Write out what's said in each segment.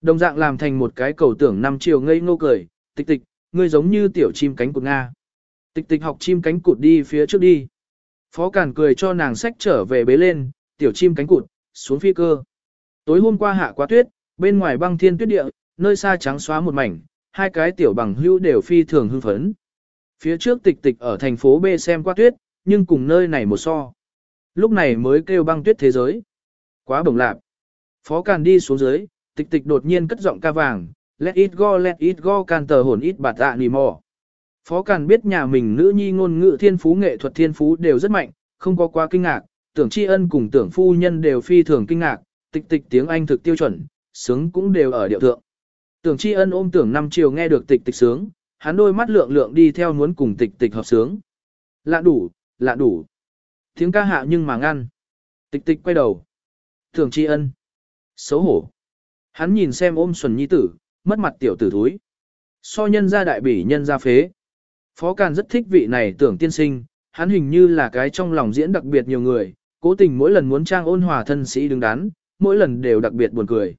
Đồng dạng làm thành một cái cầu tưởng năm chiều ngây ngô cười, tịch tịch, ngươi giống như tiểu chim cánh cụt Nga. Tịch tịch học chim cánh cụt đi phía trước đi. Phó Cản cười cho nàng sách trở về bế lên, tiểu chim cánh cụt, xuống phi cơ. Tối hôm qua hạ quá tuyết, bên ngoài băng thiên tuyết địa, nơi xa trắng xóa một mảnh, hai cái tiểu bằng hữu đều phi thường hưng phấn. Phía trước tịch tịch ở thành phố B xem qua tuyết, nhưng cùng nơi này một so. Lúc này mới kêu băng tuyết thế giới. Quá bổng lạc. Phó Càn đi xuống dưới, tịch tịch đột nhiên cất giọng ca vàng, let it go let it go can tờ hồn ít bạt tạ nì mò. Phó Càn biết nhà mình nữ nhi ngôn ngữ thiên phú nghệ thuật thiên phú đều rất mạnh, không có quá kinh ngạc, tưởng tri ân cùng tưởng phu nhân đều phi thường kinh ngạc, tịch tịch tiếng Anh thực tiêu chuẩn, sướng cũng đều ở điệu thượng. Tưởng tri ân ôm tưởng năm chiều nghe được tịch tịch sướng, hắn đôi mắt lượng lượng đi theo muốn cùng tịch tịch hợp sướng. Lạ đủ, lạ đủ. Tiếng ca hạ nhưng mà ngăn. Tịch tịch quay đầu. Tưởng tri ân. Xấu hổ. Hắn nhìn xem ôm xuân nhi tử, mất mặt tiểu tử thúi. So nhân ra đại bỉ nhân ra phế. Phó Càn rất thích vị này tưởng tiên sinh, hắn hình như là cái trong lòng diễn đặc biệt nhiều người, cố tình mỗi lần muốn trang ôn hòa thân sĩ đứng đắn, mỗi lần đều đặc biệt buồn cười.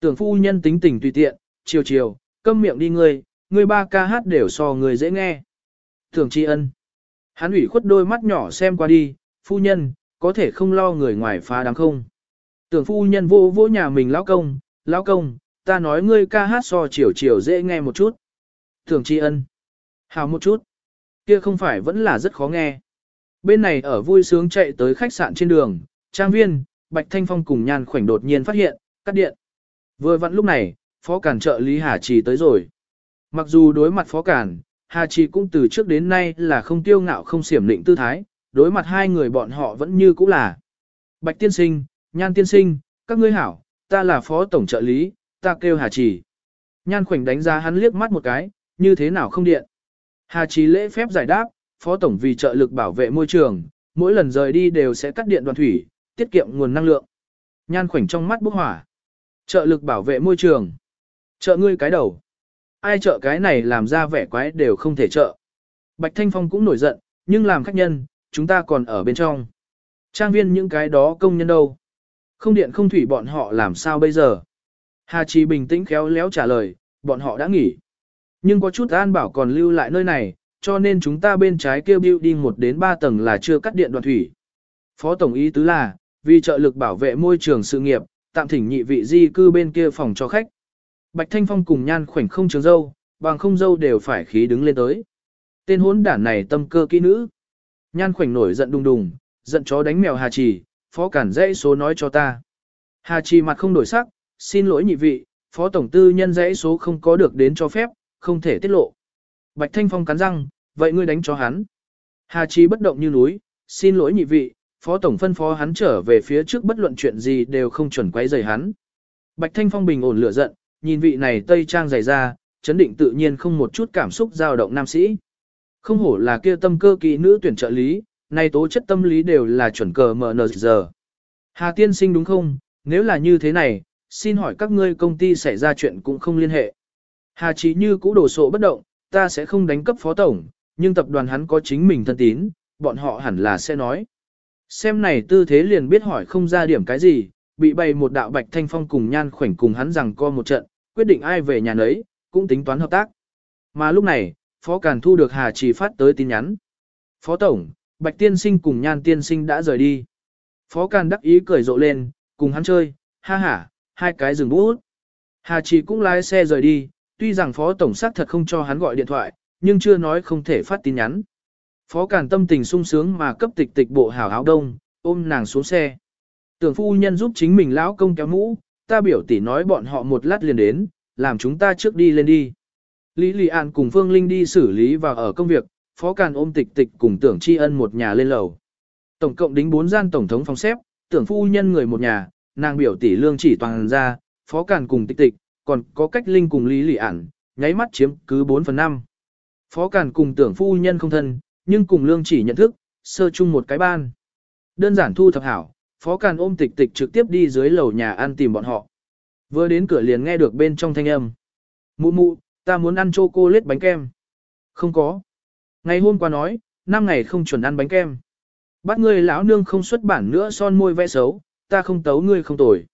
Tưởng phu nhân tính tình tùy tiện, chiều chiều, câm miệng đi ngươi, ngươi ba ca hát đều so người dễ nghe. Tưởng tri ân. Hắn ủy khuất đôi mắt nhỏ xem qua đi, phu nhân, có thể không lo người ngoài phá đáng không. Tưởng phu nhân vô vô nhà mình lão công, lão công, ta nói ngươi ca hát so chiều chiều dễ nghe một chút. Thường tri ân. Hào một chút. Kia không phải vẫn là rất khó nghe. Bên này ở vui sướng chạy tới khách sạn trên đường, trang viên, Bạch Thanh Phong cùng nhan khoảnh đột nhiên phát hiện, cắt điện. Vừa vặn lúc này, phó cản trợ lý Hà Trì tới rồi. Mặc dù đối mặt phó cản, Hà Trì cũng từ trước đến nay là không tiêu ngạo không xiểm định tư thái, đối mặt hai người bọn họ vẫn như cũ là. Bạch tiên sinh, nhan tiên sinh, các ngươi hảo, ta là phó tổng trợ lý, ta kêu Hà Trì. Nhan khoảnh đánh giá hắn liếc mắt một cái, như thế nào không điện. Hà Trì lễ phép giải đáp, phó tổng vì trợ lực bảo vệ môi trường, mỗi lần rời đi đều sẽ cắt điện đoàn thủy, tiết kiệm nguồn năng lượng. Nhan khoảnh trong mắt bốc hỏa. Trợ lực bảo vệ môi trường. Trợ ngươi cái đầu. Ai trợ cái này làm ra vẻ quái đều không thể trợ. Bạch Thanh Phong cũng nổi giận, nhưng làm khách nhân, chúng ta còn ở bên trong. Trang viên những cái đó công nhân đâu. Không điện không thủy bọn họ làm sao bây giờ. Hà Trì bình tĩnh khéo léo trả lời, bọn họ đã nghỉ. Nhưng có chút an bảo còn lưu lại nơi này, cho nên chúng ta bên trái kêu building 1 đến 3 tầng là chưa cắt điện đoạn thủy. Phó Tổng ý tứ là, vì trợ lực bảo vệ môi trường sự nghiệp, tạm thỉnh nhị vị di cư bên kia phòng cho khách. Bạch Thanh Phong cùng nhan khoảnh không trường dâu, bằng không dâu đều phải khí đứng lên tới. Tên hốn đản này tâm cơ kỹ nữ. Nhan khoảnh nổi giận đùng đùng, giận chó đánh mèo Hà Trì, phó cản dãy số nói cho ta. Hà Trì mặt không đổi sắc, xin lỗi nhị vị, phó tổng tư nhân dãy số không có được đến cho phép, không thể tiết lộ. Bạch Thanh Phong cắn răng, vậy ngươi đánh cho hắn. Hà Trì bất động như núi, xin lỗi nhị vị, phó tổng phân phó hắn trở về phía trước bất luận chuyện gì đều không chuẩn quấy rầy hắn. Bạch Thanh Phong bình ổn lửa giận, nhìn vị này tây trang dày ra, chấn định tự nhiên không một chút cảm xúc dao động nam sĩ. Không hổ là kia tâm cơ kỹ nữ tuyển trợ lý, nay tố chất tâm lý đều là chuẩn cờ mở nờ giờ. Hà tiên sinh đúng không, nếu là như thế này, xin hỏi các ngươi công ty xảy ra chuyện cũng không liên hệ. Hà Chí như cũ đổ sộ bất động, ta sẽ không đánh cấp phó tổng, nhưng tập đoàn hắn có chính mình thân tín, bọn họ hẳn là sẽ nói. Xem này tư thế liền biết hỏi không ra điểm cái gì, bị bày một đạo bạch thanh phong cùng nhan khoảnh cùng hắn rằng co một trận, quyết định ai về nhà nấy, cũng tính toán hợp tác. Mà lúc này, Phó Càn thu được Hà Chỉ phát tới tin nhắn. Phó Tổng, Bạch Tiên Sinh cùng Nhan Tiên Sinh đã rời đi. Phó Càn đắc ý cười rộ lên, cùng hắn chơi, ha ha, hai cái rừng bút. Hà Chỉ cũng lái xe rời đi, tuy rằng Phó Tổng sát thật không cho hắn gọi điện thoại, nhưng chưa nói không thể phát tin nhắn. Phó Càn tâm tình sung sướng mà cấp tịch tịch bộ hảo áo đông, ôm nàng xuống xe. Tưởng phu nhân giúp chính mình lão công kéo mũ, ta biểu tỷ nói bọn họ một lát liền đến, làm chúng ta trước đi lên đi. Lý Lị An cùng Phương Linh đi xử lý và ở công việc, Phó Càn ôm tịch tịch cùng tưởng tri ân một nhà lên lầu. Tổng cộng đính bốn gian tổng thống phòng xếp, tưởng phu nhân người một nhà, nàng biểu tỷ lương chỉ toàn ra, Phó Càn cùng tịch tịch, còn có cách Linh cùng Lý Lị ản, nháy mắt chiếm cứ 4 phần 5. Phó Càn cùng tưởng phu nhân không thân, nhưng cùng lương chỉ nhận thức, sơ chung một cái ban. Đơn giản thu thập hảo, Phó Càn ôm tịch tịch trực tiếp đi dưới lầu nhà ăn tìm bọn họ. Vừa đến cửa liền nghe được bên trong thanh âm. Mụ mụ, ta muốn ăn chocolate bánh kem. Không có. Ngày hôm qua nói, năm ngày không chuẩn ăn bánh kem. Bắt ngươi lão nương không xuất bản nữa son môi vẽ xấu, ta không tấu ngươi không tồi.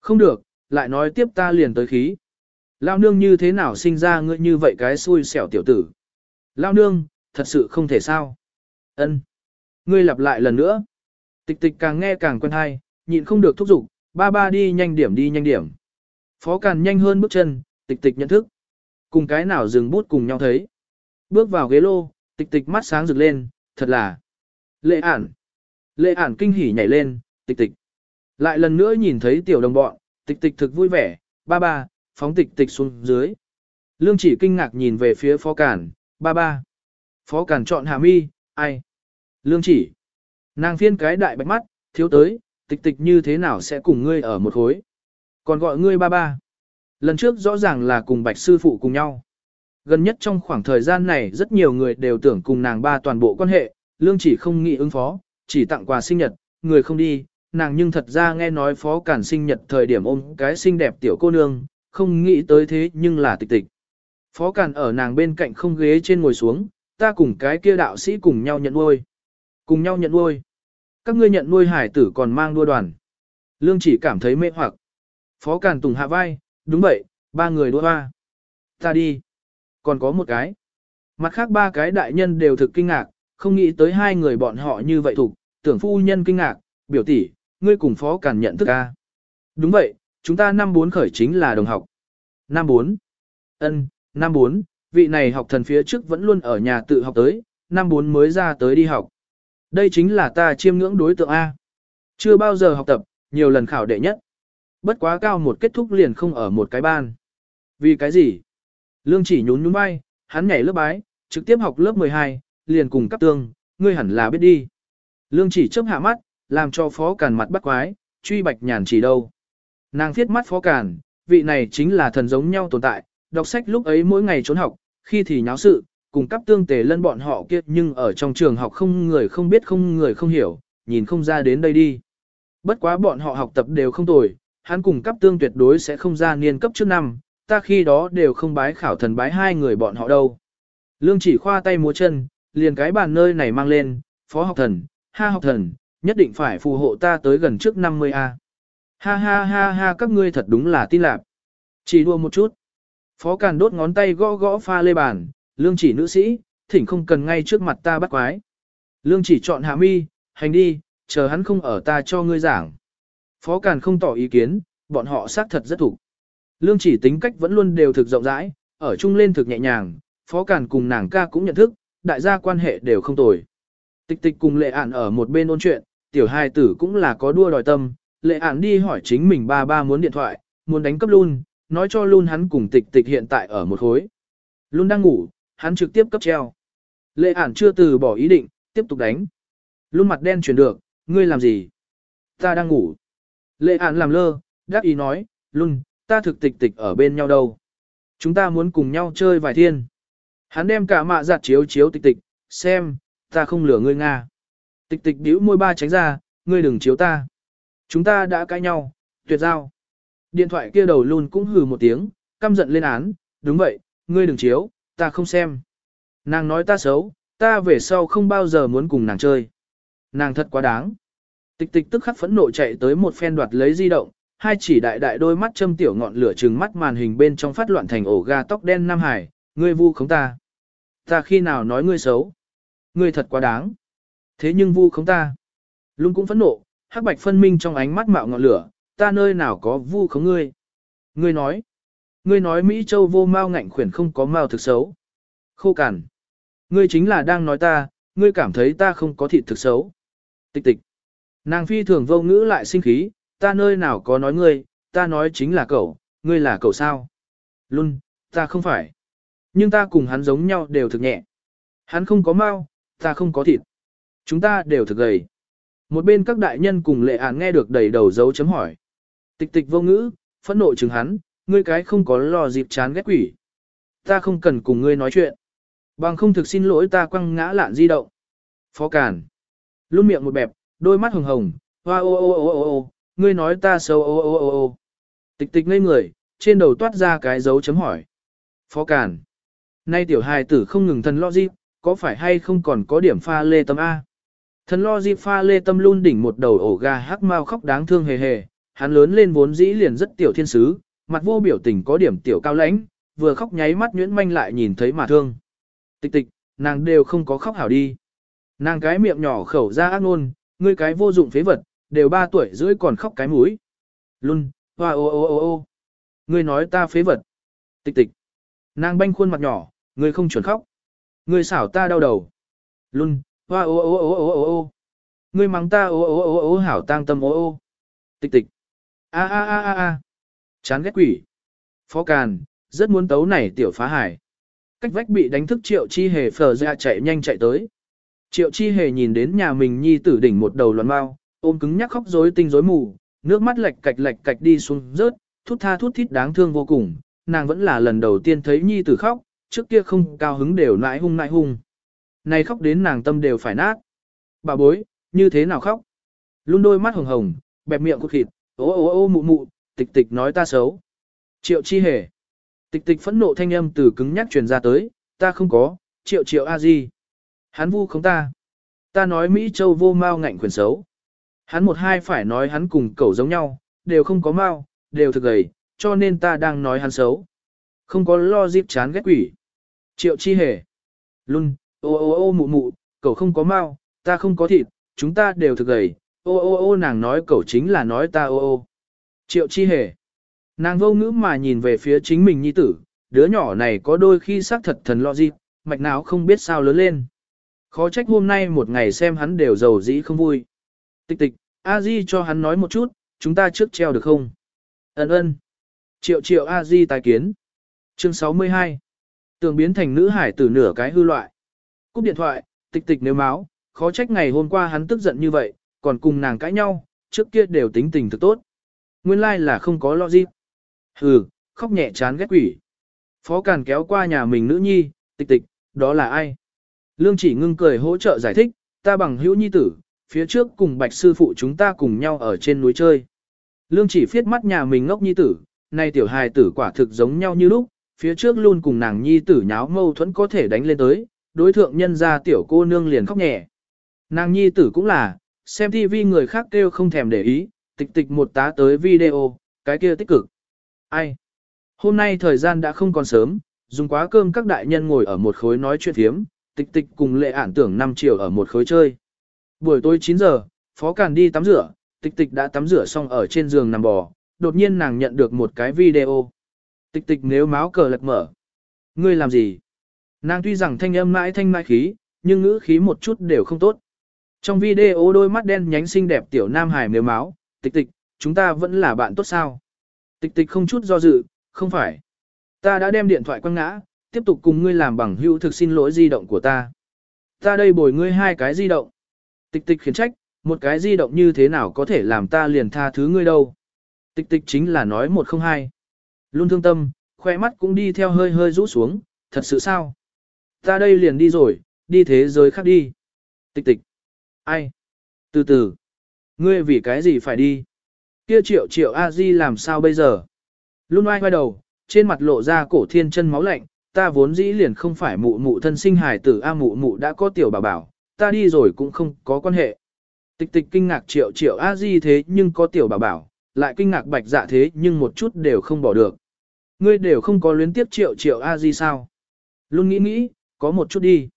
Không được, lại nói tiếp ta liền tới khí. lão nương như thế nào sinh ra ngươi như vậy cái xui xẻo tiểu tử. lão nương, thật sự không thể sao. ân Ngươi lặp lại lần nữa. Tịch tịch càng nghe càng quen hay, nhịn không được thúc giục, ba ba đi nhanh điểm đi nhanh điểm. Phó Càn nhanh hơn bước chân, tịch tịch nhận thức. Cùng cái nào dừng bút cùng nhau thấy. Bước vào ghế lô, tịch tịch mắt sáng rực lên, thật là. Lệ ản. Lệ ản kinh hỉ nhảy lên, tịch tịch. Lại lần nữa nhìn thấy tiểu đồng bọn, tịch tịch thực vui vẻ, ba ba, phóng tịch tịch xuống dưới. Lương chỉ kinh ngạc nhìn về phía phó cản, ba ba. Phó cản chọn hạ mi, ai? Lương chỉ. Nàng phiên cái đại bạch mắt, thiếu tới, tịch tịch như thế nào sẽ cùng ngươi ở một khối. Còn gọi ngươi ba ba. Lần trước rõ ràng là cùng bạch sư phụ cùng nhau. Gần nhất trong khoảng thời gian này rất nhiều người đều tưởng cùng nàng ba toàn bộ quan hệ, lương chỉ không nghĩ ứng phó, chỉ tặng quà sinh nhật, người không đi, nàng nhưng thật ra nghe nói phó cản sinh nhật thời điểm ôm cái xinh đẹp tiểu cô nương, không nghĩ tới thế nhưng là tịch tịch. Phó cản ở nàng bên cạnh không ghế trên ngồi xuống, ta cùng cái kia đạo sĩ cùng nhau nhận nuôi. Cùng nhau nhận nuôi. Các ngươi nhận nuôi hải tử còn mang đua đoàn. Lương chỉ cảm thấy mê hoặc. Phó cản tùng hạ vai, đúng vậy, ba người đua hoa. Ta đi. Còn có một cái. Mặt khác ba cái đại nhân đều thực kinh ngạc, không nghĩ tới hai người bọn họ như vậy thuộc, tưởng phu nhân kinh ngạc, biểu tỷ, ngươi cùng phó càn nhận thức a. Đúng vậy, chúng ta năm bốn khởi chính là đồng học. Năm bốn. Ân, năm bốn, vị này học thần phía trước vẫn luôn ở nhà tự học tới, năm bốn mới ra tới đi học. Đây chính là ta chiêm ngưỡng đối tượng A. Chưa bao giờ học tập, nhiều lần khảo đệ nhất. Bất quá cao một kết thúc liền không ở một cái ban. Vì cái gì? Lương chỉ nhún nhún vai, hắn nhảy lớp bái, trực tiếp học lớp 12, liền cùng cấp tương, ngươi hẳn là biết đi. Lương chỉ chớp hạ mắt, làm cho phó càn mặt bắt quái, truy bạch nhàn chỉ đâu. Nàng thiết mắt phó càn, vị này chính là thần giống nhau tồn tại, đọc sách lúc ấy mỗi ngày trốn học, khi thì nháo sự, cùng cấp tương tề lân bọn họ kia nhưng ở trong trường học không người không biết không người không hiểu, nhìn không ra đến đây đi. Bất quá bọn họ học tập đều không tồi, hắn cùng cấp tương tuyệt đối sẽ không ra niên cấp trước năm, ta khi đó đều không bái khảo thần bái hai người bọn họ đâu. Lương chỉ khoa tay múa chân, liền cái bàn nơi này mang lên, phó học thần, ha học thần, nhất định phải phù hộ ta tới gần trước 50A. Ha ha ha ha các ngươi thật đúng là tin lạc. Chỉ đua một chút. Phó Càn đốt ngón tay gõ gõ pha lê bàn, lương chỉ nữ sĩ, thỉnh không cần ngay trước mặt ta bắt quái. Lương chỉ chọn hạ mi, hành đi, chờ hắn không ở ta cho ngươi giảng. Phó Càn không tỏ ý kiến, bọn họ xác thật rất thủ. Lương chỉ tính cách vẫn luôn đều thực rộng rãi, ở chung lên thực nhẹ nhàng, Phó Càn cùng nàng ca cũng nhận thức, đại gia quan hệ đều không tồi. Tịch tịch cùng lệ ản ở một bên ôn chuyện, tiểu hai tử cũng là có đua đòi tâm, lệ ản đi hỏi chính mình ba ba muốn điện thoại, muốn đánh cấp luôn, nói cho luôn hắn cùng tịch tịch hiện tại ở một khối. Luôn đang ngủ, hắn trực tiếp cấp treo. Lệ ản chưa từ bỏ ý định, tiếp tục đánh. Luôn mặt đen chuyển được, ngươi làm gì? Ta đang ngủ. Lệ ản làm lơ, đáp ý nói, luôn, ta thực tịch tịch ở bên nhau đâu. Chúng ta muốn cùng nhau chơi vài thiên. Hắn đem cả mạ giặt chiếu chiếu tịch tịch, xem, ta không lừa ngươi Nga. Tịch tịch điếu môi ba tránh ra, ngươi đừng chiếu ta. Chúng ta đã cãi nhau, tuyệt giao. Điện thoại kia đầu luôn cũng hừ một tiếng, căm giận lên án, đúng vậy, ngươi đừng chiếu, ta không xem. Nàng nói ta xấu, ta về sau không bao giờ muốn cùng nàng chơi. Nàng thật quá đáng. Tịch tịch tức khắc phẫn nộ chạy tới một phen đoạt lấy di động, hai chỉ đại đại đôi mắt châm tiểu ngọn lửa trừng mắt màn hình bên trong phát loạn thành ổ gà tóc đen Nam Hải, ngươi vu khống ta. Ta khi nào nói ngươi xấu? Ngươi thật quá đáng. Thế nhưng vu khống ta. Luôn cũng phẫn nộ, hắc bạch phân minh trong ánh mắt mạo ngọn lửa, ta nơi nào có vu khống ngươi. Ngươi nói. Ngươi nói Mỹ Châu vô mau ngạnh khuyển không có mau thực xấu. Khô cằn. Ngươi chính là đang nói ta, ngươi cảm thấy ta không có thịt thực xấu. Tịch tịch. Nàng phi thường vô ngữ lại sinh khí, ta nơi nào có nói ngươi, ta nói chính là cậu, ngươi là cậu sao. Luôn, ta không phải. Nhưng ta cùng hắn giống nhau đều thực nhẹ. Hắn không có mau, ta không có thịt. Chúng ta đều thực gầy. Một bên các đại nhân cùng lệ án nghe được đầy đầu dấu chấm hỏi. Tịch tịch vô ngữ, phẫn nộ chừng hắn, ngươi cái không có lò dịp chán ghét quỷ. Ta không cần cùng ngươi nói chuyện. Bằng không thực xin lỗi ta quăng ngã lạn di động. Phó Càn. Luôn miệng một bẹp, đôi mắt hồng hồng, hoa ô ô ô ô ô, ngươi nói ta xấu ô ô ô ô. Tịch tịch ngây người, trên đầu toát ra cái dấu chấm hỏi. Phó Càn. Nay tiểu hài tử không ngừng thần logic, có phải hay không còn có điểm pha lê tâm A. Thần logic pha lê tâm luôn đỉnh một đầu ổ gà hắc mau khóc đáng thương hề hề, hắn lớn lên vốn dĩ liền rất tiểu thiên sứ, mặt vô biểu tình có điểm tiểu cao lãnh, vừa khóc nháy mắt nhuyễn manh lại nhìn thấy mà thương. Tịch tịch, nàng đều không có khóc hảo đi. Nàng cái miệng nhỏ khẩu ra ác ngôn, ngươi cái vô dụng phế vật, đều ba tuổi rưỡi còn khóc cái mũi. Luôn, hoa ô ô ô ô. Ngươi nói ta phế vật. Tịch tịch. Nàng banh khuôn mặt nhỏ, ngươi không chuẩn khóc. Ngươi xảo ta đau đầu. Luôn, hoa ô ô ô ô ô ô. Ngươi mắng ta ô ô ô ô hảo tang tâm ô ô. Tịch tịch. A a a a a. Chán ghét quỷ. Phó Càn, rất muốn tấu này tiểu phá hải. Cách vách bị đánh thức triệu chi hề phở ra chạy nhanh chạy tới. Triệu chi hề nhìn đến nhà mình nhi tử đỉnh một đầu loạn mau, ôm cứng nhắc khóc rối tinh rối mù, nước mắt lệch cạch lệch cạch đi xuống rớt, thút tha thút thít đáng thương vô cùng, nàng vẫn là lần đầu tiên thấy nhi tử khóc, trước kia không cao hứng đều nãi hung nãi hung. Này khóc đến nàng tâm đều phải nát. Bà bối, như thế nào khóc? Luôn đôi mắt hồng hồng, bẹp miệng cốt thịt, ô ô ô mụ mụ, tịch tịch nói ta xấu. Triệu chi hề. Tịch tịch phẫn nộ thanh âm từ cứng nhắc truyền ra tới, ta không có, triệu triệu a di. Hắn vu không ta. Ta nói Mỹ Châu vô mau ngạnh quyền xấu. Hắn một hai phải nói hắn cùng cậu giống nhau, đều không có mau, đều thực gầy, cho nên ta đang nói hắn xấu. Không có lo dịp chán ghét quỷ. Triệu chi hề. Luôn, ô ô ô mụ mụ, cậu không có mau, ta không có thịt, chúng ta đều thực gầy. Ô ô ô nàng nói cậu chính là nói ta ô ô. Triệu chi hề. Nàng vô ngữ mà nhìn về phía chính mình nhi tử, đứa nhỏ này có đôi khi xác thật thần lo dịp, mạch não không biết sao lớn lên. Khó trách hôm nay một ngày xem hắn đều giàu dĩ không vui. Tịch tịch, a di cho hắn nói một chút, chúng ta trước treo được không? Ấn ơn. Triệu triệu a di tài kiến. Chương 62. Tường biến thành nữ hải tử nửa cái hư loại. Cúp điện thoại, tịch tịch nếu máu, khó trách ngày hôm qua hắn tức giận như vậy, còn cùng nàng cãi nhau, trước kia đều tính tình thực tốt. Nguyên lai like là không có lo gì. Hừ, khóc nhẹ chán ghét quỷ. Phó Càn kéo qua nhà mình nữ nhi, tịch tịch, đó là ai? Lương chỉ ngưng cười hỗ trợ giải thích, ta bằng hữu nhi tử, phía trước cùng bạch sư phụ chúng ta cùng nhau ở trên núi chơi. Lương chỉ phiết mắt nhà mình ngốc nhi tử, nay tiểu hài tử quả thực giống nhau như lúc, phía trước luôn cùng nàng nhi tử nháo mâu thuẫn có thể đánh lên tới, đối thượng nhân ra tiểu cô nương liền khóc nhẹ. Nàng nhi tử cũng là, xem TV người khác kêu không thèm để ý, tịch tịch một tá tới video, cái kia tích cực. Ai? Hôm nay thời gian đã không còn sớm, dùng quá cơm các đại nhân ngồi ở một khối nói chuyện thiếm, tịch tịch cùng lệ ản tưởng năm chiều ở một khối chơi. Buổi tối 9 giờ, Phó Càn đi tắm rửa, tịch tịch đã tắm rửa xong ở trên giường nằm bò, đột nhiên nàng nhận được một cái video. Tịch tịch nếu máu cờ lật mở. Ngươi làm gì? Nàng tuy rằng thanh âm mãi thanh mãi khí, nhưng ngữ khí một chút đều không tốt. Trong video đôi mắt đen nhánh xinh đẹp tiểu nam hải nếu máu, tịch tịch, chúng ta vẫn là bạn tốt sao? Tịch tịch không chút do dự, không phải. Ta đã đem điện thoại quăng ngã, tiếp tục cùng ngươi làm bằng hữu thực xin lỗi di động của ta. Ta đây bồi ngươi hai cái di động. Tịch tịch khiển trách, một cái di động như thế nào có thể làm ta liền tha thứ ngươi đâu. Tịch tịch chính là nói một không hai. Luôn thương tâm, khoe mắt cũng đi theo hơi hơi rũ xuống, thật sự sao? Ta đây liền đi rồi, đi thế giới khác đi. Tịch tịch. Ai? Từ từ. Ngươi vì cái gì phải đi? Kia triệu triệu a di làm sao bây giờ? Luôn oai quay đầu, trên mặt lộ ra cổ thiên chân máu lạnh, ta vốn dĩ liền không phải mụ mụ thân sinh hài tử A mụ mụ đã có tiểu bảo bảo, ta đi rồi cũng không có quan hệ. Tịch tịch kinh ngạc triệu triệu A di thế nhưng có tiểu bảo bảo, lại kinh ngạc bạch dạ thế nhưng một chút đều không bỏ được. Ngươi đều không có luyến tiếp triệu triệu A di sao? Luôn nghĩ nghĩ, có một chút đi.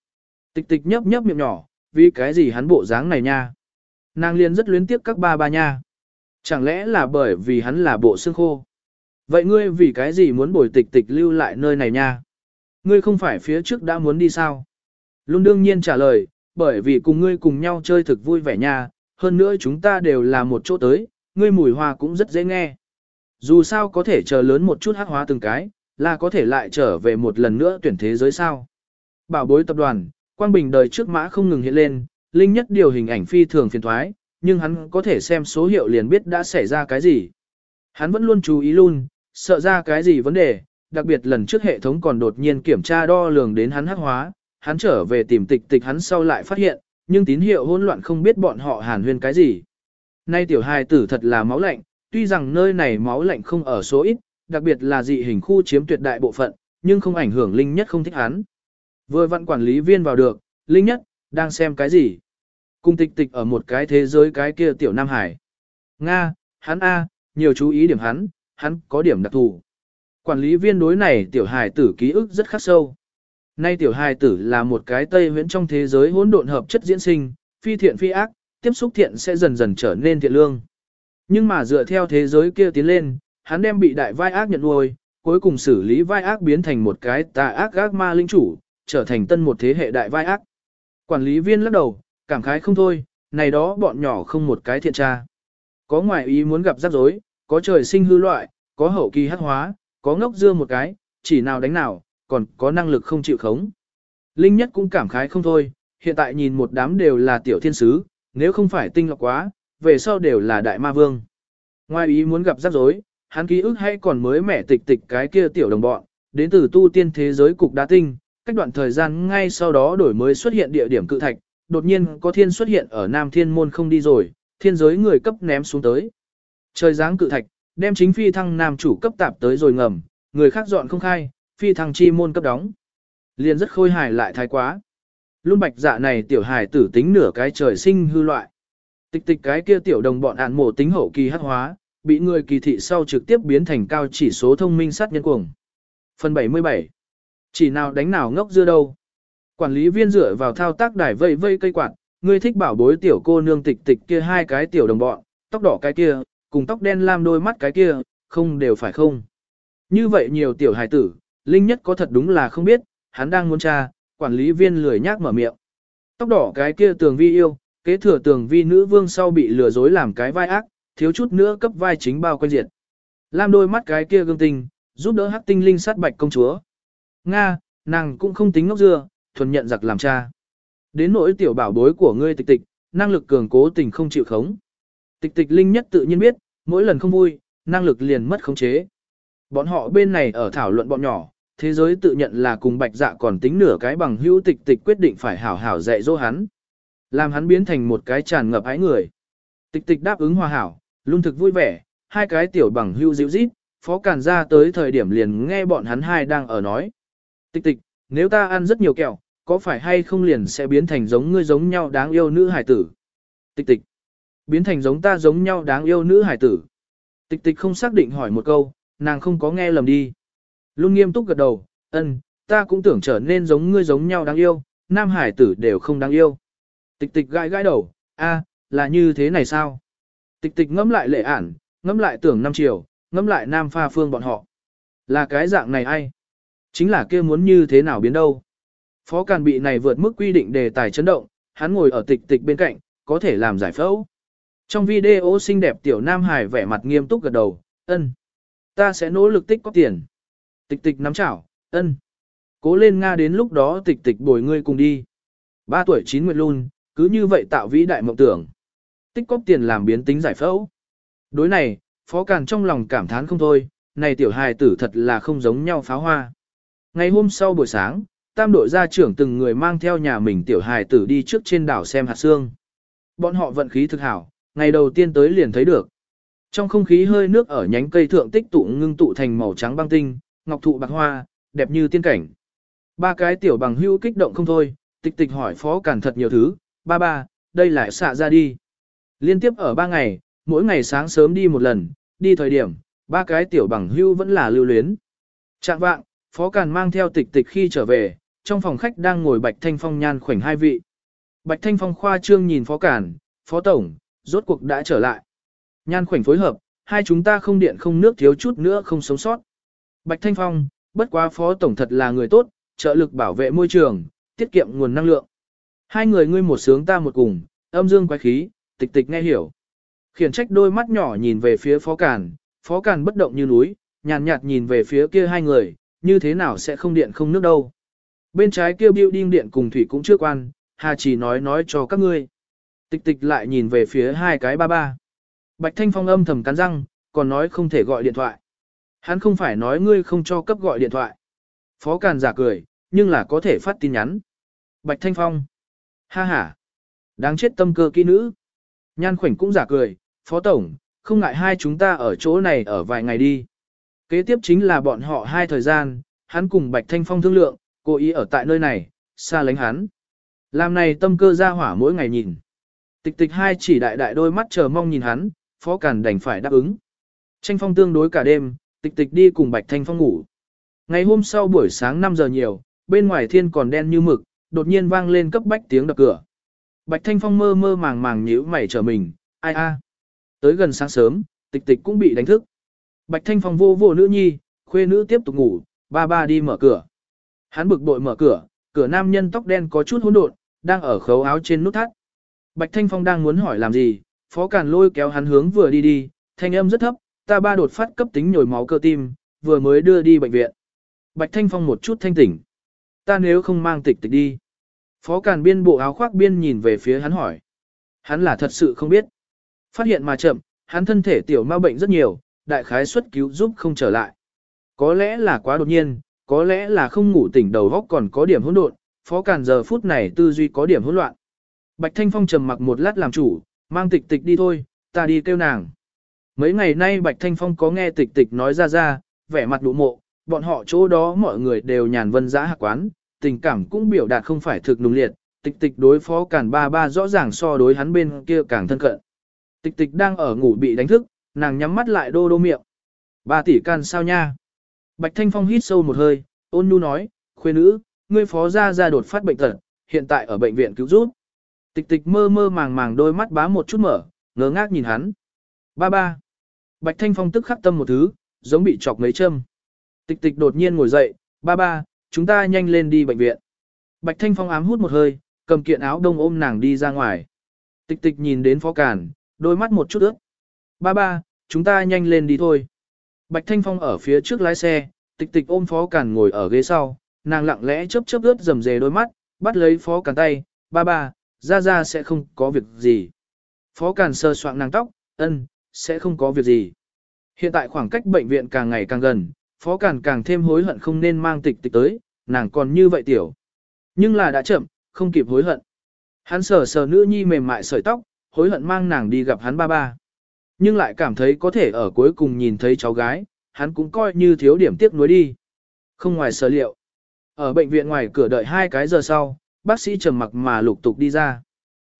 Tịch tịch nhấp nhấp miệng nhỏ, vì cái gì hắn bộ dáng này nha? Nàng liền rất luyến tiếp các ba ba nha. Chẳng lẽ là bởi vì hắn là bộ xương khô? Vậy ngươi vì cái gì muốn bồi tịch tịch lưu lại nơi này nha? Ngươi không phải phía trước đã muốn đi sao? Luôn đương nhiên trả lời, bởi vì cùng ngươi cùng nhau chơi thực vui vẻ nha, hơn nữa chúng ta đều là một chỗ tới, ngươi mùi hoa cũng rất dễ nghe. Dù sao có thể chờ lớn một chút hát hóa từng cái, là có thể lại trở về một lần nữa tuyển thế giới sao. Bảo bối tập đoàn, Quang Bình đời trước mã không ngừng hiện lên, Linh nhất điều hình ảnh phi thường phiền thoái, nhưng hắn có thể xem số hiệu liền biết đã xảy ra cái gì. Hắn vẫn luôn chú ý luôn, sợ ra cái gì vấn đề, đặc biệt lần trước hệ thống còn đột nhiên kiểm tra đo lường đến hắn hắc hóa, hắn trở về tìm tịch tịch hắn sau lại phát hiện, nhưng tín hiệu hỗn loạn không biết bọn họ hàn huyên cái gì. Nay tiểu hài tử thật là máu lạnh, tuy rằng nơi này máu lạnh không ở số ít, đặc biệt là dị hình khu chiếm tuyệt đại bộ phận, nhưng không ảnh hưởng Linh Nhất không thích hắn. Vừa vặn quản lý viên vào được, Linh Nhất, đang xem cái gì? Cung tịch tịch ở một cái thế giới cái kia tiểu Nam Hải. Nga, hắn A, nhiều chú ý điểm hắn, hắn có điểm đặc thù. Quản lý viên đối này tiểu hài tử ký ức rất khắc sâu. Nay tiểu hài tử là một cái tây huyễn trong thế giới hỗn độn hợp chất diễn sinh, phi thiện phi ác, tiếp xúc thiện sẽ dần dần trở nên thiện lương. Nhưng mà dựa theo thế giới kia tiến lên, hắn đem bị đại vai ác nhận nuôi, cuối cùng xử lý vai ác biến thành một cái tà ác ác ma linh chủ, trở thành tân một thế hệ đại vai ác. Quản lý viên lắc đầu, cảm khái không thôi, này đó bọn nhỏ không một cái thiện tra. Có ngoại ý muốn gặp rắc rối, có trời sinh hư loại, có hậu kỳ hắc hóa, có ngốc dưa một cái, chỉ nào đánh nào, còn có năng lực không chịu khống. Linh nhất cũng cảm khái không thôi, hiện tại nhìn một đám đều là tiểu thiên sứ, nếu không phải tinh lọc quá, về sau đều là đại ma vương. Ngoài ý muốn gặp rắc rối, hắn ký ức hay còn mới mẻ tịch tịch cái kia tiểu đồng bọn, đến từ tu tiên thế giới cục đá tinh, cách đoạn thời gian ngay sau đó đổi mới xuất hiện địa điểm cự thạch, đột nhiên có thiên xuất hiện ở Nam Thiên Môn không đi rồi, thiên giới người cấp ném xuống tới. Trời giáng cự thạch, đem chính phi thăng nam chủ cấp tạp tới rồi ngầm, người khác dọn không khai, phi thăng chi môn cấp đóng. Liền rất khôi hài lại thái quá. Luôn bạch dạ này tiểu hài tử tính nửa cái trời sinh hư loại. Tịch tịch cái kia tiểu đồng bọn ạn mổ tính hậu kỳ hắc hóa, bị người kỳ thị sau trực tiếp biến thành cao chỉ số thông minh sát nhân cuồng. Phần 77 Chỉ nào đánh nào ngốc dưa đâu. Quản lý viên dựa vào thao tác đài vây vây cây quạt, ngươi thích bảo bối tiểu cô nương tịch tịch kia hai cái tiểu đồng bọn, tóc đỏ cái kia, cùng tóc đen lam đôi mắt cái kia, không đều phải không. Như vậy nhiều tiểu hài tử, Linh nhất có thật đúng là không biết, hắn đang muốn tra, quản lý viên lười nhác mở miệng. Tóc đỏ cái kia tường vi yêu, kế thừa tường vi nữ vương sau bị lừa dối làm cái vai ác, thiếu chút nữa cấp vai chính bao quanh diệt. Lam đôi mắt cái kia gương tình, giúp đỡ hắc tinh linh sát bạch công chúa. Nga, nàng cũng không tính ngốc dưa, thuần nhận giặc làm cha. Đến nỗi tiểu bảo bối của ngươi tịch tịch, năng lực cường cố tình không chịu khống. Tịch tịch linh nhất tự nhiên biết, mỗi lần không vui, năng lực liền mất khống chế. Bọn họ bên này ở thảo luận bọn nhỏ, thế giới tự nhận là cùng bạch dạ còn tính nửa cái bằng hữu tịch tịch quyết định phải hảo hảo dạy dỗ hắn. Làm hắn biến thành một cái tràn ngập ái người. Tịch tịch đáp ứng hòa hảo, luôn thực vui vẻ, hai cái tiểu bằng hữu dịu rít, phó càn ra tới thời điểm liền nghe bọn hắn hai đang ở nói. Tịch tịch, nếu ta ăn rất nhiều kẹo, có phải hay không liền sẽ biến thành giống ngươi giống nhau đáng yêu nữ hải tử? Tịch tịch, biến thành giống ta giống nhau đáng yêu nữ hải tử. Tịch tịch không xác định hỏi một câu, nàng không có nghe lầm đi. Luôn nghiêm túc gật đầu, ân, ta cũng tưởng trở nên giống ngươi giống nhau đáng yêu, nam hải tử đều không đáng yêu. Tịch tịch gãi gãi đầu, a, là như thế này sao? Tịch tịch ngẫm lại lệ ản, ngẫm lại tưởng năm chiều, ngẫm lại nam pha phương bọn họ. Là cái dạng này ai? Chính là kia muốn như thế nào biến đâu? Phó Càn bị này vượt mức quy định đề tài chấn động, hắn ngồi ở tịch tịch bên cạnh, có thể làm giải phẫu. Trong video xinh đẹp tiểu Nam Hải vẻ mặt nghiêm túc gật đầu, ân. Ta sẽ nỗ lực tích có tiền. Tịch tịch nắm chảo, ân. Cố lên Nga đến lúc đó tịch tịch bồi ngươi cùng đi. Ba tuổi chín nguyệt luôn, cứ như vậy tạo vĩ đại mộng tưởng. Tích cóp tiền làm biến tính giải phẫu. Đối này, Phó Càn trong lòng cảm thán không thôi, này tiểu hài tử thật là không giống nhau pháo hoa. Ngày hôm sau buổi sáng, tam đội gia trưởng từng người mang theo nhà mình tiểu hài tử đi trước trên đảo xem hạt xương. Bọn họ vận khí thực hảo, ngày đầu tiên tới liền thấy được. Trong không khí hơi nước ở nhánh cây thượng tích tụ ngưng tụ thành màu trắng băng tinh, ngọc thụ bạc hoa, đẹp như tiên cảnh. Ba cái tiểu bằng hưu kích động không thôi, tịch tịch hỏi phó cản thật nhiều thứ, ba ba, đây lại xạ ra đi. Liên tiếp ở ba ngày, mỗi ngày sáng sớm đi một lần, đi thời điểm, ba cái tiểu bằng hưu vẫn là lưu luyến. Trạng vạng, phó cản mang theo tịch tịch khi trở về, trong phòng khách đang ngồi Bạch Thanh Phong nhan khoảnh hai vị. Bạch Thanh Phong khoa trương nhìn phó cản, phó tổng, rốt cuộc đã trở lại. Nhan khoảnh phối hợp, hai chúng ta không điện không nước thiếu chút nữa không sống sót. Bạch Thanh Phong, bất quá phó tổng thật là người tốt, trợ lực bảo vệ môi trường, tiết kiệm nguồn năng lượng. Hai người ngươi một sướng ta một cùng, âm dương quái khí, tịch tịch nghe hiểu. Khiển trách đôi mắt nhỏ nhìn về phía phó càn, phó càn bất động như núi, nhàn nhạt nhìn về phía kia hai người, như thế nào sẽ không điện không nước đâu. Bên trái kia building điện cùng thủy cũng chưa quan, Hà chỉ nói nói cho các ngươi. Tịch tịch lại nhìn về phía hai cái ba ba. Bạch Thanh Phong âm thầm cắn răng, còn nói không thể gọi điện thoại. Hắn không phải nói ngươi không cho cấp gọi điện thoại. Phó Càn giả cười, nhưng là có thể phát tin nhắn. Bạch Thanh Phong. Ha ha. Đáng chết tâm cơ kỹ nữ. Nhan khoảnh cũng giả cười, Phó Tổng, không ngại hai chúng ta ở chỗ này ở vài ngày đi. Kế tiếp chính là bọn họ hai thời gian, hắn cùng Bạch Thanh Phong thương lượng, cố ý ở tại nơi này, xa lánh hắn. Làm này tâm cơ ra hỏa mỗi ngày nhìn. Tịch tịch hai chỉ đại đại đôi mắt chờ mong nhìn hắn, phó càn đành phải đáp ứng. Tranh phong tương đối cả đêm, tịch tịch đi cùng Bạch Thanh Phong ngủ. Ngày hôm sau buổi sáng 5 giờ nhiều, bên ngoài thiên còn đen như mực, đột nhiên vang lên cấp bách tiếng đập cửa. Bạch Thanh Phong mơ mơ màng màng nhíu mày trở mình, ai a. Tới gần sáng sớm, tịch tịch cũng bị đánh thức. Bạch Thanh Phong vô vô nữ nhi, khuê nữ tiếp tục ngủ, ba ba đi mở cửa. Hắn bực bội mở cửa, cửa nam nhân tóc đen có chút hỗn độn, đang ở khấu áo trên nút thắt. Bạch Thanh Phong đang muốn hỏi làm gì, Phó Càn lôi kéo hắn hướng vừa đi đi, thanh âm rất thấp, ta ba đột phát cấp tính nhồi máu cơ tim, vừa mới đưa đi bệnh viện. Bạch Thanh Phong một chút thanh tỉnh. Ta nếu không mang tịch tịch đi. Phó Càn biên bộ áo khoác biên nhìn về phía hắn hỏi. Hắn là thật sự không biết. Phát hiện mà chậm, hắn thân thể tiểu ma bệnh rất nhiều, đại khái xuất cứu giúp không trở lại. Có lẽ là quá đột nhiên, có lẽ là không ngủ tỉnh đầu góc còn có điểm hỗn độn, Phó Càn giờ phút này tư duy có điểm hỗn loạn. Bạch Thanh Phong trầm mặc một lát làm chủ, mang tịch tịch đi thôi, ta đi kêu nàng. Mấy ngày nay Bạch Thanh Phong có nghe tịch tịch nói ra ra, vẻ mặt đủ mộ, bọn họ chỗ đó mọi người đều nhàn vân giã hạc quán, tình cảm cũng biểu đạt không phải thực nùng liệt, tịch tịch đối phó cản ba ba rõ ràng so đối hắn bên kia càng thân cận. Tịch tịch đang ở ngủ bị đánh thức, nàng nhắm mắt lại đô đô miệng. Ba tỷ can sao nha? Bạch Thanh Phong hít sâu một hơi, ôn nhu nói, khuê nữ, ngươi phó ra ra đột phát bệnh tật, hiện tại ở bệnh viện cứu giúp. Tịch tịch mơ mơ màng màng đôi mắt bá một chút mở, ngớ ngác nhìn hắn. Ba ba. Bạch Thanh Phong tức khắc tâm một thứ, giống bị chọc mấy châm. Tịch tịch đột nhiên ngồi dậy, ba ba, chúng ta nhanh lên đi bệnh viện. Bạch Thanh Phong ám hút một hơi, cầm kiện áo đông ôm nàng đi ra ngoài. Tịch tịch nhìn đến phó cản, đôi mắt một chút ướt. Ba ba, chúng ta nhanh lên đi thôi. Bạch Thanh Phong ở phía trước lái xe, tịch tịch ôm phó cản ngồi ở ghế sau, nàng lặng lẽ chớp chớp ướt rầm rề đôi mắt, bắt lấy phó cản tay, ba ba, ra ra sẽ không có việc gì. Phó cản sơ soạn nàng tóc, ân, sẽ không có việc gì. Hiện tại khoảng cách bệnh viện càng ngày càng gần, phó cản càng thêm hối hận không nên mang tịch tịch tới, nàng còn như vậy tiểu. Nhưng là đã chậm, không kịp hối hận. Hắn sờ sờ nữ nhi mềm mại sợi tóc, hối hận mang nàng đi gặp hắn ba ba. Nhưng lại cảm thấy có thể ở cuối cùng nhìn thấy cháu gái, hắn cũng coi như thiếu điểm tiếc nuối đi. Không ngoài sở liệu. Ở bệnh viện ngoài cửa đợi hai cái giờ sau, bác sĩ trầm mặc mà lục tục đi ra.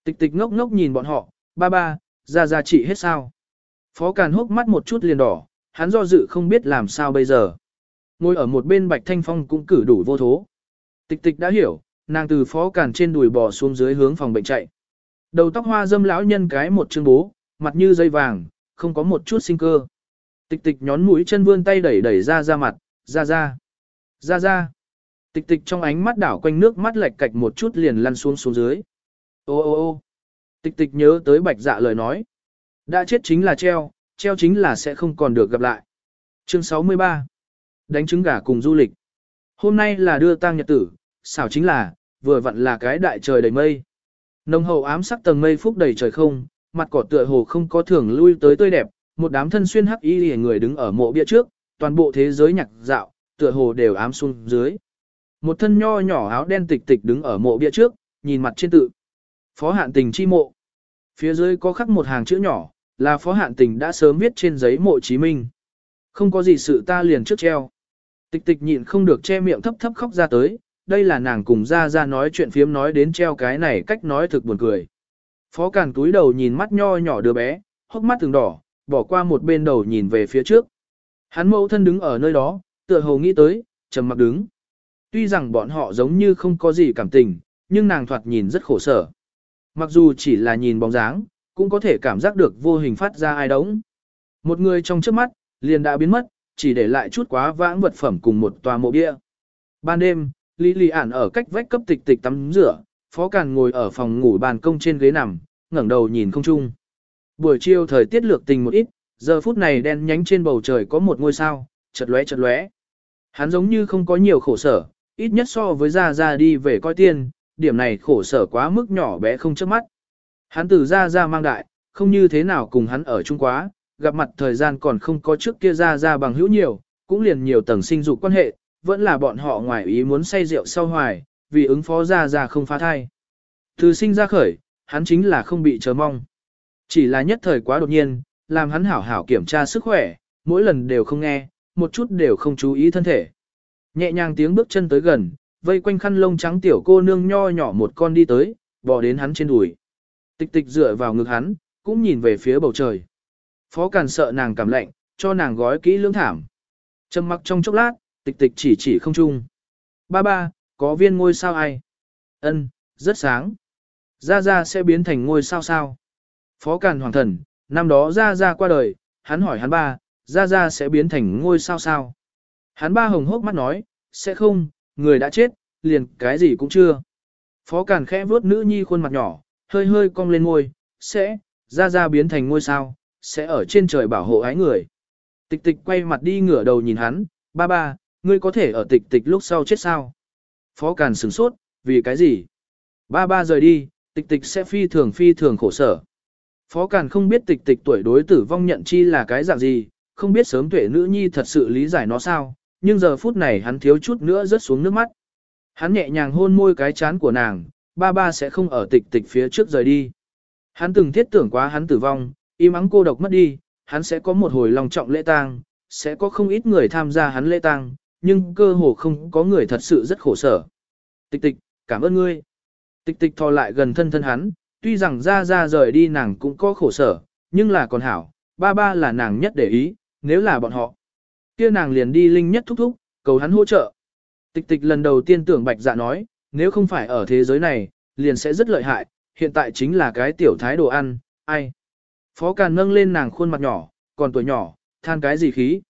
Tịch tịch ngốc ngốc nhìn bọn họ, ba ba, ra ra trị hết sao. Phó Càn hốc mắt một chút liền đỏ, hắn do dự không biết làm sao bây giờ. Ngồi ở một bên Bạch Thanh Phong cũng cử đủ vô thố. Tịch tịch đã hiểu, nàng từ Phó Càn trên đùi bò xuống dưới hướng phòng bệnh chạy. Đầu tóc hoa dâm lão nhân cái một chương bố, mặt như dây vàng, không có một chút sinh cơ. Tịch tịch nhón mũi chân vươn tay đẩy đẩy ra ra mặt, ra ra, ra ra. Tịch tịch trong ánh mắt đảo quanh nước mắt lệch cạch một chút liền lăn xuống xuống dưới. Ô ô ô tịch tịch nhớ tới bạch dạ lời nói. Đã chết chính là treo, treo chính là sẽ không còn được gặp lại. Chương 63 Đánh trứng gà cùng du lịch. Hôm nay là đưa tang nhật tử, xảo chính là, vừa vặn là cái đại trời đầy mây. Nông hậu ám sắc tầng mây phúc đầy trời không, mặt cỏ tựa hồ không có thường lui tới tươi đẹp, một đám thân xuyên hắc y người đứng ở mộ bia trước, toàn bộ thế giới nhạc dạo, tựa hồ đều ám xuống dưới. Một thân nho nhỏ áo đen tịch tịch đứng ở mộ bia trước, nhìn mặt trên tự. Phó hạn tình chi mộ. Phía dưới có khắc một hàng chữ nhỏ, là phó hạn tình đã sớm viết trên giấy mộ chí minh. Không có gì sự ta liền trước treo. Tịch tịch nhịn không được che miệng thấp thấp khóc ra tới, đây là nàng cùng ra ra nói chuyện phiếm nói đến treo cái này cách nói thực buồn cười. Phó càn túi đầu nhìn mắt nho nhỏ đứa bé, hốc mắt từng đỏ, bỏ qua một bên đầu nhìn về phía trước. Hắn mẫu thân đứng ở nơi đó, tựa hồ nghĩ tới, trầm mặc đứng. Tuy rằng bọn họ giống như không có gì cảm tình, nhưng nàng thoạt nhìn rất khổ sở. Mặc dù chỉ là nhìn bóng dáng, cũng có thể cảm giác được vô hình phát ra ai đống. Một người trong trước mắt, liền đã biến mất, chỉ để lại chút quá vãng vật phẩm cùng một tòa mộ bia. Ban đêm, Lý Lý ản ở cách vách cấp tịch tịch tắm rửa, Phó Càn ngồi ở phòng ngủ bàn công trên ghế nằm, ngẩng đầu nhìn không trung. Buổi chiều thời tiết lược tình một ít, giờ phút này đen nhánh trên bầu trời có một ngôi sao, chật lóe chật lóe. Hắn giống như không có nhiều khổ sở, ít nhất so với ra ra đi về coi tiên, điểm này khổ sở quá mức nhỏ bé không chớp mắt. Hắn từ ra ra mang đại, không như thế nào cùng hắn ở chung quá, gặp mặt thời gian còn không có trước kia ra ra bằng hữu nhiều, cũng liền nhiều tầng sinh dục quan hệ, vẫn là bọn họ ngoài ý muốn say rượu sau hoài, vì ứng phó ra ra không phá thai. Từ sinh ra khởi, hắn chính là không bị chờ mong. Chỉ là nhất thời quá đột nhiên, làm hắn hảo hảo kiểm tra sức khỏe, mỗi lần đều không nghe, một chút đều không chú ý thân thể. Nhẹ nhàng tiếng bước chân tới gần, vây quanh khăn lông trắng tiểu cô nương nho nhỏ một con đi tới, bò đến hắn trên đùi. Tịch tịch dựa vào ngực hắn, cũng nhìn về phía bầu trời. Phó Càn sợ nàng cảm lạnh, cho nàng gói kỹ lưỡng thảm. Trầm mặc trong chốc lát, tịch tịch chỉ chỉ không chung. Ba ba, có viên ngôi sao ai? Ân, rất sáng. Ra Ra sẽ biến thành ngôi sao sao? Phó Càn Hoàng Thần, năm đó Ra Ra qua đời, hắn hỏi hắn ba, Ra Ra sẽ biến thành ngôi sao sao? Hắn ba hồng hốc mắt nói, sẽ không, người đã chết, liền cái gì cũng chưa. Phó Càn khẽ vuốt nữ nhi khuôn mặt nhỏ, hơi hơi cong lên ngôi, sẽ, Ra Ra biến thành ngôi sao, sẽ ở trên trời bảo hộ ái người. Tịch tịch quay mặt đi ngửa đầu nhìn hắn, ba ba, ngươi có thể ở tịch tịch lúc sau chết sao? Phó Càn sửng sốt, vì cái gì? Ba ba rời đi, tịch tịch sẽ phi thường phi thường khổ sở. Phó Càn không biết tịch tịch tuổi đối tử vong nhận chi là cái dạng gì, không biết sớm tuệ nữ nhi thật sự lý giải nó sao, nhưng giờ phút này hắn thiếu chút nữa rớt xuống nước mắt. Hắn nhẹ nhàng hôn môi cái chán của nàng, ba ba sẽ không ở tịch tịch phía trước rời đi. Hắn từng thiết tưởng quá hắn tử vong, im ắng cô độc mất đi, hắn sẽ có một hồi lòng trọng lễ tang, sẽ có không ít người tham gia hắn lễ tang, nhưng cơ hồ không có người thật sự rất khổ sở. Tịch tịch, cảm ơn ngươi. Tịch tịch thò lại gần thân thân hắn, tuy rằng ra ra rời đi nàng cũng có khổ sở, nhưng là còn hảo, ba ba là nàng nhất để ý, nếu là bọn họ. kia nàng liền đi linh nhất thúc thúc, cầu hắn hỗ trợ. Tịch tịch lần đầu tiên tưởng bạch dạ nói, nếu không phải ở thế giới này, liền sẽ rất lợi hại, hiện tại chính là cái tiểu thái đồ ăn, ai. Phó Càn nâng lên nàng khuôn mặt nhỏ, còn tuổi nhỏ, than cái gì khí.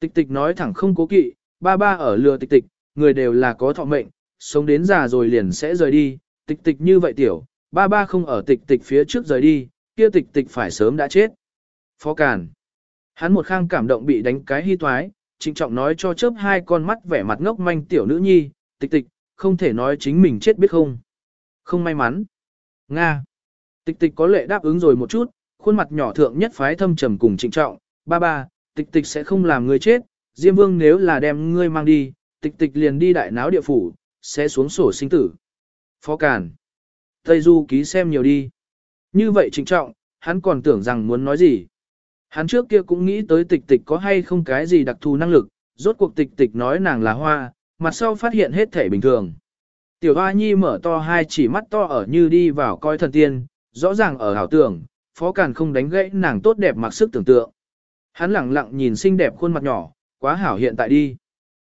Tịch tịch nói thẳng không cố kỵ, ba ba ở lừa tịch tịch, người đều là có thọ mệnh, sống đến già rồi liền sẽ rời đi, tịch tịch như vậy tiểu, ba ba không ở tịch tịch phía trước rời đi, kia tịch tịch phải sớm đã chết. Phó Càn. Hắn một khang cảm động bị đánh cái hy toái, trịnh trọng nói cho chớp hai con mắt vẻ mặt ngốc manh tiểu nữ nhi, tịch tịch, không thể nói chính mình chết biết không. Không may mắn. Nga. Tịch tịch có lệ đáp ứng rồi một chút, khuôn mặt nhỏ thượng nhất phái thâm trầm cùng trịnh trọng, ba ba, tịch tịch sẽ không làm ngươi chết, Diêm Vương nếu là đem ngươi mang đi, tịch tịch liền đi đại náo địa phủ, sẽ xuống sổ sinh tử. Phó Càn. Tây Du ký xem nhiều đi. Như vậy trịnh trọng, hắn còn tưởng rằng muốn nói gì. Hắn trước kia cũng nghĩ tới tịch tịch có hay không cái gì đặc thù năng lực, rốt cuộc tịch tịch nói nàng là hoa, mặt sau phát hiện hết thể bình thường. Tiểu hoa nhi mở to hai chỉ mắt to ở như đi vào coi thần tiên, rõ ràng ở hảo tưởng, phó càn không đánh gãy nàng tốt đẹp mặc sức tưởng tượng. Hắn lặng lặng nhìn xinh đẹp khuôn mặt nhỏ, quá hảo hiện tại đi.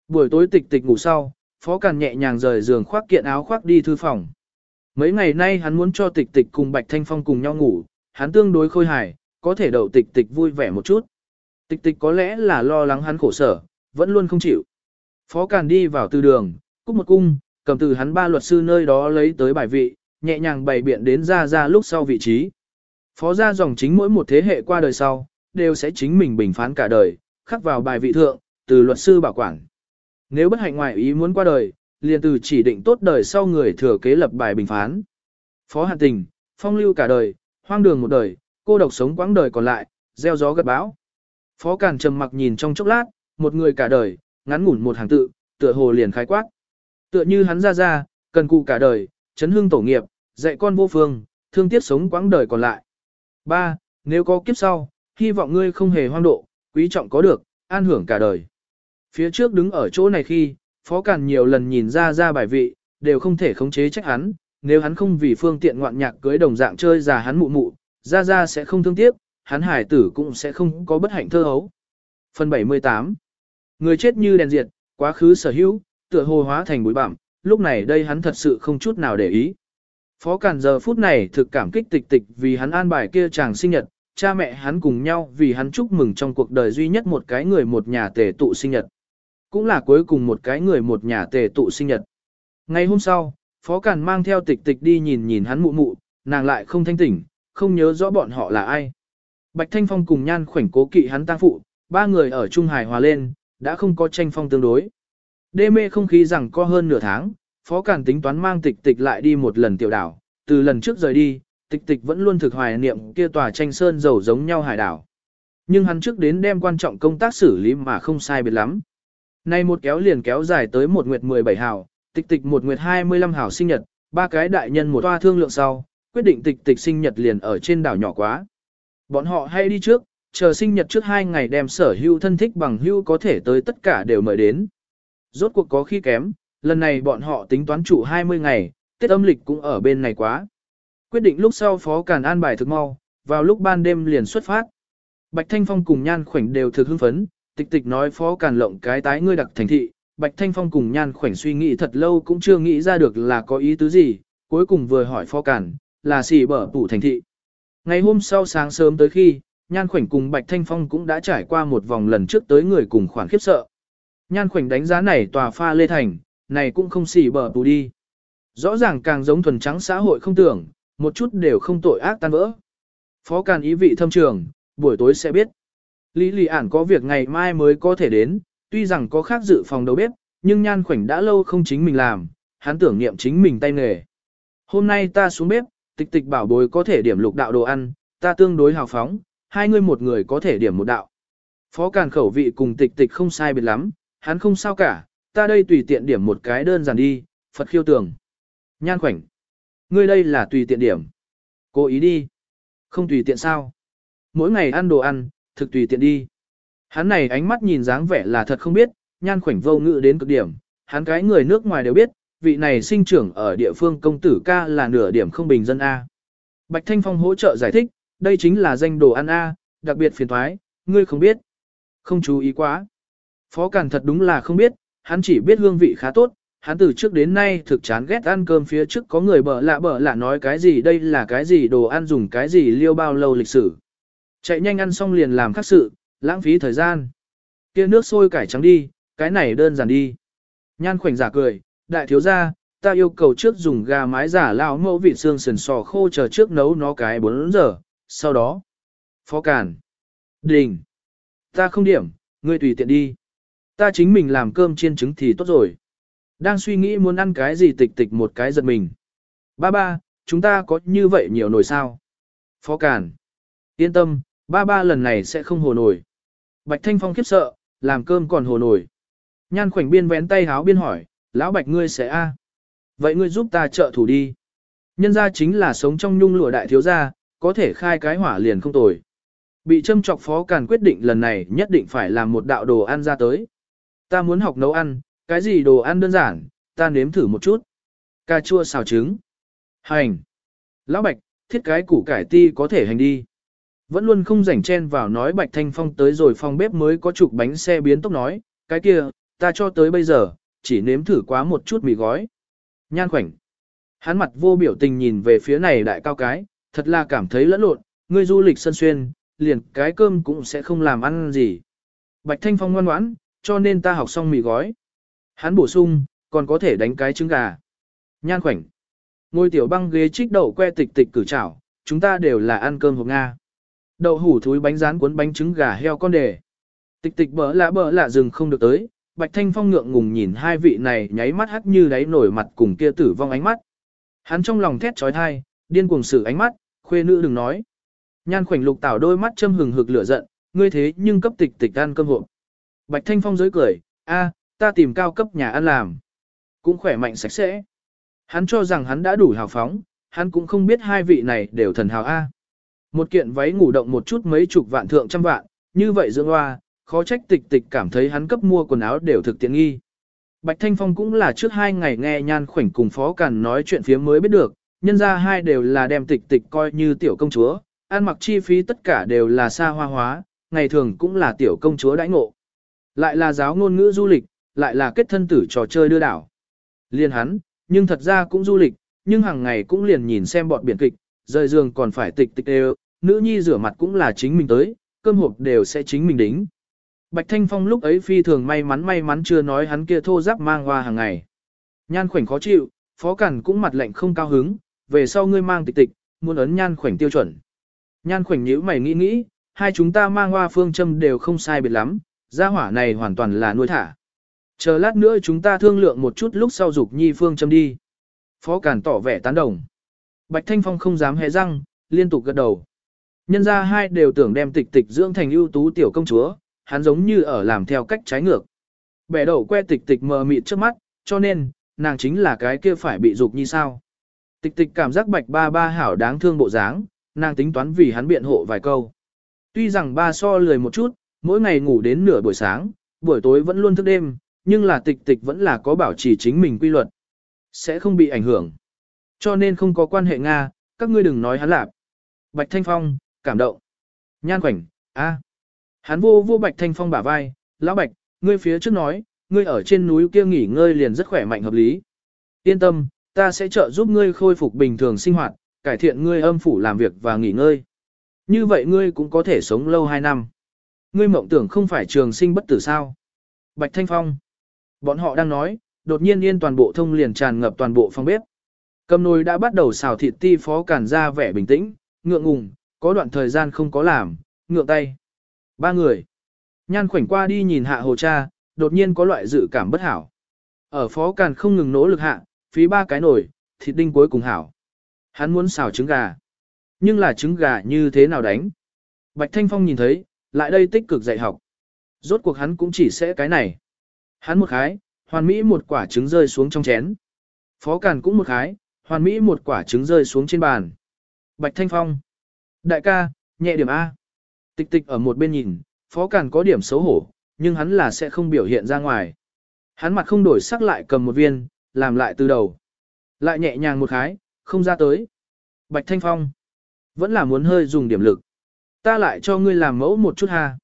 Buổi tối tịch tịch ngủ sau, phó càn nhẹ nhàng rời giường khoác kiện áo khoác đi thư phòng. Mấy ngày nay hắn muốn cho tịch tịch cùng Bạch Thanh Phong cùng nhau ngủ, hắn tương đối khôi hài, có thể đậu tịch tịch vui vẻ một chút. Tịch tịch có lẽ là lo lắng hắn khổ sở, vẫn luôn không chịu. Phó Càn đi vào từ đường, cúc một cung, cầm từ hắn ba luật sư nơi đó lấy tới bài vị, nhẹ nhàng bày biện đến ra ra lúc sau vị trí. Phó gia dòng chính mỗi một thế hệ qua đời sau, đều sẽ chính mình bình phán cả đời, khắc vào bài vị thượng, từ luật sư bảo quản. Nếu bất hạnh ngoại ý muốn qua đời, liền từ chỉ định tốt đời sau người thừa kế lập bài bình phán. Phó Hàn Tình, phong lưu cả đời, hoang đường một đời, cô độc sống quãng đời còn lại, gieo gió gặt bão. Phó Càn trầm mặc nhìn trong chốc lát, một người cả đời, ngắn ngủn một hàng tự, tựa hồ liền khái quát. Tựa như hắn ra ra, cần cụ cả đời, chấn hương tổ nghiệp, dạy con vô phương, thương tiếc sống quãng đời còn lại. Ba, nếu có kiếp sau, hy vọng ngươi không hề hoang độ, quý trọng có được, an hưởng cả đời. Phía trước đứng ở chỗ này khi, Phó Càn nhiều lần nhìn ra ra bài vị, đều không thể khống chế trách hắn, nếu hắn không vì phương tiện ngoạn nhạc cưới đồng dạng chơi già hắn mụ mụ, ra ra sẽ không thương tiếc, hắn hải tử cũng sẽ không có bất hạnh thơ hấu. Phần 78 Người chết như đèn diệt, quá khứ sở hữu, tựa hồ hóa thành bụi bặm, lúc này đây hắn thật sự không chút nào để ý. Phó Cản giờ phút này thực cảm kích tịch tịch vì hắn an bài kia chàng sinh nhật, cha mẹ hắn cùng nhau vì hắn chúc mừng trong cuộc đời duy nhất một cái người một nhà tề tụ sinh nhật. Cũng là cuối cùng một cái người một nhà tề tụ sinh nhật. Ngày hôm sau, Phó Cản mang theo tịch tịch đi nhìn nhìn hắn mụ mụ, nàng lại không thanh tỉnh, không nhớ rõ bọn họ là ai. Bạch Thanh Phong cùng nhan khoảnh cố kỵ hắn tăng phụ, ba người ở Trung Hải hòa lên, đã không có tranh phong tương đối. Đê mê không khí rằng có hơn nửa tháng, Phó Càn tính toán mang tịch tịch lại đi một lần tiểu đảo, từ lần trước rời đi, tịch tịch vẫn luôn thực hoài niệm kia tòa tranh sơn dầu giống nhau hải đảo. Nhưng hắn trước đến đem quan trọng công tác xử lý mà không sai biệt lắm. Nay một kéo liền kéo dài tới một nguyệt 17 hào, tịch tịch một nguyệt 25 hào sinh nhật, ba cái đại nhân một toa thương lượng sau, quyết định tịch tịch sinh nhật liền ở trên đảo nhỏ quá. Bọn họ hay đi trước, chờ sinh nhật trước hai ngày đem sở hưu thân thích bằng hưu có thể tới tất cả đều mời đến. Rốt cuộc có khi kém, lần này bọn họ tính toán trụ 20 ngày, Tết âm lịch cũng ở bên này quá. Quyết định lúc sau phó càn an bài thực mau, vào lúc ban đêm liền xuất phát. Bạch Thanh Phong cùng Nhan Khoảnh đều thực hưng phấn, tịch tịch nói phó càn lộng cái tái ngươi đặc thành thị, Bạch Thanh Phong cùng Nhan Khoảnh suy nghĩ thật lâu cũng chưa nghĩ ra được là có ý tứ gì, cuối cùng vừa hỏi phó càn, là xì bở tủ thành thị. Ngày hôm sau sáng sớm tới khi, Nhan Khoảnh cùng Bạch Thanh Phong cũng đã trải qua một vòng lần trước tới người cùng khoản khiếp sợ. Nhan Khoảnh đánh giá này tòa pha lê thành, này cũng không xì bờ tù đi. Rõ ràng càng giống thuần trắng xã hội không tưởng, một chút đều không tội ác tan vỡ. Phó Càn ý vị thâm trường, buổi tối sẽ biết. Lý Lì ản có việc ngày mai mới có thể đến, tuy rằng có khác dự phòng đầu bếp, nhưng nhan khoảnh đã lâu không chính mình làm, hắn tưởng niệm chính mình tay nghề. Hôm nay ta xuống bếp, tịch tịch bảo bối có thể điểm lục đạo đồ ăn, ta tương đối hào phóng, hai người một người có thể điểm một đạo. Phó Càn khẩu vị cùng tịch tịch không sai biệt lắm, hắn không sao cả, ta đây tùy tiện điểm một cái đơn giản đi, Phật khiêu tường. Nhan khoảnh. Ngươi đây là tùy tiện điểm. Cố ý đi. Không tùy tiện sao? Mỗi ngày ăn đồ ăn, thực tùy tiện đi. Hắn này ánh mắt nhìn dáng vẻ là thật không biết, nhan khoảnh vô ngự đến cực điểm. Hắn cái người nước ngoài đều biết, vị này sinh trưởng ở địa phương công tử ca là nửa điểm không bình dân A. Bạch Thanh Phong hỗ trợ giải thích, đây chính là danh đồ ăn A, đặc biệt phiền thoái, ngươi không biết. Không chú ý quá. Phó Càn thật đúng là không biết, hắn chỉ biết hương vị khá tốt, hắn từ trước đến nay thực chán ghét ăn cơm phía trước có người bở lạ bở lạ nói cái gì đây là cái gì đồ ăn dùng cái gì liêu bao lâu lịch sử. Chạy nhanh ăn xong liền làm khác sự, lãng phí thời gian. kia nước sôi cải trắng đi, cái này đơn giản đi. Nhan khoảnh giả cười, đại thiếu gia, ta yêu cầu trước dùng gà mái giả lao mẫu vị xương sườn sò khô chờ trước nấu nó cái 4 giờ, sau đó. Phó Càn. Đình. Ta không điểm, ngươi tùy tiện đi. Ta chính mình làm cơm chiên trứng thì tốt rồi. Đang suy nghĩ muốn ăn cái gì tịch tịch một cái giật mình. Ba ba, chúng ta có như vậy nhiều nồi sao? Phó Càn. Yên tâm, ba ba lần này sẽ không hồ nổi. Bạch Thanh Phong khiếp sợ, làm cơm còn hồ nổi. Nhan khoảnh biên vén tay háo biên hỏi, lão Bạch ngươi sẽ a? Vậy ngươi giúp ta trợ thủ đi. Nhân gia chính là sống trong nhung lụa đại thiếu gia, có thể khai cái hỏa liền không tồi. Bị châm chọc phó càn quyết định lần này nhất định phải làm một đạo đồ ăn ra tới. Ta muốn học nấu ăn, cái gì đồ ăn đơn giản, ta nếm thử một chút. Cà chua xào trứng. Hành. Lão Bạch, thiết cái củ cải ti có thể hành đi. Vẫn luôn không rảnh chen vào nói Bạch Thanh Phong tới rồi phòng bếp mới có chục bánh xe biến tốc nói, cái kia, ta cho tới bây giờ, chỉ nếm thử quá một chút mì gói. Nhan khoảnh. Hắn mặt vô biểu tình nhìn về phía này đại cao cái, thật là cảm thấy lẫn lộn, ngươi du lịch sân xuyên, liền cái cơm cũng sẽ không làm ăn gì. Bạch Thanh Phong ngoan ngoãn, cho nên ta học xong mì gói. Hắn bổ sung, còn có thể đánh cái trứng gà. Nhan khoảnh. Ngôi tiểu băng ghế trích đậu que tịch tịch cử chảo, chúng ta đều là ăn cơm hộp Nga. Đậu hủ thúi bánh rán cuốn bánh trứng gà heo con đề. Tịch tịch bỡ lạ bỡ lạ dừng không được tới, Bạch Thanh Phong ngượng ngùng nhìn hai vị này nháy mắt hắt như đáy nổi mặt cùng kia tử vong ánh mắt. Hắn trong lòng thét trói thai, điên cuồng sử ánh mắt, khuê nữ đừng nói. Nhan khoảnh lục tảo đôi mắt châm hừng hực lửa giận, ngươi thế nhưng cấp tịch tịch ăn cơm hộp. Bạch Thanh Phong giới cười, a, ta tìm cao cấp nhà ăn làm. Cũng khỏe mạnh sạch sẽ. Hắn cho rằng hắn đã đủ hào phóng, hắn cũng không biết hai vị này đều thần hào A. Một kiện váy ngủ động một chút mấy chục vạn thượng trăm vạn, như vậy dưỡng hoa, khó trách tịch tịch cảm thấy hắn cấp mua quần áo đều thực tiện nghi. Bạch Thanh Phong cũng là trước hai ngày nghe nhan khoảnh cùng phó càn nói chuyện phía mới biết được, nhân ra hai đều là đem tịch tịch coi như tiểu công chúa, ăn mặc chi phí tất cả đều là xa hoa hóa, ngày thường cũng là tiểu công chúa đãi ngộ. Lại là giáo ngôn ngữ du lịch, lại là kết thân tử trò chơi đưa đảo. Liên hắn, nhưng thật ra cũng du lịch, nhưng hàng ngày cũng liền nhìn xem bọn biển kịch, rời giường còn phải tịch tịch đều, nữ nhi rửa mặt cũng là chính mình tới, cơm hộp đều sẽ chính mình đính. Bạch Thanh Phong lúc ấy phi thường may mắn may mắn chưa nói hắn kia thô giáp mang hoa hàng ngày. Nhan khoảnh khó chịu, phó cẩn cũng mặt lạnh không cao hứng, về sau ngươi mang tịch tịch, muốn ấn nhan khoảnh tiêu chuẩn. Nhan khoảnh nhíu mày nghĩ nghĩ, hai chúng ta mang hoa phương châm đều không sai biệt lắm, gia hỏa này hoàn toàn là nuôi thả. Chờ lát nữa chúng ta thương lượng một chút lúc sau dục nhi phương châm đi. Phó Cản tỏ vẻ tán đồng. Bạch Thanh Phong không dám hé răng, liên tục gật đầu. Nhân ra hai đều tưởng đem tịch tịch dưỡng thành ưu tú tiểu công chúa, hắn giống như ở làm theo cách trái ngược. Bẻ đầu que tịch tịch mờ mịt trước mắt, cho nên, nàng chính là cái kia phải bị dục như sao. Tịch tịch cảm giác bạch ba ba hảo đáng thương bộ dáng, nàng tính toán vì hắn biện hộ vài câu. Tuy rằng ba so lười một chút, mỗi ngày ngủ đến nửa buổi sáng, buổi tối vẫn luôn thức đêm, nhưng là tịch tịch vẫn là có bảo trì chính mình quy luật. Sẽ không bị ảnh hưởng. Cho nên không có quan hệ Nga, các ngươi đừng nói hắn lạp. Bạch Thanh Phong, cảm động. Nhan Khoảnh, A. Hắn vô vô Bạch Thanh Phong bả vai, lão Bạch, ngươi phía trước nói, ngươi ở trên núi kia nghỉ ngơi liền rất khỏe mạnh hợp lý. Yên tâm, ta sẽ trợ giúp ngươi khôi phục bình thường sinh hoạt, cải thiện ngươi âm phủ làm việc và nghỉ ngơi. Như vậy ngươi cũng có thể sống lâu 2 năm. Ngươi mộng tưởng không phải trường sinh bất tử sao. Bạch Thanh Phong. Bọn họ đang nói, đột nhiên yên toàn bộ thông liền tràn ngập toàn bộ phòng bếp. Cầm nồi đã bắt đầu xào thịt ti phó cản ra vẻ bình tĩnh, ngượng ngùng, có đoạn thời gian không có làm, ngượng tay. Ba người. Nhan khoảnh qua đi nhìn hạ hồ cha, đột nhiên có loại dự cảm bất hảo. Ở phó càn không ngừng nỗ lực hạ, phí ba cái nồi, thịt đinh cuối cùng hảo. Hắn muốn xào trứng gà. Nhưng là trứng gà như thế nào đánh? Bạch Thanh Phong nhìn thấy, lại đây tích cực dạy học. Rốt cuộc hắn cũng chỉ sẽ cái này. Hắn một khái, hoàn mỹ một quả trứng rơi xuống trong chén. Phó Càn cũng một khái, hoàn mỹ một quả trứng rơi xuống trên bàn. Bạch Thanh Phong. Đại ca, nhẹ điểm A. Tịch tịch ở một bên nhìn, Phó Càn có điểm xấu hổ, nhưng hắn là sẽ không biểu hiện ra ngoài. Hắn mặt không đổi sắc lại cầm một viên, làm lại từ đầu. Lại nhẹ nhàng một khái, không ra tới. Bạch Thanh Phong. Vẫn là muốn hơi dùng điểm lực. Ta lại cho ngươi làm mẫu một chút ha.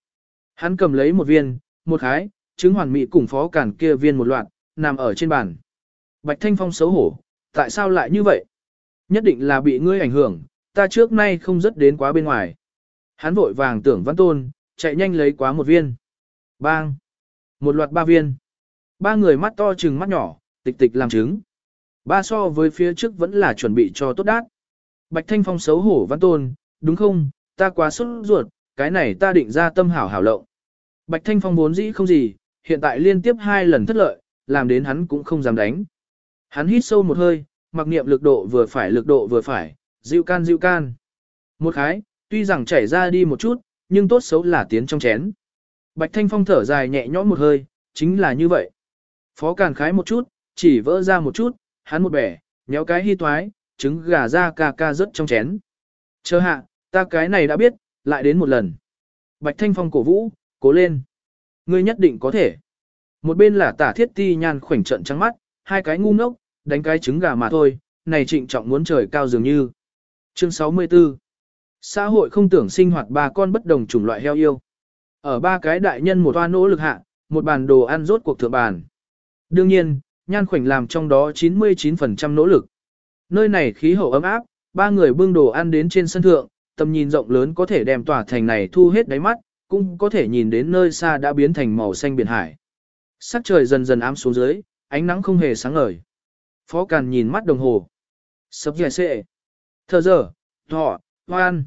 Hắn cầm lấy một viên, một khái, trứng hoàn mỹ cùng phó cản kia viên một loạt, nằm ở trên bàn. Bạch Thanh Phong xấu hổ, tại sao lại như vậy? Nhất định là bị ngươi ảnh hưởng, ta trước nay không rất đến quá bên ngoài. Hắn vội vàng tưởng văn tôn, chạy nhanh lấy quá một viên. Bang! Một loạt ba viên. Ba người mắt to chừng mắt nhỏ, tịch tịch làm chứng. Ba so với phía trước vẫn là chuẩn bị cho tốt đát. Bạch Thanh Phong xấu hổ văn tôn, đúng không, ta quá sốt ruột, cái này ta định ra tâm hảo hảo lộng. Bạch Thanh Phong vốn dĩ không gì, hiện tại liên tiếp hai lần thất lợi, làm đến hắn cũng không dám đánh. Hắn hít sâu một hơi, mặc niệm lực độ vừa phải lực độ vừa phải, dịu can dịu can. Một khái, tuy rằng chảy ra đi một chút, nhưng tốt xấu là tiến trong chén. Bạch Thanh Phong thở dài nhẹ nhõm một hơi, chính là như vậy. Phó Càn khái một chút, chỉ vỡ ra một chút, hắn một bẻ, nhéo cái hy toái, trứng gà ra ca ca rớt trong chén. Chờ hạ, ta cái này đã biết, lại đến một lần. Bạch Thanh Phong cổ vũ, cố lên. Ngươi nhất định có thể. Một bên là tả thiết ti nhan khoảnh trận trắng mắt, hai cái ngu ngốc, đánh cái trứng gà mà thôi, này trịnh trọng muốn trời cao dường như. Chương 64 Xã hội không tưởng sinh hoạt ba con bất đồng chủng loại heo yêu. Ở ba cái đại nhân một toa nỗ lực hạ, một bàn đồ ăn rốt cuộc thượng bàn. Đương nhiên, nhan khoảnh làm trong đó 99% nỗ lực. Nơi này khí hậu ấm áp, ba người bưng đồ ăn đến trên sân thượng, tầm nhìn rộng lớn có thể đem tòa thành này thu hết đáy mắt, cũng có thể nhìn đến nơi xa đã biến thành màu xanh biển hải. Sắc trời dần dần ám xuống dưới, ánh nắng không hề sáng ngời. Phó Càn nhìn mắt đồng hồ. sắp dẻ xệ. Thờ giờ, thọ, hoan.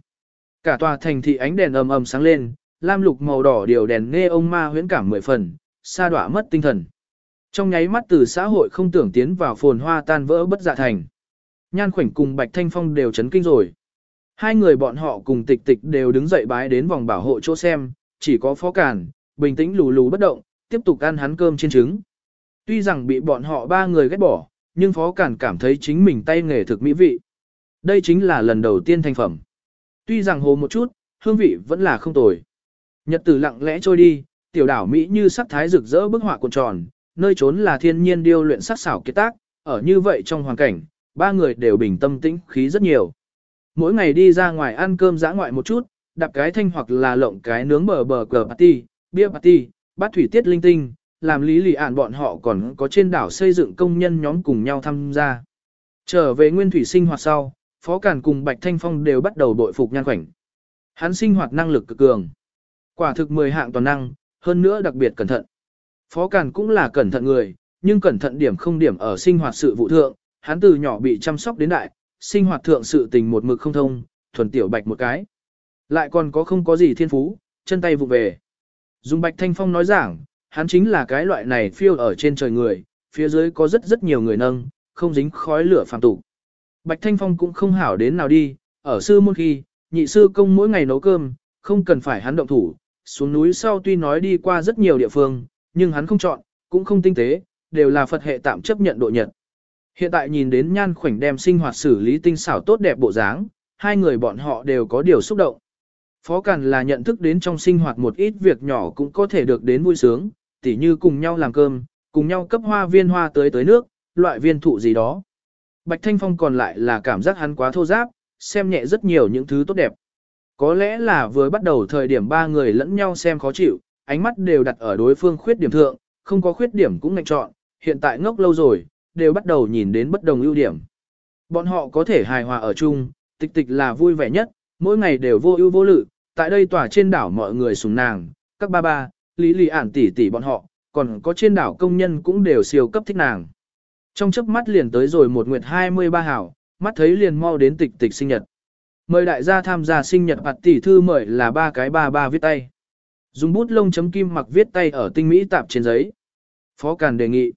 Cả tòa thành thị ánh đèn ầm ầm sáng lên, lam lục màu đỏ điều đèn nghe ông ma huyễn cảm mười phần, xa đọa mất tinh thần. Trong nháy mắt từ xã hội không tưởng tiến vào phồn hoa tan vỡ bất dạ thành. Nhan khoảnh cùng Bạch Thanh Phong đều chấn kinh rồi. Hai người bọn họ cùng tịch tịch đều đứng dậy bái đến vòng bảo hộ chỗ xem, chỉ có phó cản, bình tĩnh lù lù bất động, tiếp tục ăn hắn cơm trên trứng. Tuy rằng bị bọn họ ba người ghét bỏ, nhưng phó cản cảm thấy chính mình tay nghề thực mỹ vị. Đây chính là lần đầu tiên thành phẩm. Tuy rằng hồ một chút, hương vị vẫn là không tồi. Nhật tử lặng lẽ trôi đi, tiểu đảo Mỹ như sắc thái rực rỡ bức họa cuộn tròn, nơi trốn là thiên nhiên điêu luyện sắc xảo kết tác, ở như vậy trong hoàn cảnh, ba người đều bình tâm tĩnh khí rất nhiều. Mỗi ngày đi ra ngoài ăn cơm dã ngoại một chút, đạp cái thanh hoặc là lộng cái nướng bờ bờ cờ party, bia party, bát thủy tiết linh tinh, làm lý lì ản bọn họ còn có trên đảo xây dựng công nhân nhóm cùng nhau tham gia. Trở về nguyên thủy sinh hoạt sau, Phó Cản cùng Bạch Thanh Phong đều bắt đầu bội phục nhan khoảnh. Hắn sinh hoạt năng lực cực cường. Quả thực 10 hạng toàn năng, hơn nữa đặc biệt cẩn thận. Phó càn cũng là cẩn thận người, nhưng cẩn thận điểm không điểm ở sinh hoạt sự vụ thượng, hắn từ nhỏ bị chăm sóc đến đại, sinh hoạt thượng sự tình một mực không thông, thuần tiểu bạch một cái. Lại còn có không có gì thiên phú, chân tay vụ về. Dùng Bạch Thanh Phong nói giảng, hắn chính là cái loại này phiêu ở trên trời người, phía dưới có rất rất nhiều người nâng, không dính khói lửa phàm tục. Bạch Thanh Phong cũng không hảo đến nào đi, ở sư môn khi, nhị sư công mỗi ngày nấu cơm, không cần phải hắn động thủ, xuống núi sau tuy nói đi qua rất nhiều địa phương, nhưng hắn không chọn, cũng không tinh tế, đều là Phật hệ tạm chấp nhận độ nhật. Hiện tại nhìn đến nhan khoảnh đem sinh hoạt xử lý tinh xảo tốt đẹp bộ dáng, hai người bọn họ đều có điều xúc động. Phó Càn là nhận thức đến trong sinh hoạt một ít việc nhỏ cũng có thể được đến vui sướng, tỉ như cùng nhau làm cơm, cùng nhau cấp hoa viên hoa tới tới nước, loại viên thụ gì đó. Bạch Thanh Phong còn lại là cảm giác hắn quá thô giáp, xem nhẹ rất nhiều những thứ tốt đẹp. Có lẽ là vừa bắt đầu thời điểm ba người lẫn nhau xem khó chịu, ánh mắt đều đặt ở đối phương khuyết điểm thượng, không có khuyết điểm cũng ngạch chọn, hiện tại ngốc lâu rồi, đều bắt đầu nhìn đến bất đồng ưu điểm. Bọn họ có thể hài hòa ở chung, tịch tịch là vui vẻ nhất, mỗi ngày đều vô ưu vô lự, tại đây tỏa trên đảo mọi người sùng nàng, các ba ba, lý lì ản tỷ tỷ bọn họ, còn có trên đảo công nhân cũng đều siêu cấp thích nàng. Trong chớp mắt liền tới rồi một nguyệt 23 hảo, mắt thấy liền mau đến tịch tịch sinh nhật. Mời đại gia tham gia sinh nhật bạt tỷ thư mời là ba cái ba ba viết tay. Dùng bút lông chấm kim mặc viết tay ở tinh mỹ tạp trên giấy. Phó Càn đề nghị.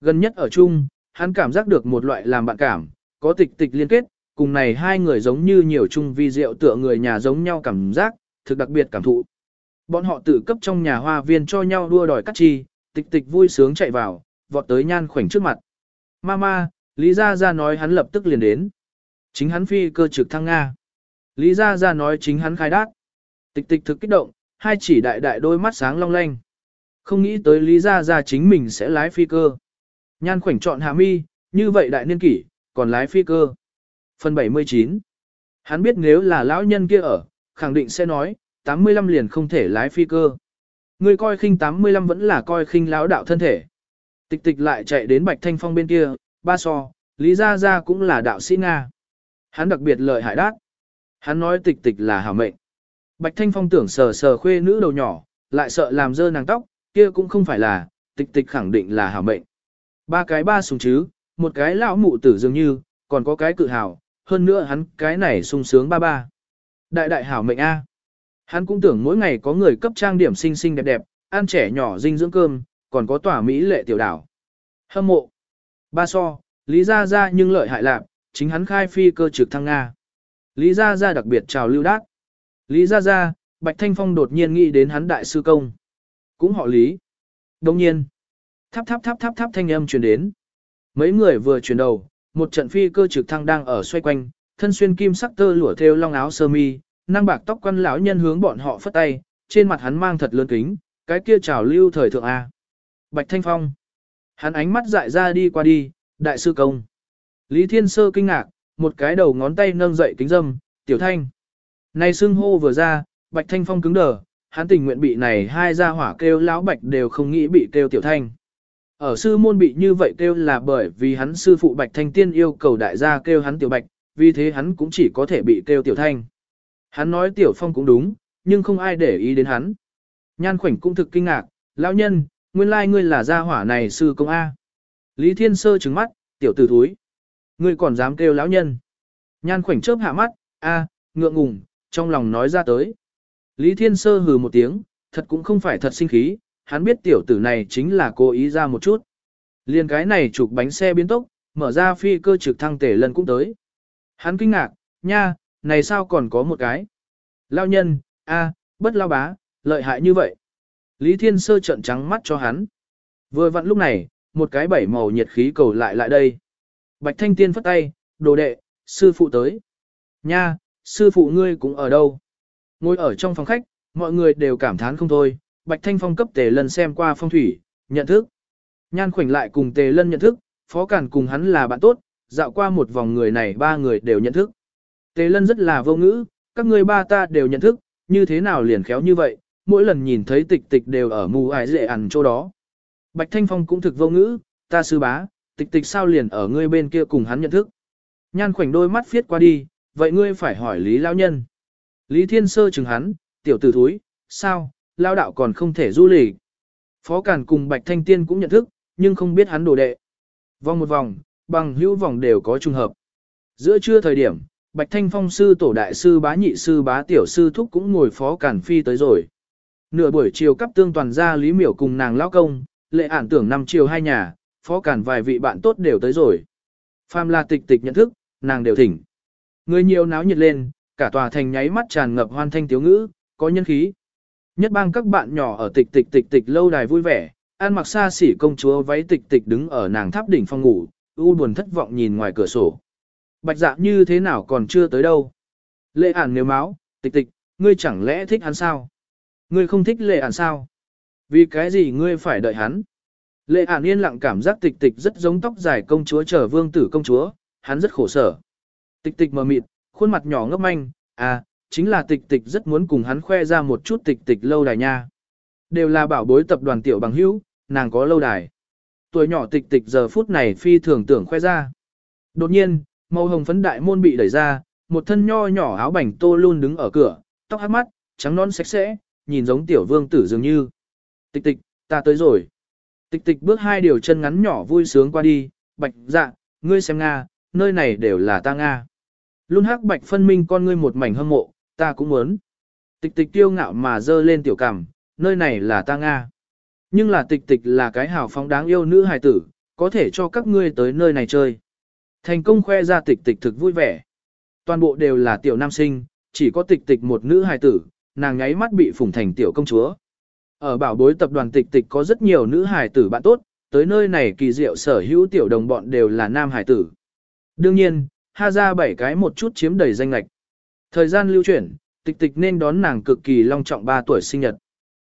Gần nhất ở chung, hắn cảm giác được một loại làm bạn cảm, có tịch tịch liên kết, cùng này hai người giống như nhiều chung vi diệu tựa người nhà giống nhau cảm giác, thực đặc biệt cảm thụ. Bọn họ tự cấp trong nhà hoa viên cho nhau đua đòi cắt chi, tịch tịch vui sướng chạy vào, vọt tới nhan khoảnh trước mặt. Mama, Lý Gia Gia nói hắn lập tức liền đến. Chính hắn phi cơ trực thăng Nga. Lý Gia Gia nói chính hắn khai đát. Tịch tịch thực kích động, hai chỉ đại đại đôi mắt sáng long lanh. Không nghĩ tới Lý Gia Gia chính mình sẽ lái phi cơ. Nhan khoảnh chọn hạ mi, như vậy đại niên kỷ, còn lái phi cơ. Phần 79 Hắn biết nếu là lão nhân kia ở, khẳng định sẽ nói, 85 liền không thể lái phi cơ. Người coi khinh 85 vẫn là coi khinh lão đạo thân thể. Tịch tịch lại chạy đến Bạch Thanh Phong bên kia, ba so, Lý Gia Gia cũng là đạo sĩ Nga. Hắn đặc biệt lợi hại đát. Hắn nói tịch tịch là hảo mệnh. Bạch Thanh Phong tưởng sờ sờ khuê nữ đầu nhỏ, lại sợ làm dơ nàng tóc, kia cũng không phải là, tịch tịch khẳng định là hảo mệnh. Ba cái ba sùng chứ, một cái lão mụ tử dường như, còn có cái cự hảo, hơn nữa hắn cái này sung sướng ba ba. Đại đại hảo mệnh A. Hắn cũng tưởng mỗi ngày có người cấp trang điểm xinh xinh đẹp đẹp, ăn trẻ nhỏ dinh dưỡng cơm, còn có tỏa mỹ lệ tiểu đảo. Hâm mộ. Ba so, Lý Gia Gia nhưng lợi hại lạc, chính hắn khai phi cơ trực thăng Nga. Lý Gia Gia đặc biệt chào lưu đát. Lý Gia Gia, Bạch Thanh Phong đột nhiên nghĩ đến hắn đại sư công. Cũng họ Lý. Đồng nhiên. Tháp tháp tháp tháp tháp thanh âm truyền đến. Mấy người vừa chuyển đầu, một trận phi cơ trực thăng đang ở xoay quanh, thân xuyên kim sắc tơ lụa thêu long áo sơ mi, năng bạc tóc quăn lão nhân hướng bọn họ phất tay, trên mặt hắn mang thật lớn kính, cái kia chào lưu thời thượng a. Bạch Thanh Phong. Hắn ánh mắt dại ra đi qua đi, đại sư công. Lý Thiên Sơ kinh ngạc, một cái đầu ngón tay nâng dậy kính dâm, tiểu thanh. Này xưng hô vừa ra, Bạch Thanh Phong cứng đờ, hắn tình nguyện bị này hai gia hỏa kêu lão Bạch đều không nghĩ bị kêu tiểu thanh. Ở sư môn bị như vậy kêu là bởi vì hắn sư phụ Bạch Thanh Tiên yêu cầu đại gia kêu hắn tiểu Bạch, vì thế hắn cũng chỉ có thể bị kêu tiểu thanh. Hắn nói tiểu phong cũng đúng, nhưng không ai để ý đến hắn. Nhan khoảnh cũng thực kinh ngạc, lão nhân, nguyên lai ngươi là gia hỏa này sư công A. Lý Thiên Sơ trừng mắt, tiểu tử thúi. Ngươi còn dám kêu lão nhân. Nhan khoảnh chớp hạ mắt, A, ngượng ngùng, trong lòng nói ra tới. Lý Thiên Sơ hừ một tiếng, thật cũng không phải thật sinh khí, hắn biết tiểu tử này chính là cố ý ra một chút. Liên cái này chụp bánh xe biến tốc, mở ra phi cơ trực thăng tể lần cũng tới. Hắn kinh ngạc, nha, này sao còn có một cái. Lao nhân, a, bất lao bá, lợi hại như vậy. Lý Thiên Sơ trợn trắng mắt cho hắn. Vừa vặn lúc này, một cái bảy màu nhiệt khí cầu lại lại đây. Bạch Thanh Tiên phất tay, đồ đệ, sư phụ tới. Nha, sư phụ ngươi cũng ở đâu? Ngồi ở trong phòng khách, mọi người đều cảm thán không thôi. Bạch Thanh Phong cấp Tề Lân xem qua phong thủy, nhận thức. Nhan khoảnh lại cùng Tề Lân nhận thức, Phó Cản cùng hắn là bạn tốt, dạo qua một vòng người này ba người đều nhận thức. Tề Lân rất là vô ngữ, các ngươi ba ta đều nhận thức, như thế nào liền khéo như vậy, mỗi lần nhìn thấy tịch tịch đều ở mù ải dễ ăn chỗ đó. Bạch Thanh Phong cũng thực vô ngữ, ta sư bá, tịch tịch sao liền ở ngươi bên kia cùng hắn nhận thức. Nhan khoảnh đôi mắt phiết qua đi, vậy ngươi phải hỏi Lý Lão Nhân. Lý Thiên Sơ chừng hắn, tiểu tử thúi, sao, Lao đạo còn không thể du lịch. Phó Cản cùng Bạch Thanh Tiên cũng nhận thức, nhưng không biết hắn đồ đệ. Vòng một vòng, bằng hữu vòng đều có trùng hợp. Giữa trưa thời điểm, Bạch Thanh Phong sư tổ đại sư bá nhị sư bá tiểu sư thúc cũng ngồi phó cản phi tới rồi. Nửa buổi chiều cấp tương toàn ra Lý Miểu cùng nàng lao công, lệ ản tưởng năm chiều hai nhà, phó cản vài vị bạn tốt đều tới rồi. Phàm là tịch tịch nhận thức, nàng đều thỉnh. Người nhiều náo nhiệt lên, cả tòa thành nháy mắt tràn ngập hoan thanh tiếu ngữ, có nhân khí. Nhất bang các bạn nhỏ ở tịch tịch tịch tịch lâu đài vui vẻ, ăn mặc xa xỉ công chúa váy tịch tịch đứng ở nàng tháp đỉnh phòng ngủ, u buồn thất vọng nhìn ngoài cửa sổ. Bạch dạ như thế nào còn chưa tới đâu. Lệ ản nếu máu, tịch tịch, ngươi chẳng lẽ thích hắn sao? Ngươi không thích lệ ản sao? Vì cái gì ngươi phải đợi hắn? Lệ ản yên lặng cảm giác tịch tịch rất giống tóc dài công chúa trở vương tử công chúa, hắn rất khổ sở. Tịch tịch mờ mịt, khuôn mặt nhỏ ngấp manh, à, chính là tịch tịch rất muốn cùng hắn khoe ra một chút tịch tịch lâu đài nha. Đều là bảo bối tập đoàn tiểu bằng hữu, nàng có lâu đài. Tuổi nhỏ tịch tịch giờ phút này phi thường tưởng khoe ra. Đột nhiên, màu hồng phấn đại môn bị đẩy ra, một thân nho nhỏ áo bảnh tô luôn đứng ở cửa, tóc hát mắt, trắng non sạch sẽ, nhìn giống tiểu vương tử dường như. Tịch tịch, ta tới rồi. Tịch tịch bước hai điều chân ngắn nhỏ vui sướng qua đi, bạch dạ, ngươi xem Nga, nơi này đều là ta Nga. Luôn hắc bạch phân minh con ngươi một mảnh hâm mộ, ta cũng muốn. Tịch tịch tiêu ngạo mà dơ lên tiểu cằm, nơi này là ta Nga. Nhưng là tịch tịch là cái hào phóng đáng yêu nữ hài tử, có thể cho các ngươi tới nơi này chơi. Thành công khoe ra tịch tịch thực vui vẻ. Toàn bộ đều là tiểu nam sinh, chỉ có tịch tịch một nữ hài tử, nàng nháy mắt bị phủng thành tiểu công chúa. Ở bảo bối tập đoàn tịch tịch có rất nhiều nữ hài tử bạn tốt, tới nơi này kỳ diệu sở hữu tiểu đồng bọn đều là nam hài tử. Đương nhiên, ha ra bảy cái một chút chiếm đầy danh lệch. Thời gian lưu chuyển, tịch tịch nên đón nàng cực kỳ long trọng 3 tuổi sinh nhật.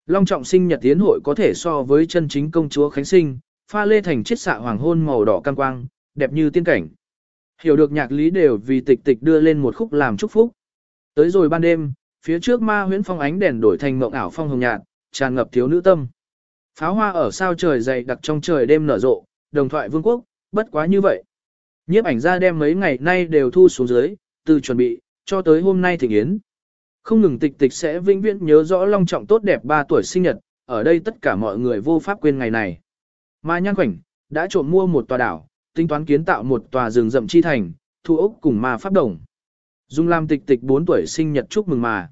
Long trọng sinh nhật tiến hội có thể so với chân chính công chúa Khánh Sinh, pha lê thành chiết xạ hoàng hôn màu đỏ cam quang, đẹp như tiên cảnh. Hiểu được nhạc lý đều vì tịch tịch đưa lên một khúc làm chúc phúc. Tới rồi ban đêm, phía trước ma huyễn phong ánh đèn đổi thành mộng ảo phong hồng nhạt, tràn ngập thiếu nữ tâm. Pháo hoa ở sao trời dày đặc trong trời đêm nở rộ, đồng thoại vương quốc, bất quá như vậy. Nhiếp ảnh ra đem mấy ngày nay đều thu xuống dưới, từ chuẩn bị, cho tới hôm nay thịnh yến. Không ngừng tịch tịch sẽ vĩnh viễn nhớ rõ long trọng tốt đẹp 3 tuổi sinh nhật, ở đây tất cả mọi người vô pháp quên ngày này. Mà nhan khoảnh, đã trộm mua một tòa đảo, tính toán kiến tạo một tòa rừng rậm chi thành, thu ốc cùng ma pháp đồng. Dung Lam tịch tịch 4 tuổi sinh nhật chúc mừng mà.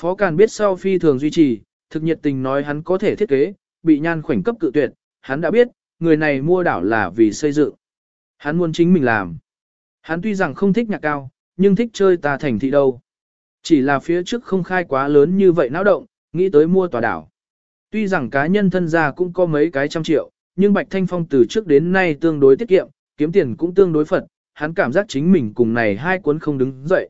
Phó Càn biết sau phi thường duy trì, thực nhiệt tình nói hắn có thể thiết kế, bị nhan khoảnh cấp cự tuyệt, hắn đã biết, người này mua đảo là vì xây dựng. Hắn muốn chính mình làm. Hắn tuy rằng không thích nhạc cao, nhưng thích chơi ta thành thị đâu. Chỉ là phía trước không khai quá lớn như vậy náo động, nghĩ tới mua tòa đảo. Tuy rằng cá nhân thân gia cũng có mấy cái trăm triệu, nhưng Bạch Thanh Phong từ trước đến nay tương đối tiết kiệm, kiếm tiền cũng tương đối phật, hắn cảm giác chính mình cùng này hai cuốn không đứng dậy.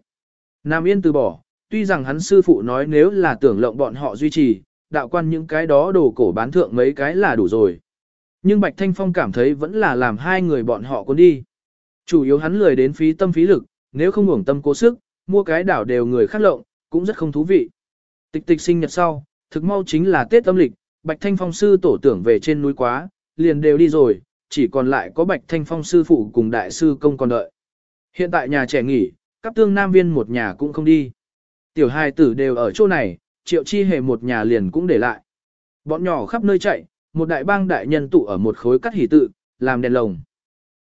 Nam Yên từ bỏ, tuy rằng hắn sư phụ nói nếu là tưởng lộng bọn họ duy trì, đạo quan những cái đó đồ cổ bán thượng mấy cái là đủ rồi. Nhưng Bạch Thanh Phong cảm thấy vẫn là làm hai người bọn họ cuốn đi. Chủ yếu hắn lười đến phí tâm phí lực, nếu không hưởng tâm cố sức, mua cái đảo đều người khác lộng, cũng rất không thú vị. Tịch tịch sinh nhật sau, thực mau chính là Tết âm lịch, Bạch Thanh Phong sư tổ tưởng về trên núi quá, liền đều đi rồi, chỉ còn lại có Bạch Thanh Phong sư phụ cùng đại sư công còn đợi. Hiện tại nhà trẻ nghỉ, các tương nam viên một nhà cũng không đi. Tiểu hai tử đều ở chỗ này, triệu chi hề một nhà liền cũng để lại. Bọn nhỏ khắp nơi chạy, một đại bang đại nhân tụ ở một khối cắt hỉ tự, làm đèn lồng.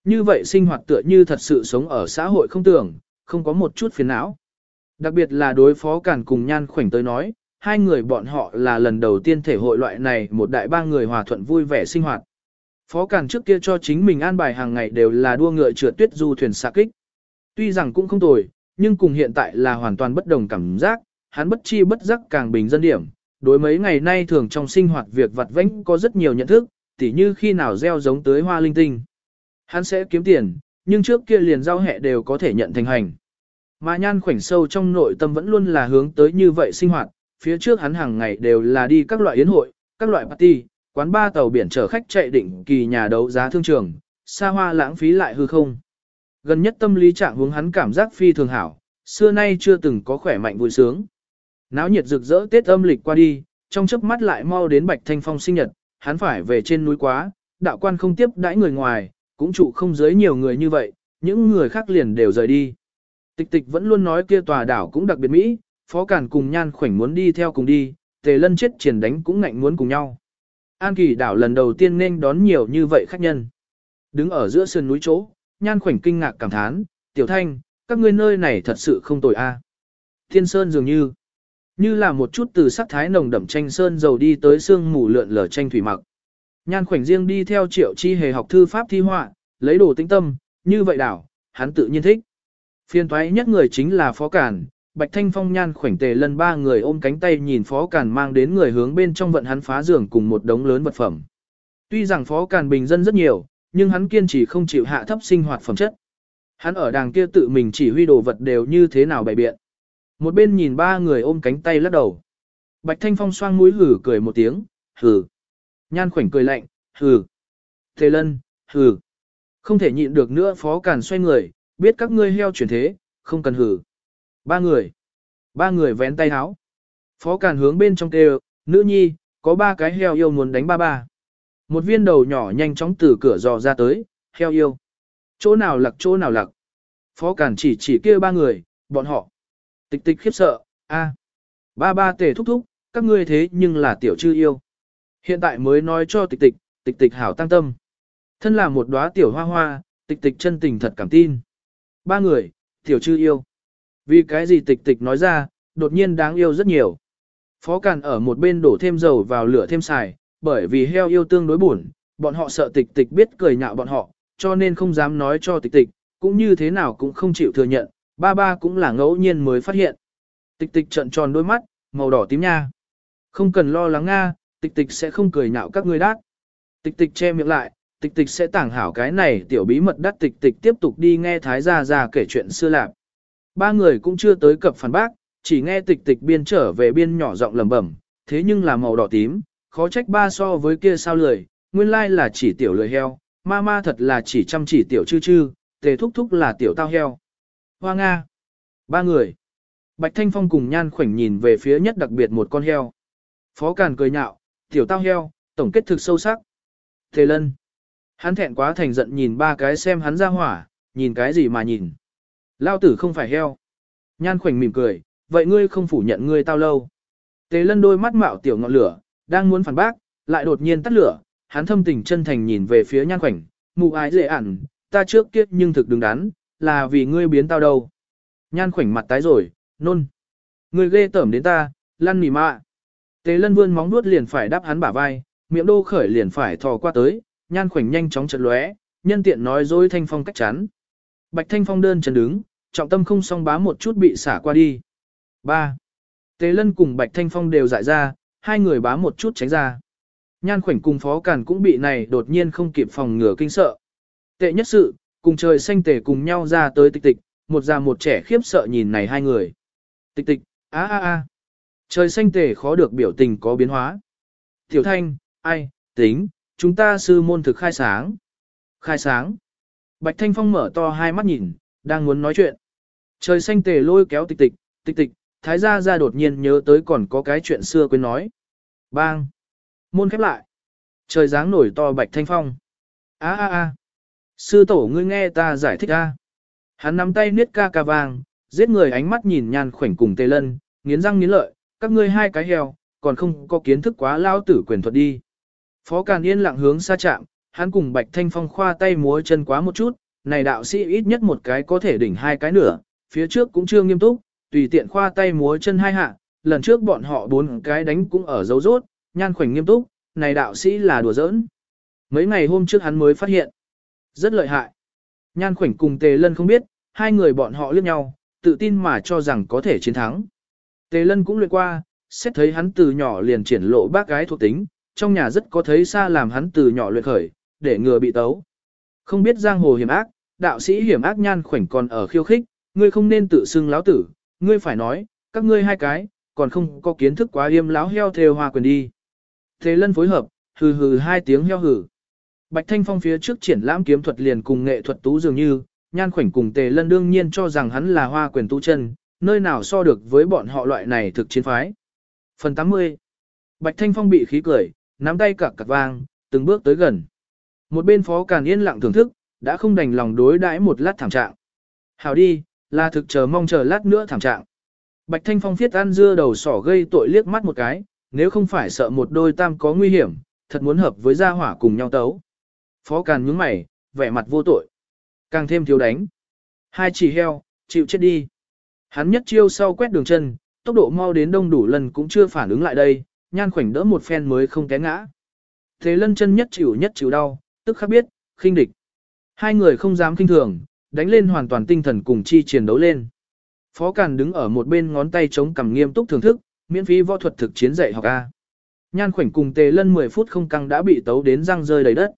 Như vậy sinh hoạt tựa như thật sự sống ở xã hội không tưởng, không có một chút phiền não. Đặc biệt là đối phó cản cùng nhan khoảnh tới nói, hai người bọn họ là lần đầu tiên thể hội loại này một đại ba người hòa thuận vui vẻ sinh hoạt. Phó cản trước kia cho chính mình an bài hàng ngày đều là đua ngựa trượt tuyết du thuyền xa kích. Tuy rằng cũng không tồi, nhưng cùng hiện tại là hoàn toàn bất đồng cảm giác, hắn bất chi bất giác càng bình dân điểm. Đối mấy ngày nay thường trong sinh hoạt việc vặt vãnh có rất nhiều nhận thức, tỉ như khi nào gieo giống tới hoa linh tinh. Hắn sẽ kiếm tiền, nhưng trước kia liền giao hẹ đều có thể nhận thành hành. Mà nhan khoảnh sâu trong nội tâm vẫn luôn là hướng tới như vậy sinh hoạt, phía trước hắn hàng ngày đều là đi các loại yến hội, các loại party, quán ba tàu biển chở khách chạy định kỳ nhà đấu giá thương trường, xa hoa lãng phí lại hư không. Gần nhất tâm lý trạng hướng hắn cảm giác phi thường hảo, xưa nay chưa từng có khỏe mạnh vui sướng. Náo nhiệt rực rỡ Tết âm lịch qua đi, trong chớp mắt lại mau đến Bạch Thanh Phong sinh nhật, hắn phải về trên núi quá, đạo quan không tiếp đãi người ngoài, cũng trụ không giới nhiều người như vậy, những người khác liền đều rời đi. Tịch tịch vẫn luôn nói kia tòa đảo cũng đặc biệt Mỹ, phó cản cùng nhan khoảnh muốn đi theo cùng đi, tề lân chết triển đánh cũng ngạnh muốn cùng nhau. An kỳ đảo lần đầu tiên nên đón nhiều như vậy khách nhân. Đứng ở giữa sườn núi chỗ, nhan khoảnh kinh ngạc cảm thán, tiểu thanh, các ngươi nơi này thật sự không tồi a. Thiên sơn dường như, như là một chút từ sắc thái nồng đậm tranh sơn dầu đi tới sương mù lượn lờ tranh thủy mặc. Nhan khoảnh riêng đi theo triệu chi hề học thư pháp thi họa, lấy đồ tĩnh tâm, như vậy đảo, hắn tự nhiên thích. Phiên toái nhất người chính là Phó Cản, Bạch Thanh Phong nhan khoảnh tề lần ba người ôm cánh tay nhìn Phó Cản mang đến người hướng bên trong vận hắn phá giường cùng một đống lớn vật phẩm. Tuy rằng Phó Cản bình dân rất nhiều, nhưng hắn kiên trì không chịu hạ thấp sinh hoạt phẩm chất. Hắn ở đàng kia tự mình chỉ huy đồ vật đều như thế nào bày biện. Một bên nhìn ba người ôm cánh tay lắc đầu. Bạch Thanh Phong xoang mũi hử cười một tiếng, hử. Nhan khoảnh cười lạnh, hừ. thế lân, hừ. Không thể nhịn được nữa phó càn xoay người, biết các ngươi heo chuyển thế, không cần hử. Ba người. Ba người vén tay háo. Phó Càn hướng bên trong kêu, nữ nhi, có ba cái heo yêu muốn đánh ba ba. Một viên đầu nhỏ nhanh chóng từ cửa dò ra tới, heo yêu. Chỗ nào lặc chỗ nào lặc. Phó Càn chỉ chỉ kêu ba người, bọn họ. Tịch tịch khiếp sợ, a, Ba ba tề thúc thúc, các ngươi thế nhưng là tiểu chư yêu. Hiện tại mới nói cho tịch tịch, tịch tịch hảo tăng tâm. Thân là một đóa tiểu hoa hoa, tịch tịch chân tình thật cảm tin. Ba người, tiểu chư yêu. Vì cái gì tịch tịch nói ra, đột nhiên đáng yêu rất nhiều. Phó Càn ở một bên đổ thêm dầu vào lửa thêm xài, bởi vì heo yêu tương đối buồn, bọn họ sợ tịch tịch biết cười nhạo bọn họ, cho nên không dám nói cho tịch tịch, cũng như thế nào cũng không chịu thừa nhận, ba ba cũng là ngẫu nhiên mới phát hiện. Tịch tịch trận tròn đôi mắt, màu đỏ tím nha. Không cần lo lắng nga, tịch tịch sẽ không cười nhạo các ngươi đát. Tịch tịch che miệng lại, tịch tịch sẽ tảng hảo cái này tiểu bí mật đắt tịch tịch tiếp tục đi nghe thái gia gia kể chuyện xưa lạc. Ba người cũng chưa tới cập phản bác, chỉ nghe tịch tịch biên trở về biên nhỏ giọng lẩm bẩm, thế nhưng là màu đỏ tím, khó trách ba so với kia sao lười, nguyên lai là chỉ tiểu lười heo, ma ma thật là chỉ chăm chỉ tiểu chư chư, tề thúc thúc là tiểu tao heo. Hoa Nga. Ba người. Bạch Thanh Phong cùng Nhan Khoảnh nhìn về phía nhất đặc biệt một con heo. Phó Càn cười nhạo, tiểu tao heo, tổng kết thực sâu sắc. Tề Lân. Hắn thẹn quá thành giận nhìn ba cái xem hắn ra hỏa, nhìn cái gì mà nhìn. Lao tử không phải heo. Nhan Khoảnh mỉm cười, vậy ngươi không phủ nhận ngươi tao lâu. Tề Lân đôi mắt mạo tiểu ngọn lửa, đang muốn phản bác, lại đột nhiên tắt lửa, hắn thâm tình chân thành nhìn về phía Nhan Khoảnh, mụ ái dễ ản, ta trước kiếp nhưng thực đứng đắn, là vì ngươi biến tao đâu. Nhan Khoảnh mặt tái rồi, nôn. Ngươi ghê tởm đến ta, lăn mì mạ. Tế lân vươn móng nuốt liền phải đáp hắn bả vai, miệng đô khởi liền phải thò qua tới, nhan khoảnh nhanh chóng chật lóe, nhân tiện nói dối thanh phong cách chắn. Bạch thanh phong đơn chân đứng, trọng tâm không song bá một chút bị xả qua đi. 3. Tế lân cùng bạch thanh phong đều dại ra, hai người bá một chút tránh ra. Nhan khoảnh cùng phó càn cũng bị này đột nhiên không kịp phòng ngừa kinh sợ. Tệ nhất sự, cùng trời xanh tề cùng nhau ra tới tịch tịch, một già một trẻ khiếp sợ nhìn này hai người. Tịch tịch, a a a. Trời xanh tề khó được biểu tình có biến hóa. Tiểu thanh, ai, tính, chúng ta sư môn thực khai sáng. Khai sáng. Bạch thanh phong mở to hai mắt nhìn, đang muốn nói chuyện. Trời xanh tề lôi kéo tịch tịch, tịch tịch, thái gia ra đột nhiên nhớ tới còn có cái chuyện xưa quên nói. Bang. Môn khép lại. Trời dáng nổi to bạch thanh phong. a a a. Sư tổ ngươi nghe ta giải thích a. Hắn nắm tay niết ca ca vàng, giết người ánh mắt nhìn nhan khoảnh cùng tề lân, nghiến răng nghiến lợi, các ngươi hai cái heo, còn không có kiến thức quá lao tử quyền thuật đi. Phó Càn Yên lặng hướng xa chạm, hắn cùng Bạch Thanh Phong khoa tay múa chân quá một chút, này đạo sĩ ít nhất một cái có thể đỉnh hai cái nữa, phía trước cũng chưa nghiêm túc, tùy tiện khoa tay múa chân hai hạ, lần trước bọn họ bốn cái đánh cũng ở dấu rốt, nhan khoảnh nghiêm túc, này đạo sĩ là đùa giỡn. Mấy ngày hôm trước hắn mới phát hiện, rất lợi hại. Nhan khoảnh cùng Tề Lân không biết, hai người bọn họ liếc nhau, tự tin mà cho rằng có thể chiến thắng. Tề Lân cũng luyện qua, xét thấy hắn từ nhỏ liền triển lộ bác gái thuộc tính, trong nhà rất có thấy xa làm hắn từ nhỏ luyện khởi, để ngừa bị tấu. Không biết giang hồ hiểm ác, đạo sĩ hiểm ác nhan khoảnh còn ở khiêu khích, ngươi không nên tự xưng láo tử, ngươi phải nói, các ngươi hai cái, còn không có kiến thức quá yêm láo heo theo hòa quyền đi. Tề Lân phối hợp, hừ hừ hai tiếng heo hừ. Bạch Thanh Phong phía trước triển lãm kiếm thuật liền cùng nghệ thuật tú dường như, nhan khoảnh cùng Tề Lân đương nhiên cho rằng hắn là hoa quyền tu chân, nơi nào so được với bọn họ loại này thực chiến phái. Phần 80 Bạch Thanh Phong bị khí cười, nắm tay cặc cặc vang, từng bước tới gần. Một bên phó càn yên lặng thưởng thức, đã không đành lòng đối đãi một lát thảm trạng. Hảo đi, là thực chờ mong chờ lát nữa thảm trạng. Bạch Thanh Phong viết ăn dưa đầu sỏ gây tội liếc mắt một cái, nếu không phải sợ một đôi tam có nguy hiểm, thật muốn hợp với gia hỏa cùng nhau tấu. Phó Càn nhướng mày, vẻ mặt vô tội. Càng thêm thiếu đánh. Hai chỉ heo, chịu chết đi. Hắn nhất chiêu sau quét đường chân, tốc độ mau đến đông đủ lần cũng chưa phản ứng lại đây, nhan khoảnh đỡ một phen mới không té ngã. Thế lân chân nhất chịu nhất chịu đau, tức khắc biết, khinh địch. Hai người không dám kinh thường, đánh lên hoàn toàn tinh thần cùng chi chiến đấu lên. Phó Càn đứng ở một bên ngón tay chống cằm nghiêm túc thưởng thức, miễn phí võ thuật thực chiến dạy học A. Nhan khoảnh cùng tề lân 10 phút không căng đã bị tấu đến răng rơi đầy đất.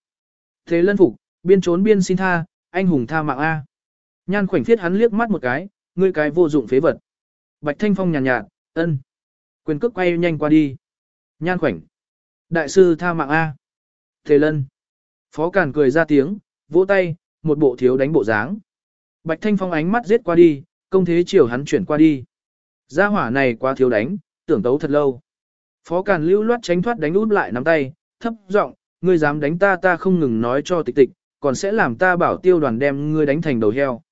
Thế lân phục, biên trốn biên xin tha, anh hùng tha mạng A. Nhan khoảnh thiết hắn liếc mắt một cái, ngươi cái vô dụng phế vật. Bạch Thanh Phong nhàn nhạt, nhạt, ân. Quyền cước quay nhanh qua đi. Nhan khoảnh. Đại sư tha mạng A. Thế lân. Phó Cản cười ra tiếng, vỗ tay, một bộ thiếu đánh bộ dáng. Bạch Thanh Phong ánh mắt giết qua đi, công thế chiều hắn chuyển qua đi. Gia hỏa này quá thiếu đánh, tưởng tấu thật lâu. Phó Càn lưu loát tránh thoát đánh út lại nắm tay, thấp giọng, ngươi dám đánh ta ta không ngừng nói cho tịch tịch, còn sẽ làm ta bảo tiêu đoàn đem ngươi đánh thành đầu heo.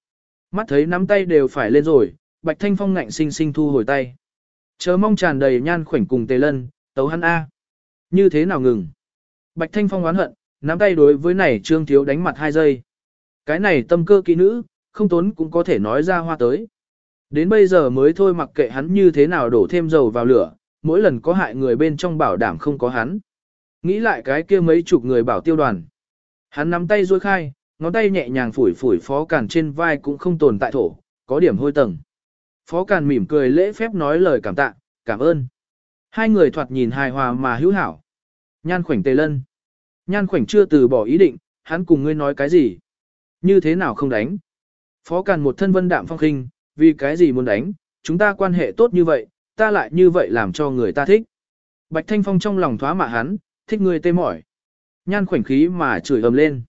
Mắt thấy nắm tay đều phải lên rồi, Bạch Thanh Phong ngạnh sinh sinh thu hồi tay. Chờ mong tràn đầy nhan khoảnh cùng tề lân, tấu hắn A. Như thế nào ngừng? Bạch Thanh Phong oán hận, nắm tay đối với này trương thiếu đánh mặt hai giây. Cái này tâm cơ kỹ nữ, không tốn cũng có thể nói ra hoa tới. Đến bây giờ mới thôi mặc kệ hắn như thế nào đổ thêm dầu vào lửa, mỗi lần có hại người bên trong bảo đảm không có hắn. Nghĩ lại cái kia mấy chục người bảo tiêu đoàn. Hắn nắm tay duỗi khai, ngón tay nhẹ nhàng phủi phủi phó càn trên vai cũng không tồn tại thổ, có điểm hôi tầng. Phó càn mỉm cười lễ phép nói lời cảm tạ, cảm ơn. Hai người thoạt nhìn hài hòa mà hữu hảo. Nhan khoảnh tề lân. Nhan khoảnh chưa từ bỏ ý định, hắn cùng ngươi nói cái gì? Như thế nào không đánh? Phó càn một thân vân đạm phong khinh, vì cái gì muốn đánh, chúng ta quan hệ tốt như vậy, ta lại như vậy làm cho người ta thích. Bạch Thanh Phong trong lòng thoá mạ hắn, thích người tê mỏi. Nhan khoảnh khí mà chửi ầm lên.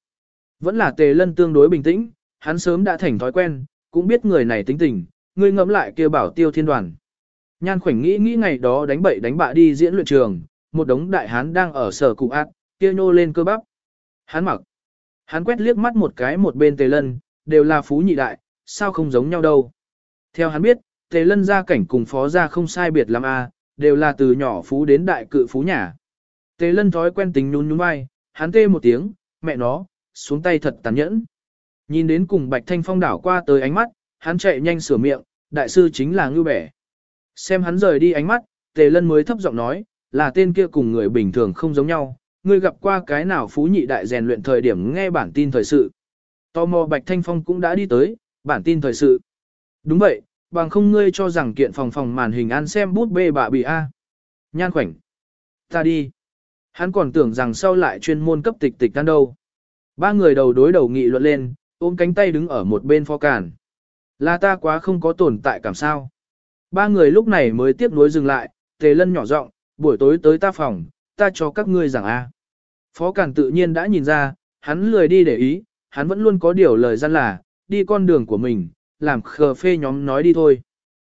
Vẫn là tề lân tương đối bình tĩnh, hắn sớm đã thành thói quen, cũng biết người này tính tình, ngươi ngẫm lại kia bảo tiêu thiên đoàn. Nhan khoảnh nghĩ nghĩ ngày đó đánh bậy đánh bạ đi diễn luyện trường, một đống đại hán đang ở sở cụ ác, kia nhô lên cơ bắp. Hắn mặc. Hắn quét liếc mắt một cái một bên tề lân, đều là phú nhị đại, sao không giống nhau đâu. Theo hắn biết, tề lân gia cảnh cùng phó gia không sai biệt lắm a, đều là từ nhỏ phú đến đại cự phú nhà. Tề lân thói quen tính nhún nhún vai, hắn tê một tiếng, mẹ nó, xuống tay thật tàn nhẫn. Nhìn đến cùng Bạch Thanh Phong đảo qua tới ánh mắt, hắn chạy nhanh sửa miệng, đại sư chính là ngưu bẻ. Xem hắn rời đi ánh mắt, Tề Lân mới thấp giọng nói, là tên kia cùng người bình thường không giống nhau, ngươi gặp qua cái nào phú nhị đại rèn luyện thời điểm nghe bản tin thời sự. Tò mò Bạch Thanh Phong cũng đã đi tới, bản tin thời sự. Đúng vậy, bằng không ngươi cho rằng kiện phòng phòng màn hình ăn xem bút bê bạ bị A. Nhan khoảnh. Ta đi. Hắn còn tưởng rằng sau lại chuyên môn cấp tịch tịch tan đâu. Ba người đầu đối đầu nghị luận lên, ôm cánh tay đứng ở một bên phó cản. Là ta quá không có tồn tại cảm sao. Ba người lúc này mới tiếp nối dừng lại, tề lân nhỏ giọng, buổi tối tới ta phòng, ta cho các ngươi rằng A. Phó cản tự nhiên đã nhìn ra, hắn lười đi để ý, hắn vẫn luôn có điều lời gian là, đi con đường của mình, làm khờ phê nhóm nói đi thôi.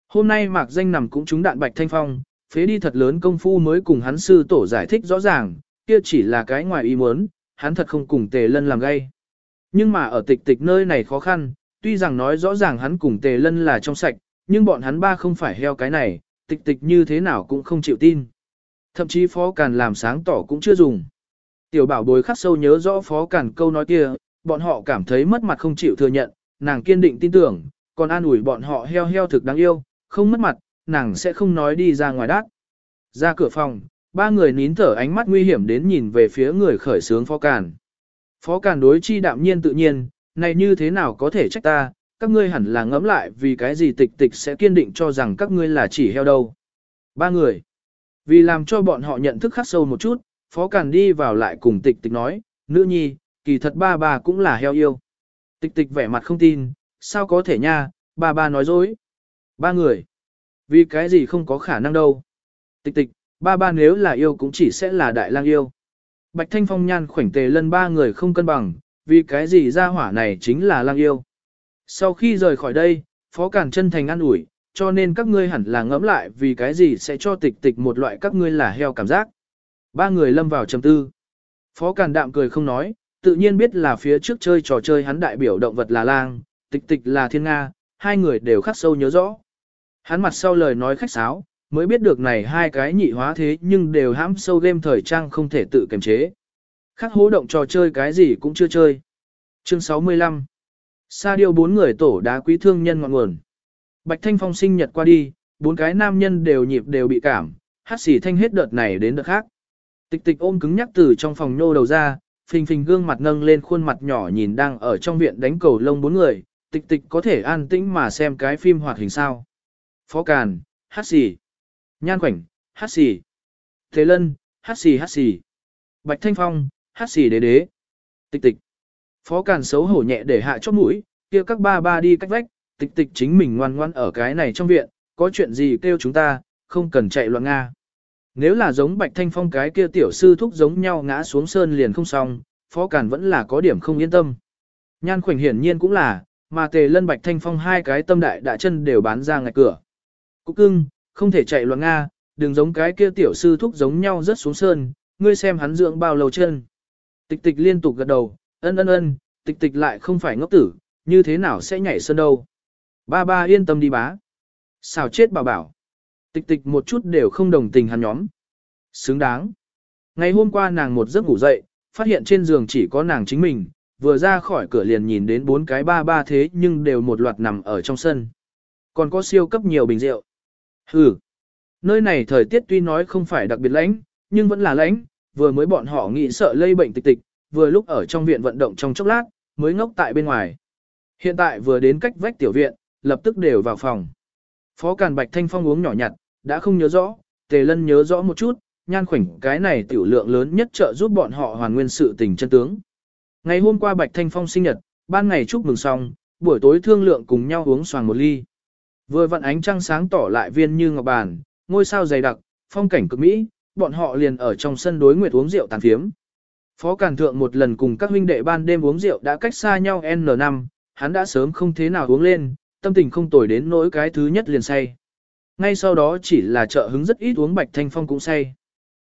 Hôm nay mạc danh nằm cũng trúng đạn bạch thanh phong, phế đi thật lớn công phu mới cùng hắn sư tổ giải thích rõ ràng, kia chỉ là cái ngoài ý muốn, hắn thật không cùng tề lân làm gay. Nhưng mà ở tịch tịch nơi này khó khăn, tuy rằng nói rõ ràng hắn cùng tề lân là trong sạch, nhưng bọn hắn ba không phải heo cái này, tịch tịch như thế nào cũng không chịu tin. Thậm chí phó càn làm sáng tỏ cũng chưa dùng. Tiểu bảo bối khắc sâu nhớ rõ phó càn câu nói kia, bọn họ cảm thấy mất mặt không chịu thừa nhận, nàng kiên định tin tưởng, còn an ủi bọn họ heo heo thực đáng yêu, không mất mặt, nàng sẽ không nói đi ra ngoài đát. Ra cửa phòng, ba người nín thở ánh mắt nguy hiểm đến nhìn về phía người khởi sướng phó càn. Phó càn đối chi đạm nhiên tự nhiên, này như thế nào có thể trách ta, các ngươi hẳn là ngẫm lại vì cái gì tịch tịch sẽ kiên định cho rằng các ngươi là chỉ heo đâu. Ba người. Vì làm cho bọn họ nhận thức khắc sâu một chút, phó càn đi vào lại cùng tịch tịch nói, nữ nhi, kỳ thật ba bà cũng là heo yêu. Tịch tịch vẻ mặt không tin, sao có thể nha, ba ba nói dối. Ba người. Vì cái gì không có khả năng đâu. Tịch tịch, ba ba nếu là yêu cũng chỉ sẽ là đại lang yêu. Bạch Thanh Phong nhan khoảnh tề lân ba người không cân bằng, vì cái gì ra hỏa này chính là lang yêu. Sau khi rời khỏi đây, Phó Cản chân thành an ủi, cho nên các ngươi hẳn là ngẫm lại vì cái gì sẽ cho tịch tịch một loại các ngươi là heo cảm giác. Ba người lâm vào trầm tư. Phó Cản đạm cười không nói, tự nhiên biết là phía trước chơi trò chơi hắn đại biểu động vật là lang, tịch tịch là thiên Nga, hai người đều khắc sâu nhớ rõ. Hắn mặt sau lời nói khách sáo, mới biết được này hai cái nhị hóa thế nhưng đều hãm sâu game thời trang không thể tự kiềm chế. Khắc hố động trò chơi cái gì cũng chưa chơi. Chương 65 Sa điêu bốn người tổ đá quý thương nhân ngọn nguồn. Bạch Thanh Phong sinh nhật qua đi, bốn cái nam nhân đều nhịp đều bị cảm, hát xỉ thanh hết đợt này đến đợt khác. Tịch tịch ôm cứng nhắc từ trong phòng nhô đầu ra, phình phình gương mặt nâng lên khuôn mặt nhỏ nhìn đang ở trong viện đánh cầu lông bốn người, tịch tịch có thể an tĩnh mà xem cái phim hoạt hình sao. Phó Càn, hát xì. Nhan Khoảnh, hát xì. Thế Lân, hát xì hát xì. Bạch Thanh Phong, hát xì đế đế. Tịch tịch. Phó Càn xấu hổ nhẹ để hạ chóp mũi, kia các ba ba đi cách vách, tịch tịch chính mình ngoan ngoan ở cái này trong viện, có chuyện gì kêu chúng ta, không cần chạy loạn Nga. Nếu là giống Bạch Thanh Phong cái kia tiểu sư thúc giống nhau ngã xuống sơn liền không xong, Phó Càn vẫn là có điểm không yên tâm. Nhan khoảnh hiển nhiên cũng là, mà tề lân Bạch Thanh Phong hai cái tâm đại đã chân đều bán ra ngạch cửa. Cúc cưng, không thể chạy loạn Nga, đừng giống cái kia tiểu sư thúc giống nhau rất xuống sơn, ngươi xem hắn dưỡng bao lâu chân. Tịch tịch liên tục gật đầu, ân ân ân, tịch tịch lại không phải ngốc tử, như thế nào sẽ nhảy sơn đâu. Ba ba yên tâm đi bá. Xào chết bảo bảo. Tịch tịch một chút đều không đồng tình hắn nhóm. Xứng đáng. Ngày hôm qua nàng một giấc ngủ dậy, phát hiện trên giường chỉ có nàng chính mình, vừa ra khỏi cửa liền nhìn đến bốn cái ba ba thế nhưng đều một loạt nằm ở trong sân. Còn có siêu cấp nhiều bình rượu. Hừ. Nơi này thời tiết tuy nói không phải đặc biệt lạnh nhưng vẫn là lạnh, vừa mới bọn họ nghĩ sợ lây bệnh tịch tịch, vừa lúc ở trong viện vận động trong chốc lát, mới ngốc tại bên ngoài. Hiện tại vừa đến cách vách tiểu viện, lập tức đều vào phòng. Phó Càn Bạch Thanh Phong uống nhỏ nhặt, đã không nhớ rõ, Tề Lân nhớ rõ một chút, nhan khoảnh cái này tiểu lượng lớn nhất trợ giúp bọn họ hoàn nguyên sự tình chân tướng. Ngày hôm qua Bạch Thanh Phong sinh nhật, ban ngày chúc mừng xong, buổi tối thương lượng cùng nhau uống xoàng một ly. Vừa vận ánh trăng sáng tỏ lại viên như ngọc bàn, ngôi sao dày đặc, phong cảnh cực mỹ, bọn họ liền ở trong sân đối nguyệt uống rượu tàn phiếm. Phó Càn Thượng một lần cùng các huynh đệ ban đêm uống rượu đã cách xa nhau N năm, hắn đã sớm không thế nào uống lên, tâm tình không tồi đến nỗi cái thứ nhất liền say. Ngay sau đó chỉ là trợ hứng rất ít uống Bạch Thanh Phong cũng say.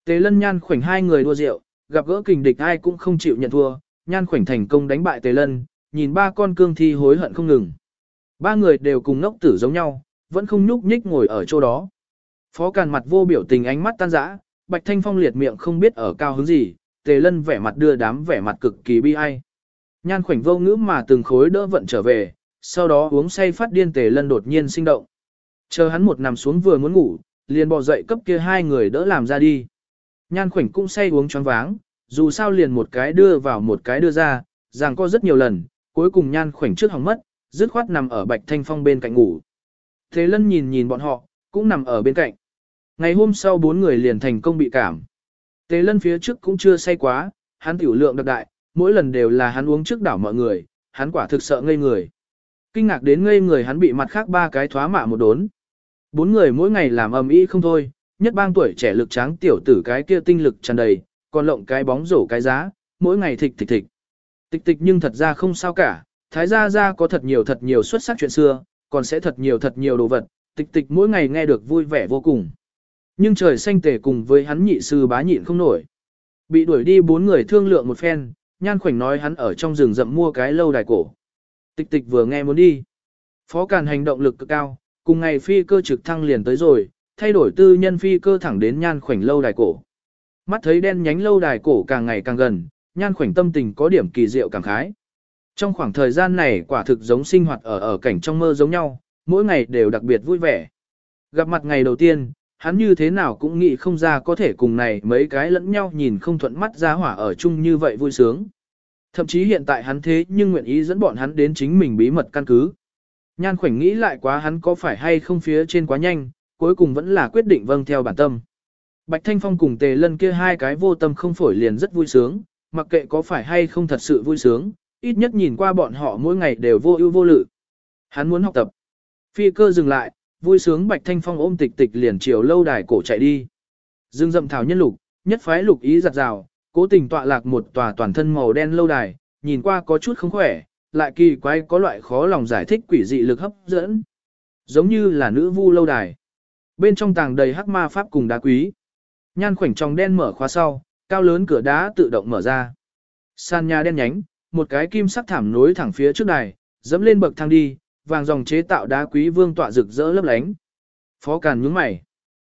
Tề Lân Nhan khoảnh hai người đua rượu, gặp gỡ kình địch ai cũng không chịu nhận thua, Nhan khoảnh thành công đánh bại Tề Lân, nhìn ba con cương thi hối hận không ngừng. Ba người đều cùng ngốc tử giống nhau, vẫn không nhúc nhích ngồi ở chỗ đó. Phó Càn mặt vô biểu tình ánh mắt tan rã, Bạch Thanh Phong liệt miệng không biết ở cao hứng gì, Tề Lân vẻ mặt đưa đám vẻ mặt cực kỳ bi ai. Nhan khoảnh vô ngữ mà từng khối đỡ vận trở về, sau đó uống say phát điên Tề Lân đột nhiên sinh động. Chờ hắn một nằm xuống vừa muốn ngủ, liền bò dậy cấp kia hai người đỡ làm ra đi. Nhan khoảnh cũng say uống choáng váng, dù sao liền một cái đưa vào một cái đưa ra, rằng có rất nhiều lần, cuối cùng nhan khoảnh trước hỏng mất, dứt khoát nằm ở Bạch Thanh Phong bên cạnh ngủ. Thế Lân nhìn nhìn bọn họ, cũng nằm ở bên cạnh. Ngày hôm sau bốn người liền thành công bị cảm. Tế Lân phía trước cũng chưa say quá, hắn tiểu lượng đặc đại, mỗi lần đều là hắn uống trước đảo mọi người, hắn quả thực sợ ngây người. Kinh ngạc đến ngây người hắn bị mặt khác ba cái thoá mạ một đốn. Bốn người mỗi ngày làm ầm ĩ không thôi, nhất bang tuổi trẻ lực tráng tiểu tử cái kia tinh lực tràn đầy, còn lộng cái bóng rổ cái giá, mỗi ngày thịch thịch thịch. Tịch tịch nhưng thật ra không sao cả, thái gia gia có thật nhiều thật nhiều xuất sắc chuyện xưa, còn sẽ thật nhiều thật nhiều đồ vật, tịch tịch mỗi ngày nghe được vui vẻ vô cùng. Nhưng trời xanh tề cùng với hắn nhị sư bá nhịn không nổi. Bị đuổi đi bốn người thương lượng một phen, nhan khoảnh nói hắn ở trong rừng rậm mua cái lâu đài cổ. Tịch tịch vừa nghe muốn đi. Phó Càn hành động lực cực cao, cùng ngày phi cơ trực thăng liền tới rồi, thay đổi tư nhân phi cơ thẳng đến nhan khoảnh lâu đài cổ. Mắt thấy đen nhánh lâu đài cổ càng ngày càng gần, nhan khoảnh tâm tình có điểm kỳ diệu cảm khái. Trong khoảng thời gian này quả thực giống sinh hoạt ở ở cảnh trong mơ giống nhau, mỗi ngày đều đặc biệt vui vẻ. Gặp mặt ngày đầu tiên, hắn như thế nào cũng nghĩ không ra có thể cùng này mấy cái lẫn nhau nhìn không thuận mắt ra hỏa ở chung như vậy vui sướng. Thậm chí hiện tại hắn thế nhưng nguyện ý dẫn bọn hắn đến chính mình bí mật căn cứ. Nhan khoảnh nghĩ lại quá hắn có phải hay không phía trên quá nhanh, cuối cùng vẫn là quyết định vâng theo bản tâm. Bạch Thanh Phong cùng Tề Lân kia hai cái vô tâm không phổi liền rất vui sướng, mặc kệ có phải hay không thật sự vui sướng, ít nhất nhìn qua bọn họ mỗi ngày đều vô ưu vô lự. Hắn muốn học tập. Phi cơ dừng lại, vui sướng Bạch Thanh Phong ôm tịch tịch liền chiều lâu đài cổ chạy đi. Dương dậm thảo nhân lục, nhất phái lục ý giặt rào, cố tình tọa lạc một tòa toàn thân màu đen lâu đài, nhìn qua có chút không khỏe, lại kỳ quái có loại khó lòng giải thích quỷ dị lực hấp dẫn. Giống như là nữ vu lâu đài. Bên trong tàng đầy hắc ma pháp cùng đá quý. Nhan khoảnh trong đen mở khóa sau, cao lớn cửa đá tự động mở ra. Sàn nhà đen nhánh, một cái kim sắc thảm nối thẳng phía trước đài, dẫm lên bậc thang đi, vàng dòng chế tạo đá quý vương tọa rực rỡ lấp lánh. Phó Càn nhướng mày.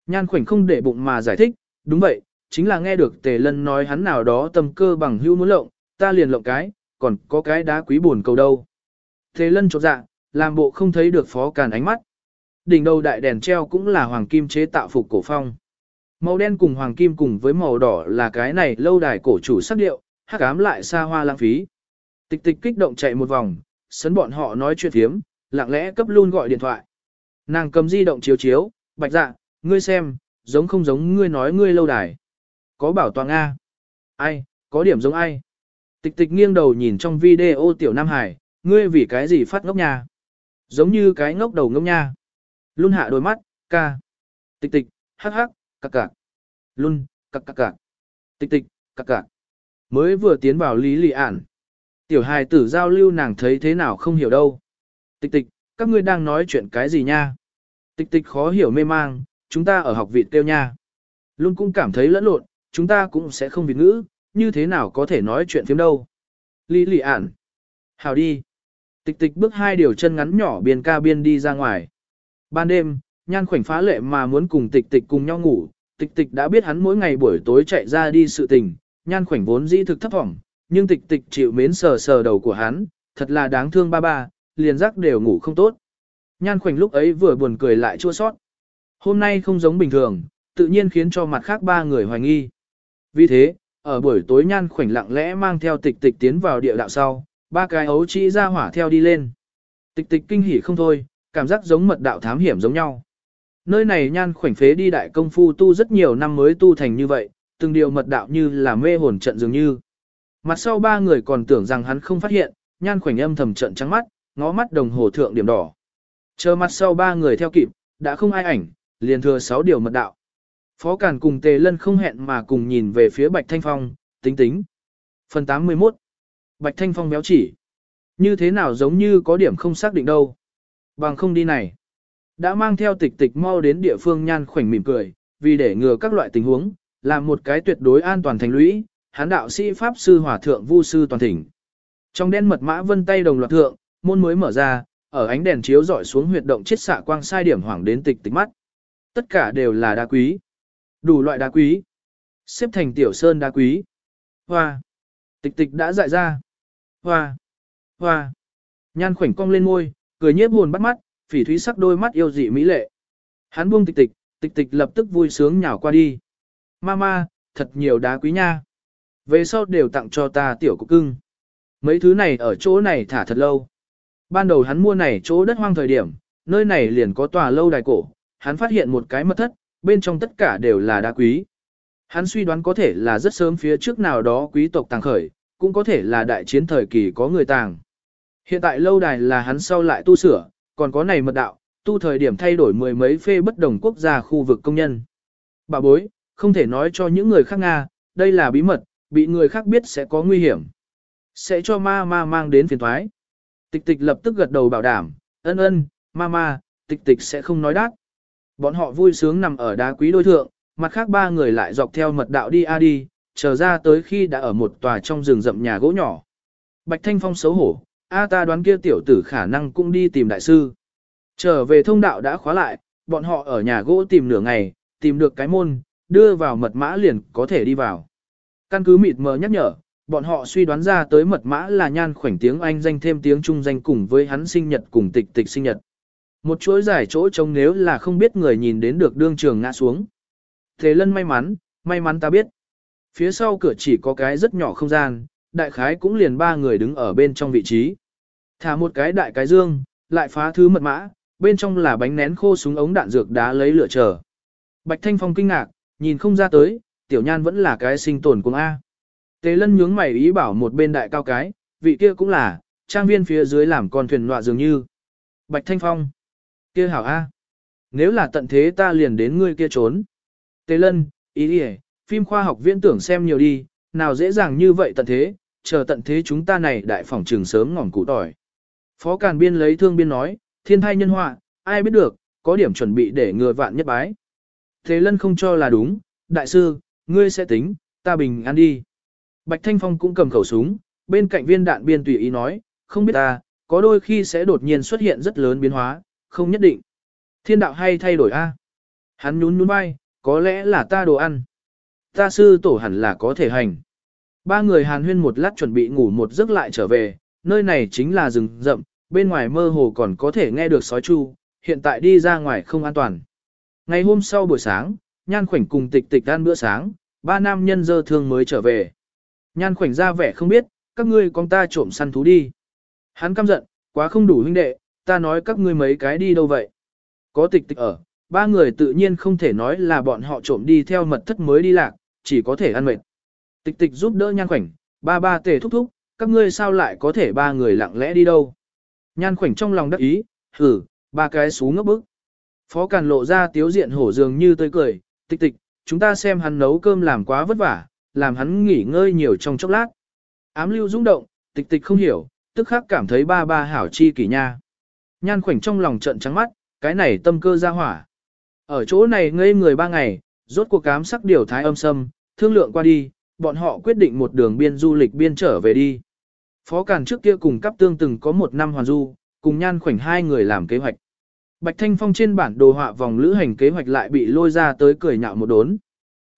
Nhan khoảnh không để bụng mà giải thích, đúng vậy, chính là nghe được Tề Lân nói hắn nào đó tâm cơ bằng hữu muốn lộng, ta liền lộng cái, còn có cái đá quý buồn cầu đâu. Tề Lân chột dạ, làm bộ không thấy được Phó Càn ánh mắt. Đỉnh đầu đại đèn treo cũng là hoàng kim chế tạo phục cổ phong. Màu đen cùng hoàng kim cùng với màu đỏ là cái này lâu đài cổ chủ sắc điệu, hắc ám lại xa hoa lãng phí. Tịch tịch kích động chạy một vòng, sấn bọn họ nói chuyện thiếm, lặng lẽ cấp luôn gọi điện thoại. Nàng cầm di động chiếu chiếu, bạch dạ, ngươi xem, giống không giống ngươi nói ngươi lâu đài. Có bảo toàn A. Ai, có điểm giống ai. Tịch tịch nghiêng đầu nhìn trong video tiểu Nam Hải, ngươi vì cái gì phát ngốc nha. Giống như cái ngốc đầu ngốc nha. Luôn hạ đôi mắt, ca. Tịch tịch, hắc hắc, cặc cặc. Luôn, cặc cặc cặc. Tịch tịch, cặc cặc. Mới vừa tiến vào lý lì ản. Tiểu hài tử giao lưu nàng thấy thế nào không hiểu đâu. Tịch tịch, các ngươi đang nói chuyện cái gì nha? Tịch tịch khó hiểu mê mang, chúng ta ở học viện tiêu nha. Luôn cũng cảm thấy lẫn lộn, chúng ta cũng sẽ không việt ngữ, như thế nào có thể nói chuyện phiếm đâu. Lý lì ản. Hào đi. Tịch tịch bước hai điều chân ngắn nhỏ biên ca biên đi ra ngoài. Ban đêm, nhan khoảnh phá lệ mà muốn cùng tịch tịch cùng nhau ngủ. Tịch tịch đã biết hắn mỗi ngày buổi tối chạy ra đi sự tình, nhan khoảnh vốn dĩ thực thấp thỏm, nhưng tịch tịch chịu mến sờ sờ đầu của hắn, thật là đáng thương ba ba, liền giấc đều ngủ không tốt. Nhan khoảnh lúc ấy vừa buồn cười lại chua sót. Hôm nay không giống bình thường, tự nhiên khiến cho mặt khác ba người hoài nghi. Vì thế, ở buổi tối nhan khoảnh lặng lẽ mang theo tịch tịch tiến vào địa đạo sau, ba cái ấu chỉ ra hỏa theo đi lên. Tịch tịch kinh hỉ không thôi, cảm giác giống mật đạo thám hiểm giống nhau. Nơi này nhan khoảnh phế đi đại công phu tu rất nhiều năm mới tu thành như vậy, từng điều mật đạo như là mê hồn trận dường như. Mặt sau ba người còn tưởng rằng hắn không phát hiện, nhan khoảnh âm thầm trận trắng mắt, ngó mắt đồng hồ thượng điểm đỏ. Chờ mặt sau ba người theo kịp, đã không ai ảnh, liền thừa sáu điều mật đạo. Phó càn cùng Tề Lân không hẹn mà cùng nhìn về phía Bạch Thanh Phong, tính tính. Phần 81 Bạch Thanh Phong béo chỉ. Như thế nào giống như có điểm không xác định đâu. Bằng không đi này. Đã mang theo tịch tịch mau đến địa phương nhan khoảnh mỉm cười, vì để ngừa các loại tình huống, làm một cái tuyệt đối an toàn thành lũy, hán đạo sĩ Pháp Sư Hòa Thượng Vu Sư toàn thỉnh. Trong đen mật mã vân tay đồng loạt thượng, môn mới mở ra, ở ánh đèn chiếu dọi xuống huyệt động chiết xạ quang sai điểm hoảng đến tịch tịch mắt. Tất cả đều là đá quý. Đủ loại đá quý. Xếp thành tiểu sơn đá quý. Hoa. Tịch tịch đã dại ra. Hoa. Hoa. Nhan khoảnh cong lên môi, cười nhếch hồn bắt mắt, phỉ thúy sắc đôi mắt yêu dị mỹ lệ. Hắn buông tịch tịch, tịch tịch lập tức vui sướng nhào qua đi. Mama, thật nhiều đá quý nha. Về sau đều tặng cho ta tiểu cục cưng. Mấy thứ này ở chỗ này thả thật lâu. Ban đầu hắn mua này chỗ đất hoang thời điểm, nơi này liền có tòa lâu đài cổ, hắn phát hiện một cái mật thất, bên trong tất cả đều là đá quý. Hắn suy đoán có thể là rất sớm phía trước nào đó quý tộc tàng khởi, cũng có thể là đại chiến thời kỳ có người tàng. Hiện tại lâu đài là hắn sau lại tu sửa, còn có này mật đạo, tu thời điểm thay đổi mười mấy phê bất đồng quốc gia khu vực công nhân. Bà bối, không thể nói cho những người khác Nga, đây là bí mật, bị người khác biết sẽ có nguy hiểm. Sẽ cho ma ma mang đến phiền thoái. Tịch tịch lập tức gật đầu bảo đảm, ân ân, ma ma, tịch tịch sẽ không nói đắt Bọn họ vui sướng nằm ở đá quý đôi thượng, mặt khác ba người lại dọc theo mật đạo đi a đi, chờ ra tới khi đã ở một tòa trong rừng rậm nhà gỗ nhỏ. Bạch Thanh Phong xấu hổ, a ta đoán kia tiểu tử khả năng cũng đi tìm đại sư. Trở về thông đạo đã khóa lại, bọn họ ở nhà gỗ tìm nửa ngày, tìm được cái môn, đưa vào mật mã liền có thể đi vào. Căn cứ mịt mờ nhắc nhở, bọn họ suy đoán ra tới mật mã là nhan khoảnh tiếng Anh danh thêm tiếng Trung danh cùng với hắn sinh nhật cùng tịch tịch sinh nhật. Một chuỗi giải chỗ trông nếu là không biết người nhìn đến được đương trường ngã xuống. Thế lân may mắn, may mắn ta biết. Phía sau cửa chỉ có cái rất nhỏ không gian, đại khái cũng liền ba người đứng ở bên trong vị trí. Thả một cái đại cái dương, lại phá thứ mật mã, bên trong là bánh nén khô súng ống đạn dược đá lấy lửa chờ. Bạch Thanh Phong kinh ngạc, nhìn không ra tới, tiểu nhan vẫn là cái sinh tồn cùng A. Tế lân nhướng mày ý bảo một bên đại cao cái, vị kia cũng là, trang viên phía dưới làm con thuyền nọa dường như. Bạch Thanh Phong, kia hảo A. Nếu là tận thế ta liền đến ngươi kia trốn. Tế lân, ý đi phim khoa học viễn tưởng xem nhiều đi, nào dễ dàng như vậy tận thế, chờ tận thế chúng ta này đại phỏng trường sớm ngỏm cụ tỏi. Phó Càn Biên lấy thương biên nói, thiên thai nhân họa, ai biết được, có điểm chuẩn bị để ngừa vạn nhất bái. Thế lân không cho là đúng, đại sư, ngươi sẽ tính, ta bình an đi. Bạch Thanh Phong cũng cầm khẩu súng, bên cạnh viên đạn biên tùy ý nói, không biết ta, có đôi khi sẽ đột nhiên xuất hiện rất lớn biến hóa, không nhất định. Thiên đạo hay thay đổi a? Hắn nhún nhún vai, có lẽ là ta đồ ăn. Ta sư tổ hẳn là có thể hành. Ba người hàn huyên một lát chuẩn bị ngủ một giấc lại trở về, nơi này chính là rừng rậm, bên ngoài mơ hồ còn có thể nghe được sói chu, hiện tại đi ra ngoài không an toàn. Ngày hôm sau buổi sáng, Nhan Khoảnh cùng tịch tịch ăn bữa sáng, ba nam nhân dơ thương mới trở về. Nhan Khoảnh ra vẻ không biết, các ngươi con ta trộm săn thú đi. Hắn căm giận, quá không đủ huynh đệ, ta nói các ngươi mấy cái đi đâu vậy. Có tịch tịch ở, ba người tự nhiên không thể nói là bọn họ trộm đi theo mật thất mới đi lạc, chỉ có thể ăn mệt. Tịch tịch giúp đỡ nhan khoảnh, ba ba tề thúc thúc, các ngươi sao lại có thể ba người lặng lẽ đi đâu. Nhan khoảnh trong lòng đắc ý, hử, ba cái xú ngốc bức. Phó Càn lộ ra tiếu diện hổ dường như tươi cười, tịch tịch, chúng ta xem hắn nấu cơm làm quá vất vả, làm hắn nghỉ ngơi nhiều trong chốc lát. Ám lưu rung động, tịch tịch không hiểu, tức khắc cảm thấy ba ba hảo chi kỷ nha. Nhan khoảnh trong lòng trận trắng mắt, cái này tâm cơ ra hỏa. Ở chỗ này ngây người ba ngày, rốt cuộc cám sắc điều thái âm sâm, thương lượng qua đi, bọn họ quyết định một đường biên du lịch biên trở về đi. Phó Càn trước kia cùng cấp tương từng có một năm hoàn du, cùng nhan khoảnh hai người làm kế hoạch. Bạch Thanh Phong trên bản đồ họa vòng lữ hành kế hoạch lại bị lôi ra tới cười nhạo một đốn.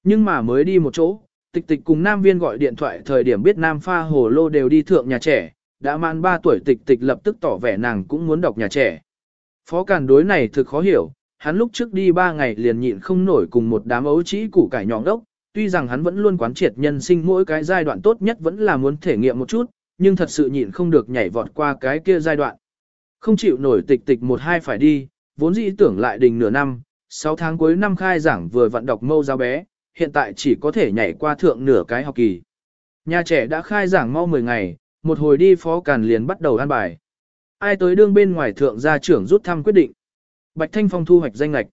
Nhưng mà mới đi một chỗ, tịch tịch cùng Nam Viên gọi điện thoại thời điểm biết Nam Pha Hồ Lô đều đi thượng nhà trẻ, đã mãn 3 tuổi tịch tịch lập tức tỏ vẻ nàng cũng muốn đọc nhà trẻ. Phó Càn đối này thực khó hiểu, hắn lúc trước đi 3 ngày liền nhịn không nổi cùng một đám ấu trĩ củ cải nhọn đốc, tuy rằng hắn vẫn luôn quán triệt nhân sinh mỗi cái giai đoạn tốt nhất vẫn là muốn thể nghiệm một chút, nhưng thật sự nhịn không được nhảy vọt qua cái kia giai đoạn. Không chịu nổi tịch tịch một hai phải đi, vốn dĩ tưởng lại đình nửa năm, 6 tháng cuối năm khai giảng vừa vận đọc mâu giáo bé, hiện tại chỉ có thể nhảy qua thượng nửa cái học kỳ. Nhà trẻ đã khai giảng mau 10 ngày, một hồi đi phó càn liền bắt đầu an bài. Ai tới đương bên ngoài thượng gia trưởng rút thăm quyết định. Bạch Thanh Phong thu hoạch danh lạch.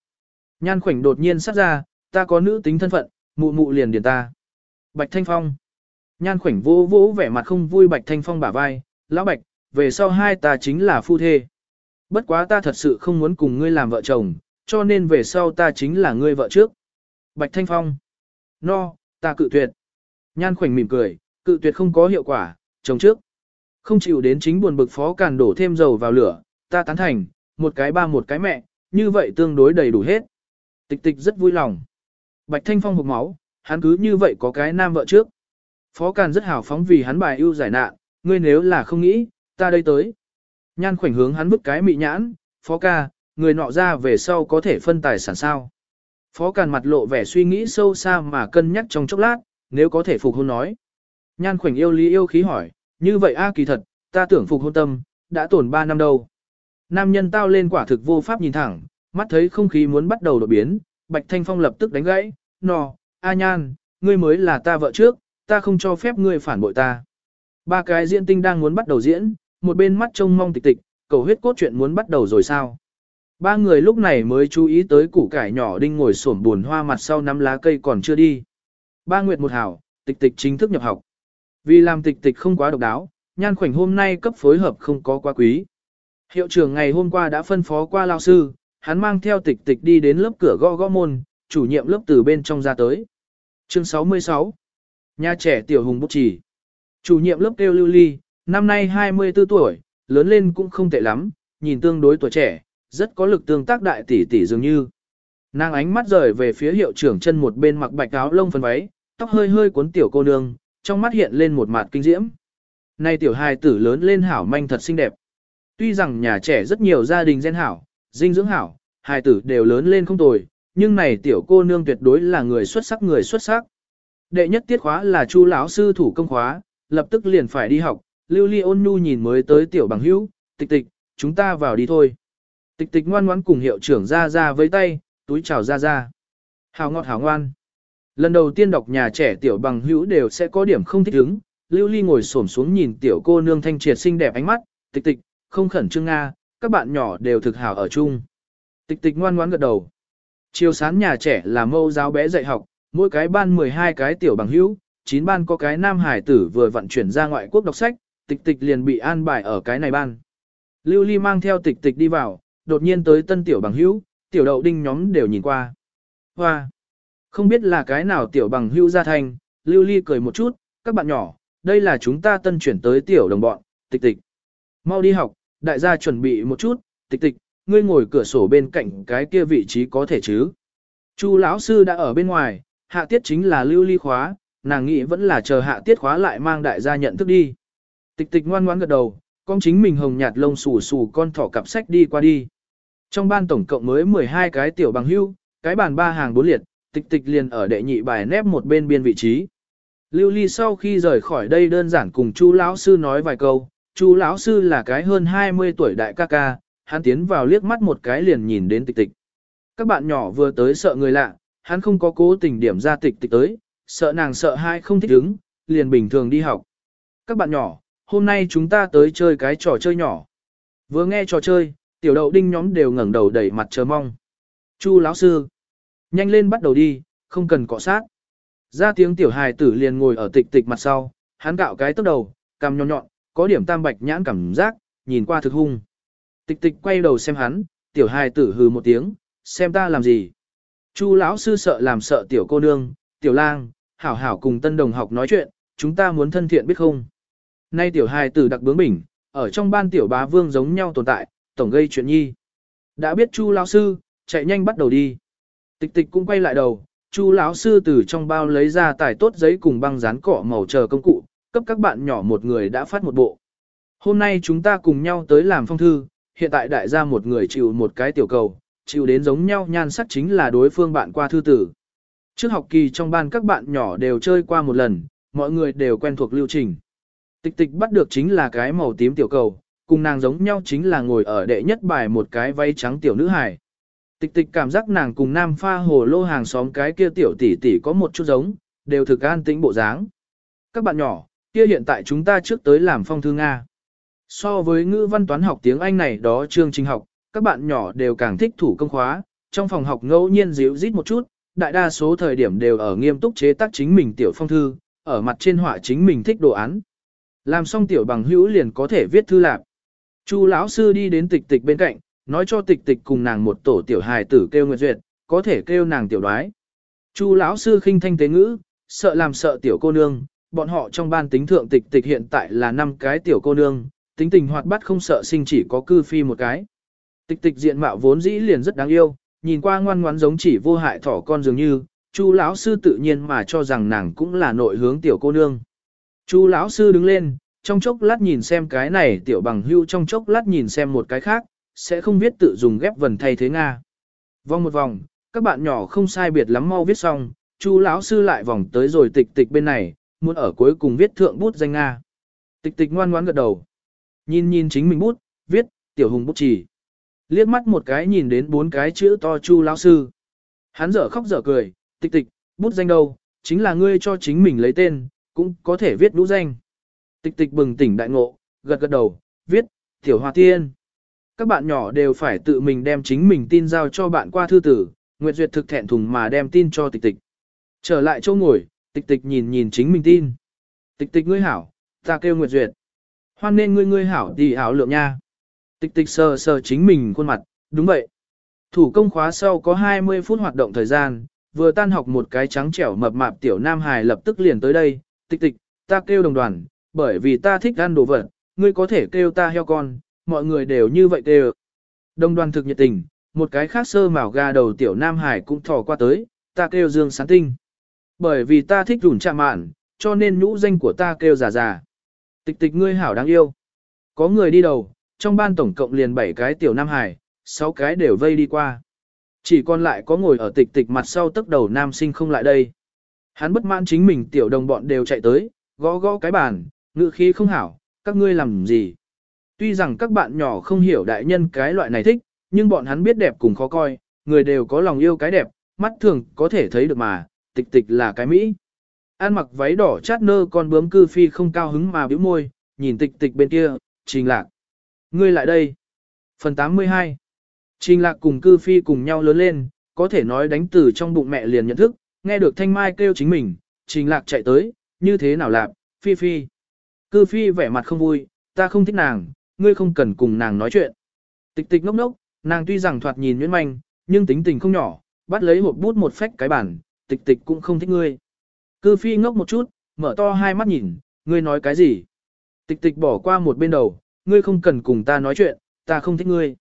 Nhan khoảnh đột nhiên sát ra, ta có nữ tính thân phận, mụ mụ liền điền ta. Bạch Thanh Phong. Nhan khoảnh vô vỗ vẻ mặt không vui Bạch Thanh Phong bả vai, lão Bạch, về sau hai ta chính là phu thê. Bất quá ta thật sự không muốn cùng ngươi làm vợ chồng, cho nên về sau ta chính là ngươi vợ trước. Bạch Thanh Phong. No, ta cự tuyệt. Nhan khoảnh mỉm cười, cự tuyệt không có hiệu quả, chồng trước. Không chịu đến chính buồn bực phó càn đổ thêm dầu vào lửa, ta tán thành, một cái ba một cái mẹ, như vậy tương đối đầy đủ hết. Tịch tịch rất vui lòng. Bạch Thanh Phong hụt máu, hắn cứ như vậy có cái nam vợ trước. Phó Càn rất hào phóng vì hắn bài ưu giải nạn, ngươi nếu là không nghĩ, ta đây tới. Nhan khoảnh hướng hắn bức cái mị nhãn, Phó ca, người nọ ra về sau có thể phân tài sản sao. Phó Càn mặt lộ vẻ suy nghĩ sâu xa mà cân nhắc trong chốc lát, nếu có thể phục hôn nói. Nhan khoảnh yêu lý yêu khí hỏi, như vậy a kỳ thật, ta tưởng phục hôn tâm, đã tổn 3 năm đâu. Nam nhân tao lên quả thực vô pháp nhìn thẳng, mắt thấy không khí muốn bắt đầu đột biến, Bạch Thanh Phong lập tức đánh gãy, nò, A Nhan, ngươi mới là ta vợ trước, ta không cho phép ngươi phản bội ta. Ba cái diễn tinh đang muốn bắt đầu diễn, một bên mắt trông mong tịch tịch, cầu huyết cốt chuyện muốn bắt đầu rồi sao. Ba người lúc này mới chú ý tới củ cải nhỏ đinh ngồi sổm buồn hoa mặt sau năm lá cây còn chưa đi. Ba nguyệt một hảo, tịch tịch chính thức nhập học. Vì làm tịch tịch không quá độc đáo, nhan khoảnh hôm nay cấp phối hợp không có quá quý. Hiệu trưởng ngày hôm qua đã phân phó qua lao sư, hắn mang theo tịch tịch đi đến lớp cửa gõ gõ môn, chủ nhiệm lớp từ bên trong ra tới. Chương 66 Nhà trẻ tiểu hùng bút chỉ. Chủ nhiệm lớp kêu lưu ly, năm nay 24 tuổi, lớn lên cũng không tệ lắm, nhìn tương đối tuổi trẻ, rất có lực tương tác đại tỷ tỷ dường như. Nàng ánh mắt rời về phía hiệu trưởng chân một bên mặc bạch áo lông phần váy, tóc hơi hơi cuốn tiểu cô nương, trong mắt hiện lên một mặt kinh diễm. Này tiểu hài tử lớn lên hảo manh thật xinh đẹp. Tuy rằng nhà trẻ rất nhiều gia đình gen hảo, dinh dưỡng hảo, hài tử đều lớn lên không tồi, nhưng này tiểu cô nương tuyệt đối là người xuất sắc người xuất sắc. Đệ nhất tiết khóa là Chu lão sư thủ công khóa, lập tức liền phải đi học, Lưu Ly ôn nhu nhìn mới tới tiểu bằng hữu, tịch tịch, chúng ta vào đi thôi. Tịch tịch ngoan ngoãn cùng hiệu trưởng ra ra với tay, túi chào ra ra. Hào ngọt hào ngoan. Lần đầu tiên đọc nhà trẻ tiểu bằng hữu đều sẽ có điểm không thích ứng, Lưu Ly ngồi xổm xuống nhìn tiểu cô nương thanh triệt xinh đẹp ánh mắt, tịch tịch, không khẩn trương Nga, các bạn nhỏ đều thực hảo ở chung. Tịch tịch ngoan ngoãn gật đầu. Chiều sáng nhà trẻ là mâu giáo bé dạy học, mỗi cái ban 12 cái tiểu bằng hữu, 9 ban có cái nam hải tử vừa vận chuyển ra ngoại quốc đọc sách, tịch tịch liền bị an bài ở cái này ban. Lưu Ly mang theo tịch tịch đi vào, đột nhiên tới tân tiểu bằng hữu, tiểu đậu đinh nhóm đều nhìn qua. Hoa! Không biết là cái nào tiểu bằng hữu ra thành, Lưu Ly cười một chút, các bạn nhỏ, đây là chúng ta tân chuyển tới tiểu đồng bọn, tịch tịch. Mau đi học, đại gia chuẩn bị một chút, tịch tịch, ngươi ngồi cửa sổ bên cạnh cái kia vị trí có thể chứ. Chu lão sư đã ở bên ngoài, hạ tiết chính là lưu ly khóa, nàng nghĩ vẫn là chờ hạ tiết khóa lại mang đại gia nhận thức đi. Tịch tịch ngoan ngoãn gật đầu, con chính mình hồng nhạt lông xù xù con thỏ cặp sách đi qua đi. Trong ban tổng cộng mới 12 cái tiểu bằng hưu, cái bàn ba hàng bốn liệt, tịch tịch liền ở đệ nhị bài nép một bên biên vị trí. Lưu Ly sau khi rời khỏi đây đơn giản cùng Chu lão sư nói vài câu, Chu lão sư là cái hơn 20 tuổi đại ca ca, hắn tiến vào liếc mắt một cái liền nhìn đến tịch tịch. Các bạn nhỏ vừa tới sợ người lạ, hắn không có cố tình điểm ra tịch tịch tới, sợ nàng sợ hai không thích đứng, liền bình thường đi học. Các bạn nhỏ, hôm nay chúng ta tới chơi cái trò chơi nhỏ. Vừa nghe trò chơi, tiểu đậu đinh nhóm đều ngẩng đầu đẩy mặt chờ mong. Chu lão sư, nhanh lên bắt đầu đi, không cần cọ sát. Ra tiếng tiểu hài tử liền ngồi ở tịch tịch mặt sau, hắn cạo cái tóc đầu, cằm nhọn nhọn, có điểm tam bạch nhãn cảm giác, nhìn qua thực hung. Tịch tịch quay đầu xem hắn, tiểu hài tử hừ một tiếng, xem ta làm gì. Chu lão sư sợ làm sợ tiểu cô nương, tiểu lang, hảo hảo cùng tân đồng học nói chuyện, chúng ta muốn thân thiện biết không. Nay tiểu hài tử đặc bướng bỉnh, ở trong ban tiểu bá vương giống nhau tồn tại, tổng gây chuyện nhi. Đã biết Chu lão sư, chạy nhanh bắt đầu đi. Tịch tịch cũng quay lại đầu, Chu lão sư từ trong bao lấy ra tài tốt giấy cùng băng dán cỏ màu chờ công cụ, cấp các bạn nhỏ một người đã phát một bộ. Hôm nay chúng ta cùng nhau tới làm phong thư, hiện tại đại gia một người chịu một cái tiểu cầu, chịu đến giống nhau nhan sắc chính là đối phương bạn qua thư tử. Trước học kỳ trong ban các bạn nhỏ đều chơi qua một lần, mọi người đều quen thuộc lưu trình. Tịch tịch bắt được chính là cái màu tím tiểu cầu, cùng nàng giống nhau chính là ngồi ở đệ nhất bài một cái váy trắng tiểu nữ hài. Tịch tịch cảm giác nàng cùng nam pha hồ lô hàng xóm cái kia tiểu tỷ tỷ có một chút giống, đều thực an tĩnh bộ dáng. Các bạn nhỏ, kia hiện tại chúng ta trước tới làm phong thư Nga. So với ngữ văn toán học tiếng Anh này đó chương trình học, các bạn nhỏ đều càng thích thủ công khóa, trong phòng học ngẫu nhiên díu rít một chút, đại đa số thời điểm đều ở nghiêm túc chế tác chính mình tiểu phong thư, ở mặt trên họa chính mình thích đồ án. Làm xong tiểu bằng hữu liền có thể viết thư lạc. Chu lão sư đi đến tịch tịch bên cạnh, nói cho tịch tịch cùng nàng một tổ tiểu hài tử kêu nguyệt duyệt, có thể kêu nàng tiểu đoái. Chu lão sư khinh thanh tế ngữ, sợ làm sợ tiểu cô nương, bọn họ trong ban tính thượng tịch tịch hiện tại là năm cái tiểu cô nương, tính tình hoạt bát không sợ sinh chỉ có cư phi một cái. Tịch tịch diện mạo vốn dĩ liền rất đáng yêu, nhìn qua ngoan ngoãn giống chỉ vô hại thỏ con dường như, Chu lão sư tự nhiên mà cho rằng nàng cũng là nội hướng tiểu cô nương. Chu lão sư đứng lên, trong chốc lát nhìn xem cái này tiểu bằng hưu trong chốc lát nhìn xem một cái khác, sẽ không viết tự dùng ghép vần thay thế Nga. Vòng một vòng, các bạn nhỏ không sai biệt lắm mau viết xong, Chu lão sư lại vòng tới rồi tịch tịch bên này, muốn ở cuối cùng viết thượng bút danh Nga. Tịch tịch ngoan ngoãn gật đầu. Nhìn nhìn chính mình bút, viết, tiểu hùng bút chỉ. Liếc mắt một cái nhìn đến bốn cái chữ to Chu lão sư. Hắn dở khóc dở cười, tịch tịch, bút danh đâu, chính là ngươi cho chính mình lấy tên, cũng có thể viết đũ danh. Tịch tịch bừng tỉnh đại ngộ, gật gật đầu, viết, tiểu hoa tiên. Các bạn nhỏ đều phải tự mình đem chính mình tin giao cho bạn qua thư tử, Nguyệt Duyệt thực thẹn thùng mà đem tin cho tịch tịch. Trở lại chỗ ngồi, tịch tịch nhìn nhìn chính mình tin. Tịch tịch ngươi hảo, ta kêu Nguyệt Duyệt. Hoan nên ngươi ngươi hảo thì hảo lượng nha. Tịch tịch sờ sờ chính mình khuôn mặt, đúng vậy. Thủ công khóa sau có 20 phút hoạt động thời gian, vừa tan học một cái trắng trẻo mập mạp tiểu nam hài lập tức liền tới đây, tịch tịch, ta kêu đồng đoàn, bởi vì ta thích ăn đồ vật, ngươi có thể kêu ta heo con, mọi người đều như vậy kêu. Đồng đoàn thực nhiệt tình, một cái khác sơ mảo ga đầu tiểu nam hải cũng thò qua tới, ta kêu dương sán tinh. Bởi vì ta thích rủn chạm mạn, cho nên nhũ danh của ta kêu già già. Tịch tịch ngươi hảo đáng yêu. Có người đi đầu, trong ban tổng cộng liền 7 cái tiểu nam hải, 6 cái đều vây đi qua. Chỉ còn lại có ngồi ở tịch tịch mặt sau tức đầu nam sinh không lại đây. Hắn bất mãn chính mình tiểu đồng bọn đều chạy tới, gõ gõ cái bàn, ngự khí không hảo, các ngươi làm gì. Tuy rằng các bạn nhỏ không hiểu đại nhân cái loại này thích, nhưng bọn hắn biết đẹp cùng khó coi, người đều có lòng yêu cái đẹp, mắt thường có thể thấy được mà, tịch tịch là cái Mỹ. An mặc váy đỏ chát nơ con bướm cư phi không cao hứng mà bĩu môi, nhìn tịch tịch bên kia, trình lạc. Ngươi lại đây. Phần 82 Trình lạc cùng cư phi cùng nhau lớn lên, có thể nói đánh từ trong bụng mẹ liền nhận thức, nghe được thanh mai kêu chính mình, trình lạc chạy tới, như thế nào lạc, phi phi. Cư phi vẻ mặt không vui, ta không thích nàng, ngươi không cần cùng nàng nói chuyện. Tịch tịch ngốc ngốc, nàng tuy rằng thoạt nhìn nhuyễn manh, nhưng tính tình không nhỏ, bắt lấy hộp bút một phách cái bản, tịch tịch cũng không thích ngươi. Cư phi ngốc một chút, mở to hai mắt nhìn, ngươi nói cái gì? Tịch tịch bỏ qua một bên đầu, ngươi không cần cùng ta nói chuyện, ta không thích ngươi.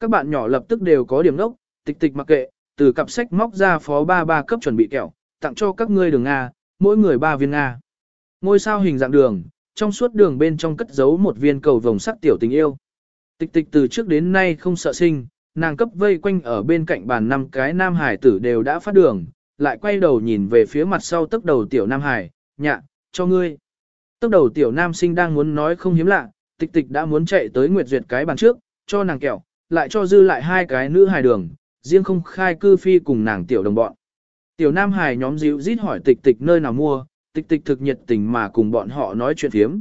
Các bạn nhỏ lập tức đều có điểm ngốc, tịch tịch mặc kệ, từ cặp sách móc ra phó ba ba cấp chuẩn bị kẹo, tặng cho các ngươi đường Nga, mỗi người ba viên Nga. Ngôi sao hình dạng đường, trong suốt đường bên trong cất giấu một viên cầu vồng sắc tiểu tình yêu. Tịch tịch từ trước đến nay không sợ sinh, nàng cấp vây quanh ở bên cạnh bàn năm cái nam hải tử đều đã phát đường, lại quay đầu nhìn về phía mặt sau tốc đầu tiểu nam hải, nhạ, cho ngươi. Tốc đầu tiểu nam sinh đang muốn nói không hiếm lạ, tịch tịch đã muốn chạy tới nguyệt duyệt cái bàn trước, cho nàng kẹo, lại cho dư lại hai cái nữ hài đường, riêng không khai cư phi cùng nàng tiểu đồng bọn. Tiểu nam hải nhóm dịu rít hỏi tịch tịch nơi nào mua, tịch tịch thực nhiệt tình mà cùng bọn họ nói chuyện phiếm.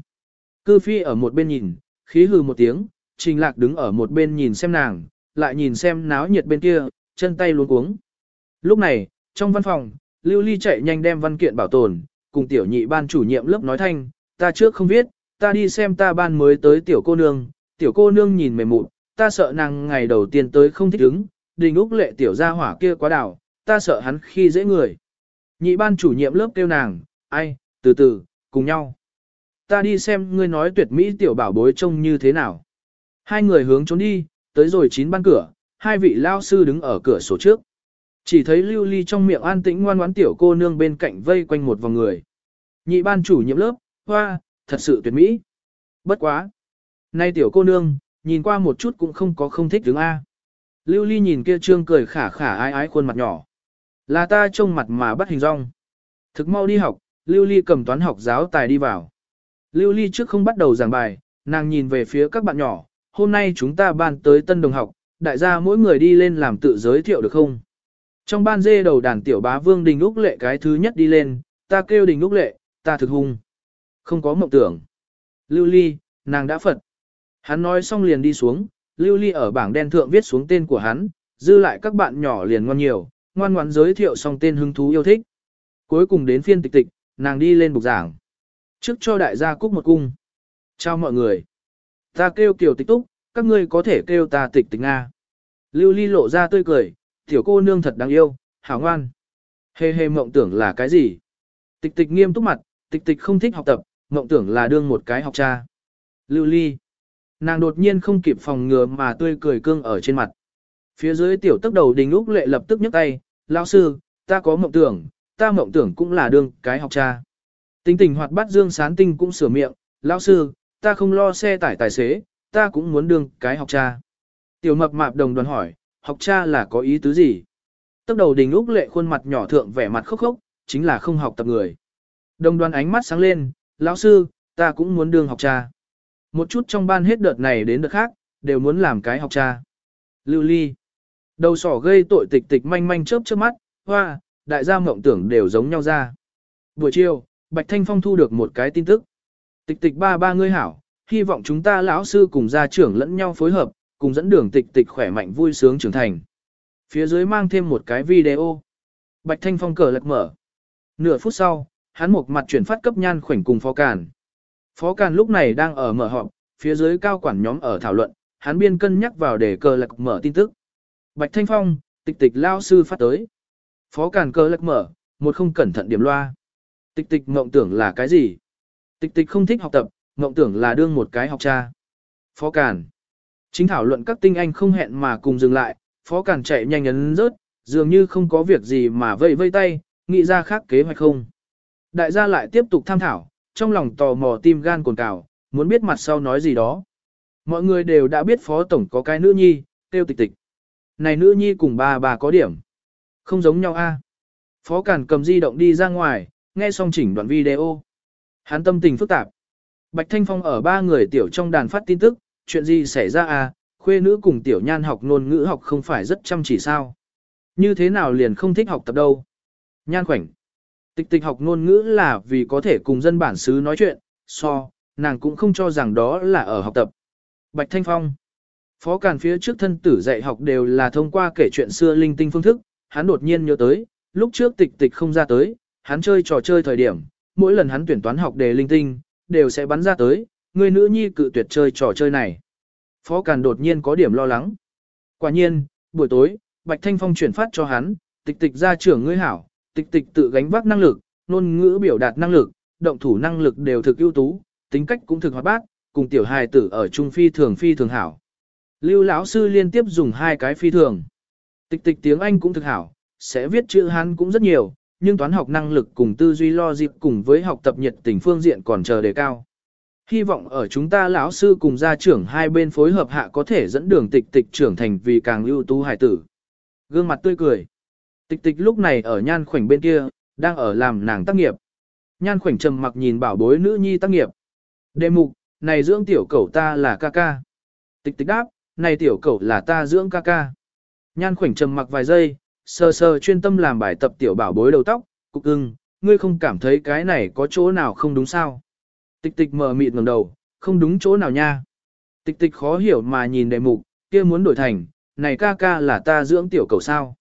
Cư phi ở một bên nhìn, khí hừ một tiếng, trình lạc đứng ở một bên nhìn xem nàng, lại nhìn xem náo nhiệt bên kia, chân tay luống cuống. Lúc này, trong văn phòng, Lưu Ly chạy nhanh đem văn kiện bảo tồn, cùng tiểu nhị ban chủ nhiệm lớp nói thanh, ta trước không viết, ta đi xem ta ban mới tới tiểu cô nương, tiểu cô nương nhìn mềm mụn, ta sợ nàng ngày đầu tiên tới không thích ứng, đình úc lệ tiểu gia hỏa kia quá đảo, ta sợ hắn khi dễ người. Nhị ban chủ nhiệm lớp kêu nàng, ai, từ từ, cùng nhau. Ta đi xem ngươi nói tuyệt mỹ tiểu bảo bối trông như thế nào. Hai người hướng trốn đi, tới rồi chín ban cửa, hai vị lao sư đứng ở cửa sổ trước. Chỉ thấy lưu ly trong miệng an tĩnh ngoan ngoãn tiểu cô nương bên cạnh vây quanh một vòng người. Nhị ban chủ nhiệm lớp, hoa, thật sự tuyệt mỹ. Bất quá. Nay tiểu cô nương, nhìn qua một chút cũng không có không thích đứng A. Lưu ly nhìn kia trương cười khả khả ái ái khuôn mặt nhỏ. Là ta trông mặt mà bắt hình rong. Thực mau đi học, Lưu ly cầm toán học giáo tài đi vào. Lưu ly trước không bắt đầu giảng bài, nàng nhìn về phía các bạn nhỏ. Hôm nay chúng ta ban tới tân đồng học, đại gia mỗi người đi lên làm tự giới thiệu được không? Trong ban dê đầu đàn tiểu bá vương đình úc lệ cái thứ nhất đi lên, ta kêu đình úc lệ, ta thực hung. Không có mộng tưởng. Lưu ly, nàng đã phật. Hắn nói xong liền đi xuống, lưu ly ở bảng đen thượng viết xuống tên của hắn, dư lại các bạn nhỏ liền ngoan nhiều, ngoan ngoãn giới thiệu xong tên hứng thú yêu thích. Cuối cùng đến phiên tịch tịch, nàng đi lên bục giảng. Trước cho đại gia cúc một cung. Chào mọi người. Ta kêu kiểu tịch túc, các ngươi có thể kêu ta tịch tịch Nga. Lưu ly lộ ra tươi cười, tiểu cô nương thật đáng yêu, hảo ngoan. Hề hề mộng tưởng là cái gì? Tịch tịch nghiêm túc mặt, tịch tịch không thích học tập, mộng tưởng là đương một cái học cha. Lưu ly. Nàng đột nhiên không kịp phòng ngừa mà tươi cười cương ở trên mặt. Phía dưới tiểu tức đầu đình úc lệ lập tức nhấc tay, lão sư, ta có mộng tưởng, ta mộng tưởng cũng là đương cái học cha. Tính tình hoạt bát dương sán tinh cũng sửa miệng, lão sư, ta không lo xe tải tài xế, ta cũng muốn đương cái học cha. Tiểu mập mạp đồng đoàn hỏi, học cha là có ý tứ gì? Tức đầu đình úc lệ khuôn mặt nhỏ thượng vẻ mặt khốc khốc, chính là không học tập người. Đồng đoàn ánh mắt sáng lên, lão sư, ta cũng muốn đương học cha. Một chút trong ban hết đợt này đến đợt khác, đều muốn làm cái học cha. Lưu ly. Đầu sỏ gây tội tịch tịch manh manh chớp chớp mắt, hoa, đại gia mộng tưởng đều giống nhau ra. Buổi chiều, Bạch Thanh Phong thu được một cái tin tức. Tịch tịch ba ba ngươi hảo, hy vọng chúng ta lão sư cùng gia trưởng lẫn nhau phối hợp, cùng dẫn đường tịch tịch khỏe mạnh vui sướng trưởng thành. Phía dưới mang thêm một cái video. Bạch Thanh Phong cờ lật mở. Nửa phút sau, hắn một mặt chuyển phát cấp nhan khoảnh cùng phó cản Phó càn lúc này đang ở mở họp, phía dưới cao quản nhóm ở thảo luận, hắn biên cân nhắc vào để cờ lạc mở tin tức. Bạch Thanh Phong, tịch tịch lao sư phát tới. Phó càn cờ lạc mở, một không cẩn thận điểm loa. Tịch tịch mộng tưởng là cái gì? Tịch tịch không thích học tập, mộng tưởng là đương một cái học cha. Phó càn. Chính thảo luận các tinh anh không hẹn mà cùng dừng lại, phó càn chạy nhanh ấn rớt, dường như không có việc gì mà vây vây tay, nghĩ ra khác kế hoạch không. Đại gia lại tiếp tục tham thảo, trong lòng tò mò tim gan cồn cào, muốn biết mặt sau nói gì đó. Mọi người đều đã biết phó tổng có cái nữ nhi, tiêu tịch tịch. Này nữ nhi cùng ba bà có điểm. Không giống nhau a. À? Phó Cản cầm di động đi ra ngoài, nghe xong chỉnh đoạn video. Hắn tâm tình phức tạp. Bạch Thanh Phong ở ba người tiểu trong đàn phát tin tức, chuyện gì xảy ra à, khuê nữ cùng tiểu nhan học ngôn ngữ học không phải rất chăm chỉ sao. Như thế nào liền không thích học tập đâu. Nhan khoảnh. Tịch tịch học ngôn ngữ là vì có thể cùng dân bản xứ nói chuyện, so, nàng cũng không cho rằng đó là ở học tập. Bạch Thanh Phong Phó Càn phía trước thân tử dạy học đều là thông qua kể chuyện xưa linh tinh phương thức, hắn đột nhiên nhớ tới, lúc trước tịch tịch không ra tới, hắn chơi trò chơi thời điểm, mỗi lần hắn tuyển toán học đề linh tinh, đều sẽ bắn ra tới, người nữ nhi cự tuyệt chơi trò chơi này. Phó Càn đột nhiên có điểm lo lắng. Quả nhiên, buổi tối, Bạch Thanh Phong chuyển phát cho hắn, tịch tịch ra trưởng ngươi hảo, tịch tịch tự gánh vác năng lực, ngôn ngữ biểu đạt năng lực, động thủ năng lực đều thực ưu tú, tính cách cũng thực hoạt bát, cùng tiểu hài tử ở trung phi thường phi thường hảo. Lưu lão sư liên tiếp dùng hai cái phi thường. Tịch tịch tiếng Anh cũng thực hảo, sẽ viết chữ Hán cũng rất nhiều, nhưng toán học năng lực cùng tư duy lo dịp cùng với học tập nhiệt tình phương diện còn chờ đề cao. Hy vọng ở chúng ta lão sư cùng gia trưởng hai bên phối hợp hạ có thể dẫn đường tịch tịch trưởng thành vì càng ưu tú hài tử. Gương mặt tươi cười. Tịch tịch lúc này ở nhan khoảnh bên kia, đang ở làm nàng tác nghiệp. Nhan khoảnh trầm mặc nhìn bảo bối nữ nhi tác nghiệp. Đề mục, này dưỡng tiểu cẩu ta là ca ca. Tịch tịch đáp, này tiểu cẩu là ta dưỡng ca ca. Nhan khoảnh trầm mặc vài giây, sờ sờ chuyên tâm làm bài tập tiểu bảo bối đầu tóc, cục ưng, ngươi không cảm thấy cái này có chỗ nào không đúng sao. Tịch tịch mờ mịt ngẩng đầu, không đúng chỗ nào nha. Tịch tịch khó hiểu mà nhìn đề mục, kia muốn đổi thành, này ca ca là ta dưỡng tiểu cầu sao.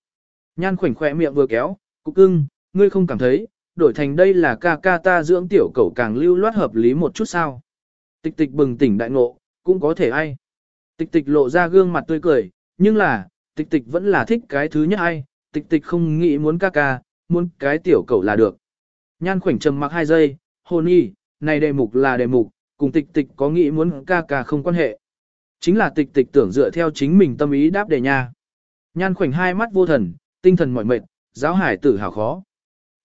Nhan khoảnh khỏe miệng vừa kéo, cục ưng, ngươi không cảm thấy, đổi thành đây là ca ca ta dưỡng tiểu cẩu càng lưu loát hợp lý một chút sao. Tịch tịch bừng tỉnh đại ngộ, cũng có thể ai. Tịch tịch lộ ra gương mặt tươi cười, nhưng là, tịch tịch vẫn là thích cái thứ nhất ai, tịch tịch không nghĩ muốn ca ca, muốn cái tiểu cậu là được. Nhan khoảnh trầm mặc hai giây, hôn y, này đề mục là đề mục, cùng tịch tịch có nghĩ muốn ca ca không quan hệ. Chính là tịch tịch tưởng dựa theo chính mình tâm ý đáp đề nha. Nhan khoảnh hai mắt vô thần, tinh thần mỏi mệt, giáo hải tử hào khó.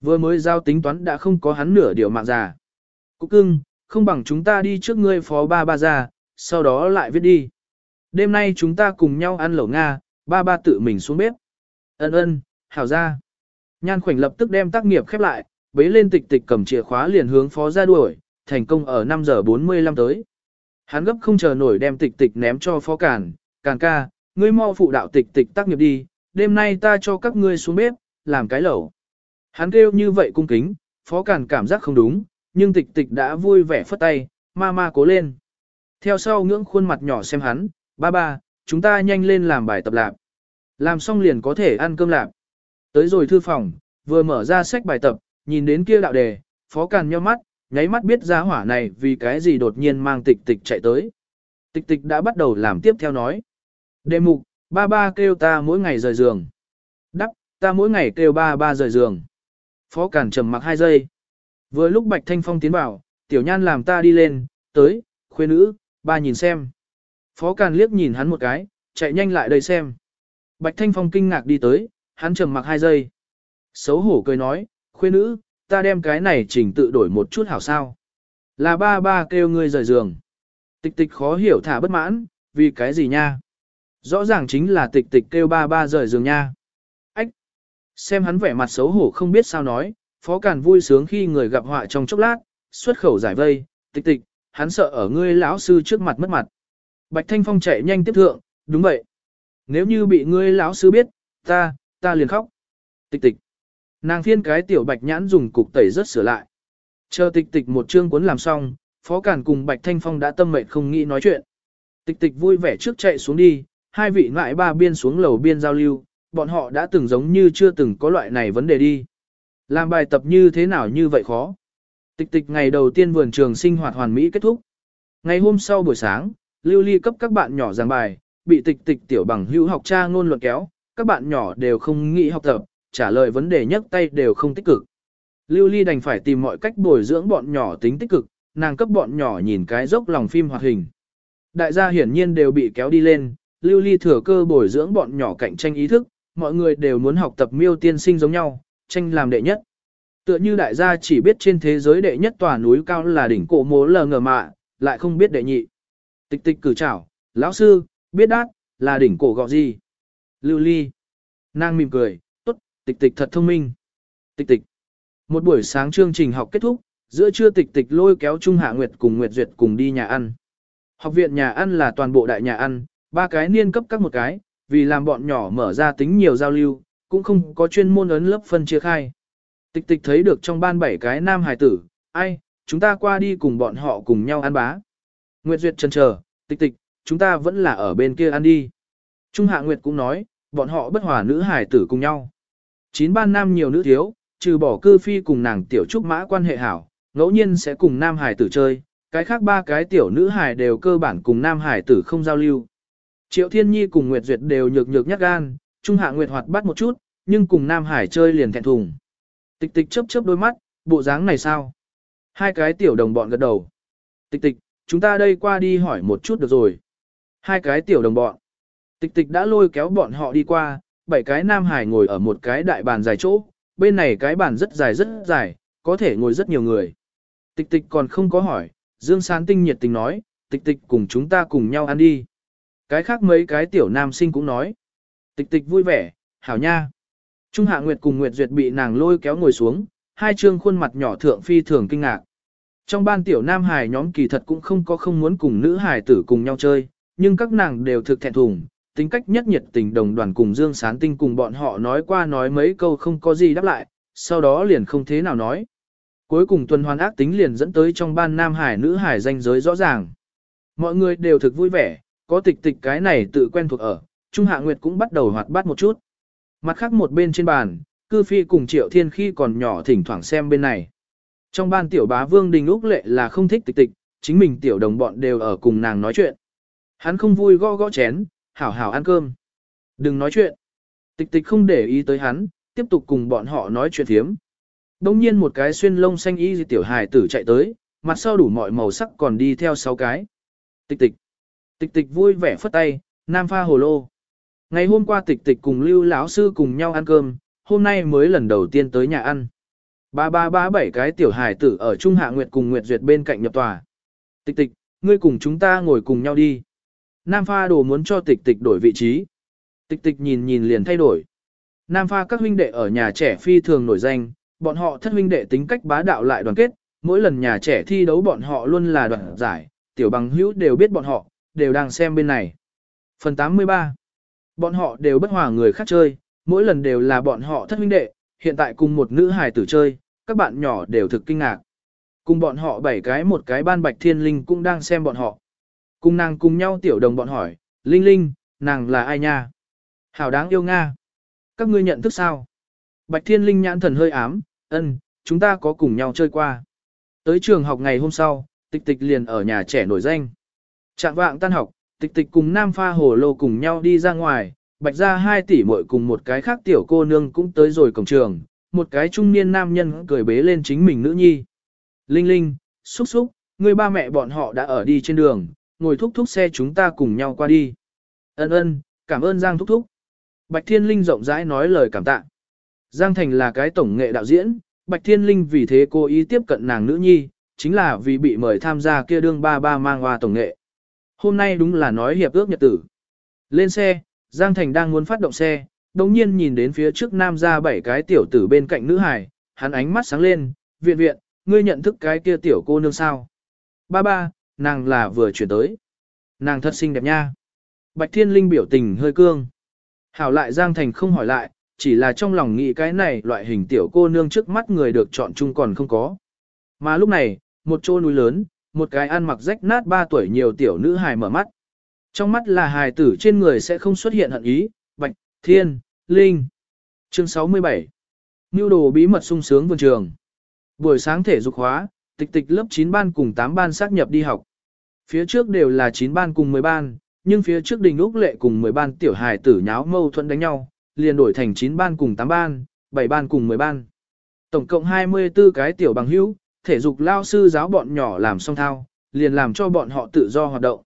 Vừa mới giao tính toán đã không có hắn nửa điều mạng già. Cục cưng, không bằng chúng ta đi trước ngươi phó ba ba ra, sau đó lại viết đi. Đêm nay chúng ta cùng nhau ăn lẩu Nga, ba ba tự mình xuống bếp. Ân ân, hảo ra. Nhan khoảnh lập tức đem tác nghiệp khép lại, bế lên tịch tịch cầm chìa khóa liền hướng phó ra đuổi, thành công ở 5 giờ 45 tới. Hắn gấp không chờ nổi đem tịch tịch ném cho phó càn, càn ca, ngươi mau phụ đạo tịch tịch tác nghiệp đi, đêm nay ta cho các ngươi xuống bếp, làm cái lẩu. Hắn kêu như vậy cung kính, phó càn cảm giác không đúng, nhưng tịch tịch đã vui vẻ phất tay, ma ma cố lên. Theo sau ngưỡng khuôn mặt nhỏ xem hắn, ba ba, chúng ta nhanh lên làm bài tập lạp. Làm xong liền có thể ăn cơm lạp. Tới rồi thư phòng, vừa mở ra sách bài tập, nhìn đến kia đạo đề, phó càn nheo mắt, nháy mắt biết ra hỏa này vì cái gì đột nhiên mang tịch tịch chạy tới. Tịch tịch đã bắt đầu làm tiếp theo nói. Đề mục, ba ba kêu ta mỗi ngày rời giường. Đắp, ta mỗi ngày kêu ba ba rời giường. Phó càn trầm mặc hai giây. Vừa lúc Bạch Thanh Phong tiến vào, tiểu nhan làm ta đi lên, tới, khuê nữ, ba nhìn xem. Phó Càn liếc nhìn hắn một cái, chạy nhanh lại đây xem. Bạch Thanh Phong kinh ngạc đi tới, hắn trầm mặc hai giây. Xấu hổ cười nói, khuê nữ, ta đem cái này chỉnh tự đổi một chút hảo sao. Là ba ba kêu ngươi rời giường. Tịch tịch khó hiểu thả bất mãn, vì cái gì nha? Rõ ràng chính là tịch tịch kêu ba ba rời giường nha. Ách! Xem hắn vẻ mặt xấu hổ không biết sao nói, Phó Càn vui sướng khi người gặp họa trong chốc lát, xuất khẩu giải vây, tịch tịch, hắn sợ ở ngươi lão sư trước mặt mất mặt. Bạch Thanh Phong chạy nhanh tiếp thượng, đúng vậy. Nếu như bị ngươi lão sư biết, ta, ta liền khóc. Tịch tịch. Nàng phiên cái tiểu bạch nhãn dùng cục tẩy rất sửa lại. Chờ tịch tịch một chương cuốn làm xong, Phó Cản cùng Bạch Thanh Phong đã tâm mệnh không nghĩ nói chuyện. Tịch tịch vui vẻ trước chạy xuống đi, hai vị ngoại ba biên xuống lầu biên giao lưu, bọn họ đã từng giống như chưa từng có loại này vấn đề đi. Làm bài tập như thế nào như vậy khó. Tịch tịch ngày đầu tiên vườn trường sinh hoạt hoàn mỹ kết thúc. Ngày hôm sau buổi sáng, Lưu Ly cấp các bạn nhỏ giảng bài, bị tịch tịch tiểu bằng hữu học cha ngôn luận kéo, các bạn nhỏ đều không nghĩ học tập, trả lời vấn đề nhấc tay đều không tích cực. Lưu Ly đành phải tìm mọi cách bồi dưỡng bọn nhỏ tính tích cực, nàng cấp bọn nhỏ nhìn cái dốc lòng phim hoạt hình. Đại gia hiển nhiên đều bị kéo đi lên, Lưu Ly thừa cơ bồi dưỡng bọn nhỏ cạnh tranh ý thức, mọi người đều muốn học tập miêu tiên sinh giống nhau, tranh làm đệ nhất. Tựa như đại gia chỉ biết trên thế giới đệ nhất tòa núi cao là đỉnh cổ mố lờ ngờ mạ, lại không biết đệ nhị. Tịch tịch cử chảo, lão sư, biết đát, là đỉnh cổ gọ gì. Lưu ly. Nàng mỉm cười, tốt, tịch tịch thật thông minh. Tịch tịch. Một buổi sáng chương trình học kết thúc, giữa trưa tịch tịch lôi kéo Trung Hạ Nguyệt cùng Nguyệt Duyệt cùng đi nhà ăn. Học viện nhà ăn là toàn bộ đại nhà ăn, ba cái niên cấp các một cái, vì làm bọn nhỏ mở ra tính nhiều giao lưu, cũng không có chuyên môn ấn lớp phân chia khai. Tịch tịch thấy được trong ban bảy cái nam hài tử, ai, chúng ta qua đi cùng bọn họ cùng nhau ăn bá. Nguyệt Duyệt chân chờ, tịch tịch, chúng ta vẫn là ở bên kia ăn đi. Trung Hạ Nguyệt cũng nói, bọn họ bất hòa nữ hài tử cùng nhau. Chín ban nam nhiều nữ thiếu, trừ bỏ cư phi cùng nàng tiểu trúc mã quan hệ hảo, ngẫu nhiên sẽ cùng nam hài tử chơi, cái khác ba cái tiểu nữ hài đều cơ bản cùng nam hài tử không giao lưu. Triệu Thiên Nhi cùng Nguyệt Duyệt đều nhược nhược nhát gan, Trung Hạ Nguyệt hoạt bắt một chút, nhưng cùng nam hải chơi liền thẹn thùng. Tịch tịch chớp chớp đôi mắt, bộ dáng này sao? Hai cái tiểu đồng bọn gật đầu. Tịch tịch, chúng ta đây qua đi hỏi một chút được rồi. Hai cái tiểu đồng bọn. Tịch tịch đã lôi kéo bọn họ đi qua, bảy cái nam hải ngồi ở một cái đại bàn dài chỗ, bên này cái bàn rất dài rất dài, có thể ngồi rất nhiều người. Tịch tịch còn không có hỏi, Dương Sán Tinh nhiệt tình nói, tịch tịch cùng chúng ta cùng nhau ăn đi. Cái khác mấy cái tiểu nam sinh cũng nói. Tịch tịch vui vẻ, hảo nha. Trung Hạ Nguyệt cùng Nguyệt Duyệt bị nàng lôi kéo ngồi xuống, hai trương khuôn mặt nhỏ thượng phi thường kinh ngạc. Trong ban tiểu nam hài nhóm kỳ thật cũng không có không muốn cùng nữ hài tử cùng nhau chơi, nhưng các nàng đều thực thẹn thùng, tính cách nhất nhiệt tình đồng đoàn cùng Dương Sán Tinh cùng bọn họ nói qua nói mấy câu không có gì đáp lại, sau đó liền không thế nào nói. Cuối cùng tuần hoàn ác tính liền dẫn tới trong ban nam hải nữ hải danh giới rõ ràng. Mọi người đều thực vui vẻ, có tịch tịch cái này tự quen thuộc ở, Trung Hạ Nguyệt cũng bắt đầu hoạt bát một chút. Mặt khác một bên trên bàn, cư phi cùng triệu thiên khi còn nhỏ thỉnh thoảng xem bên này. Trong ban tiểu bá vương đình Úc Lệ là không thích tịch tịch, chính mình tiểu đồng bọn đều ở cùng nàng nói chuyện. Hắn không vui gõ gõ chén, hảo hảo ăn cơm. Đừng nói chuyện. Tịch tịch không để ý tới hắn, tiếp tục cùng bọn họ nói chuyện thiếm. Đông nhiên một cái xuyên lông xanh y tiểu hài tử chạy tới, mặt sau đủ mọi màu sắc còn đi theo sáu cái. Tịch tịch. Tịch tịch vui vẻ phất tay, nam pha hồ lô. Ngày hôm qua tịch tịch cùng lưu lão sư cùng nhau ăn cơm, hôm nay mới lần đầu tiên tới nhà ăn. Ba ba ba bảy cái tiểu hải tử ở Trung Hạ Nguyệt cùng Nguyệt Duyệt bên cạnh nhập tòa. Tịch tịch, ngươi cùng chúng ta ngồi cùng nhau đi. Nam pha đồ muốn cho tịch tịch đổi vị trí. Tịch tịch nhìn nhìn liền thay đổi. Nam pha các huynh đệ ở nhà trẻ phi thường nổi danh, bọn họ thất huynh đệ tính cách bá đạo lại đoàn kết, mỗi lần nhà trẻ thi đấu bọn họ luôn là đoàn giải, tiểu bằng hữu đều biết bọn họ, đều đang xem bên này. Phần 83 Bọn họ đều bất hòa người khác chơi, mỗi lần đều là bọn họ thất huynh đệ, hiện tại cùng một nữ hài tử chơi, các bạn nhỏ đều thực kinh ngạc. Cùng bọn họ bảy cái một cái ban bạch thiên linh cũng đang xem bọn họ. Cùng nàng cùng nhau tiểu đồng bọn hỏi, Linh Linh, nàng là ai nha? Hảo đáng yêu Nga. Các ngươi nhận thức sao? Bạch thiên linh nhãn thần hơi ám, ân, chúng ta có cùng nhau chơi qua. Tới trường học ngày hôm sau, tịch tịch liền ở nhà trẻ nổi danh. Trạng vạng tan học, tịch tịch cùng Nam Pha Hồ Lô cùng nhau đi ra ngoài, bạch ra hai tỷ muội cùng một cái khác tiểu cô nương cũng tới rồi cổng trường, một cái trung niên nam nhân cười bế lên chính mình nữ nhi. Linh Linh, xúc xúc, người ba mẹ bọn họ đã ở đi trên đường, ngồi thúc thúc xe chúng ta cùng nhau qua đi. Ân ân, cảm ơn Giang thúc thúc. Bạch Thiên Linh rộng rãi nói lời cảm tạ. Giang Thành là cái tổng nghệ đạo diễn, Bạch Thiên Linh vì thế cố ý tiếp cận nàng nữ nhi, chính là vì bị mời tham gia kia đương ba ba mang hoa tổng nghệ. Hôm nay đúng là nói hiệp ước nhật tử. Lên xe, Giang Thành đang muốn phát động xe, đồng nhiên nhìn đến phía trước nam ra bảy cái tiểu tử bên cạnh nữ hải, hắn ánh mắt sáng lên, viện viện, ngươi nhận thức cái kia tiểu cô nương sao. Ba ba, nàng là vừa chuyển tới. Nàng thật xinh đẹp nha. Bạch Thiên Linh biểu tình hơi cương. Hảo lại Giang Thành không hỏi lại, chỉ là trong lòng nghĩ cái này loại hình tiểu cô nương trước mắt người được chọn chung còn không có. Mà lúc này, một chỗ núi lớn, một cái ăn mặc rách nát 3 tuổi nhiều tiểu nữ hài mở mắt. Trong mắt là hài tử trên người sẽ không xuất hiện hận ý, Bạch, Thiên, Linh. Chương 67 Nưu đồ bí mật sung sướng vườn trường. Buổi sáng thể dục hóa, tịch tịch lớp 9 ban cùng 8 ban xác nhập đi học. Phía trước đều là 9 ban cùng 10 ban, nhưng phía trước đình úc lệ cùng 10 ban tiểu hài tử nháo mâu thuẫn đánh nhau, liền đổi thành 9 ban cùng 8 ban, 7 ban cùng 10 ban. Tổng cộng 24 cái tiểu bằng hữu, thể dục lao sư giáo bọn nhỏ làm xong thao, liền làm cho bọn họ tự do hoạt động.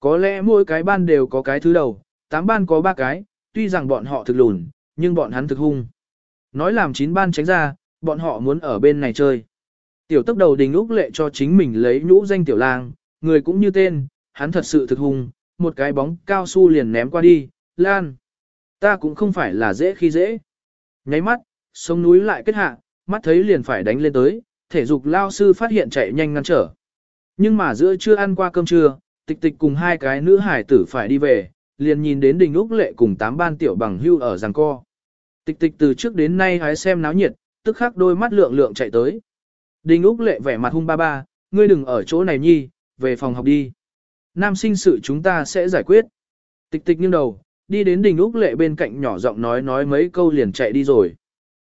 Có lẽ mỗi cái ban đều có cái thứ đầu, tám ban có ba cái, tuy rằng bọn họ thực lùn, nhưng bọn hắn thực hung. Nói làm chín ban tránh ra, bọn họ muốn ở bên này chơi. Tiểu tốc đầu đình úc lệ cho chính mình lấy nhũ danh tiểu lang, người cũng như tên, hắn thật sự thực hung, một cái bóng cao su liền ném qua đi, lan. Ta cũng không phải là dễ khi dễ. Nháy mắt, sông núi lại kết hạ, mắt thấy liền phải đánh lên tới, thể dục lao sư phát hiện chạy nhanh ngăn trở. Nhưng mà giữa chưa ăn qua cơm trưa, tịch tịch cùng hai cái nữ hải tử phải đi về, liền nhìn đến đình úc lệ cùng tám ban tiểu bằng hưu ở giằng co. Tịch tịch từ trước đến nay hái xem náo nhiệt, tức khắc đôi mắt lượng lượng chạy tới. Đình úc lệ vẻ mặt hung ba ba, ngươi đừng ở chỗ này nhi, về phòng học đi. Nam sinh sự chúng ta sẽ giải quyết. Tịch tịch nghiêng đầu, đi đến đình úc lệ bên cạnh nhỏ giọng nói nói mấy câu liền chạy đi rồi.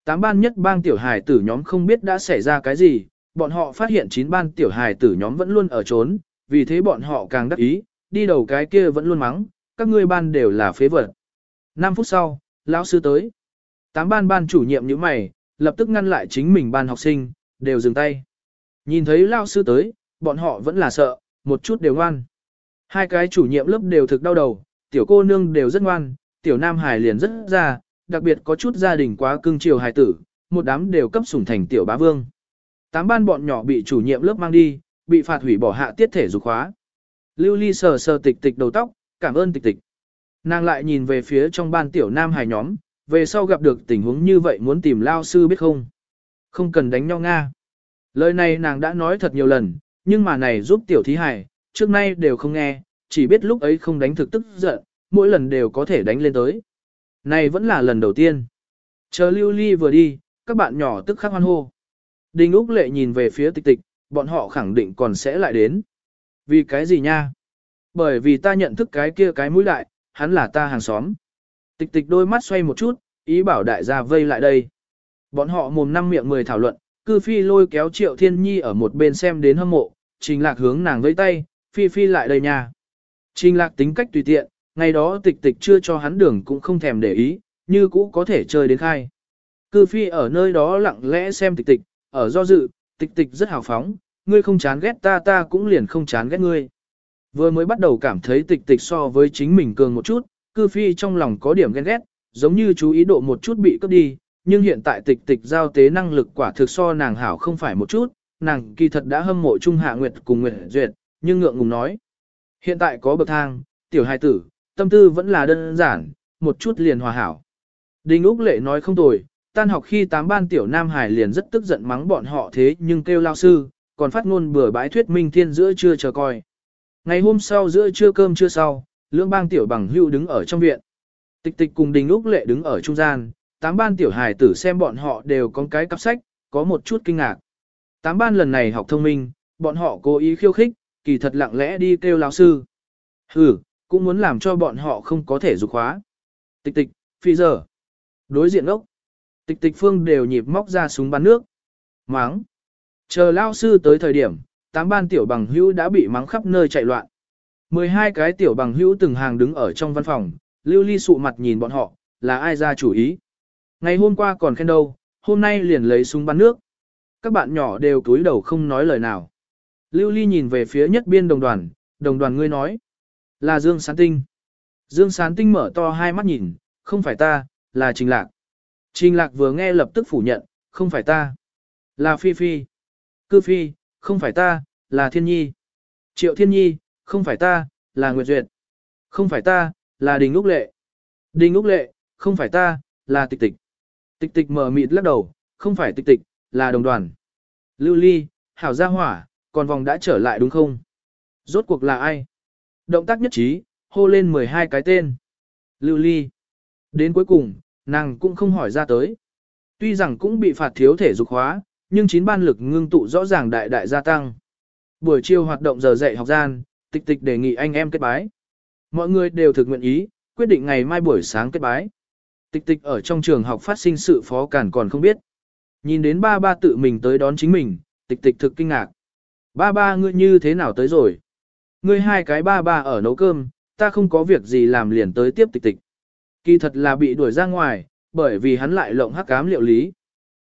Tám ban nhất bang tiểu hài tử nhóm không biết đã xảy ra cái gì, bọn họ phát hiện chín ban tiểu hài tử nhóm vẫn luôn ở trốn, vì thế bọn họ càng đắc ý, đi đầu cái kia vẫn luôn mắng, các ngươi ban đều là phế vật. 5 phút sau, lão sư tới. Tám ban ban chủ nhiệm như mày, lập tức ngăn lại chính mình ban học sinh, đều dừng tay. Nhìn thấy lão sư tới, bọn họ vẫn là sợ, một chút đều ngoan. Hai cái chủ nhiệm lớp đều thực đau đầu, tiểu cô nương đều rất ngoan, tiểu nam hài liền rất ra, đặc biệt có chút gia đình quá cưng chiều hài tử, một đám đều cấp sủng thành tiểu bá vương. Tám ban bọn nhỏ bị chủ nhiệm lớp mang đi, bị phạt hủy bỏ hạ tiết thể dục khóa. Lưu Ly sờ sờ tịch tịch đầu tóc, cảm ơn tịch tịch. Nàng lại nhìn về phía trong ban tiểu nam hài nhóm, về sau gặp được tình huống như vậy muốn tìm lao sư biết không? Không cần đánh nhau Nga. Lời này nàng đã nói thật nhiều lần, nhưng mà này giúp tiểu thí hài, trước nay đều không nghe, chỉ biết lúc ấy không đánh thực tức giận, mỗi lần đều có thể đánh lên tới. Này vẫn là lần đầu tiên. Chờ lưu ly vừa đi, các bạn nhỏ tức khắc hoan hô. Đình Úc Lệ nhìn về phía tịch tịch, bọn họ khẳng định còn sẽ lại đến. Vì cái gì nha? Bởi vì ta nhận thức cái kia cái mũi đại, hắn là ta hàng xóm. Tịch tịch đôi mắt xoay một chút, ý bảo đại gia vây lại đây. Bọn họ mồm năm miệng mười thảo luận, cư phi lôi kéo triệu thiên nhi ở một bên xem đến hâm mộ, trình lạc hướng nàng vẫy tay, phi phi lại đây nha. Trình lạc tính cách tùy tiện, ngày đó tịch tịch chưa cho hắn đường cũng không thèm để ý, như cũ có thể chơi đến khai. Cư phi ở nơi đó lặng lẽ xem tịch tịch, ở do dự, tịch tịch rất hào phóng, ngươi không chán ghét ta ta cũng liền không chán ghét ngươi. Vừa mới bắt đầu cảm thấy tịch tịch so với chính mình cường một chút, cư phi trong lòng có điểm ghen ghét, giống như chú ý độ một chút bị cướp đi, nhưng hiện tại tịch tịch giao tế năng lực quả thực so nàng hảo không phải một chút, nàng kỳ thật đã hâm mộ Trung Hạ Nguyệt cùng Nguyệt Duyệt, nhưng ngượng ngùng nói. Hiện tại có bậc thang, tiểu hài tử, tâm tư vẫn là đơn giản, một chút liền hòa hảo. Đinh Úc Lệ nói không tồi, tan học khi tám ban tiểu Nam Hải liền rất tức giận mắng bọn họ thế nhưng kêu lao sư, còn phát ngôn bừa bãi thuyết minh thiên giữa trưa chờ coi. Ngày hôm sau giữa trưa cơm trưa sau, lưỡng bang tiểu bằng hưu đứng ở trong viện. Tịch tịch cùng Đình Úc Lệ đứng ở trung gian, tám ban tiểu hải tử xem bọn họ đều có cái cặp sách, có một chút kinh ngạc. Tám ban lần này học thông minh, bọn họ cố ý khiêu khích, kỳ thật lặng lẽ đi kêu lao sư. Hừ, cũng muốn làm cho bọn họ không có thể dục khóa. Tịch tịch, phi giờ. Đối diện ốc. Tịch tịch phương đều nhịp móc ra súng bắn nước. Máng. Chờ lao sư tới thời điểm, tám ban tiểu bằng hữu đã bị mắng khắp nơi chạy loạn. 12 cái tiểu bằng hữu từng hàng đứng ở trong văn phòng, lưu ly sụ mặt nhìn bọn họ, là ai ra chủ ý. Ngày hôm qua còn khen đâu, hôm nay liền lấy súng bắn nước. Các bạn nhỏ đều cúi đầu không nói lời nào. Lưu ly nhìn về phía nhất biên đồng đoàn, đồng đoàn ngươi nói. Là Dương Sán Tinh. Dương Sán Tinh mở to hai mắt nhìn, không phải ta, là Trình Lạc. Trình Lạc vừa nghe lập tức phủ nhận, không phải ta. Là Phi Phi. Cư Phi, không phải ta, là Thiên Nhi. Triệu Thiên Nhi, không phải ta, là Nguyệt Duyệt. Không phải ta, là Đình Úc Lệ. Đình Úc Lệ, không phải ta, là Tịch Tịch. Tịch Tịch mở mịt lắc đầu, không phải Tịch Tịch, là đồng đoàn. Lưu Ly, Hảo Gia Hỏa, còn vòng đã trở lại đúng không? Rốt cuộc là ai? Động tác nhất trí, hô lên 12 cái tên. Lưu Ly. Đến cuối cùng, nàng cũng không hỏi ra tới. Tuy rằng cũng bị phạt thiếu thể dục hóa, nhưng chín ban lực ngưng tụ rõ ràng đại đại gia tăng. Buổi chiều hoạt động giờ dạy học gian, tịch tịch đề nghị anh em kết bái. Mọi người đều thực nguyện ý, quyết định ngày mai buổi sáng kết bái. Tịch tịch ở trong trường học phát sinh sự phó cản còn không biết. Nhìn đến ba ba tự mình tới đón chính mình, tịch tịch thực kinh ngạc. Ba ba ngươi như thế nào tới rồi? Ngươi hai cái ba ba ở nấu cơm, ta không có việc gì làm liền tới tiếp tịch tịch. Kỳ thật là bị đuổi ra ngoài, bởi vì hắn lại lộng hắc cám liệu lý.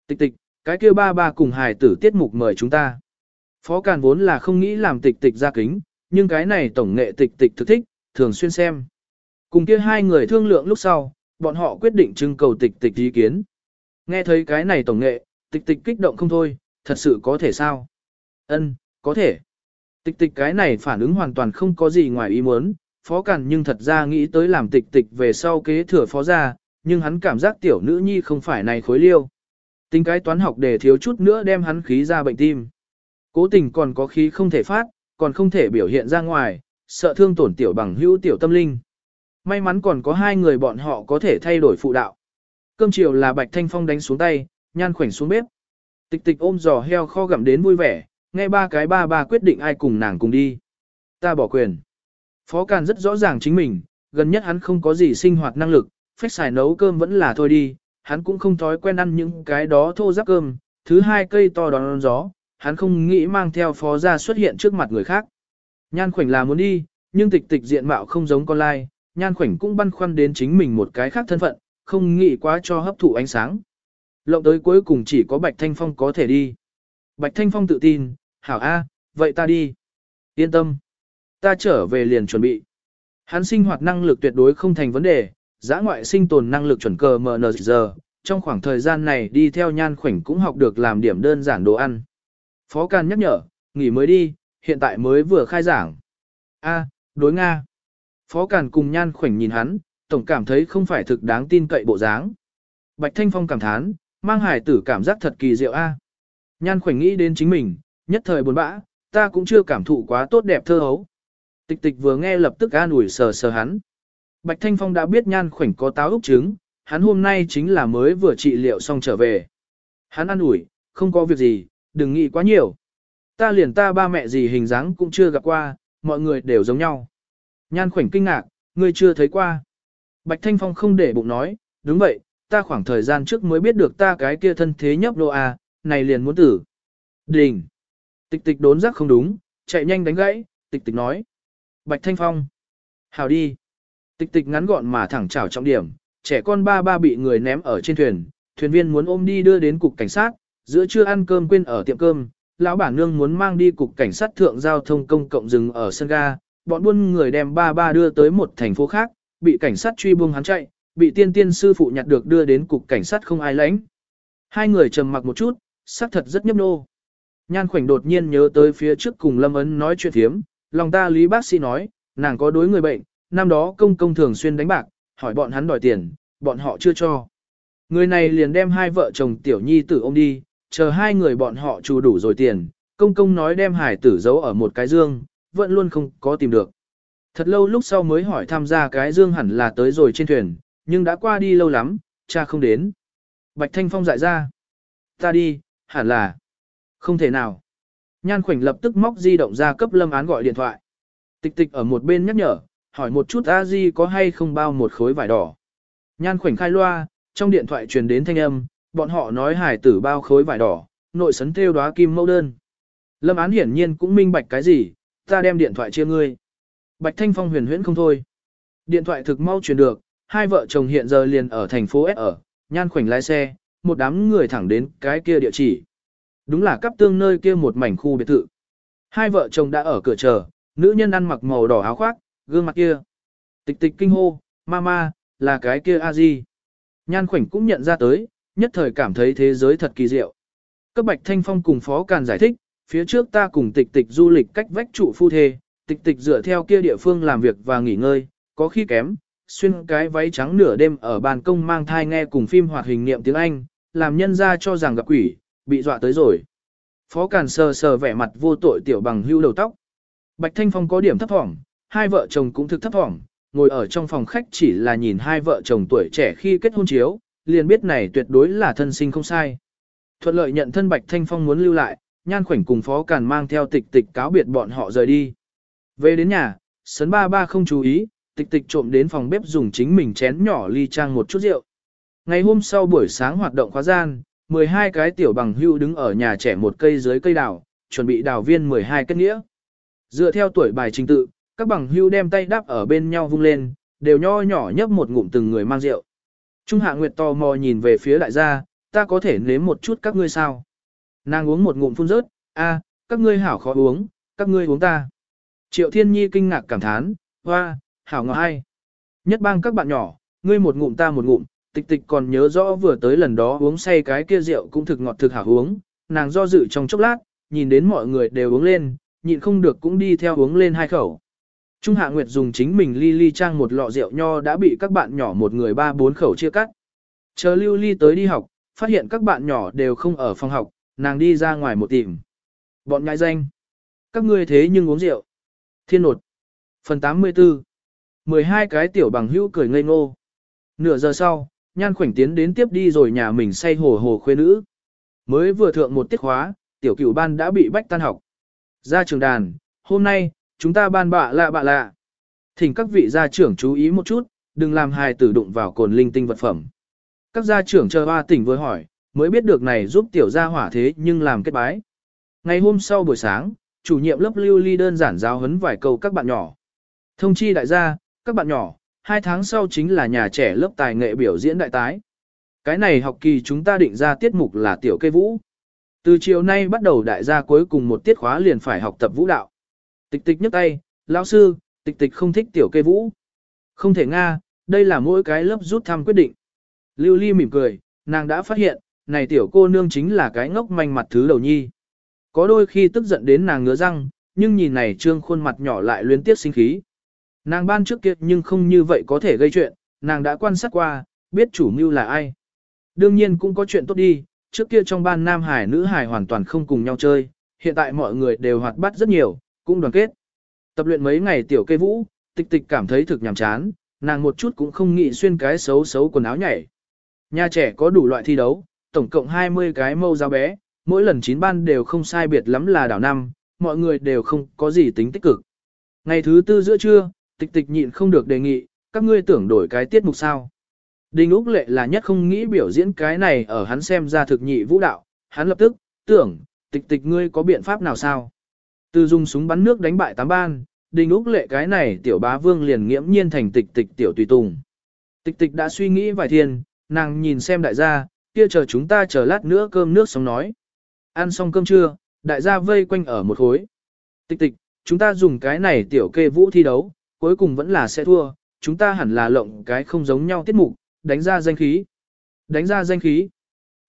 Tịch tịch, cái kia ba ba cùng hài tử tiết mục mời chúng ta. Phó Càn vốn là không nghĩ làm tịch tịch ra kính, nhưng cái này tổng nghệ tịch tịch thực thích, thường xuyên xem. Cùng kia hai người thương lượng lúc sau, bọn họ quyết định trưng cầu tịch tịch ý kiến. Nghe thấy cái này tổng nghệ, tịch tịch kích động không thôi, thật sự có thể sao? Ân, có thể. Tịch tịch cái này phản ứng hoàn toàn không có gì ngoài ý muốn, phó cản nhưng thật ra nghĩ tới làm tịch tịch về sau kế thừa phó gia, nhưng hắn cảm giác tiểu nữ nhi không phải này khối liêu. Tính cái toán học để thiếu chút nữa đem hắn khí ra bệnh tim. Cố tình còn có khí không thể phát, còn không thể biểu hiện ra ngoài, sợ thương tổn tiểu bằng hữu tiểu tâm linh. May mắn còn có hai người bọn họ có thể thay đổi phụ đạo. Cơm chiều là Bạch Thanh Phong đánh xuống tay, nhan khoảnh xuống bếp. Tịch tịch ôm giò heo kho gặm đến vui vẻ, nghe ba cái ba ba quyết định ai cùng nàng cùng đi. Ta bỏ quyền. Phó Càn rất rõ ràng chính mình, gần nhất hắn không có gì sinh hoạt năng lực, phách xài nấu cơm vẫn là thôi đi, hắn cũng không thói quen ăn những cái đó thô giáp cơm, thứ hai cây to đón gió, hắn không nghĩ mang theo phó ra xuất hiện trước mặt người khác. Nhan khoảnh là muốn đi, nhưng tịch tịch diện mạo không giống con lai, nhan khoảnh cũng băn khoăn đến chính mình một cái khác thân phận, không nghĩ quá cho hấp thụ ánh sáng. Lộng tới cuối cùng chỉ có Bạch Thanh Phong có thể đi. Bạch Thanh Phong tự tin, hảo A, vậy ta đi. Yên tâm. Ta trở về liền chuẩn bị. Hắn sinh hoạt năng lực tuyệt đối không thành vấn đề, giã ngoại sinh tồn năng lực chuẩn cờ giờ. trong khoảng thời gian này đi theo nhan khoảnh cũng học được làm điểm đơn giản đồ ăn. Phó Can nhắc nhở, nghỉ mới đi, hiện tại mới vừa khai giảng. A, đối Nga. Phó Càn cùng nhan khoảnh nhìn hắn, tổng cảm thấy không phải thực đáng tin cậy bộ dáng. Bạch Thanh Phong cảm thán, mang hải tử cảm giác thật kỳ diệu a. Nhan khoảnh nghĩ đến chính mình, nhất thời buồn bã, ta cũng chưa cảm thụ quá tốt đẹp thơ hấu. Tịch tịch vừa nghe lập tức an ủi sờ sờ hắn. Bạch Thanh Phong đã biết nhan khoảnh có táo úc trứng, hắn hôm nay chính là mới vừa trị liệu xong trở về. Hắn an ủi, không có việc gì, đừng nghĩ quá nhiều. Ta liền ta ba mẹ gì hình dáng cũng chưa gặp qua, mọi người đều giống nhau. Nhan khoảnh kinh ngạc, ngươi chưa thấy qua. Bạch Thanh Phong không để bụng nói, đúng vậy, ta khoảng thời gian trước mới biết được ta cái kia thân thế nhấp đô à, này liền muốn tử. Đình. Tịch tịch đốn giác không đúng, chạy nhanh đánh gãy, tịch tịch nói. Bạch Thanh Phong. Hào đi. Tịch tịch ngắn gọn mà thẳng trảo trọng điểm, trẻ con ba ba bị người ném ở trên thuyền, thuyền viên muốn ôm đi đưa đến cục cảnh sát, giữa trưa ăn cơm quên ở tiệm cơm, lão bản nương muốn mang đi cục cảnh sát thượng giao thông công cộng dừng ở sân ga, bọn buôn người đem ba ba đưa tới một thành phố khác, bị cảnh sát truy buông hắn chạy, bị tiên tiên sư phụ nhặt được đưa đến cục cảnh sát không ai lãnh. Hai người trầm mặc một chút, sắc thật rất nhấp nô. Nhan khoảnh đột nhiên nhớ tới phía trước cùng Lâm Ấn nói chuyện thiếm, lòng ta lý bác sĩ nói, nàng có đối người bệnh, năm đó công công thường xuyên đánh bạc, hỏi bọn hắn đòi tiền, bọn họ chưa cho. Người này liền đem hai vợ chồng tiểu nhi tử ôm đi, chờ hai người bọn họ trù đủ rồi tiền, công công nói đem hải tử giấu ở một cái dương, vẫn luôn không có tìm được. Thật lâu lúc sau mới hỏi tham gia cái dương hẳn là tới rồi trên thuyền, nhưng đã qua đi lâu lắm, cha không đến. Bạch Thanh Phong dại ra. Ta đi, hẳn là. Không thể nào. Nhan khoảnh lập tức móc di động ra cấp lâm án gọi điện thoại. Tịch tịch ở một bên nhắc nhở, hỏi một chút a di có hay không bao một khối vải đỏ. Nhan khoảnh khai loa, trong điện thoại truyền đến thanh âm, bọn họ nói hải tử bao khối vải đỏ, nội sấn theo đóa kim mẫu đơn. Lâm án hiển nhiên cũng minh bạch cái gì, ta đem điện thoại chia ngươi. Bạch Thanh Phong huyền huyễn không thôi. Điện thoại thực mau truyền được, hai vợ chồng hiện giờ liền ở thành phố S ở, nhan khoảnh lái xe, một đám người thẳng đến cái kia địa chỉ. Đúng là cấp tương nơi kia một mảnh khu biệt thự. Hai vợ chồng đã ở cửa chờ, nữ nhân ăn mặc màu đỏ áo khoác, gương mặt kia. Tịch tịch kinh hô, mama, là cái kia a di. Nhan khoảnh cũng nhận ra tới, nhất thời cảm thấy thế giới thật kỳ diệu. Cấp bạch thanh phong cùng phó càn giải thích, phía trước ta cùng tịch tịch du lịch cách vách trụ phu thê, tịch tịch dựa theo kia địa phương làm việc và nghỉ ngơi, có khi kém, xuyên cái váy trắng nửa đêm ở ban công mang thai nghe cùng phim hoạt hình niệm tiếng Anh, làm nhân ra cho rằng gặp quỷ, bị dọa tới rồi. Phó Càn sờ sờ vẻ mặt vô tội tiểu bằng hưu đầu tóc. Bạch Thanh Phong có điểm thấp thỏm, hai vợ chồng cũng thực thấp thỏm, ngồi ở trong phòng khách chỉ là nhìn hai vợ chồng tuổi trẻ khi kết hôn chiếu, liền biết này tuyệt đối là thân sinh không sai. Thuận lợi nhận thân Bạch Thanh Phong muốn lưu lại, nhan khoảnh cùng Phó Càn mang theo tịch tịch cáo biệt bọn họ rời đi. Về đến nhà, sấn ba ba không chú ý, tịch tịch trộm đến phòng bếp dùng chính mình chén nhỏ ly trang một chút rượu. Ngày hôm sau buổi sáng hoạt động khóa gian, 12 cái tiểu bằng hưu đứng ở nhà trẻ một cây dưới cây đào, chuẩn bị đào viên 12 kết nghĩa. Dựa theo tuổi bài trình tự, các bằng hưu đem tay đáp ở bên nhau vung lên, đều nho nhỏ nhấp một ngụm từng người mang rượu. Trung Hạ Nguyệt tò mò nhìn về phía đại gia, ta có thể nếm một chút các ngươi sao? Nàng uống một ngụm phun rớt, a, các ngươi hảo khó uống, các ngươi uống ta. Triệu Thiên Nhi kinh ngạc cảm thán, hoa, hảo ngọt hay. Nhất bang các bạn nhỏ, ngươi một ngụm ta một ngụm, tịch tịch còn nhớ rõ vừa tới lần đó uống say cái kia rượu cũng thực ngọt thực hảo uống, nàng do dự trong chốc lát, nhìn đến mọi người đều uống lên, nhịn không được cũng đi theo uống lên hai khẩu. Trung Hạ Nguyệt dùng chính mình ly ly trang một lọ rượu nho đã bị các bạn nhỏ một người ba bốn khẩu chia cắt. Chờ lưu ly tới đi học, phát hiện các bạn nhỏ đều không ở phòng học, nàng đi ra ngoài một tìm. Bọn nhãi danh. Các ngươi thế nhưng uống rượu. Thiên nột. Phần 84. 12 cái tiểu bằng hữu cười ngây ngô. Nửa giờ sau, nhan khoảnh tiến đến tiếp đi rồi nhà mình say hồ hồ khuê nữ. Mới vừa thượng một tiết khóa, tiểu cửu ban đã bị bách tan học. Ra trường đàn, hôm nay, chúng ta ban bạ lạ bạ lạ. Thỉnh các vị gia trưởng chú ý một chút, đừng làm hài tử đụng vào cồn linh tinh vật phẩm. Các gia trưởng chờ ba tỉnh vừa hỏi, mới biết được này giúp tiểu gia hỏa thế nhưng làm kết bái. Ngày hôm sau buổi sáng, chủ nhiệm lớp lưu ly đơn giản giáo huấn vài câu các bạn nhỏ. Thông chi đại gia, các bạn nhỏ, hai tháng sau chính là nhà trẻ lớp tài nghệ biểu diễn đại tái. Cái này học kỳ chúng ta định ra tiết mục là tiểu cây vũ. Từ chiều nay bắt đầu đại gia cuối cùng một tiết khóa liền phải học tập vũ đạo. Tịch tịch nhấc tay, lão sư, tịch tịch không thích tiểu cây vũ. Không thể nga, đây là mỗi cái lớp rút thăm quyết định. Lưu Ly mỉm cười, nàng đã phát hiện, này tiểu cô nương chính là cái ngốc manh mặt thứ đầu nhi. Có đôi khi tức giận đến nàng ngứa răng, nhưng nhìn này trương khuôn mặt nhỏ lại luyến tiếc sinh khí. Nàng ban trước kia nhưng không như vậy có thể gây chuyện, nàng đã quan sát qua, biết chủ mưu là ai. Đương nhiên cũng có chuyện tốt đi, trước kia trong ban nam hải nữ hải hoàn toàn không cùng nhau chơi, hiện tại mọi người đều hoạt bát rất nhiều, cũng đoàn kết. Tập luyện mấy ngày tiểu cây vũ, tịch tịch cảm thấy thực nhàm chán, nàng một chút cũng không nghĩ xuyên cái xấu xấu quần áo nhảy. Nhà trẻ có đủ loại thi đấu, tổng cộng 20 cái mâu giáo bé, mỗi lần chín ban đều không sai biệt lắm là đảo năm, mọi người đều không có gì tính tích cực. Ngày thứ tư giữa trưa, tịch tịch nhịn không được đề nghị, các ngươi tưởng đổi cái tiết mục sao. Đinh Úc Lệ là nhất không nghĩ biểu diễn cái này ở hắn xem ra thực nhị vũ đạo, hắn lập tức, tưởng, tịch tịch ngươi có biện pháp nào sao? Từ dùng súng bắn nước đánh bại tám ban, đình úc lệ cái này tiểu bá vương liền nghiễm nhiên thành tịch tịch tiểu tùy tùng. Tịch tịch đã suy nghĩ vài thiên, nàng nhìn xem đại gia, kia chờ chúng ta chờ lát nữa cơm nước sống nói. Ăn xong cơm trưa, đại gia vây quanh ở một khối. Tịch tịch, chúng ta dùng cái này tiểu kê vũ thi đấu, cuối cùng vẫn là sẽ thua, chúng ta hẳn là lộng cái không giống nhau tiết mục, đánh ra danh khí. Đánh ra danh khí.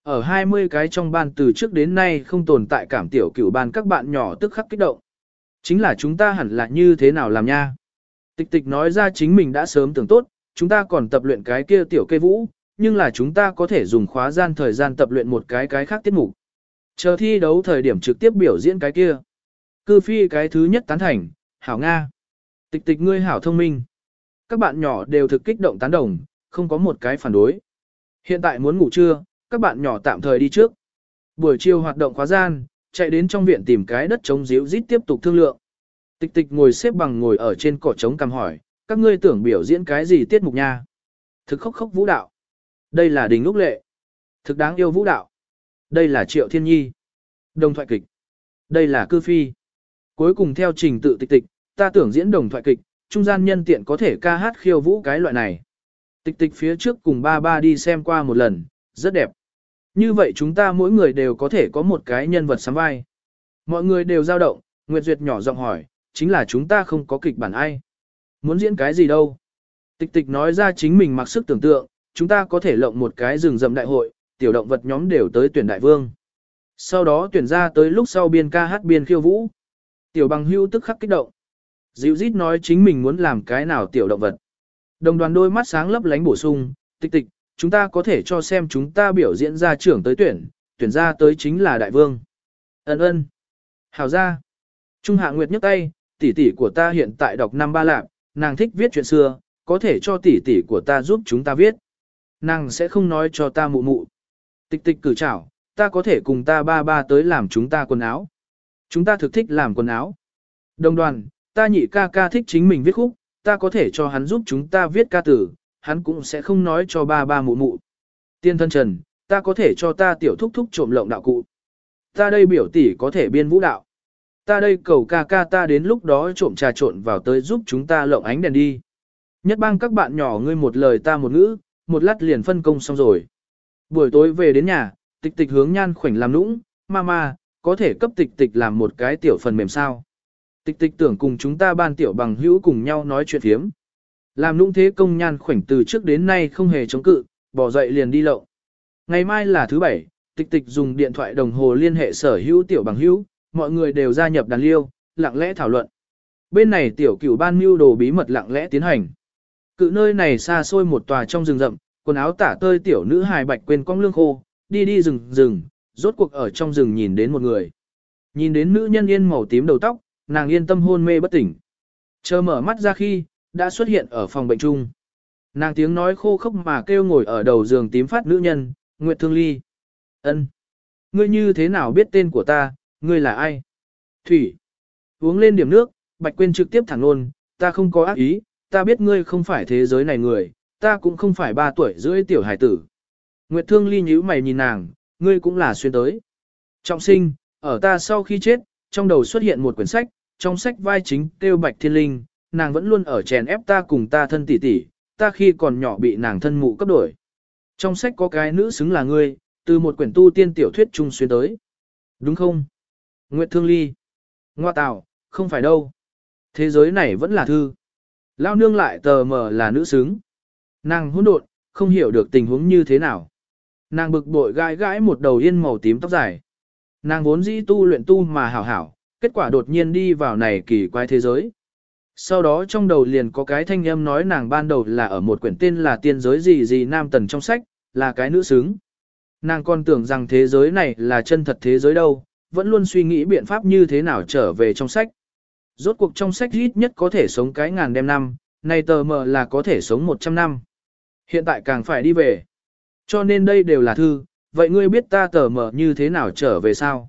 Ở 20 cái trong ban từ trước đến nay không tồn tại cảm tiểu cửu ban các bạn nhỏ tức khắc kích động. Chính là chúng ta hẳn là như thế nào làm nha. Tịch tịch nói ra chính mình đã sớm tưởng tốt, chúng ta còn tập luyện cái kia tiểu cây vũ, nhưng là chúng ta có thể dùng khóa gian thời gian tập luyện một cái cái khác tiết mục. Chờ thi đấu thời điểm trực tiếp biểu diễn cái kia. Cư phi cái thứ nhất tán thành, hảo Nga. Tịch tịch ngươi hảo thông minh. Các bạn nhỏ đều thực kích động tán đồng, không có một cái phản đối. Hiện tại muốn ngủ trưa, các bạn nhỏ tạm thời đi trước. Buổi chiều hoạt động khóa gian, chạy đến trong viện tìm cái đất trống díu rít tiếp tục thương lượng. Tịch tịch ngồi xếp bằng ngồi ở trên cỏ trống cầm hỏi, các ngươi tưởng biểu diễn cái gì tiết mục nha? Thực khốc khốc vũ đạo. Đây là đình lúc lệ. Thực đáng yêu vũ đạo. Đây là triệu thiên nhi. Đồng thoại kịch. Đây là cư phi. Cuối cùng theo trình tự tịch tịch, ta tưởng diễn đồng thoại kịch, trung gian nhân tiện có thể ca hát khiêu vũ cái loại này. Tịch tịch phía trước cùng ba ba đi xem qua một lần, rất đẹp. Như vậy chúng ta mỗi người đều có thể có một cái nhân vật sắm vai. Mọi người đều dao động, Nguyệt Duyệt nhỏ giọng hỏi, chính là chúng ta không có kịch bản ai. Muốn diễn cái gì đâu? Tịch tịch nói ra chính mình mặc sức tưởng tượng, chúng ta có thể lộng một cái rừng rậm đại hội, tiểu động vật nhóm đều tới tuyển đại vương. Sau đó tuyển ra tới lúc sau biên ca hát biên khiêu vũ. Tiểu bằng hưu tức khắc kích động. Dịu rít nói chính mình muốn làm cái nào tiểu động vật. Đồng đoàn đôi mắt sáng lấp lánh bổ sung, tịch tịch, chúng ta có thể cho xem chúng ta biểu diễn ra trưởng tới tuyển, tuyển ra tới chính là đại vương. Ấn ơn. Hào ra. Trung hạ nguyệt nhấc tay, tỷ tỷ của ta hiện tại đọc năm ba lạc, nàng thích viết chuyện xưa, có thể cho tỷ tỷ của ta giúp chúng ta viết. Nàng sẽ không nói cho ta mụ mụ. Tịch tịch cử chảo, ta có thể cùng ta ba ba tới làm chúng ta quần áo. Chúng ta thực thích làm quần áo. Đồng đoàn, ta nhị ca ca thích chính mình viết khúc, ta có thể cho hắn giúp chúng ta viết ca tử, hắn cũng sẽ không nói cho ba ba mụ mụ. Tiên thân trần, ta có thể cho ta tiểu thúc thúc trộm lộng đạo cụ. Ta đây biểu tỷ có thể biên vũ đạo. Ta đây cầu ca ca ta đến lúc đó trộm trà trộn vào tới giúp chúng ta lộng ánh đèn đi. Nhất bang các bạn nhỏ ngươi một lời ta một ngữ, một lát liền phân công xong rồi. Buổi tối về đến nhà, tịch tịch hướng nhan khoảnh làm nũng, mama, có thể cấp tịch tịch làm một cái tiểu phần mềm sao. Tịch tịch tưởng cùng chúng ta ban tiểu bằng hữu cùng nhau nói chuyện hiếm, Làm nũng thế công nhan khoảnh từ trước đến nay không hề chống cự, bỏ dậy liền đi lậu. Ngày mai là thứ bảy, tịch tịch dùng điện thoại đồng hồ liên hệ sở hữu tiểu bằng hữu, mọi người đều gia nhập đàn liêu, lặng lẽ thảo luận. Bên này tiểu cửu ban mưu đồ bí mật lặng lẽ tiến hành. Cự nơi này xa xôi một tòa trong rừng rậm, quần áo tả tơi tiểu nữ hài bạch quên cong lương khô, đi đi rừng rừng, rốt cuộc ở trong rừng nhìn đến một người. Nhìn đến nữ nhân yên màu tím đầu tóc, nàng yên tâm hôn mê bất tỉnh. Chờ mở mắt ra khi, đã xuất hiện ở phòng bệnh chung. Nàng tiếng nói khô khốc mà kêu ngồi ở đầu giường tím phát nữ nhân, Nguyệt Thương Ly. ân Ngươi như thế nào biết tên của ta, ngươi là ai? Thủy. Uống lên điểm nước, Bạch Quyên trực tiếp thẳng luôn, ta không có ác ý, ta biết ngươi không phải thế giới này người, ta cũng không phải ba tuổi rưỡi tiểu hải tử. Nguyệt Thương Ly nhíu mày nhìn nàng, ngươi cũng là xuyên tới. Trọng sinh, ở ta sau khi chết, trong đầu xuất hiện một quyển sách, trong sách vai chính kêu Bạch Thiên Linh, nàng vẫn luôn ở chèn ép ta cùng ta thân tỷ tỷ, ta khi còn nhỏ bị nàng thân mụ cấp đổi. Trong sách có cái nữ xứng là ngươi, từ một quyển tu tiên tiểu thuyết trung xuyên tới. Đúng không? Nguyệt Thương Ly. Ngoa tạo, không phải đâu. Thế giới này vẫn là thư. Lao nương lại tờ mờ là nữ xứng. Nàng hỗn độn, không hiểu được tình huống như thế nào. Nàng bực bội gãi gãi một đầu yên màu tím tóc dài. Nàng vốn dĩ tu luyện tu mà hảo hảo, kết quả đột nhiên đi vào này kỳ quái thế giới. Sau đó trong đầu liền có cái thanh âm nói nàng ban đầu là ở một quyển tên là tiên giới gì gì nam tần trong sách, là cái nữ xứng. Nàng còn tưởng rằng thế giới này là chân thật thế giới đâu, vẫn luôn suy nghĩ biện pháp như thế nào trở về trong sách. Rốt cuộc trong sách ít nhất có thể sống cái ngàn đêm năm, này tờ mờ là có thể sống 100 năm. Hiện tại càng phải đi về. Cho nên đây đều là thư, vậy ngươi biết ta tờ mờ như thế nào trở về sao?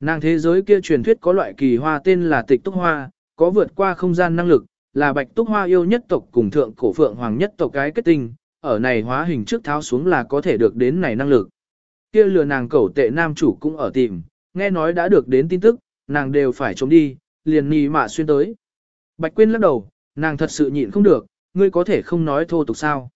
Nàng thế giới kia truyền thuyết có loại kỳ hoa tên là tịch túc hoa, có vượt qua không gian năng lực, là bạch túc hoa yêu nhất tộc cùng thượng cổ phượng hoàng nhất tộc cái kết tinh, ở này hóa hình trước tháo xuống là có thể được đến này năng lực. Kia lừa nàng cẩu tệ nam chủ cũng ở tìm, nghe nói đã được đến tin tức, nàng đều phải trốn đi, liền nì mạ xuyên tới. Bạch Quyên lắc đầu, nàng thật sự nhịn không được, ngươi có thể không nói thô tục sao.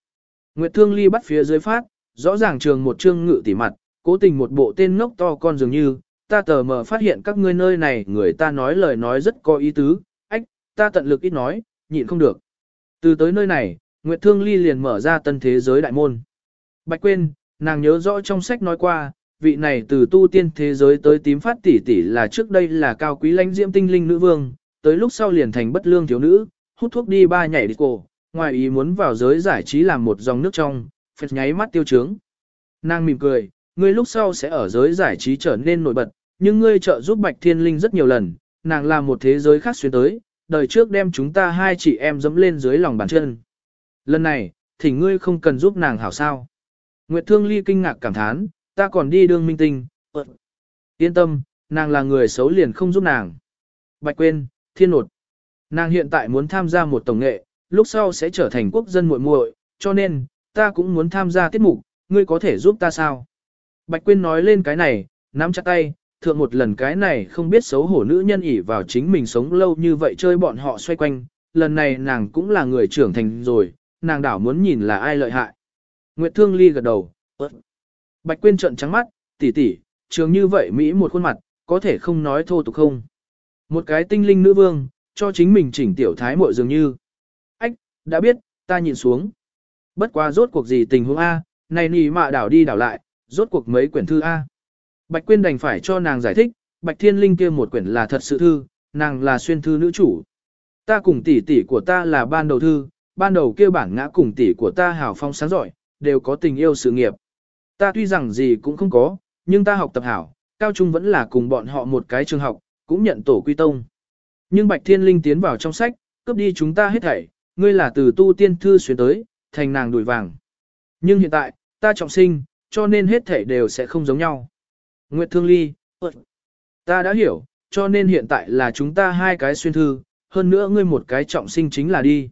Nguyệt Thương Ly bắt phía dưới phát, rõ ràng trường một chương ngự tỉ mặt, cố tình một bộ tên ngốc to con dường như, ta tờ mờ phát hiện các ngươi nơi này người ta nói lời nói rất có ý tứ, ách, ta tận lực ít nói, nhịn không được. Từ tới nơi này, Nguyệt Thương Ly liền mở ra tân thế giới đại môn. Bạch quên, nàng nhớ rõ trong sách nói qua, vị này từ tu tiên thế giới tới tím phát tỷ tỷ là trước đây là cao quý lãnh diễm tinh linh nữ vương, tới lúc sau liền thành bất lương thiếu nữ, hút thuốc đi ba nhảy đi cổ, ngoài ý muốn vào giới giải trí làm một dòng nước trong, phết nháy mắt tiêu trướng. Nàng mỉm cười, ngươi lúc sau sẽ ở giới giải trí trở nên nổi bật, nhưng ngươi trợ giúp Bạch Thiên Linh rất nhiều lần, nàng là một thế giới khác xuyên tới, đời trước đem chúng ta hai chị em dẫm lên dưới lòng bàn chân. Lần này, thì ngươi không cần giúp nàng hảo sao. Nguyệt Thương Ly kinh ngạc cảm thán, ta còn đi đương minh tinh, ừ. yên tâm, nàng là người xấu liền không giúp nàng. Bạch quên, thiên nột. Nàng hiện tại muốn tham gia một tổng nghệ, lúc sau sẽ trở thành quốc dân muội muội, cho nên, ta cũng muốn tham gia tiết mục, ngươi có thể giúp ta sao? Bạch Quyên nói lên cái này, nắm chặt tay, thượng một lần cái này không biết xấu hổ nữ nhân ỉ vào chính mình sống lâu như vậy chơi bọn họ xoay quanh, lần này nàng cũng là người trưởng thành rồi, nàng đảo muốn nhìn là ai lợi hại. Nguyệt Thương Ly gật đầu, Bạch Quyên trợn trắng mắt, tỷ tỷ, trường như vậy Mỹ một khuôn mặt, có thể không nói thô tục không. Một cái tinh linh nữ vương, cho chính mình chỉnh tiểu thái muội dường như. Ách, đã biết, ta nhìn xuống. Bất quá rốt cuộc gì tình huống A, này nì mạ đảo đi đảo lại, rốt cuộc mấy quyển thư A. Bạch Quyên đành phải cho nàng giải thích, Bạch Thiên Linh kia một quyển là thật sự thư, nàng là xuyên thư nữ chủ. Ta cùng tỷ tỷ của ta là ban đầu thư, ban đầu kia bản ngã cùng tỷ của ta hào phong sáng giỏi, đều có tình yêu sự nghiệp. Ta tuy rằng gì cũng không có, nhưng ta học tập hảo, cao trung vẫn là cùng bọn họ một cái trường học, cũng nhận tổ quy tông. Nhưng Bạch Thiên Linh tiến vào trong sách, cướp đi chúng ta hết thảy, ngươi là từ tu tiên thư xuyên tới, thành nàng đuổi vàng. Nhưng hiện tại, ta trọng sinh, cho nên hết thảy đều sẽ không giống nhau. Nguyệt Thương Ly, ta đã hiểu, cho nên hiện tại là chúng ta hai cái xuyên thư, hơn nữa ngươi một cái trọng sinh chính là đi.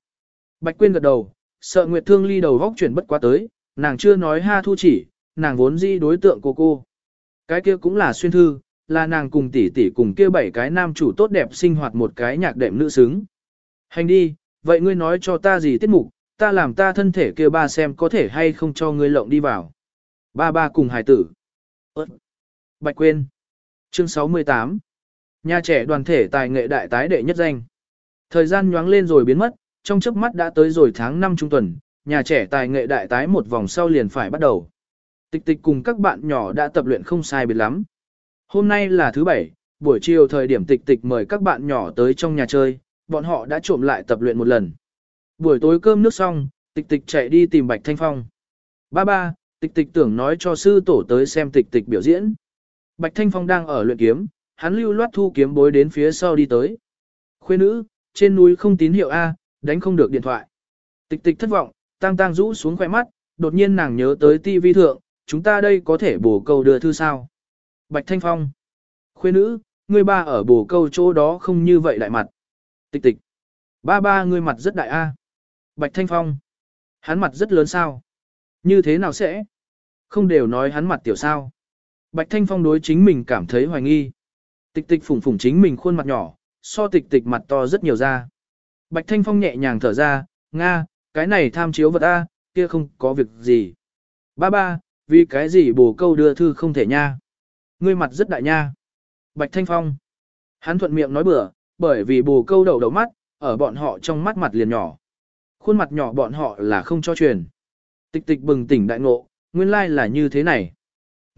Bạch Quyên gật đầu, sợ Nguyệt Thương Ly đầu góc chuyển bất quá tới, nàng chưa nói ha thu chỉ, nàng vốn di đối tượng của cô. Cái kia cũng là xuyên thư, là nàng cùng tỷ tỷ cùng kia bảy cái nam chủ tốt đẹp sinh hoạt một cái nhạc đệm nữ xứng. Hành đi, vậy ngươi nói cho ta gì tiết mục, ta làm ta thân thể kia ba xem có thể hay không cho ngươi lộng đi vào. Ba ba cùng hài tử. Bạch Quyên, Chương 68. Nhà trẻ đoàn thể tài nghệ đại tái đệ nhất danh. Thời gian nhoáng lên rồi biến mất, trong chớp mắt đã tới rồi tháng 5 trung tuần, nhà trẻ tài nghệ đại tái một vòng sau liền phải bắt đầu. Tịch tịch cùng các bạn nhỏ đã tập luyện không sai biệt lắm. Hôm nay là thứ bảy, buổi chiều thời điểm tịch tịch mời các bạn nhỏ tới trong nhà chơi, bọn họ đã trộm lại tập luyện một lần. Buổi tối cơm nước xong, tịch tịch chạy đi tìm Bạch Thanh Phong. Ba ba, tịch tịch tưởng nói cho sư tổ tới xem tịch tịch biểu diễn. Bạch Thanh Phong đang ở luyện kiếm, hắn lưu loát thu kiếm bối đến phía sau đi tới. Khuê nữ, trên núi không tín hiệu A, đánh không được điện thoại. Tịch tịch thất vọng, tang tang rũ xuống khỏe mắt, đột nhiên nàng nhớ tới ti vi thượng, chúng ta đây có thể bổ câu đưa thư sao. Bạch Thanh Phong. Khuê nữ, ngươi ba ở bổ câu chỗ đó không như vậy đại mặt. Tịch tịch. Ba ba ngươi mặt rất đại A. Bạch Thanh Phong. Hắn mặt rất lớn sao? Như thế nào sẽ? Không đều nói hắn mặt tiểu sao. Bạch Thanh Phong đối chính mình cảm thấy hoài nghi. Tịch tịch phủng phủng chính mình khuôn mặt nhỏ, so tịch tịch mặt to rất nhiều ra. Bạch Thanh Phong nhẹ nhàng thở ra, Nga, cái này tham chiếu vật A, kia không có việc gì. Ba ba, vì cái gì bổ câu đưa thư không thể nha. Ngươi mặt rất đại nha. Bạch Thanh Phong. Hắn thuận miệng nói bừa, bởi vì bồ câu đầu đầu mắt, ở bọn họ trong mắt mặt liền nhỏ. Khuôn mặt nhỏ bọn họ là không cho truyền. Tịch tịch bừng tỉnh đại ngộ, nguyên lai là như thế này.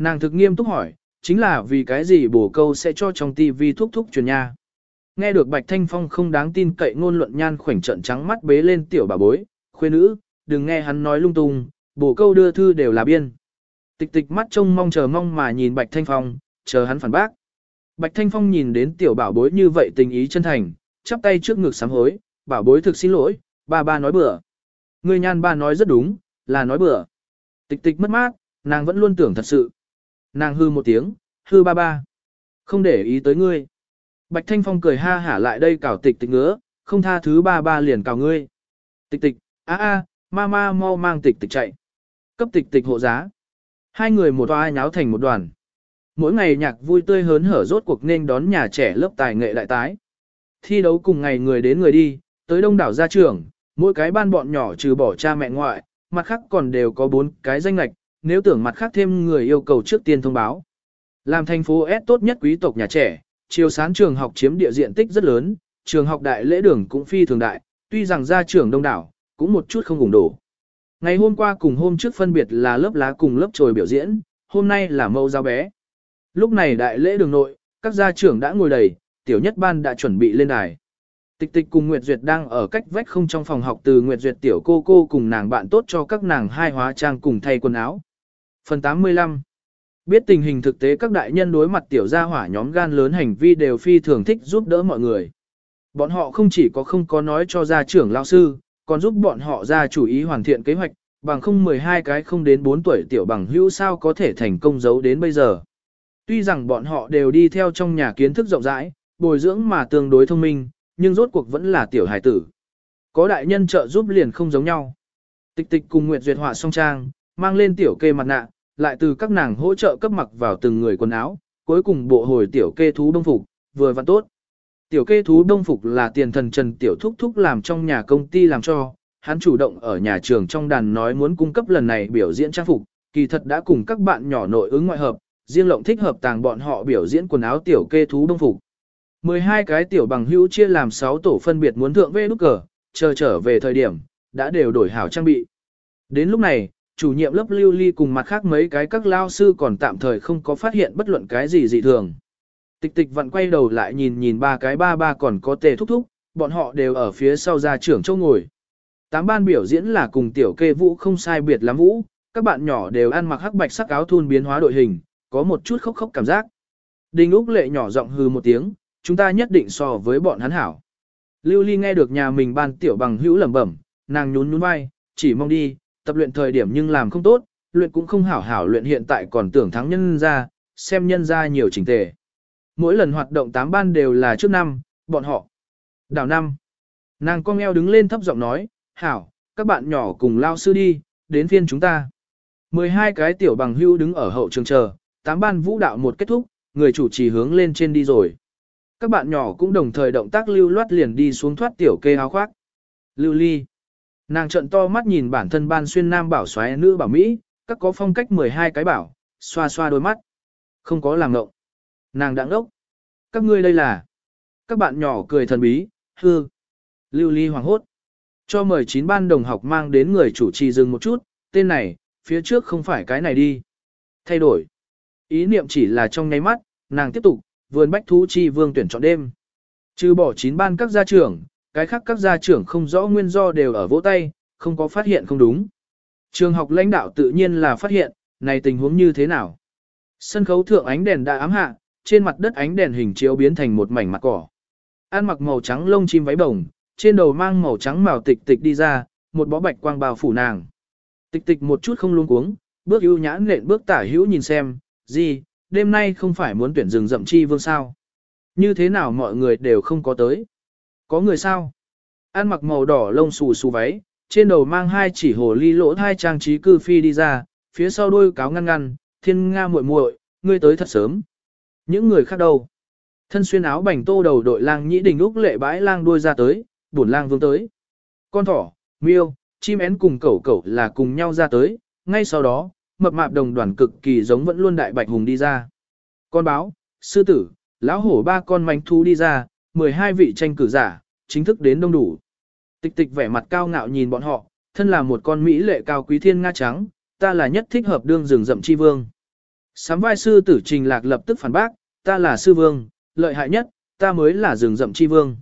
Nàng thực nghiêm túc hỏi, chính là vì cái gì bổ câu sẽ cho trong tivi thúc thúc truyền nha. Nghe được Bạch Thanh Phong không đáng tin cậy ngôn luận nhan khoảnh trận trắng mắt bế lên tiểu bà bối, khuê nữ, đừng nghe hắn nói lung tung, bổ câu đưa thư đều là biên. Tịch tịch mắt trông mong chờ mong mà nhìn Bạch Thanh Phong, chờ hắn phản bác. Bạch Thanh Phong nhìn đến tiểu bảo bối như vậy tình ý chân thành, chắp tay trước ngực sám hối, bảo bối thực xin lỗi, ba ba nói bừa. Người nhan ba nói rất đúng, là nói bừa. Tịch tịch mất mát, nàng vẫn luôn tưởng thật sự. Nàng hư một tiếng, hư ba ba. Không để ý tới ngươi. Bạch Thanh Phong cười ha hả lại đây cào tịch tịch ngứa, không tha thứ ba ba liền cào ngươi. Tịch tịch, a a, ma ma mau mang tịch tịch chạy. Cấp tịch tịch hộ giá. Hai người một toa nháo thành một đoàn. Mỗi ngày nhạc vui tươi hớn hở rốt cuộc nên đón nhà trẻ lớp tài nghệ đại tái. Thi đấu cùng ngày người đến người đi, tới đông đảo gia trưởng, mỗi cái ban bọn nhỏ trừ bỏ cha mẹ ngoại, mặt khác còn đều có bốn cái danh lạch, nếu tưởng mặt khác thêm người yêu cầu trước tiên thông báo. Làm thành phố S tốt nhất quý tộc nhà trẻ, chiều sáng trường học chiếm địa diện tích rất lớn, trường học đại lễ đường cũng phi thường đại, tuy rằng gia trưởng đông đảo, cũng một chút không cùng đổ. Ngày hôm qua cùng hôm trước phân biệt là lớp lá cùng lớp trồi biểu diễn, hôm nay là mẫu giáo bé. Lúc này đại lễ đường nội, các gia trưởng đã ngồi đầy, tiểu nhất ban đã chuẩn bị lên đài. Tịch tịch cùng Nguyệt Duyệt đang ở cách vách không trong phòng học từ Nguyệt Duyệt tiểu cô cô cùng nàng bạn tốt cho các nàng hai hóa trang cùng thay quần áo. Phần 85 Biết tình hình thực tế các đại nhân đối mặt tiểu gia hỏa nhóm gan lớn hành vi đều phi thường thích giúp đỡ mọi người. Bọn họ không chỉ có không có nói cho gia trưởng lao sư, còn giúp bọn họ ra chủ ý hoàn thiện kế hoạch, bằng không 12 cái không đến 4 tuổi tiểu bằng hữu sao có thể thành công giấu đến bây giờ. Tuy rằng bọn họ đều đi theo trong nhà kiến thức rộng rãi, bồi dưỡng mà tương đối thông minh, nhưng rốt cuộc vẫn là tiểu hài tử. Có đại nhân trợ giúp liền không giống nhau. Tịch tịch cùng Nguyệt Duyệt họa song trang, mang lên tiểu kê mặt nạ, lại từ các nàng hỗ trợ cấp mặc vào từng người quần áo, cuối cùng bộ hồi tiểu kê thú đông phục, vừa vặn tốt. Tiểu kê thú đông phục là tiền thần Trần Tiểu Thúc Thúc làm trong nhà công ty làm cho, hắn chủ động ở nhà trường trong đàn nói muốn cung cấp lần này biểu diễn trang phục, kỳ thật đã cùng các bạn nhỏ nội ứng ngoại hợp, riêng lộng thích hợp tàng bọn họ biểu diễn quần áo tiểu kê thú đông phục. 12 cái tiểu bằng hữu chia làm 6 tổ phân biệt muốn thượng về nút cờ, chờ trở về thời điểm, đã đều đổi hảo trang bị. Đến lúc này, chủ nhiệm lớp lưu ly cùng mặt khác mấy cái các lao sư còn tạm thời không có phát hiện bất luận cái gì dị thường. Tịch tịch vặn quay đầu lại nhìn nhìn ba cái ba ba còn có tề thúc thúc, bọn họ đều ở phía sau ra trưởng châu ngồi. Tám ban biểu diễn là cùng tiểu kê vũ không sai biệt lắm vũ, các bạn nhỏ đều ăn mặc hắc bạch sắc áo thun biến hóa đội hình, có một chút khóc khóc cảm giác. Đinh Úc lệ nhỏ giọng hư một tiếng, chúng ta nhất định so với bọn hắn hảo. Lưu Ly nghe được nhà mình ban tiểu bằng hữu lẩm bẩm, nàng nhún nhún vai, chỉ mong đi, tập luyện thời điểm nhưng làm không tốt, luyện cũng không hảo hảo luyện hiện tại còn tưởng thắng nhân ra, xem nhân ra nhiều chỉnh tề. Mỗi lần hoạt động tám ban đều là trước năm, bọn họ. Đảo năm. Nàng con eo đứng lên thấp giọng nói, hảo, các bạn nhỏ cùng lao sư đi, đến phiên chúng ta. 12 cái tiểu bằng hưu đứng ở hậu trường chờ, tám ban vũ đạo một kết thúc, người chủ trì hướng lên trên đi rồi. Các bạn nhỏ cũng đồng thời động tác lưu loát liền đi xuống thoát tiểu kê áo khoác. Lưu ly. Nàng trận to mắt nhìn bản thân ban xuyên nam bảo xoáy nữ bảo Mỹ, các có phong cách 12 cái bảo, xoa xoa đôi mắt. Không có làm ngộng. Nàng đã ngốc. Các ngươi đây là. Các bạn nhỏ cười thần bí, hư. Lưu ly hoàng hốt. Cho mời chín ban đồng học mang đến người chủ trì dừng một chút, tên này, phía trước không phải cái này đi. Thay đổi. Ý niệm chỉ là trong nháy mắt, nàng tiếp tục, vườn bách thú chi vương tuyển chọn đêm. Trừ bỏ chín ban các gia trưởng, cái khác các gia trưởng không rõ nguyên do đều ở vỗ tay, không có phát hiện không đúng. Trường học lãnh đạo tự nhiên là phát hiện, này tình huống như thế nào. Sân khấu thượng ánh đèn đã ám hạ, trên mặt đất ánh đèn hình chiếu biến thành một mảnh mặt cỏ. An mặc màu trắng lông chim váy bồng, trên đầu mang màu trắng màu tịch tịch đi ra, một bó bạch quang bao phủ nàng. Tịch tịch một chút không luống cuống, bước ưu nhãn lện bước tả hữu nhìn xem, gì, đêm nay không phải muốn tuyển rừng rậm chi vương sao. Như thế nào mọi người đều không có tới. Có người sao? An mặc màu đỏ lông xù xù váy, trên đầu mang hai chỉ hồ ly lỗ hai trang trí cư phi đi ra, phía sau đôi cáo ngăn ngăn, thiên nga muội muội, ngươi tới thật sớm. Những người khác đâu? Thân xuyên áo bành tô đầu đội lang nhĩ đình úc lệ bãi lang đuôi ra tới, bổn lang vương tới. Con thỏ, miêu, chim én cùng cẩu cẩu là cùng nhau ra tới, ngay sau đó, mập mạp đồng đoàn cực kỳ giống vẫn luôn đại bạch hùng đi ra. Con báo, sư tử, lão hổ ba con manh thú đi ra, 12 vị tranh cử giả, chính thức đến đông đủ. Tịch tịch vẻ mặt cao ngạo nhìn bọn họ, thân là một con mỹ lệ cao quý thiên nga trắng, ta là nhất thích hợp đương rừng rậm chi vương. Sám vai sư tử trình lạc lập tức phản bác, ta là sư vương, lợi hại nhất, ta mới là rừng rậm chi vương.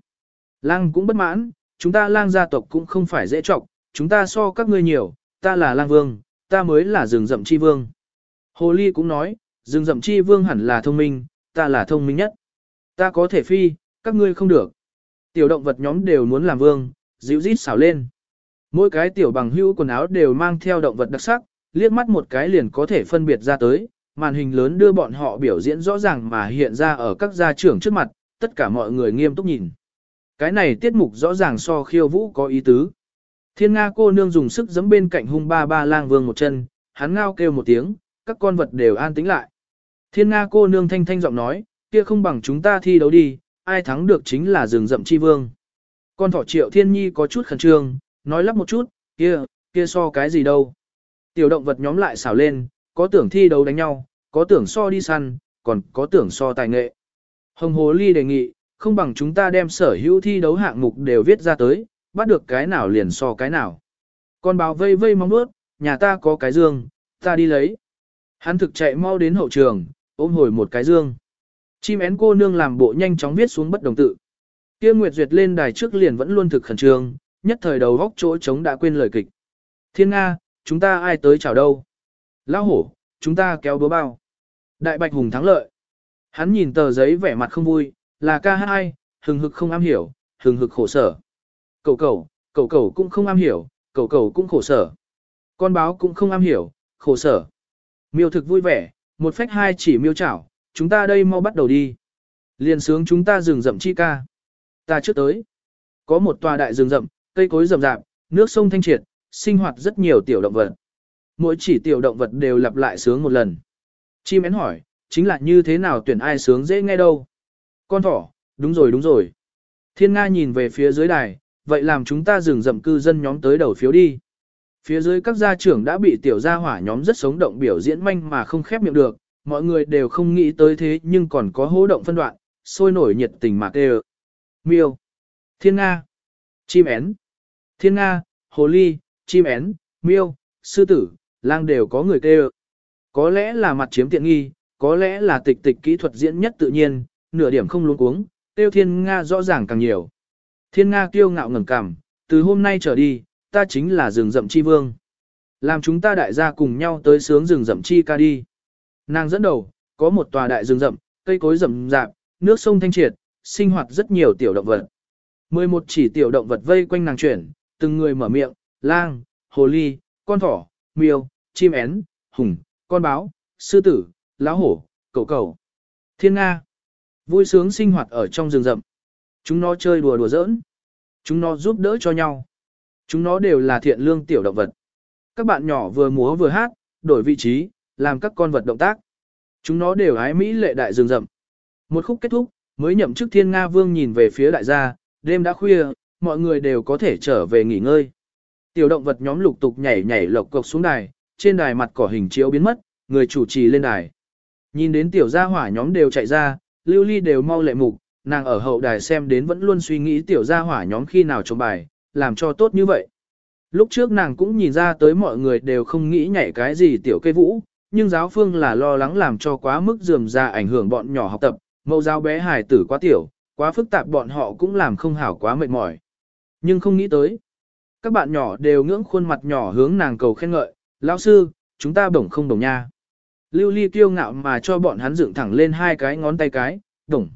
Lang cũng bất mãn, chúng ta lang gia tộc cũng không phải dễ trọng, chúng ta so các ngươi nhiều, ta là lang vương, ta mới là rừng rậm chi vương. Hồ ly cũng nói, rừng rậm chi vương hẳn là thông minh, ta là thông minh nhất. Ta có thể phi, các ngươi không được. Tiểu động vật nhóm đều muốn làm vương, dịu rít xảo lên. Mỗi cái tiểu bằng hữu quần áo đều mang theo động vật đặc sắc, liếc mắt một cái liền có thể phân biệt ra tới, màn hình lớn đưa bọn họ biểu diễn rõ ràng mà hiện ra ở các gia trưởng trước mặt, tất cả mọi người nghiêm túc nhìn. Cái này tiết mục rõ ràng so khiêu vũ có ý tứ. Thiên Nga cô nương dùng sức giẫm bên cạnh hung ba ba lang vương một chân, hắn ngao kêu một tiếng, các con vật đều an tĩnh lại. Thiên Nga cô nương thanh thanh giọng nói, kia không bằng chúng ta thi đấu đi, ai thắng được chính là rừng rậm chi vương. Con thỏ triệu thiên nhi có chút khẩn trương, nói lắp một chút, kia, kia so cái gì đâu. Tiểu động vật nhóm lại xảo lên, có tưởng thi đấu đánh nhau, có tưởng so đi săn, còn có tưởng so tài nghệ. Hồng Hồ Ly đề nghị, không bằng chúng ta đem sở hữu thi đấu hạng mục đều viết ra tới, bắt được cái nào liền so cái nào. Con báo vây vây mong bước, nhà ta có cái dương, ta đi lấy. Hắn thực chạy mau đến hậu trường, ôm hồi một cái dương. Chim én cô nương làm bộ nhanh chóng viết xuống bất đồng tự. Kia Nguyệt Duyệt lên đài trước liền vẫn luôn thực khẩn trương, nhất thời đầu góc chỗ trống đã quên lời kịch. Thiên Nga, chúng ta ai tới chào đâu? Lão hổ, chúng ta kéo búa bao. Đại Bạch Hùng thắng lợi. Hắn nhìn tờ giấy vẻ mặt không vui, là ca hai, hừng hực không am hiểu, hừng hực khổ sở. Cậu cậu, cậu cậu cũng không am hiểu, cậu cậu cũng khổ sở. Con báo cũng không am hiểu, khổ sở. Miêu thực vui vẻ, một phách hai chỉ miêu chảo, chúng ta đây mau bắt đầu đi. Liền sướng chúng ta rừng rậm chi ca. Ta trước tới. Có một tòa đại rừng rậm, cây cối rậm rạp, nước sông thanh triệt, sinh hoạt rất nhiều tiểu động vật. Mỗi chỉ tiểu động vật đều lặp lại sướng một lần. Chim én hỏi, chính là như thế nào tuyển ai sướng dễ nghe đâu. Con thỏ, đúng rồi đúng rồi. Thiên Nga nhìn về phía dưới đài, vậy làm chúng ta dừng rậm cư dân nhóm tới đầu phiếu đi. Phía dưới các gia trưởng đã bị tiểu gia hỏa nhóm rất sống động biểu diễn manh mà không khép miệng được, mọi người đều không nghĩ tới thế nhưng còn có hố động phân đoạn, sôi nổi nhiệt tình mà đều Miêu, Thiên Nga, chim én, Thiên Nga, hồ ly, chim én, miêu, sư tử, lang đều có người kêu. Có lẽ là mặt chiếm tiện nghi, có lẽ là tịch tịch kỹ thuật diễn nhất tự nhiên, nửa điểm không luống cuống, tiêu thiên Nga rõ ràng càng nhiều. Thiên Nga kiêu ngạo ngẩng cằm, từ hôm nay trở đi, ta chính là rừng rậm chi vương. Làm chúng ta đại gia cùng nhau tới sướng rừng rậm chi ca đi. Nàng dẫn đầu, có một tòa đại rừng rậm, cây cối rậm rạp, nước sông thanh triệt, sinh hoạt rất nhiều tiểu động vật. 11 chỉ tiểu động vật vây quanh nàng chuyển, từng người mở miệng, lang, hồ ly, con thỏ, miêu, chim én, hùng, con báo, sư tử, lão hổ, cẩu cẩu, Thiên Nga. Vui sướng sinh hoạt ở trong rừng rậm. Chúng nó chơi đùa đùa giỡn. Chúng nó giúp đỡ cho nhau. Chúng nó đều là thiện lương tiểu động vật. Các bạn nhỏ vừa múa vừa hát, đổi vị trí, làm các con vật động tác. Chúng nó đều ái mỹ lệ đại rừng rậm. Một khúc kết thúc, mới nhậm chức thiên Nga vương nhìn về phía đại gia, đêm đã khuya, mọi người đều có thể trở về nghỉ ngơi. Tiểu động vật nhóm lục tục nhảy nhảy lộc cộc xuống đài, trên đài mặt cỏ hình chiếu biến mất, người chủ trì lên đài. Nhìn đến tiểu gia hỏa nhóm đều chạy ra, lưu ly đều mau lệ mục, nàng ở hậu đài xem đến vẫn luôn suy nghĩ tiểu gia hỏa nhóm khi nào trông bài, làm cho tốt như vậy. Lúc trước nàng cũng nhìn ra tới mọi người đều không nghĩ nhảy cái gì tiểu cây vũ, nhưng giáo phương là lo lắng làm cho quá mức dườm ra ảnh hưởng bọn nhỏ học tập, mẫu giáo bé hài tử quá tiểu, quá phức tạp bọn họ cũng làm không hảo quá mệt mỏi. Nhưng không nghĩ tới. Các bạn nhỏ đều ngưỡng khuôn mặt nhỏ hướng nàng cầu khen ngợi, lão sư, chúng ta bổng không đồng nha. Lưu ly kiêu ngạo mà cho bọn hắn dựng thẳng lên hai cái ngón tay cái, đồng.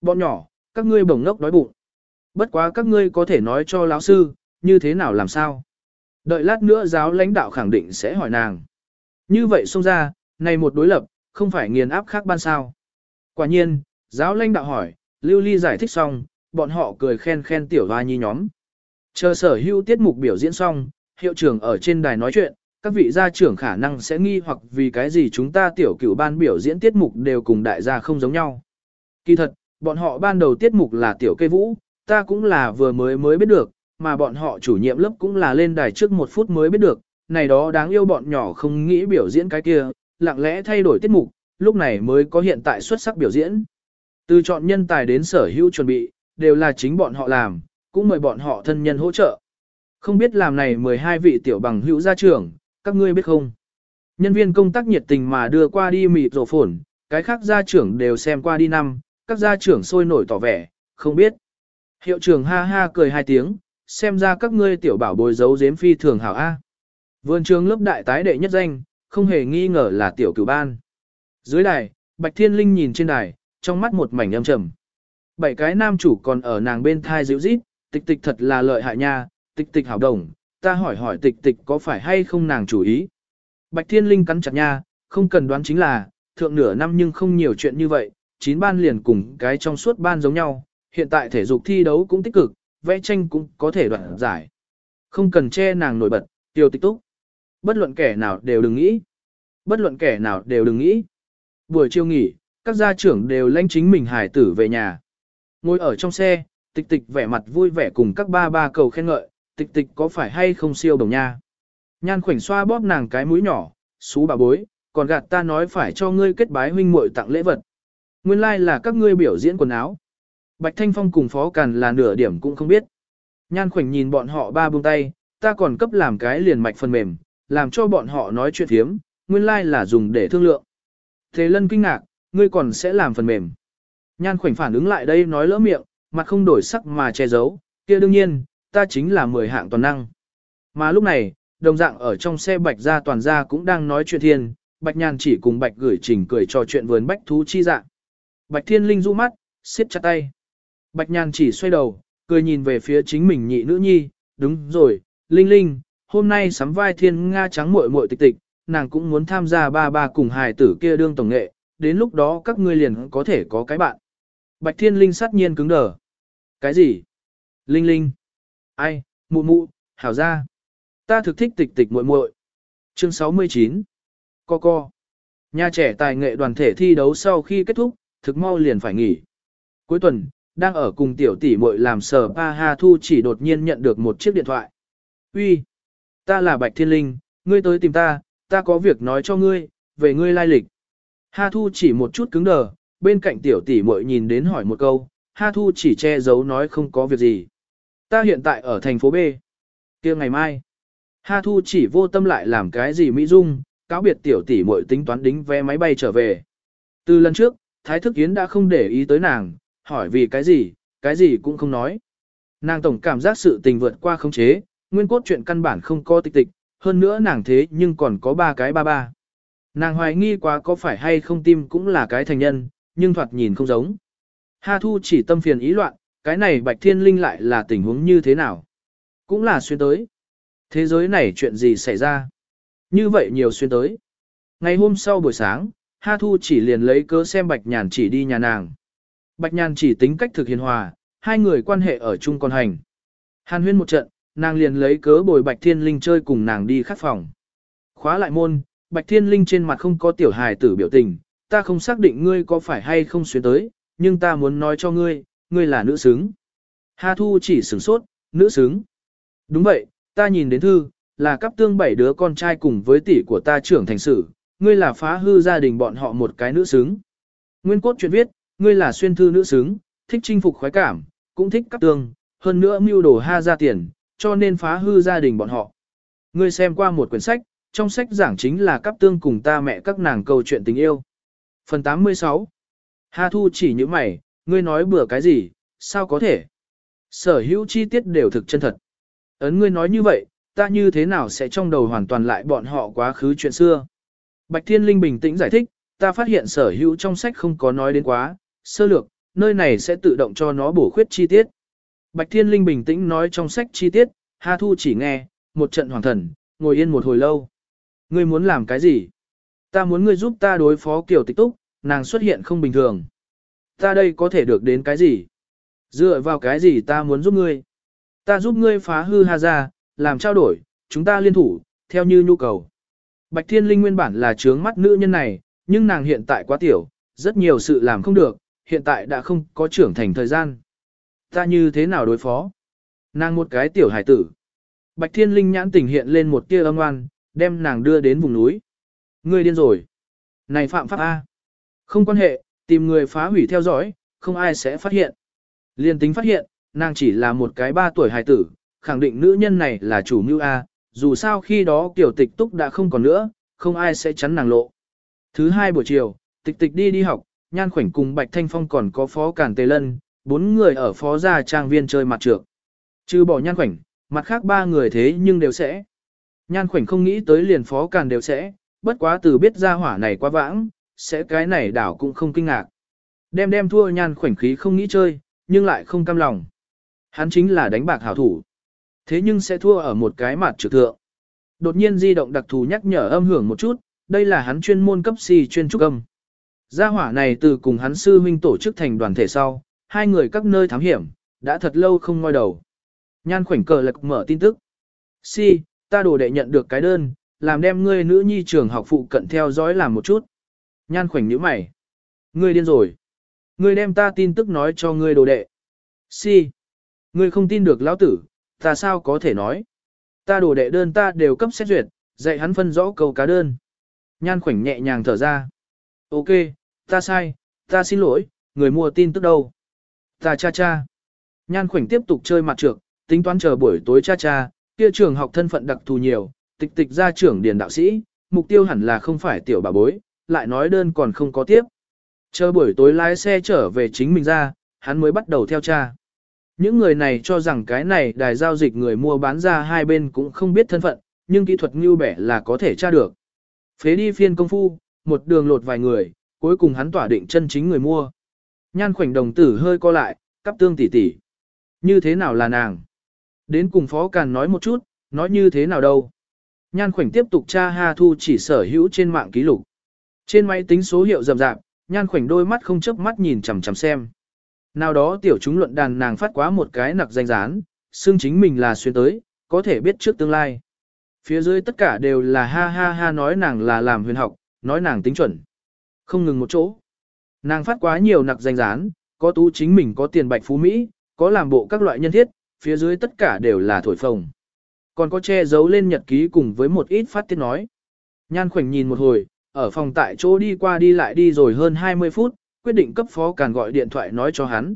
Bọn nhỏ, các ngươi bổng ngốc đói bụng. Bất quá các ngươi có thể nói cho lão sư, như thế nào làm sao. Đợi lát nữa giáo lãnh đạo khẳng định sẽ hỏi nàng. Như vậy xông ra, này một đối lập, không phải nghiền áp khác ban sao. Quả nhiên, giáo lãnh đạo hỏi, Lưu Ly giải thích xong, bọn họ cười khen khen tiểu hoa nhi nhóm. Chờ sở hữu tiết mục biểu diễn xong, hiệu trưởng ở trên đài nói chuyện, các vị gia trưởng khả năng sẽ nghi hoặc vì cái gì chúng ta tiểu cửu ban biểu diễn tiết mục đều cùng đại gia không giống nhau. Kỳ thật, bọn họ ban đầu tiết mục là tiểu cây vũ, ta cũng là vừa mới mới biết được, mà bọn họ chủ nhiệm lớp cũng là lên đài trước một phút mới biết được, này đó đáng yêu bọn nhỏ không nghĩ biểu diễn cái kia, lặng lẽ thay đổi tiết mục, lúc này mới có hiện tại xuất sắc biểu diễn. Từ chọn nhân tài đến sở hữu chuẩn bị, đều là chính bọn họ làm, cũng mời bọn họ thân nhân hỗ trợ. Không biết làm này 12 vị tiểu bằng hữu gia trưởng, các ngươi biết không? Nhân viên công tác nhiệt tình mà đưa qua đi mịt rổ phồn, cái khác gia trưởng đều xem qua đi năm, các gia trưởng sôi nổi tỏ vẻ, không biết. Hiệu trưởng ha ha cười hai tiếng, xem ra các ngươi tiểu bảo bồi giấu giếm phi thường hảo A. Vườn trường lớp đại tái đệ nhất danh, không hề nghi ngờ là tiểu cửu ban. Dưới đài, Bạch Thiên Linh nhìn trên đài, trong mắt một mảnh âm trầm. Bảy cái nam chủ còn ở nàng bên thai dịu rít, tịch tịch thật là lợi hại nha, tịch tịch hảo đồng, ta hỏi hỏi tịch tịch có phải hay không nàng chủ ý. Bạch Thiên Linh cắn chặt nha, không cần đoán chính là, thượng nửa năm nhưng không nhiều chuyện như vậy, chín ban liền cùng cái trong suốt ban giống nhau, hiện tại thể dục thi đấu cũng tích cực, vẽ tranh cũng có thể đoạn giải. Không cần che nàng nổi bật, tiêu tịch túc. Bất luận kẻ nào đều đừng nghĩ. Bất luận kẻ nào đều đừng nghĩ. Buổi chiều nghỉ, các gia trưởng đều lãnh chính mình hải tử về nhà. Ngồi ở trong xe, tịch tịch vẻ mặt vui vẻ cùng các ba ba cầu khen ngợi, tịch tịch có phải hay không siêu đồng nha. Nhan khoảnh xoa bóp nàng cái mũi nhỏ, xú bà bối, còn gạt ta nói phải cho ngươi kết bái huynh muội tặng lễ vật. Nguyên lai like là các ngươi biểu diễn quần áo. Bạch Thanh Phong cùng Phó Càn là nửa điểm cũng không biết. Nhan khoảnh nhìn bọn họ ba buông tay, ta còn cấp làm cái liền mạch phần mềm, làm cho bọn họ nói chuyện thiếm, nguyên lai like là dùng để thương lượng. Thế lân kinh ngạc, ngươi còn sẽ làm phần mềm. Nhan khoảnh phản ứng lại đây nói lỡ miệng, mặt không đổi sắc mà che giấu, kia đương nhiên, ta chính là mười hạng toàn năng. Mà lúc này, đồng dạng ở trong xe bạch gia toàn gia cũng đang nói chuyện thiên, bạch nhàn chỉ cùng bạch gửi trình cười trò chuyện vườn bách thú chi dạng. Bạch thiên linh rũ mắt, siết chặt tay. Bạch nhàn chỉ xoay đầu, cười nhìn về phía chính mình nhị nữ nhi, đúng rồi, linh linh, hôm nay sắm vai thiên Nga trắng muội muội tịch tịch, nàng cũng muốn tham gia ba ba cùng hài tử kia đương tổng nghệ, đến lúc đó các ngươi liền có thể có cái bạn. Bạch thiên linh sát nhiên cứng đờ. Cái gì? Linh linh. Ai, mụ mụ, hảo ra. Ta thực thích tịch tịch muội muội. Chương 69. Co co. Nhà trẻ tài nghệ đoàn thể thi đấu sau khi kết thúc, thực mau liền phải nghỉ. Cuối tuần, đang ở cùng tiểu tỷ muội làm sở pa ha thu chỉ đột nhiên nhận được một chiếc điện thoại. Uy, ta là Bạch Thiên Linh, ngươi tới tìm ta, ta có việc nói cho ngươi, về ngươi lai lịch. Ha thu chỉ một chút cứng đờ, bên cạnh tiểu tỷ muội nhìn đến hỏi một câu, Ha thu chỉ che giấu nói không có việc gì. Ta hiện tại ở thành phố B. kia ngày mai. Ha thu chỉ vô tâm lại làm cái gì Mỹ Dung, cáo biệt tiểu tỷ muội tính toán đính vé máy bay trở về. Từ lần trước, Thái Thức Yến đã không để ý tới nàng, hỏi vì cái gì, cái gì cũng không nói. Nàng tổng cảm giác sự tình vượt qua khống chế, nguyên cốt chuyện căn bản không có tịch tịch, hơn nữa nàng thế nhưng còn có ba cái ba ba. Nàng hoài nghi quá có phải hay không tim cũng là cái thành nhân, nhưng thoạt nhìn không giống. Ha Thu chỉ tâm phiền ý loạn, cái này Bạch Thiên Linh lại là tình huống như thế nào? Cũng là xuyên tới. Thế giới này chuyện gì xảy ra? Như vậy nhiều xuyên tới. Ngày hôm sau buổi sáng, Ha Thu chỉ liền lấy cớ xem Bạch Nhàn chỉ đi nhà nàng. Bạch Nhàn chỉ tính cách thực hiền hòa, hai người quan hệ ở chung còn hành. Hàn huyên một trận, nàng liền lấy cớ bồi Bạch Thiên Linh chơi cùng nàng đi khắc phòng. Khóa lại môn, Bạch Thiên Linh trên mặt không có tiểu hài tử biểu tình, ta không xác định ngươi có phải hay không xuyên tới, nhưng ta muốn nói cho ngươi, ngươi là nữ xứng. hà Thu chỉ sửng sốt, nữ xứng. Đúng vậy, ta nhìn đến thư, là cấp tương bảy đứa con trai cùng với tỷ của ta trưởng thành sự, ngươi là phá hư gia đình bọn họ một cái nữ xứng. Nguyên cốt chuyện viết, ngươi là xuyên thư nữ xứng, thích chinh phục khoái cảm, cũng thích cấp tương, hơn nữa mưu đồ ha ra tiền, cho nên phá hư gia đình bọn họ. Ngươi xem qua một quyển sách, trong sách giảng chính là cấp tương cùng ta mẹ các nàng câu chuyện tình yêu. Phần 86 Hà Thu chỉ như mày, ngươi nói bừa cái gì, sao có thể? Sở hữu chi tiết đều thực chân thật. Ấn ngươi nói như vậy, ta như thế nào sẽ trong đầu hoàn toàn lại bọn họ quá khứ chuyện xưa? Bạch Thiên Linh bình tĩnh giải thích, ta phát hiện sở hữu trong sách không có nói đến quá, sơ lược, nơi này sẽ tự động cho nó bổ khuyết chi tiết. Bạch Thiên Linh bình tĩnh nói trong sách chi tiết, Hà Thu chỉ nghe, một trận hoàng thần, ngồi yên một hồi lâu. Ngươi muốn làm cái gì? Ta muốn ngươi giúp ta đối phó kiểu tịch túc, nàng xuất hiện không bình thường. Ta đây có thể được đến cái gì? Dựa vào cái gì ta muốn giúp ngươi? Ta giúp ngươi phá hư Hà ra, làm trao đổi, chúng ta liên thủ, theo như nhu cầu. Bạch Thiên Linh nguyên bản là trướng mắt nữ nhân này, nhưng nàng hiện tại quá tiểu, rất nhiều sự làm không được, hiện tại đã không có trưởng thành thời gian. Ta như thế nào đối phó? Nàng một cái tiểu hải tử. Bạch Thiên Linh nhãn tỉnh hiện lên một tia âm oan, đem nàng đưa đến vùng núi. Ngươi điên rồi. Này Phạm Pháp A. Không quan hệ, tìm người phá hủy theo dõi, không ai sẽ phát hiện. Liên tính phát hiện, nàng chỉ là một cái ba tuổi hài tử, khẳng định nữ nhân này là chủ mưu A, dù sao khi đó tiểu tịch túc đã không còn nữa, không ai sẽ chắn nàng lộ. Thứ hai buổi chiều, tịch tịch đi đi học, nhan khoảnh cùng Bạch Thanh Phong còn có phó cản tề lân, bốn người ở phó gia trang viên chơi mặt trược. Trừ bỏ nhan khoảnh, mặt khác ba người thế nhưng đều sẽ. Nhan khoảnh không nghĩ tới liền phó càn đều sẽ, bất quá từ biết ra hỏa này quá vãng, sẽ cái này đảo cũng không kinh ngạc. Đem đem thua nhan khoảnh khí không nghĩ chơi, nhưng lại không cam lòng. Hắn chính là đánh bạc hảo thủ. Thế nhưng sẽ thua ở một cái mặt trực thượng. Đột nhiên di động đặc thù nhắc nhở âm hưởng một chút, đây là hắn chuyên môn cấp si chuyên trúc âm. Gia hỏa này từ cùng hắn sư huynh tổ chức thành đoàn thể sau, hai người các nơi thám hiểm, đã thật lâu không ngoi đầu. Nhan khoảnh cờ lật mở tin tức. Si, ta đồ đệ nhận được cái đơn, làm đem ngươi nữ nhi trường học phụ cận theo dõi làm một chút. Nhan khoảnh nhíu mày. Ngươi điên rồi. Ngươi đem ta tin tức nói cho ngươi đồ đệ. Si. Ngươi không tin được lão tử, ta sao có thể nói. Ta đồ đệ đơn ta đều cấp xét duyệt, dạy hắn phân rõ câu cá đơn. Nhan khoảnh nhẹ nhàng thở ra. Ok, ta sai, ta xin lỗi, người mua tin tức đâu. Ta cha cha. Nhan khoảnh tiếp tục chơi mặt trược, tính toán chờ buổi tối cha cha, kia trường học thân phận đặc thù nhiều, tịch tịch ra trưởng điền đạo sĩ, mục tiêu hẳn là không phải tiểu bà bối, lại nói đơn còn không có tiếp. Chờ buổi tối lái xe trở về chính mình ra, hắn mới bắt đầu theo cha. Những người này cho rằng cái này đài giao dịch người mua bán ra hai bên cũng không biết thân phận, nhưng kỹ thuật như bẻ là có thể tra được. Phế đi phiên công phu, một đường lột vài người, cuối cùng hắn tỏa định chân chính người mua. Nhan khoảnh đồng tử hơi co lại, cắp tương tỉ tỉ. Như thế nào là nàng? Đến cùng phó càn nói một chút, nói như thế nào đâu? Nhan khoảnh tiếp tục tra ha thu chỉ sở hữu trên mạng ký lục. Trên máy tính số hiệu rầm rạp, nhan khoảnh đôi mắt không chớp mắt nhìn chằm chằm xem. Nào đó tiểu chúng luận đàn nàng phát quá một cái nặc danh dán, xương chính mình là xuyên tới, có thể biết trước tương lai. Phía dưới tất cả đều là ha ha ha nói nàng là làm huyền học, nói nàng tính chuẩn. Không ngừng một chỗ. Nàng phát quá nhiều nặc danh dán, có tú chính mình có tiền bạch phú Mỹ, có làm bộ các loại nhân thiết, phía dưới tất cả đều là thổi phồng. Còn có che giấu lên nhật ký cùng với một ít phát tiết nói. Nhan khoảnh nhìn một hồi, ở phòng tại chỗ đi qua đi lại đi rồi hơn 20 phút, quyết định cấp phó càn gọi điện thoại nói cho hắn.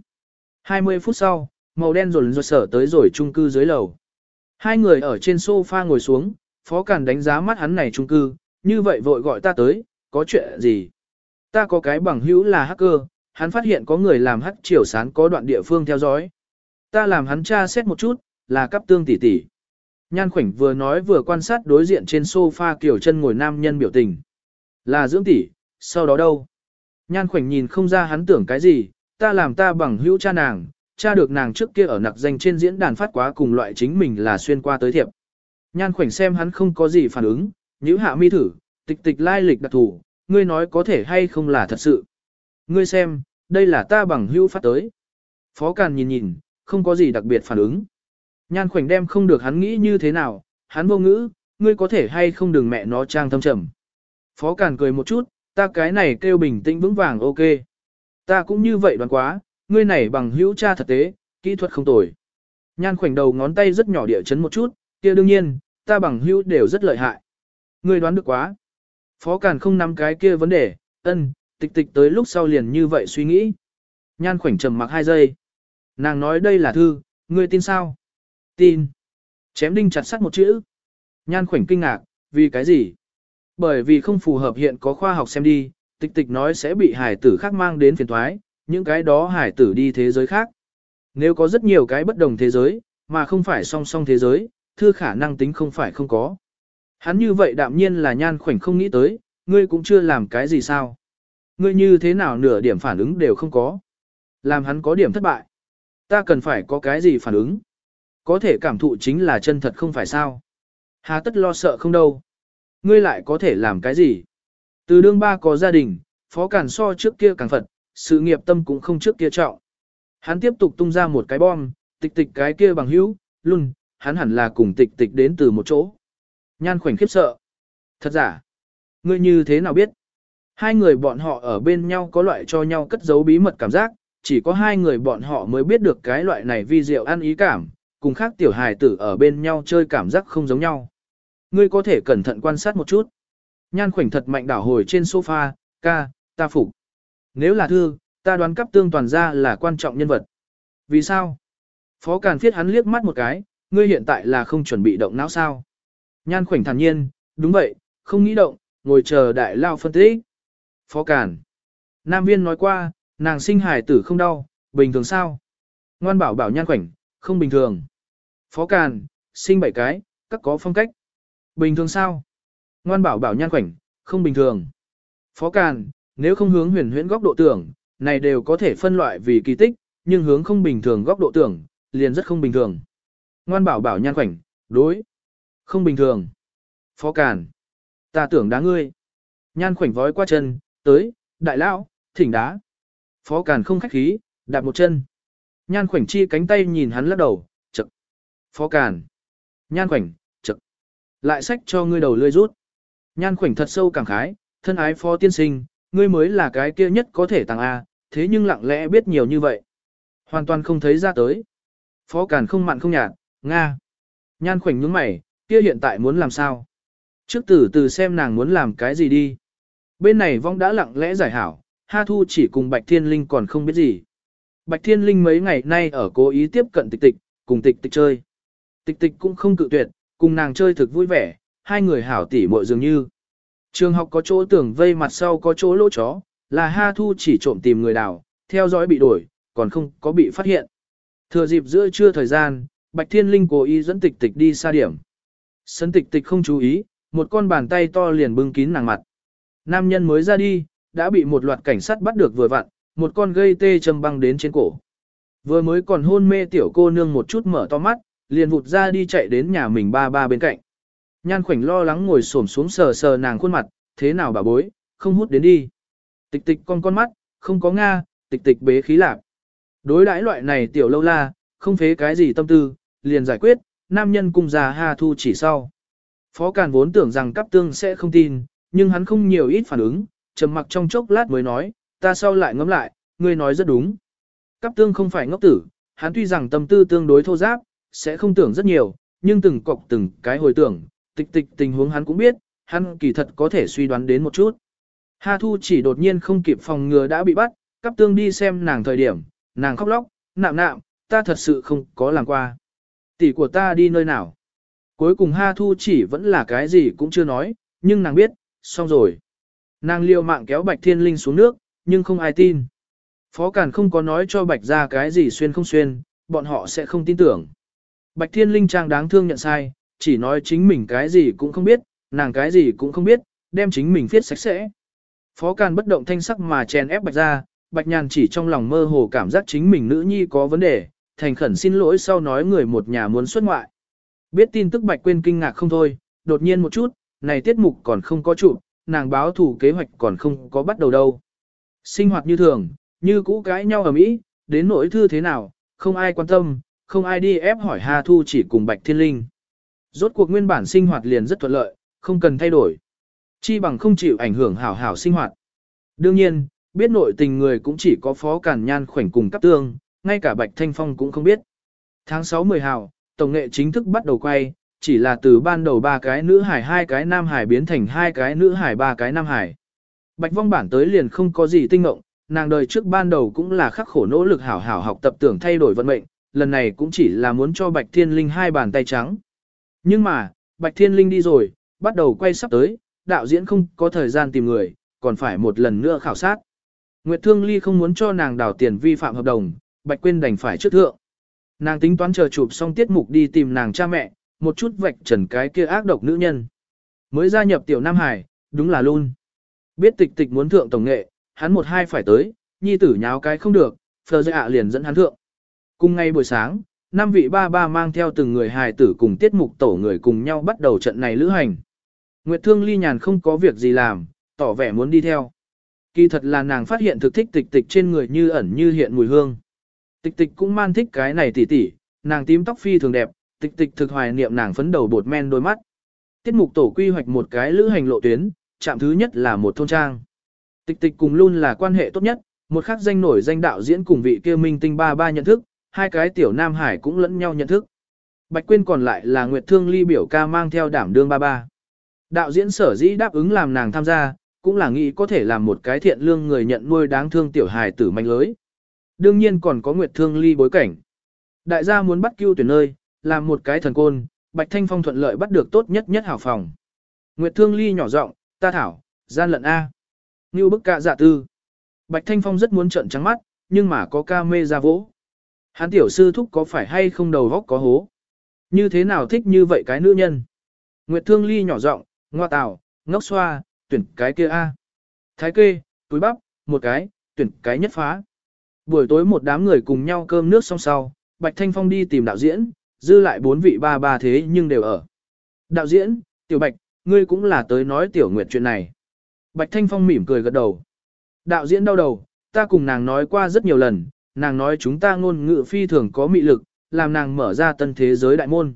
20 phút sau, màu đen rồn rột sở tới rồi chung cư dưới lầu. Hai người ở trên sofa ngồi xuống, phó càn đánh giá mắt hắn này chung cư, như vậy vội gọi ta tới, có chuyện gì? Ta có cái bằng hữu là hacker, hắn phát hiện có người làm hắc triều sán có đoạn địa phương theo dõi. Ta làm hắn tra xét một chút, là cấp tương tỷ tỷ. Nhan khoảnh vừa nói vừa quan sát đối diện trên sofa kiểu chân ngồi nam nhân biểu tình. Là dưỡng tỷ, sau đó đâu? Nhan khoảnh nhìn không ra hắn tưởng cái gì, ta làm ta bằng hữu cha nàng, cha được nàng trước kia ở nặc danh trên diễn đàn phát quá cùng loại chính mình là xuyên qua tới thiệp. Nhan khoảnh xem hắn không có gì phản ứng, nhữ hạ mi thử, tịch tịch lai lịch đặc thủ, ngươi nói có thể hay không là thật sự. Ngươi xem, đây là ta bằng hữu phát tới. Phó Càn nhìn nhìn, không có gì đặc biệt phản ứng. Nhan khoảnh đem không được hắn nghĩ như thế nào, hắn vô ngữ, ngươi có thể hay không đừng mẹ nó trang thâm trầm. Phó Càn cười một chút, ta cái này kêu bình tĩnh vững vàng ok. Ta cũng như vậy đoán quá, ngươi này bằng hữu cha thật tế, kỹ thuật không tồi. Nhan khoảnh đầu ngón tay rất nhỏ địa chấn một chút, kia đương nhiên, ta bằng hữu đều rất lợi hại. Ngươi đoán được quá. Phó Càn không nắm cái kia vấn đề, ân, tịch tịch tới lúc sau liền như vậy suy nghĩ. Nhan khoảnh trầm mặc hai giây. Nàng nói đây là thư, ngươi tin sao? Tin. Chém đinh chặt sắt một chữ. Nhan khoảnh kinh ngạc, vì cái gì? Bởi vì không phù hợp hiện có khoa học xem đi, tịch tịch nói sẽ bị hải tử khác mang đến phiền thoái, những cái đó hải tử đi thế giới khác. Nếu có rất nhiều cái bất đồng thế giới, mà không phải song song thế giới, thư khả năng tính không phải không có. Hắn như vậy đạm nhiên là nhan khoảnh không nghĩ tới, ngươi cũng chưa làm cái gì sao. Ngươi như thế nào nửa điểm phản ứng đều không có. Làm hắn có điểm thất bại. Ta cần phải có cái gì phản ứng. Có thể cảm thụ chính là chân thật không phải sao. Hà tất lo sợ không đâu. Ngươi lại có thể làm cái gì? Từ đương ba có gia đình, phó cản so trước kia càng phật, sự nghiệp tâm cũng không trước kia trọng. Hắn tiếp tục tung ra một cái bom, tịch tịch cái kia bằng hữu, luôn, hắn hẳn là cùng tịch tịch đến từ một chỗ. Nhan khoảnh khiếp sợ. Thật giả? Ngươi như thế nào biết? Hai người bọn họ ở bên nhau có loại cho nhau cất giấu bí mật cảm giác, chỉ có hai người bọn họ mới biết được cái loại này vi diệu ăn ý cảm, cùng khác tiểu hài tử ở bên nhau chơi cảm giác không giống nhau. Ngươi có thể cẩn thận quan sát một chút. Nhan khoảnh thật mạnh đảo hồi trên sofa, ca, ta phục. Nếu là thư, ta đoán cấp tương toàn ra là quan trọng nhân vật. Vì sao? Phó Càn Phiết hắn liếc mắt một cái, ngươi hiện tại là không chuẩn bị động não sao? Nhan khoảnh thản nhiên, đúng vậy, không nghĩ động, ngồi chờ đại lao phân tích. Phó Càn. Nam viên nói qua, nàng sinh hài tử không đau, bình thường sao? Ngoan bảo bảo nhan khoảnh, không bình thường. Phó Càn, sinh bảy cái, các có phong cách. Bình thường sao? Ngoan bảo bảo nhan khoảnh, không bình thường. Phó Càn, nếu không hướng huyền huyễn góc độ tưởng, này đều có thể phân loại vì kỳ tích, nhưng hướng không bình thường góc độ tưởng, liền rất không bình thường. Ngoan bảo bảo nhan khoảnh, đối. Không bình thường. Phó Càn, ta tưởng đá ngươi. Nhan khoảnh vói qua chân, tới, đại lão, thỉnh đá. Phó Càn không khách khí, đạp một chân. Nhan khoảnh chi cánh tay nhìn hắn lắc đầu, chậm. Phó Càn. Nhan khoảnh, chậm. Lại sách cho ngươi đầu lươi rút. Nhan khoảnh thật sâu cảm khái, thân ái phó tiên sinh, ngươi mới là cái kia nhất có thể tăng A, thế nhưng lặng lẽ biết nhiều như vậy. Hoàn toàn không thấy ra tới. Phó Càn không mặn không nhạt, Nga. Nhan khoảnh nhướng mày, kia hiện tại muốn làm sao? Trước từ từ xem nàng muốn làm cái gì đi. Bên này vong đã lặng lẽ giải hảo, Ha Thu chỉ cùng Bạch Thiên Linh còn không biết gì. Bạch Thiên Linh mấy ngày nay ở cố ý tiếp cận tịch tịch, cùng tịch tịch chơi. Tịch tịch cũng không cự tuyệt, cùng nàng chơi thực vui vẻ, hai người hảo tỉ muội dường như. Trường học có chỗ tưởng vây mặt sau có chỗ lỗ chó, là Ha Thu chỉ trộm tìm người đào, theo dõi bị đổi, còn không có bị phát hiện. Thừa dịp giữa trưa thời gian, Bạch Thiên Linh cố ý dẫn tịch tịch đi xa điểm. Sân tịch tịch không chú ý, một con bàn tay to liền bưng kín nàng mặt. Nam nhân mới ra đi, đã bị một loạt cảnh sát bắt được vừa vặn, một con gây tê châm băng đến trên cổ. Vừa mới còn hôn mê tiểu cô nương một chút mở to mắt, liền vụt ra đi chạy đến nhà mình ba ba bên cạnh. Nhan khoảnh lo lắng ngồi xổm xuống sờ sờ nàng khuôn mặt, thế nào bà bối, không hút đến đi. Tịch tịch con con mắt, không có Nga, tịch tịch bế khí lạc. Đối đãi loại này tiểu lâu la, không phế cái gì tâm tư, liền giải quyết, nam nhân cung già ha thu chỉ sau. Phó Càn vốn tưởng rằng Cáp tương sẽ không tin, nhưng hắn không nhiều ít phản ứng, trầm mặc trong chốc lát mới nói, ta sau lại ngẫm lại, ngươi nói rất đúng. Cáp tương không phải ngốc tử, hắn tuy rằng tâm tư tương đối thô giáp, sẽ không tưởng rất nhiều, nhưng từng cọc từng cái hồi tưởng, tịch tịch tình huống hắn cũng biết, hắn kỳ thật có thể suy đoán đến một chút. Hà Thu chỉ đột nhiên không kịp phòng ngừa đã bị bắt, Cáp tương đi xem nàng thời điểm, nàng khóc lóc, nạm nạm, ta thật sự không có làm qua. Tỷ của ta đi nơi nào? Cuối cùng Ha Thu chỉ vẫn là cái gì cũng chưa nói, nhưng nàng biết, xong rồi. Nàng liều mạng kéo Bạch Thiên Linh xuống nước, nhưng không ai tin. Phó Cản không có nói cho Bạch ra cái gì xuyên không xuyên, bọn họ sẽ không tin tưởng. Bạch Thiên Linh trang đáng thương nhận sai, chỉ nói chính mình cái gì cũng không biết, nàng cái gì cũng không biết, đem chính mình viết sạch sẽ. Phó Càn bất động thanh sắc mà chèn ép Bạch ra, Bạch Nhàn chỉ trong lòng mơ hồ cảm giác chính mình nữ nhi có vấn đề, thành khẩn xin lỗi sau nói người một nhà muốn xuất ngoại. Biết tin tức Bạch quên kinh ngạc không thôi, đột nhiên một chút, này tiết mục còn không có trụ, nàng báo thủ kế hoạch còn không có bắt đầu đâu. Sinh hoạt như thường, như cũ cãi nhau ở mỹ, đến nỗi thư thế nào, không ai quan tâm, không ai đi ép hỏi Hà Thu chỉ cùng Bạch Thiên Linh. Rốt cuộc nguyên bản sinh hoạt liền rất thuận lợi, không cần thay đổi. Chi bằng không chịu ảnh hưởng hảo hảo sinh hoạt. Đương nhiên, biết nội tình người cũng chỉ có Phó Cản Nhan khoảnh cùng cấp tương, ngay cả Bạch Thanh Phong cũng không biết. Tháng 6 10 hào, tổng nghệ chính thức bắt đầu quay, chỉ là từ ban đầu ba cái nữ hải hai cái nam hải biến thành hai cái nữ hải ba cái nam hải. Bạch Vong bản tới liền không có gì tinh ngộng, nàng đời trước ban đầu cũng là khắc khổ nỗ lực hảo hảo học tập tưởng thay đổi vận mệnh, lần này cũng chỉ là muốn cho Bạch Thiên Linh hai bàn tay trắng. Nhưng mà, Bạch Thiên Linh đi rồi, bắt đầu quay sắp tới, đạo diễn không có thời gian tìm người, còn phải một lần nữa khảo sát. Nguyệt Thương Ly không muốn cho nàng đào tiền vi phạm hợp đồng, Bạch Quyên đành phải trước thượng. Nàng tính toán chờ chụp xong tiết mục đi tìm nàng cha mẹ, một chút vạch trần cái kia ác độc nữ nhân. Mới gia nhập tiểu Nam Hải, đúng là luôn. Biết tịch tịch muốn thượng tổng nghệ, hắn một hai phải tới, nhi tử nháo cái không được, phờ dạ liền dẫn hắn thượng. Cùng ngay buổi sáng, năm vị ba ba mang theo từng người hài tử cùng tiết mục tổ người cùng nhau bắt đầu trận này lữ hành. Nguyệt Thương Ly nhàn không có việc gì làm, tỏ vẻ muốn đi theo. Kỳ thật là nàng phát hiện thực thích tịch tịch trên người như ẩn như hiện mùi hương. Tịch tịch cũng man thích cái này tỉ tỉ, nàng tím tóc phi thường đẹp, tịch tịch thực hoài niệm nàng phấn đầu bột men đôi mắt. Tiết mục tổ quy hoạch một cái lữ hành lộ tuyến, chạm thứ nhất là một thôn trang. Tịch tịch cùng luôn là quan hệ tốt nhất, một khắc danh nổi danh đạo diễn cùng vị kia minh tinh ba ba nhận thức, hai cái tiểu nam hải cũng lẫn nhau nhận thức. Bạch Quyên còn lại là Nguyệt Thương Ly biểu ca mang theo đảm đương ba ba. Đạo diễn sở dĩ đáp ứng làm nàng tham gia, cũng là nghĩ có thể làm một cái thiện lương người nhận nuôi đáng thương tiểu hài tử manh lưới. Đương nhiên còn có Nguyệt Thương Ly bối cảnh. Đại gia muốn bắt cưu tuyển nơi, làm một cái thần côn, Bạch Thanh Phong thuận lợi bắt được tốt nhất nhất hảo phòng. Nguyệt Thương Ly nhỏ giọng, ta thảo, gian lận A. Như bức cạ giả tư. Bạch Thanh Phong rất muốn trận trắng mắt, nhưng mà có ca mê ra vỗ. Hắn tiểu sư thúc có phải hay không đầu góc có hố? Như thế nào thích như vậy cái nữ nhân? Nguyệt Thương Ly nhỏ giọng, ngoa tào, ngốc xoa, tuyển cái kia A. Thái kê, túi bắp, một cái, tuyển cái nhất phá. Buổi tối một đám người cùng nhau cơm nước xong sau, Bạch Thanh Phong đi tìm đạo diễn, dư lại bốn vị ba ba thế nhưng đều ở. Đạo diễn, Tiểu Bạch, ngươi cũng là tới nói Tiểu Nguyệt chuyện này. Bạch Thanh Phong mỉm cười gật đầu. Đạo diễn đau đầu, ta cùng nàng nói qua rất nhiều lần, nàng nói chúng ta ngôn ngữ phi thường có mị lực, làm nàng mở ra tân thế giới đại môn.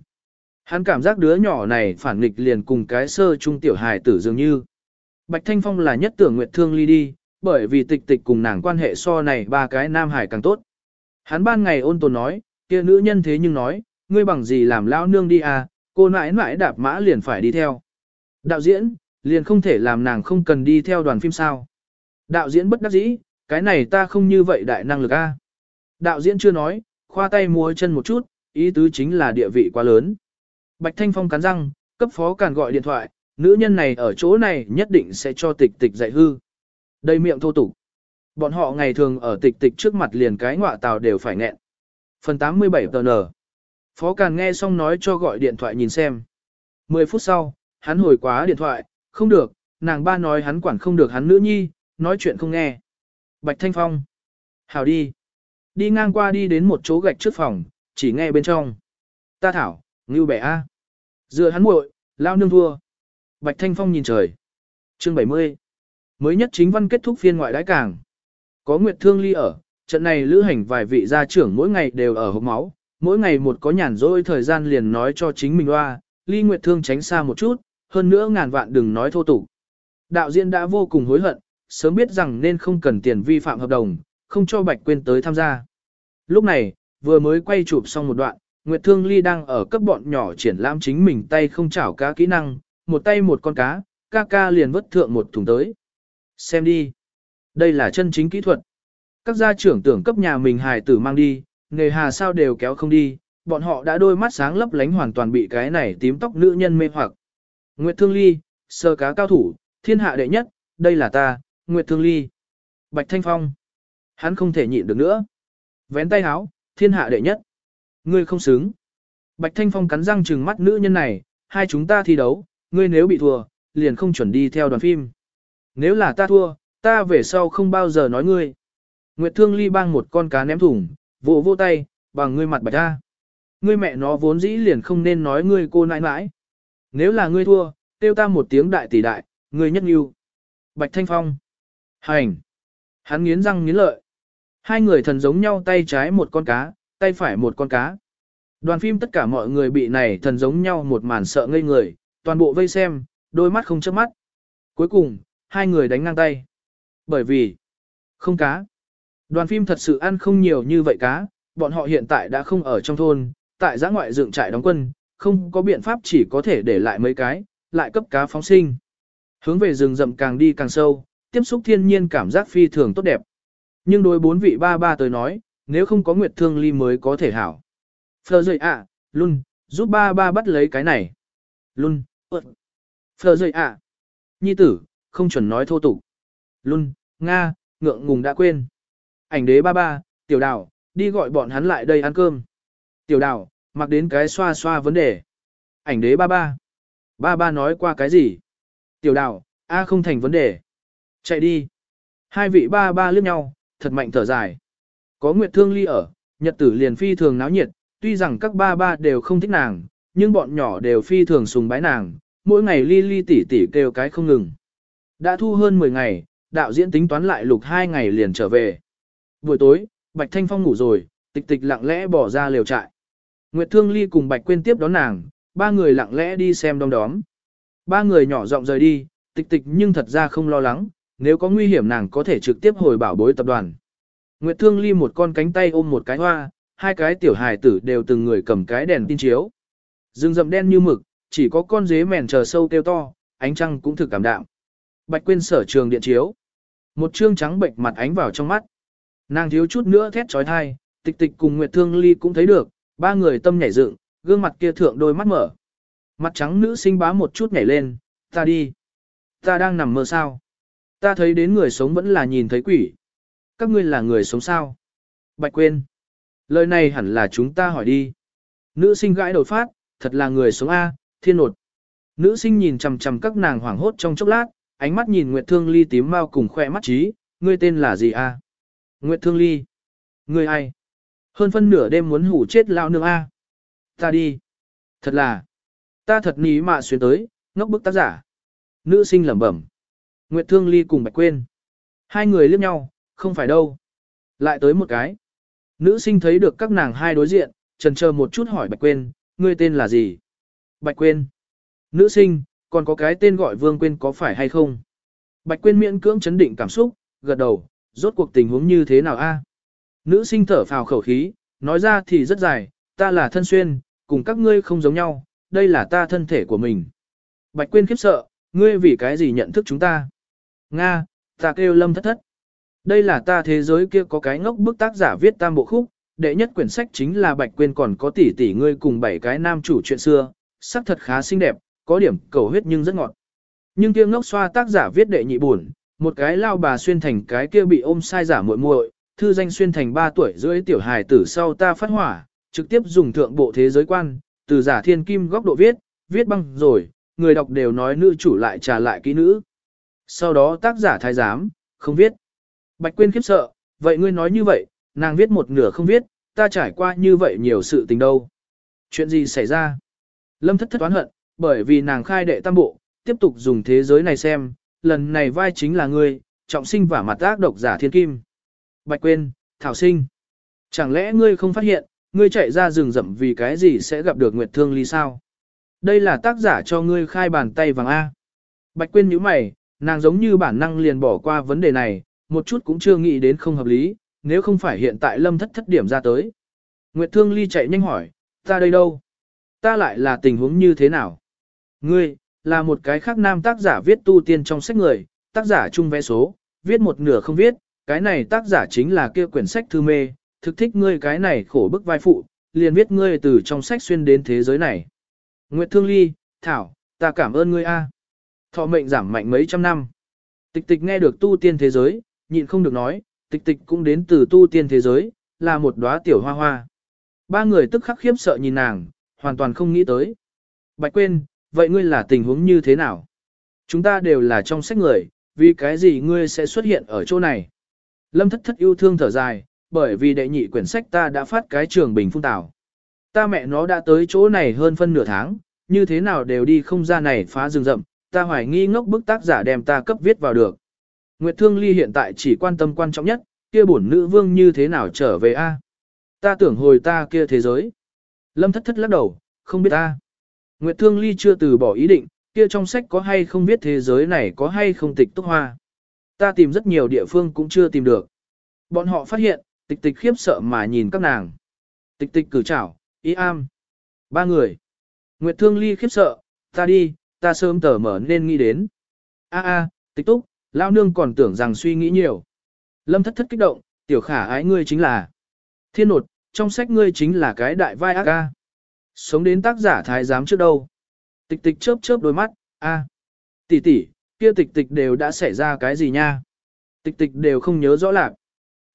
Hắn cảm giác đứa nhỏ này phản nghịch liền cùng cái sơ trung tiểu hài tử dường như. Bạch Thanh Phong là nhất tưởng Nguyệt Thương Ly đi, bởi vì tịch tịch cùng nàng quan hệ so này ba cái nam hải càng tốt. Hắn ban ngày ôn tồn nói, kia nữ nhân thế nhưng nói, ngươi bằng gì làm lão nương đi à, cô nãi nãi đạp mã liền phải đi theo. Đạo diễn, liền không thể làm nàng không cần đi theo đoàn phim sao. Đạo diễn bất đắc dĩ, cái này ta không như vậy đại năng lực a. Đạo diễn chưa nói, khoa tay múa chân một chút, ý tứ chính là địa vị quá lớn. Bạch Thanh Phong cắn răng, cấp phó càn gọi điện thoại, nữ nhân này ở chỗ này nhất định sẽ cho tịch tịch dạy hư. Đây miệng thô tục. Bọn họ ngày thường ở tịch tịch trước mặt liền cái ngọa tàu đều phải nghẹn. Phần 87 tờ nở. Phó Càn nghe xong nói cho gọi điện thoại nhìn xem. 10 phút sau, hắn hồi quá điện thoại, không được, nàng ba nói hắn quản không được hắn nữ nhi, nói chuyện không nghe. Bạch Thanh Phong. Hảo đi. Đi ngang qua đi đến một chỗ gạch trước phòng, chỉ nghe bên trong. Ta thảo, ngưu bẻ a. Dựa hắn muội, lao nương thua. Bạch Thanh Phong nhìn trời. Chương 70. Mới nhất chính văn kết thúc phiên ngoại đái cảng. Có Nguyệt Thương Ly ở, trận này lữ hành vài vị gia trưởng mỗi ngày đều ở hộp máu, mỗi ngày một có nhàn rỗi thời gian liền nói cho chính mình loa, Ly Nguyệt Thương tránh xa một chút, hơn nữa ngàn vạn đừng nói thô tục. Đạo diễn đã vô cùng hối hận, sớm biết rằng nên không cần tiền vi phạm hợp đồng, không cho Bạch Quyên tới tham gia. Lúc này, vừa mới quay chụp xong một đoạn, Nguyệt Thương Ly đang ở cấp bọn nhỏ triển lãm chính mình tay không chảo cá kỹ năng, một tay một con cá, ca ca liền vất thượng một thùng tới. Xem đi. Đây là chân chính kỹ thuật. Các gia trưởng tưởng cấp nhà mình hài tử mang đi, nghề hà sao đều kéo không đi, bọn họ đã đôi mắt sáng lấp lánh hoàn toàn bị cái này tím tóc nữ nhân mê hoặc. Nguyệt Thương Ly, sơ cá cao thủ, thiên hạ đệ nhất, đây là ta, Nguyệt Thương Ly. Bạch Thanh Phong. Hắn không thể nhịn được nữa. Vén tay háo, thiên hạ đệ nhất. Ngươi không xứng. Bạch Thanh Phong cắn răng trừng mắt nữ nhân này, hai chúng ta thi đấu, ngươi nếu bị thua, liền không chuẩn đi theo đoàn phim. Nếu là ta thua, ta về sau không bao giờ nói ngươi. Nguyệt Thương Ly bang một con cá ném thủng, vỗ vỗ tay, bằng ngươi mặt bạch ra. Ngươi mẹ nó vốn dĩ liền không nên nói ngươi cô nãi nãi. Nếu là ngươi thua, tiêu ta một tiếng đại tỷ đại, ngươi nhất yêu. Bạch Thanh Phong. Hành. Hắn nghiến răng nghiến lợi. Hai người thần giống nhau tay trái một con cá, tay phải một con cá. Đoàn phim tất cả mọi người bị này thần giống nhau một màn sợ ngây người, toàn bộ vây xem, đôi mắt không chớp mắt. Cuối cùng, hai người đánh ngang tay. Bởi vì, không cá. Đoàn phim thật sự ăn không nhiều như vậy cá, bọn họ hiện tại đã không ở trong thôn, tại giã ngoại dựng trại đóng quân, không có biện pháp chỉ có thể để lại mấy cái, lại cấp cá phóng sinh. Hướng về rừng rậm càng đi càng sâu, tiếp xúc thiên nhiên cảm giác phi thường tốt đẹp. Nhưng đối bốn vị ba ba tới nói, nếu không có Nguyệt Thương Ly mới có thể hảo. Phờ dậy ạ, à, luôn, giúp ba ba bắt lấy cái này. Luôn, Phờ dậy ạ. Nhi tử, không chuẩn nói thô tục. Luôn, Nga, ngượng ngùng đã quên. Ảnh đế ba ba, tiểu đào, đi gọi bọn hắn lại đây ăn cơm. Tiểu đào, mặc đến cái xoa xoa vấn đề. Ảnh đế ba ba. Ba ba nói qua cái gì? Tiểu đào, A không thành vấn đề. Chạy đi. Hai vị ba ba liếc nhau, thật mạnh thở dài. Có Nguyệt Thương Ly ở, nhật tử liền phi thường náo nhiệt, tuy rằng các ba ba đều không thích nàng, nhưng bọn nhỏ đều phi thường sùng bái nàng, mỗi ngày ly ly tỉ tỉ kêu cái không ngừng. Đã thu hơn 10 ngày, đạo diễn tính toán lại lục 2 ngày liền trở về. Buổi tối, Bạch Thanh Phong ngủ rồi, tịch tịch lặng lẽ bỏ ra liều trại. Nguyệt Thương Ly cùng Bạch Quyên tiếp đón nàng, ba người lặng lẽ đi xem đom đóm. Ba người nhỏ giọng rời đi, tịch tịch nhưng thật ra không lo lắng, nếu có nguy hiểm nàng có thể trực tiếp hồi bảo bối tập đoàn. Nguyệt Thương Ly một con cánh tay ôm một cái hoa, hai cái tiểu hài tử đều từng người cầm cái đèn tin chiếu. Rừng rậm đen như mực, chỉ có con dế mèn chờ sâu kêu to, ánh trăng cũng thực cảm đạm. Bạch Quyên sở trường điện chiếu. Một trương trắng bệnh mặt ánh vào trong mắt. Nàng thiếu chút nữa thét trói thai, tịch tịch cùng Nguyệt Thương Ly cũng thấy được, ba người tâm nhảy dựng, gương mặt kia thượng đôi mắt mở. Mặt trắng nữ sinh bá một chút nhảy lên, ta đi. Ta đang nằm mơ sao. Ta thấy đến người sống vẫn là nhìn thấy quỷ. Các ngươi là người sống sao? Bạch quên. Lời này hẳn là chúng ta hỏi đi. Nữ sinh gãi đầu phát, thật là người sống A, thiên nột. Nữ sinh nhìn chằm chằm các nàng hoảng hốt trong chốc lát, ánh mắt nhìn Nguyệt Thương Ly tím mau cùng khoe mắt trí, ngươi tên là gì A? Nguyệt Thương Ly. Ngươi ai? Hơn phân nửa đêm muốn hủ chết lao nương A. Ta đi. Thật là. Ta thật ní mạ xuyên tới, ngốc bức tác giả. Nữ sinh lẩm bẩm. Nguyệt Thương Ly cùng Bạch Quên, Hai người liếc nhau, không phải đâu. Lại tới một cái. Nữ sinh thấy được các nàng hai đối diện, trần chờ một chút hỏi Bạch Quên, ngươi tên là gì? Bạch Quên, Nữ sinh, còn có cái tên gọi Vương Quyên có phải hay không? Bạch Quyên miễn cưỡng chấn định cảm xúc, gật đầu, rốt cuộc tình huống như thế nào a? Nữ sinh thở phào khẩu khí, nói ra thì rất dài, ta là thân xuyên, cùng các ngươi không giống nhau, đây là ta thân thể của mình. Bạch Quyên khiếp sợ, ngươi vì cái gì nhận thức chúng ta? Nga, ta kêu lâm thất thất. Đây là ta thế giới kia có cái ngốc bức tác giả viết tam bộ khúc, đệ nhất quyển sách chính là Bạch Quyên còn có tỷ tỷ ngươi cùng bảy cái nam chủ chuyện xưa, sắc thật khá xinh đẹp, có điểm cầu huyết nhưng rất ngọt. Nhưng kia ngốc xoa tác giả viết đệ nhị buồn, một cái lao bà xuyên thành cái kia bị ôm sai giả muội muội, thư danh xuyên thành 3 tuổi rưỡi tiểu hài tử sau ta phát hỏa, trực tiếp dùng thượng bộ thế giới quan, từ giả thiên kim góc độ viết, viết băng rồi, người đọc đều nói nữ chủ lại trả lại kỹ nữ. Sau đó tác giả thái giám, không viết. Bạch Quyên khiếp sợ, vậy ngươi nói như vậy, nàng viết một nửa không viết, ta trải qua như vậy nhiều sự tình đâu. Chuyện gì xảy ra? Lâm thất thất oán hận, bởi vì nàng khai đệ tam bộ, tiếp tục dùng thế giới này xem, lần này vai chính là ngươi, trọng sinh và mặt ác độc giả thiên kim. Bạch quên Thảo Sinh. Chẳng lẽ ngươi không phát hiện, ngươi chạy ra rừng rậm vì cái gì sẽ gặp được Nguyệt Thương Ly sao? Đây là tác giả cho ngươi khai bàn tay vàng A. Bạch quên nhíu mày, nàng giống như bản năng liền bỏ qua vấn đề này, một chút cũng chưa nghĩ đến không hợp lý, nếu không phải hiện tại lâm thất thất điểm ra tới. Nguyệt Thương Ly chạy nhanh hỏi, ta đây đâu? Ta lại là tình huống như thế nào? Ngươi, là một cái khác nam tác giả viết tu tiên trong sách người, tác giả chung vẽ số, viết một nửa không viết, cái này tác giả chính là kia quyển sách thư mê, thực thích ngươi cái này khổ bức vai phụ, liền viết ngươi từ trong sách xuyên đến thế giới này. Nguyệt Thương Ly, Thảo, ta cảm ơn ngươi a. Thọ mệnh giảm mạnh mấy trăm năm. Tịch tịch nghe được tu tiên thế giới, nhịn không được nói, tịch tịch cũng đến từ tu tiên thế giới, là một đóa tiểu hoa hoa. Ba người tức khắc khiếp sợ nhìn nàng, hoàn toàn không nghĩ tới. Bạch quên, vậy ngươi là tình huống như thế nào? Chúng ta đều là trong sách người, vì cái gì ngươi sẽ xuất hiện ở chỗ này? Lâm thất thất yêu thương thở dài, bởi vì đệ nhị quyển sách ta đã phát cái trường bình phun tảo. Ta mẹ nó đã tới chỗ này hơn phân nửa tháng, như thế nào đều đi không ra này phá rừng rậm, ta hoài nghi ngốc bức tác giả đem ta cấp viết vào được. Nguyệt Thương Ly hiện tại chỉ quan tâm quan trọng nhất, kia bổn nữ vương như thế nào trở về a? Ta tưởng hồi ta kia thế giới. Lâm thất thất lắc đầu, không biết ta. Nguyệt Thương Ly chưa từ bỏ ý định, kia trong sách có hay không biết thế giới này có hay không tịch túc hoa. Ta tìm rất nhiều địa phương cũng chưa tìm được. Bọn họ phát hiện, tịch tịch khiếp sợ mà nhìn các nàng. Tịch tịch cử chảo, ý am. Ba người. Nguyệt Thương Ly khiếp sợ, ta đi, ta sớm tờ mở nên nghĩ đến. A a, tịch túc, lao nương còn tưởng rằng suy nghĩ nhiều. Lâm thất thất kích động, tiểu khả ái ngươi chính là. Thiên nột, trong sách ngươi chính là cái đại vai ác ca. Sống đến tác giả thái giám trước đâu. Tịch tịch chớp chớp đôi mắt, a, tỷ tỷ, kia tịch tịch đều đã xảy ra cái gì nha. Tịch tịch đều không nhớ rõ lạc.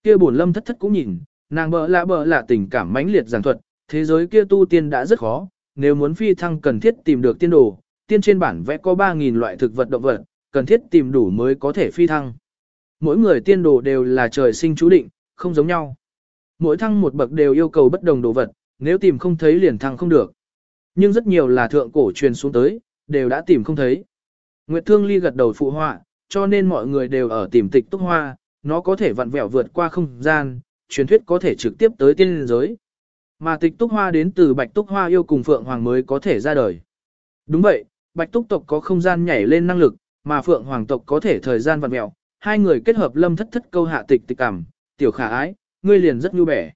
Kia bổn lâm thất thất cũng nhìn, nàng bỡ lạ bỡ lạ tình cảm mãnh liệt giảng thuật, thế giới kia tu tiên đã rất khó, nếu muốn phi thăng cần thiết tìm được tiên đồ, tiên trên bản vẽ có 3.000 loại thực vật động vật, cần thiết tìm đủ mới có thể phi thăng. Mỗi người tiên đồ đều là trời sinh chú định, không giống nhau. Mỗi thăng một bậc đều yêu cầu bất đồng đồ vật, nếu tìm không thấy liền thăng không được. Nhưng rất nhiều là thượng cổ truyền xuống tới, đều đã tìm không thấy. Nguyệt Thương Ly gật đầu phụ họa, cho nên mọi người đều ở tìm tịch túc hoa, nó có thể vặn vẹo vượt qua không gian, truyền thuyết có thể trực tiếp tới tiên giới. Mà tịch túc hoa đến từ bạch túc hoa yêu cùng phượng hoàng mới có thể ra đời. Đúng vậy, bạch túc tộc có không gian nhảy lên năng lực, mà phượng hoàng tộc có thể thời gian vặn vẹo. Hai người kết hợp lâm thất thất câu hạ tịch tịch cảm, tiểu khả ái, ngươi liền rất nhu bẻ.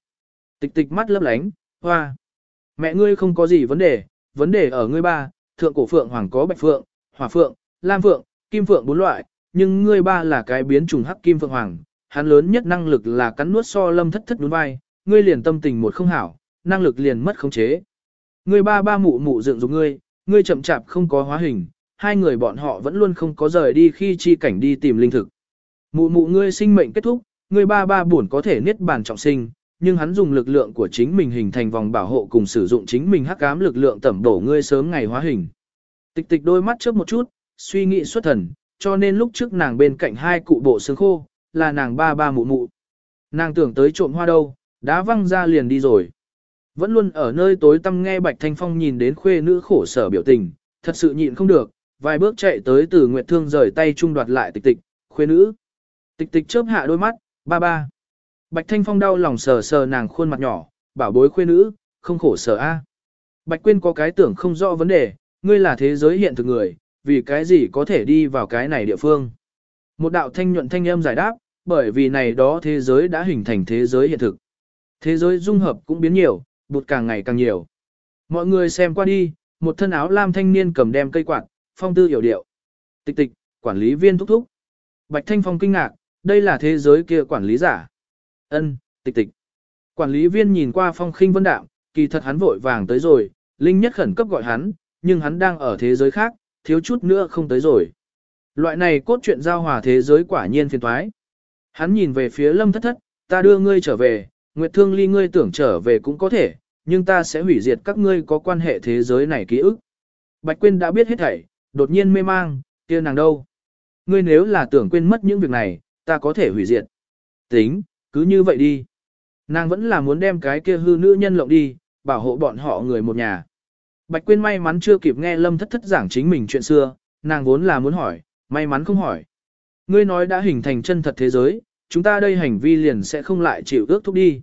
Tịch tịch mắt lấp lánh, hoa. Mẹ ngươi không có gì vấn đề, vấn đề ở ngươi ba, thượng cổ phượng hoàng có bạch phượng, hỏa phượng, lam phượng, kim phượng bốn loại, nhưng ngươi ba là cái biến trùng hắc kim phượng hoàng, hắn lớn nhất năng lực là cắn nuốt so lâm thất thất đúng vai, ngươi liền tâm tình một không hảo, năng lực liền mất khống chế. Ngươi ba ba mụ mụ dựng dục ngươi, ngươi chậm chạp không có hóa hình, hai người bọn họ vẫn luôn không có rời đi khi chi cảnh đi tìm linh thực. Mụ mụ ngươi sinh mệnh kết thúc, ngươi ba ba buồn có thể niết bàn trọng sinh, nhưng hắn dùng lực lượng của chính mình hình thành vòng bảo hộ cùng sử dụng chính mình hắc ám lực lượng tẩm bổ ngươi sớm ngày hóa hình. Tịch tịch đôi mắt chớp một chút, suy nghĩ xuất thần, cho nên lúc trước nàng bên cạnh hai cụ bộ xương khô, là nàng ba ba mụ mụ. Nàng tưởng tới trộm hoa đâu, đá văng ra liền đi rồi. Vẫn luôn ở nơi tối tăm nghe Bạch Thanh Phong nhìn đến khuê nữ khổ sở biểu tình, thật sự nhịn không được, vài bước chạy tới từ Nguyệt Thương rời tay trung đoạt lại tịch tịch, khuê nữ. Tịch tịch chớp hạ đôi mắt, ba ba. Bạch Thanh Phong đau lòng sờ sờ nàng khuôn mặt nhỏ, bảo bối khuê nữ, không khổ sở a. Bạch Quyên có cái tưởng không rõ vấn đề, ngươi là thế giới hiện thực người, vì cái gì có thể đi vào cái này địa phương. Một đạo thanh nhuận thanh âm giải đáp, bởi vì này đó thế giới đã hình thành thế giới hiện thực. Thế giới dung hợp cũng biến nhiều, bụt càng ngày càng nhiều. Mọi người xem qua đi, một thân áo lam thanh niên cầm đem cây quạt, phong tư hiểu điệu. Tịch tịch, quản lý viên thúc thúc. Bạch Thanh Phong kinh ngạc, đây là thế giới kia quản lý giả. Ân, tịch tịch. Quản lý viên nhìn qua phong khinh vân đạm, kỳ thật hắn vội vàng tới rồi, Linh nhất khẩn cấp gọi hắn, nhưng hắn đang ở thế giới khác, thiếu chút nữa không tới rồi. Loại này cốt truyện giao hòa thế giới quả nhiên phiền thoái. Hắn nhìn về phía lâm thất thất, ta đưa ngươi trở về, Nguyệt Thương Ly ngươi tưởng trở về cũng có thể, nhưng ta sẽ hủy diệt các ngươi có quan hệ thế giới này ký ức. Bạch Quyên đã biết hết thảy, đột nhiên mê mang, kia nàng đâu? Ngươi nếu là tưởng quên mất những việc này, ta có thể hủy diệt. Tính, cứ như vậy đi. Nàng vẫn là muốn đem cái kia hư nữ nhân lộng đi, bảo hộ bọn họ người một nhà. Bạch Quyên may mắn chưa kịp nghe Lâm Thất Thất giảng chính mình chuyện xưa, nàng vốn là muốn hỏi, may mắn không hỏi. Ngươi nói đã hình thành chân thật thế giới, chúng ta đây hành vi liền sẽ không lại chịu ước thúc đi.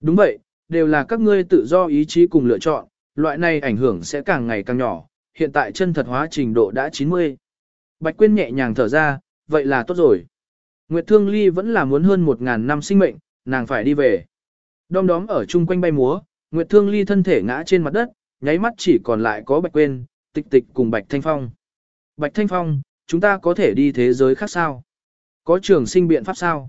Đúng vậy, đều là các ngươi tự do ý chí cùng lựa chọn, loại này ảnh hưởng sẽ càng ngày càng nhỏ, hiện tại chân thật hóa trình độ đã 90. Bạch Quyên nhẹ nhàng thở ra, vậy là tốt rồi. Nguyệt Thương Ly vẫn là muốn hơn 1.000 năm sinh mệnh, nàng phải đi về. Đom đóm ở chung quanh bay múa, Nguyệt Thương Ly thân thể ngã trên mặt đất, nháy mắt chỉ còn lại có Bạch Quên, tịch tịch cùng Bạch Thanh Phong. Bạch Thanh Phong, chúng ta có thể đi thế giới khác sao? Có trường sinh biện pháp sao?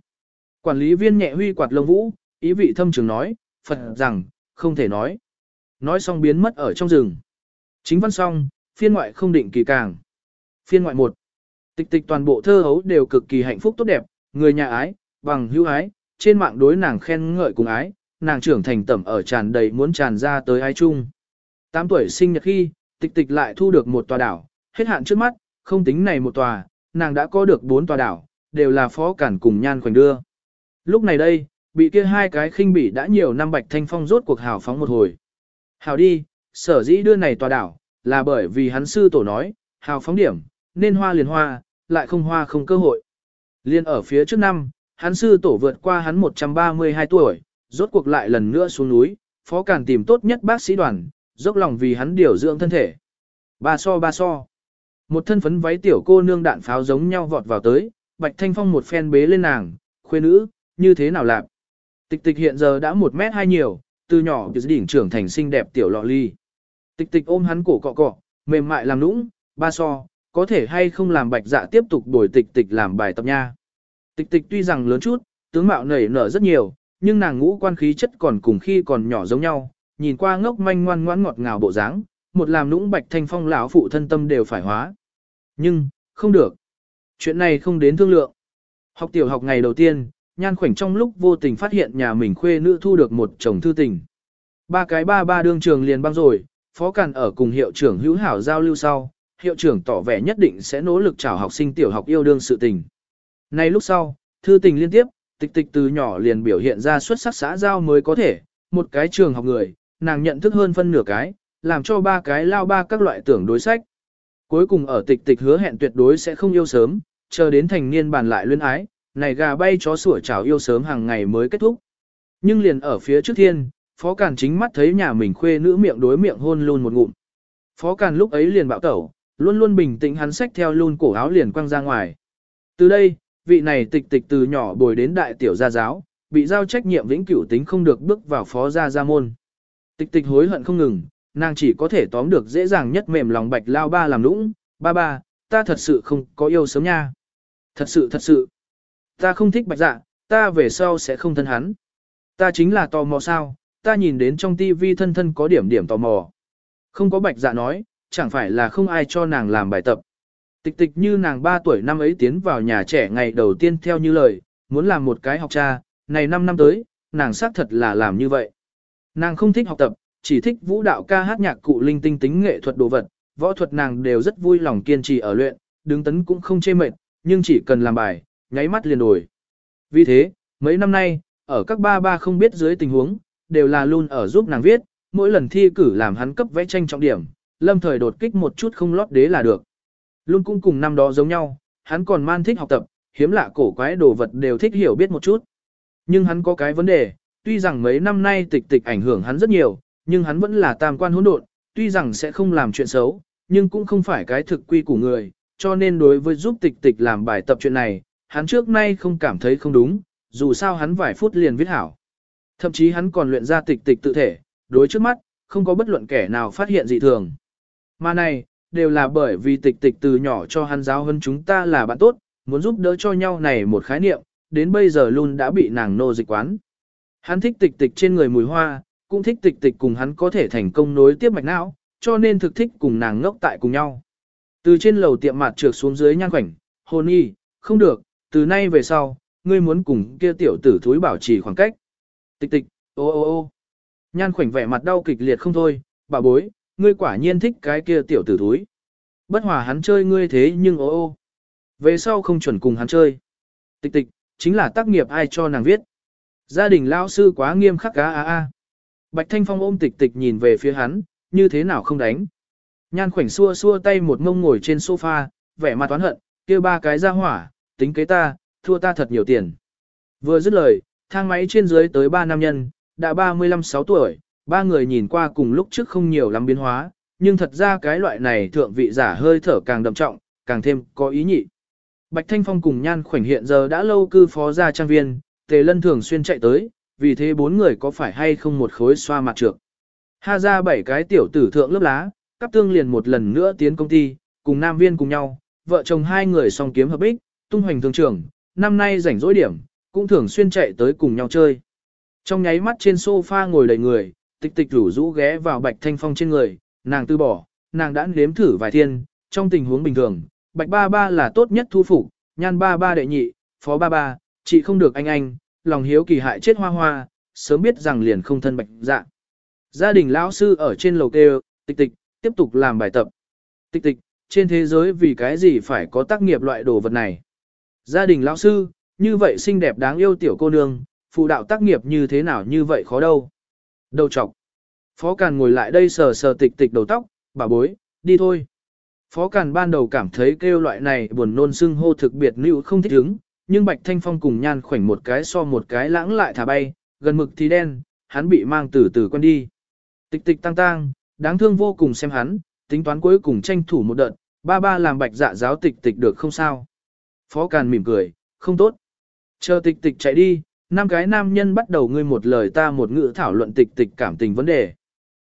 Quản lý viên nhẹ huy quạt lông vũ, ý vị thâm trường nói, Phật rằng, không thể nói. Nói xong biến mất ở trong rừng. Chính văn xong, phiên ngoại không định kỳ càng. Phiên ngoại 1. Tịch tịch toàn bộ thơ hấu đều cực kỳ hạnh phúc tốt đẹp, người nhà ái, bằng hữu ái, trên mạng đối nàng khen ngợi cùng ái, nàng trưởng thành tẩm ở tràn đầy muốn tràn ra tới ái chung. 8 tuổi sinh nhật khi, tịch tịch lại thu được một tòa đảo, hết hạn trước mắt, không tính này một tòa, nàng đã có được 4 tòa đảo, đều là phó cản cùng nhan khoảnh đưa. Lúc này đây, bị kia hai cái khinh bỉ đã nhiều năm bạch thanh phong rốt cuộc hào phóng một hồi. Hào đi, sở dĩ đưa này tòa đảo, là bởi vì hắn sư tổ nói, hào phóng điểm, nên hoa liền hoa, lại không hoa không cơ hội. Liên ở phía trước năm, hắn sư tổ vượt qua hắn 132 tuổi, rốt cuộc lại lần nữa xuống núi, phó càn tìm tốt nhất bác sĩ đoàn, dốc lòng vì hắn điều dưỡng thân thể. Ba so ba so. Một thân phấn váy tiểu cô nương đạn pháo giống nhau vọt vào tới, Bạch Thanh Phong một phen bế lên nàng, khuê nữ, như thế nào lạc. Tịch tịch hiện giờ đã một mét hai nhiều, từ nhỏ từ đỉnh trưởng thành xinh đẹp tiểu lọ ly. Tịch tịch ôm hắn cổ cọ cọ, mềm mại làm nũng, ba so, có thể hay không làm bạch dạ tiếp tục đổi tịch tịch làm bài tập nha. Tịch tịch tuy rằng lớn chút, tướng mạo nảy nở rất nhiều, nhưng nàng ngũ quan khí chất còn cùng khi còn nhỏ giống nhau, nhìn qua ngốc manh ngoan ngoãn ngọt ngào bộ dáng, một làm nũng bạch thanh phong lão phụ thân tâm đều phải hóa. Nhưng, không được. Chuyện này không đến thương lượng. Học tiểu học ngày đầu tiên, nhan khoảnh trong lúc vô tình phát hiện nhà mình khuê nữ thu được một chồng thư tình. Ba cái ba ba đương trường liền băng rồi, phó càn ở cùng hiệu trưởng hữu hảo giao lưu sau, hiệu trưởng tỏ vẻ nhất định sẽ nỗ lực chào học sinh tiểu học yêu đương sự tình. Nay lúc sau, thư tình liên tiếp, tịch tịch từ nhỏ liền biểu hiện ra xuất sắc xã giao mới có thể, một cái trường học người, nàng nhận thức hơn phân nửa cái, làm cho ba cái lao ba các loại tưởng đối sách. Cuối cùng ở tịch tịch hứa hẹn tuyệt đối sẽ không yêu sớm, chờ đến thành niên bàn lại luyến ái, này gà bay chó sủa chảo yêu sớm hàng ngày mới kết thúc. Nhưng liền ở phía trước thiên, Phó Càn chính mắt thấy nhà mình khuê nữ miệng đối miệng hôn luôn một ngụm. Phó Càn lúc ấy liền bạo tẩu, luôn luôn bình tĩnh hắn xách theo luôn cổ áo liền quăng ra ngoài. Từ đây, vị này tịch tịch từ nhỏ bồi đến đại tiểu gia giáo, bị giao trách nhiệm vĩnh cửu tính không được bước vào phó gia gia môn. Tịch tịch hối hận không ngừng, nàng chỉ có thể tóm được dễ dàng nhất mềm lòng bạch lao ba làm nũng, ba ba, ta thật sự không có yêu sớm nha. Thật sự thật sự, ta không thích bạch dạ, ta về sau sẽ không thân hắn. Ta chính là tò mò sao, ta nhìn đến trong tivi thân thân có điểm điểm tò mò. Không có bạch dạ nói, chẳng phải là không ai cho nàng làm bài tập. Tịch tịch như nàng 3 tuổi năm ấy tiến vào nhà trẻ ngày đầu tiên theo như lời, muốn làm một cái học cha, này 5 năm tới, nàng xác thật là làm như vậy. Nàng không thích học tập, chỉ thích vũ đạo ca hát nhạc cụ linh tinh tính nghệ thuật đồ vật, võ thuật nàng đều rất vui lòng kiên trì ở luyện, đứng tấn cũng không chê mệt, nhưng chỉ cần làm bài, nháy mắt liền đổi. Vì thế, mấy năm nay, ở các ba ba không biết dưới tình huống, đều là luôn ở giúp nàng viết, mỗi lần thi cử làm hắn cấp vẽ tranh trọng điểm, lâm thời đột kích một chút không lót đế là được. Luôn cũng cùng năm đó giống nhau, hắn còn man thích học tập, hiếm lạ cổ quái đồ vật đều thích hiểu biết một chút. Nhưng hắn có cái vấn đề, tuy rằng mấy năm nay tịch tịch ảnh hưởng hắn rất nhiều, nhưng hắn vẫn là tam quan hỗn độn, tuy rằng sẽ không làm chuyện xấu, nhưng cũng không phải cái thực quy của người, cho nên đối với giúp tịch tịch làm bài tập chuyện này, hắn trước nay không cảm thấy không đúng, dù sao hắn vài phút liền viết hảo. Thậm chí hắn còn luyện ra tịch tịch tự thể, đối trước mắt, không có bất luận kẻ nào phát hiện dị thường. Mà này, đều là bởi vì tịch tịch từ nhỏ cho hắn giáo hơn chúng ta là bạn tốt, muốn giúp đỡ cho nhau này một khái niệm, đến bây giờ luôn đã bị nàng nô dịch quán. Hắn thích tịch tịch trên người mùi hoa, cũng thích tịch tịch cùng hắn có thể thành công nối tiếp mạch não, cho nên thực thích cùng nàng ngốc tại cùng nhau. Từ trên lầu tiệm mặt trượt xuống dưới nhan khoảnh, hôn y, không được, từ nay về sau, ngươi muốn cùng kia tiểu tử thúi bảo trì khoảng cách. Tịch tịch, ô ô ô nhan khoảnh vẻ mặt đau kịch liệt không thôi, bà bối, ngươi quả nhiên thích cái kia tiểu tử thúi. Bất hòa hắn chơi ngươi thế nhưng ô ô. Về sau không chuẩn cùng hắn chơi. Tịch tịch, chính là tác nghiệp ai cho nàng viết. Gia đình lao sư quá nghiêm khắc cá a a. Bạch Thanh Phong ôm tịch tịch nhìn về phía hắn, như thế nào không đánh. Nhan khoảnh xua xua tay một mông ngồi trên sofa, vẻ mặt toán hận, kia ba cái ra hỏa, tính kế ta, thua ta thật nhiều tiền. Vừa dứt lời, thang máy trên dưới tới ba nam nhân, đã 35-6 tuổi, ba người nhìn qua cùng lúc trước không nhiều lắm biến hóa, nhưng thật ra cái loại này thượng vị giả hơi thở càng đậm trọng, càng thêm có ý nhị. Bạch Thanh Phong cùng Nhan khoảnh hiện giờ đã lâu cư phó gia trang viên, Tề Lân thường xuyên chạy tới, vì thế bốn người có phải hay không một khối xoa mặt trược. Ha ra bảy cái tiểu tử thượng lớp lá, cấp tương liền một lần nữa tiến công ty, cùng nam viên cùng nhau, vợ chồng hai người song kiếm hợp bích, tung hoành thường trường, năm nay rảnh rỗi điểm, cũng thường xuyên chạy tới cùng nhau chơi. Trong nháy mắt trên sofa ngồi đầy người, tịch tịch rủ rũ ghé vào bạch thanh phong trên người, nàng từ bỏ, nàng đã nếm thử vài thiên, trong tình huống bình thường, bạch ba ba là tốt nhất thu phục, nhan ba ba đệ nhị, phó ba ba, chị không được anh anh, lòng hiếu kỳ hại chết hoa hoa, sớm biết rằng liền không thân bạch dạ. Gia đình lão sư ở trên lầu kêu, tịch tịch, tiếp tục làm bài tập. Tịch tịch, trên thế giới vì cái gì phải có tác nghiệp loại đồ vật này. Gia đình lão sư, như vậy xinh đẹp đáng yêu tiểu cô nương, phụ đạo tác nghiệp như thế nào như vậy khó đâu. Đầu trọc. Phó Càn ngồi lại đây sờ sờ tịch tịch đầu tóc, bà bối, đi thôi. Phó Càn ban đầu cảm thấy kêu loại này buồn nôn sưng hô thực biệt nữ không thích ứng, nhưng Bạch Thanh Phong cùng nhan khoảnh một cái so một cái lãng lại thả bay, gần mực thì đen, hắn bị mang từ từ quen đi. Tịch tịch tăng tăng, đáng thương vô cùng xem hắn, tính toán cuối cùng tranh thủ một đợt, ba ba làm bạch dạ giáo tịch tịch được không sao. Phó Càn mỉm cười, không tốt. Chờ tịch tịch chạy đi, năm cái nam nhân bắt đầu ngươi một lời ta một ngữ thảo luận tịch tịch cảm tình vấn đề.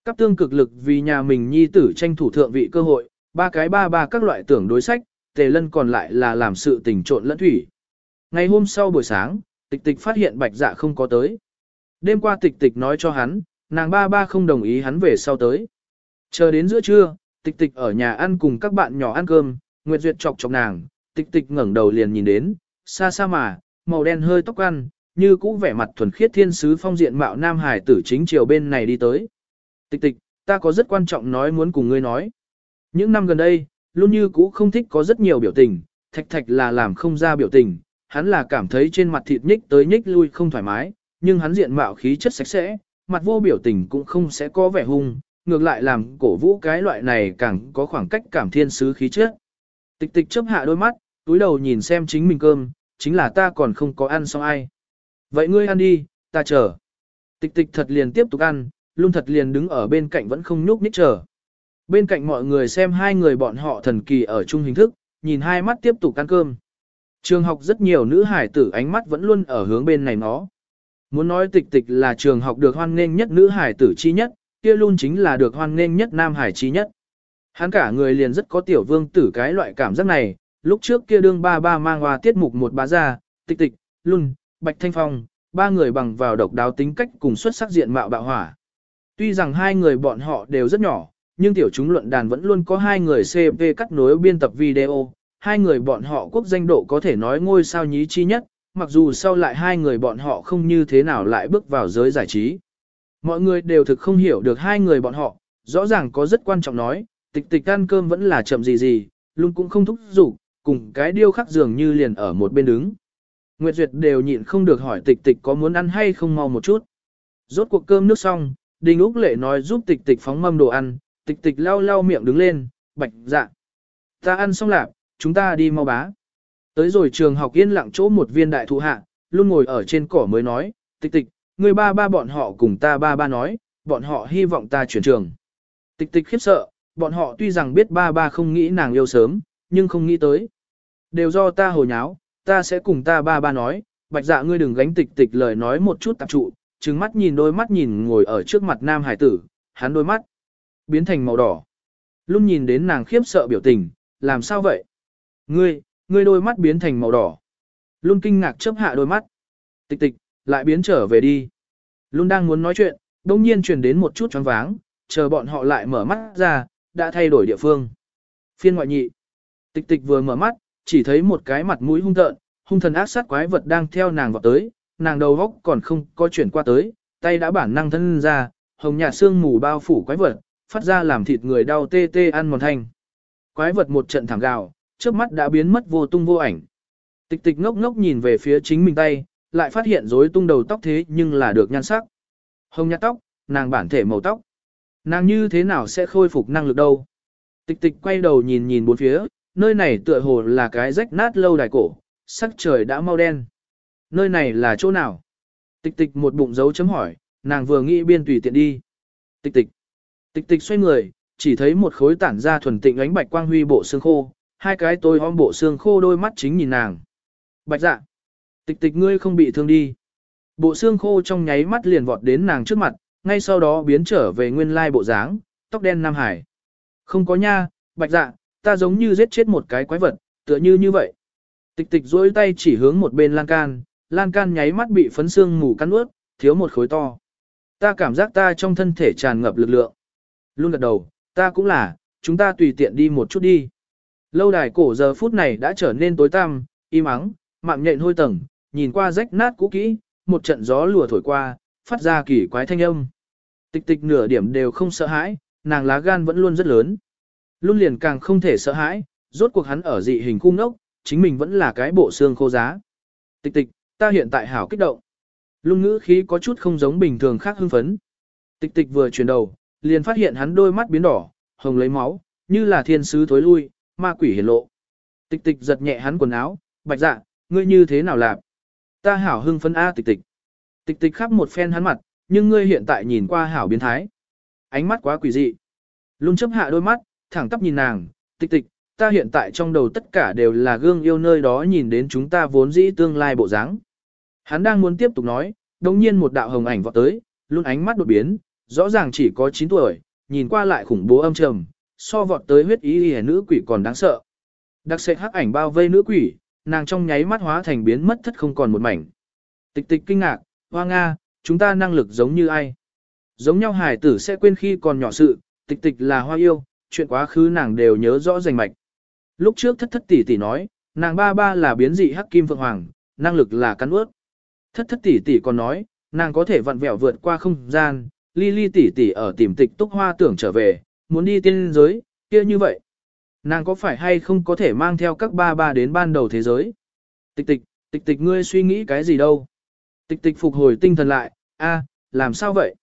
các tương cực lực vì nhà mình nhi tử tranh thủ thượng vị cơ hội, ba cái ba ba các loại tưởng đối sách, tề lân còn lại là làm sự tình trộn lẫn thủy. Ngày hôm sau buổi sáng, tịch tịch phát hiện bạch dạ không có tới. Đêm qua tịch tịch nói cho hắn, nàng ba ba không đồng ý hắn về sau tới. Chờ đến giữa trưa, tịch tịch ở nhà ăn cùng các bạn nhỏ ăn cơm, Nguyệt Duyệt chọc chọc nàng, tịch tịch ngẩng đầu liền nhìn đến, xa xa mà, màu đen hơi tóc ăn, như cũ vẻ mặt thuần khiết thiên sứ phong diện mạo nam hải tử chính chiều bên này đi tới. Tịch tịch, ta có rất quan trọng nói muốn cùng ngươi nói. Những năm gần đây, luôn như cũ không thích có rất nhiều biểu tình, thạch thạch là làm không ra biểu tình, hắn là cảm thấy trên mặt thịt nhích tới nhích lui không thoải mái, nhưng hắn diện mạo khí chất sạch sẽ, mặt vô biểu tình cũng không sẽ có vẻ hung, ngược lại làm cổ vũ cái loại này càng có khoảng cách cảm thiên sứ khí chất. Tịch tịch chấp hạ đôi mắt, túi đầu nhìn xem chính mình cơm, chính là ta còn không có ăn xong ai. Vậy ngươi ăn đi, ta chờ. Tịch tịch thật liền tiếp tục ăn, luôn thật liền đứng ở bên cạnh vẫn không nhúc nhích chờ. Bên cạnh mọi người xem hai người bọn họ thần kỳ ở chung hình thức, nhìn hai mắt tiếp tục ăn cơm. Trường học rất nhiều nữ hải tử ánh mắt vẫn luôn ở hướng bên này nó. Muốn nói tịch tịch là trường học được hoan nghênh nhất nữ hải tử chi nhất, kia luôn chính là được hoan nghênh nhất nam hải chi nhất. Hắn cả người liền rất có tiểu vương tử cái loại cảm giác này, lúc trước kia đương ba ba mang hoa tiết mục một bá ra, tịch tịch, luôn, bạch thanh phong, ba người bằng vào độc đáo tính cách cùng xuất sắc diện mạo bạo hỏa. Tuy rằng hai người bọn họ đều rất nhỏ, nhưng tiểu chúng luận đàn vẫn luôn có hai người CP cắt nối biên tập video, hai người bọn họ quốc danh độ có thể nói ngôi sao nhí chi nhất, mặc dù sau lại hai người bọn họ không như thế nào lại bước vào giới giải trí. Mọi người đều thực không hiểu được hai người bọn họ, rõ ràng có rất quan trọng nói, tịch tịch ăn cơm vẫn là chậm gì gì, luôn cũng không thúc giục, cùng cái điêu khắc dường như liền ở một bên đứng. Nguyệt Duyệt đều nhịn không được hỏi tịch tịch có muốn ăn hay không mau một chút. Rốt cuộc cơm nước xong, Đinh Úc Lệ nói giúp tịch tịch phóng mâm đồ ăn, tịch tịch lau lau miệng đứng lên, bạch dạ. Ta ăn xong lạc, chúng ta đi mau bá. Tới rồi trường học yên lặng chỗ một viên đại thụ hạ, luôn ngồi ở trên cỏ mới nói, tịch tịch, người ba ba bọn họ cùng ta ba ba nói, bọn họ hy vọng ta chuyển trường. Tịch tịch khiếp sợ, bọn họ tuy rằng biết ba ba không nghĩ nàng yêu sớm, nhưng không nghĩ tới. Đều do ta hồ nháo, ta sẽ cùng ta ba ba nói, bạch dạ ngươi đừng gánh tịch tịch lời nói một chút tạp trụ, trừng mắt nhìn đôi mắt nhìn ngồi ở trước mặt nam hải tử, hắn đôi mắt biến thành màu đỏ. Luôn nhìn đến nàng khiếp sợ biểu tình, làm sao vậy? Ngươi, ngươi đôi mắt biến thành màu đỏ. Luôn kinh ngạc chớp hạ đôi mắt. Tịch tịch, lại biến trở về đi. Luôn đang muốn nói chuyện, đông nhiên truyền đến một chút choáng váng, chờ bọn họ lại mở mắt ra, đã thay đổi địa phương. Phiên ngoại nhị. Tịch tịch vừa mở mắt, chỉ thấy một cái mặt mũi hung tợn, hung thần ác sát quái vật đang theo nàng vào tới, nàng đầu góc còn không có chuyển qua tới, tay đã bản năng thân ra, hồng nhạt xương mù bao phủ quái vật, phát ra làm thịt người đau tê tê ăn mòn thanh. Quái vật một trận thẳng gào, trước mắt đã biến mất vô tung vô ảnh. Tịch tịch ngốc ngốc nhìn về phía chính mình tay, lại phát hiện rối tung đầu tóc thế nhưng là được nhan sắc. Hồng nhạt tóc, nàng bản thể màu tóc. Nàng như thế nào sẽ khôi phục năng lực đâu? Tịch tịch quay đầu nhìn nhìn bốn phía, nơi này tựa hồ là cái rách nát lâu đài cổ, sắc trời đã mau đen. Nơi này là chỗ nào? Tịch tịch một bụng dấu chấm hỏi, nàng vừa nghĩ biên tùy tiện đi. Tịch tịch. Tịch tịch xoay người, chỉ thấy một khối tản ra thuần tịnh ánh bạch quang huy bộ xương khô, hai cái tôi om bộ xương khô đôi mắt chính nhìn nàng. Bạch dạ. Tịch tịch ngươi không bị thương đi. Bộ xương khô trong nháy mắt liền vọt đến nàng trước mặt, ngay sau đó biến trở về nguyên lai bộ dáng, tóc đen Nam Hải. Không có nha, bạch dạ, ta giống như giết chết một cái quái vật, tựa như như vậy. Tịch tịch duỗi tay chỉ hướng một bên lan can, lan can nháy mắt bị phấn xương mù cắn ướt, thiếu một khối to. Ta cảm giác ta trong thân thể tràn ngập lực lượng. Luôn gật đầu, ta cũng là, chúng ta tùy tiện đi một chút đi. Lâu đài cổ giờ phút này đã trở nên tối tăm, im ắng, mạng nhện hôi tầng, nhìn qua rách nát cũ kỹ, một trận gió lùa thổi qua, phát ra kỳ quái thanh âm. Tịch tịch nửa điểm đều không sợ hãi, nàng lá gan vẫn luôn rất lớn. Luôn liền càng không thể sợ hãi, rốt cuộc hắn ở dị hình cung nốc, chính mình vẫn là cái bộ xương khô giá. Tịch tịch, ta hiện tại hảo kích động. Luôn ngữ khí có chút không giống bình thường khác hưng phấn. Tịch tịch vừa chuyển đầu, liền phát hiện hắn đôi mắt biến đỏ, hồng lấy máu, như là thiên sứ thối lui, ma quỷ hiển lộ. Tịch tịch giật nhẹ hắn quần áo, bạch dạ, ngươi như thế nào làm? Ta hảo hưng phấn A tịch tịch. Tịch tịch khắp một phen hắn mặt, nhưng ngươi hiện tại nhìn qua hảo biến thái. Ánh mắt quá quỷ dị. Luôn chấp hạ đôi mắt, thẳng tắp nhìn nàng, tịch tịch, ta hiện tại trong đầu tất cả đều là gương yêu nơi đó nhìn đến chúng ta vốn dĩ tương lai bộ dáng. Hắn đang muốn tiếp tục nói, đồng nhiên một đạo hồng ảnh vọt tới, luôn ánh mắt đột biến, rõ ràng chỉ có 9 tuổi, nhìn qua lại khủng bố âm trầm, so vọt tới huyết ý hề nữ quỷ còn đáng sợ. Đặc sệt hắc ảnh bao vây nữ quỷ, nàng trong nháy mắt hóa thành biến mất thất không còn một mảnh. Tịch tịch kinh ngạc, hoa Nga, chúng ta năng lực giống như ai? Giống nhau hải tử sẽ quên khi còn nhỏ sự, tịch tịch là hoa yêu, chuyện quá khứ nàng đều nhớ rõ rành mạch. Lúc trước thất thất tỷ tỷ nói, nàng ba ba là biến dị hắc kim phượng hoàng, năng lực là cắn ướt. Thất thất tỷ tỷ còn nói, nàng có thể vặn vẹo vượt qua không gian, ly ly tỷ tỷ ở tìm tịch túc hoa tưởng trở về, muốn đi tiên giới, kia như vậy. Nàng có phải hay không có thể mang theo các ba ba đến ban đầu thế giới? Tịch tịch, tịch tịch ngươi suy nghĩ cái gì đâu? Tịch tịch phục hồi tinh thần lại, a, làm sao vậy?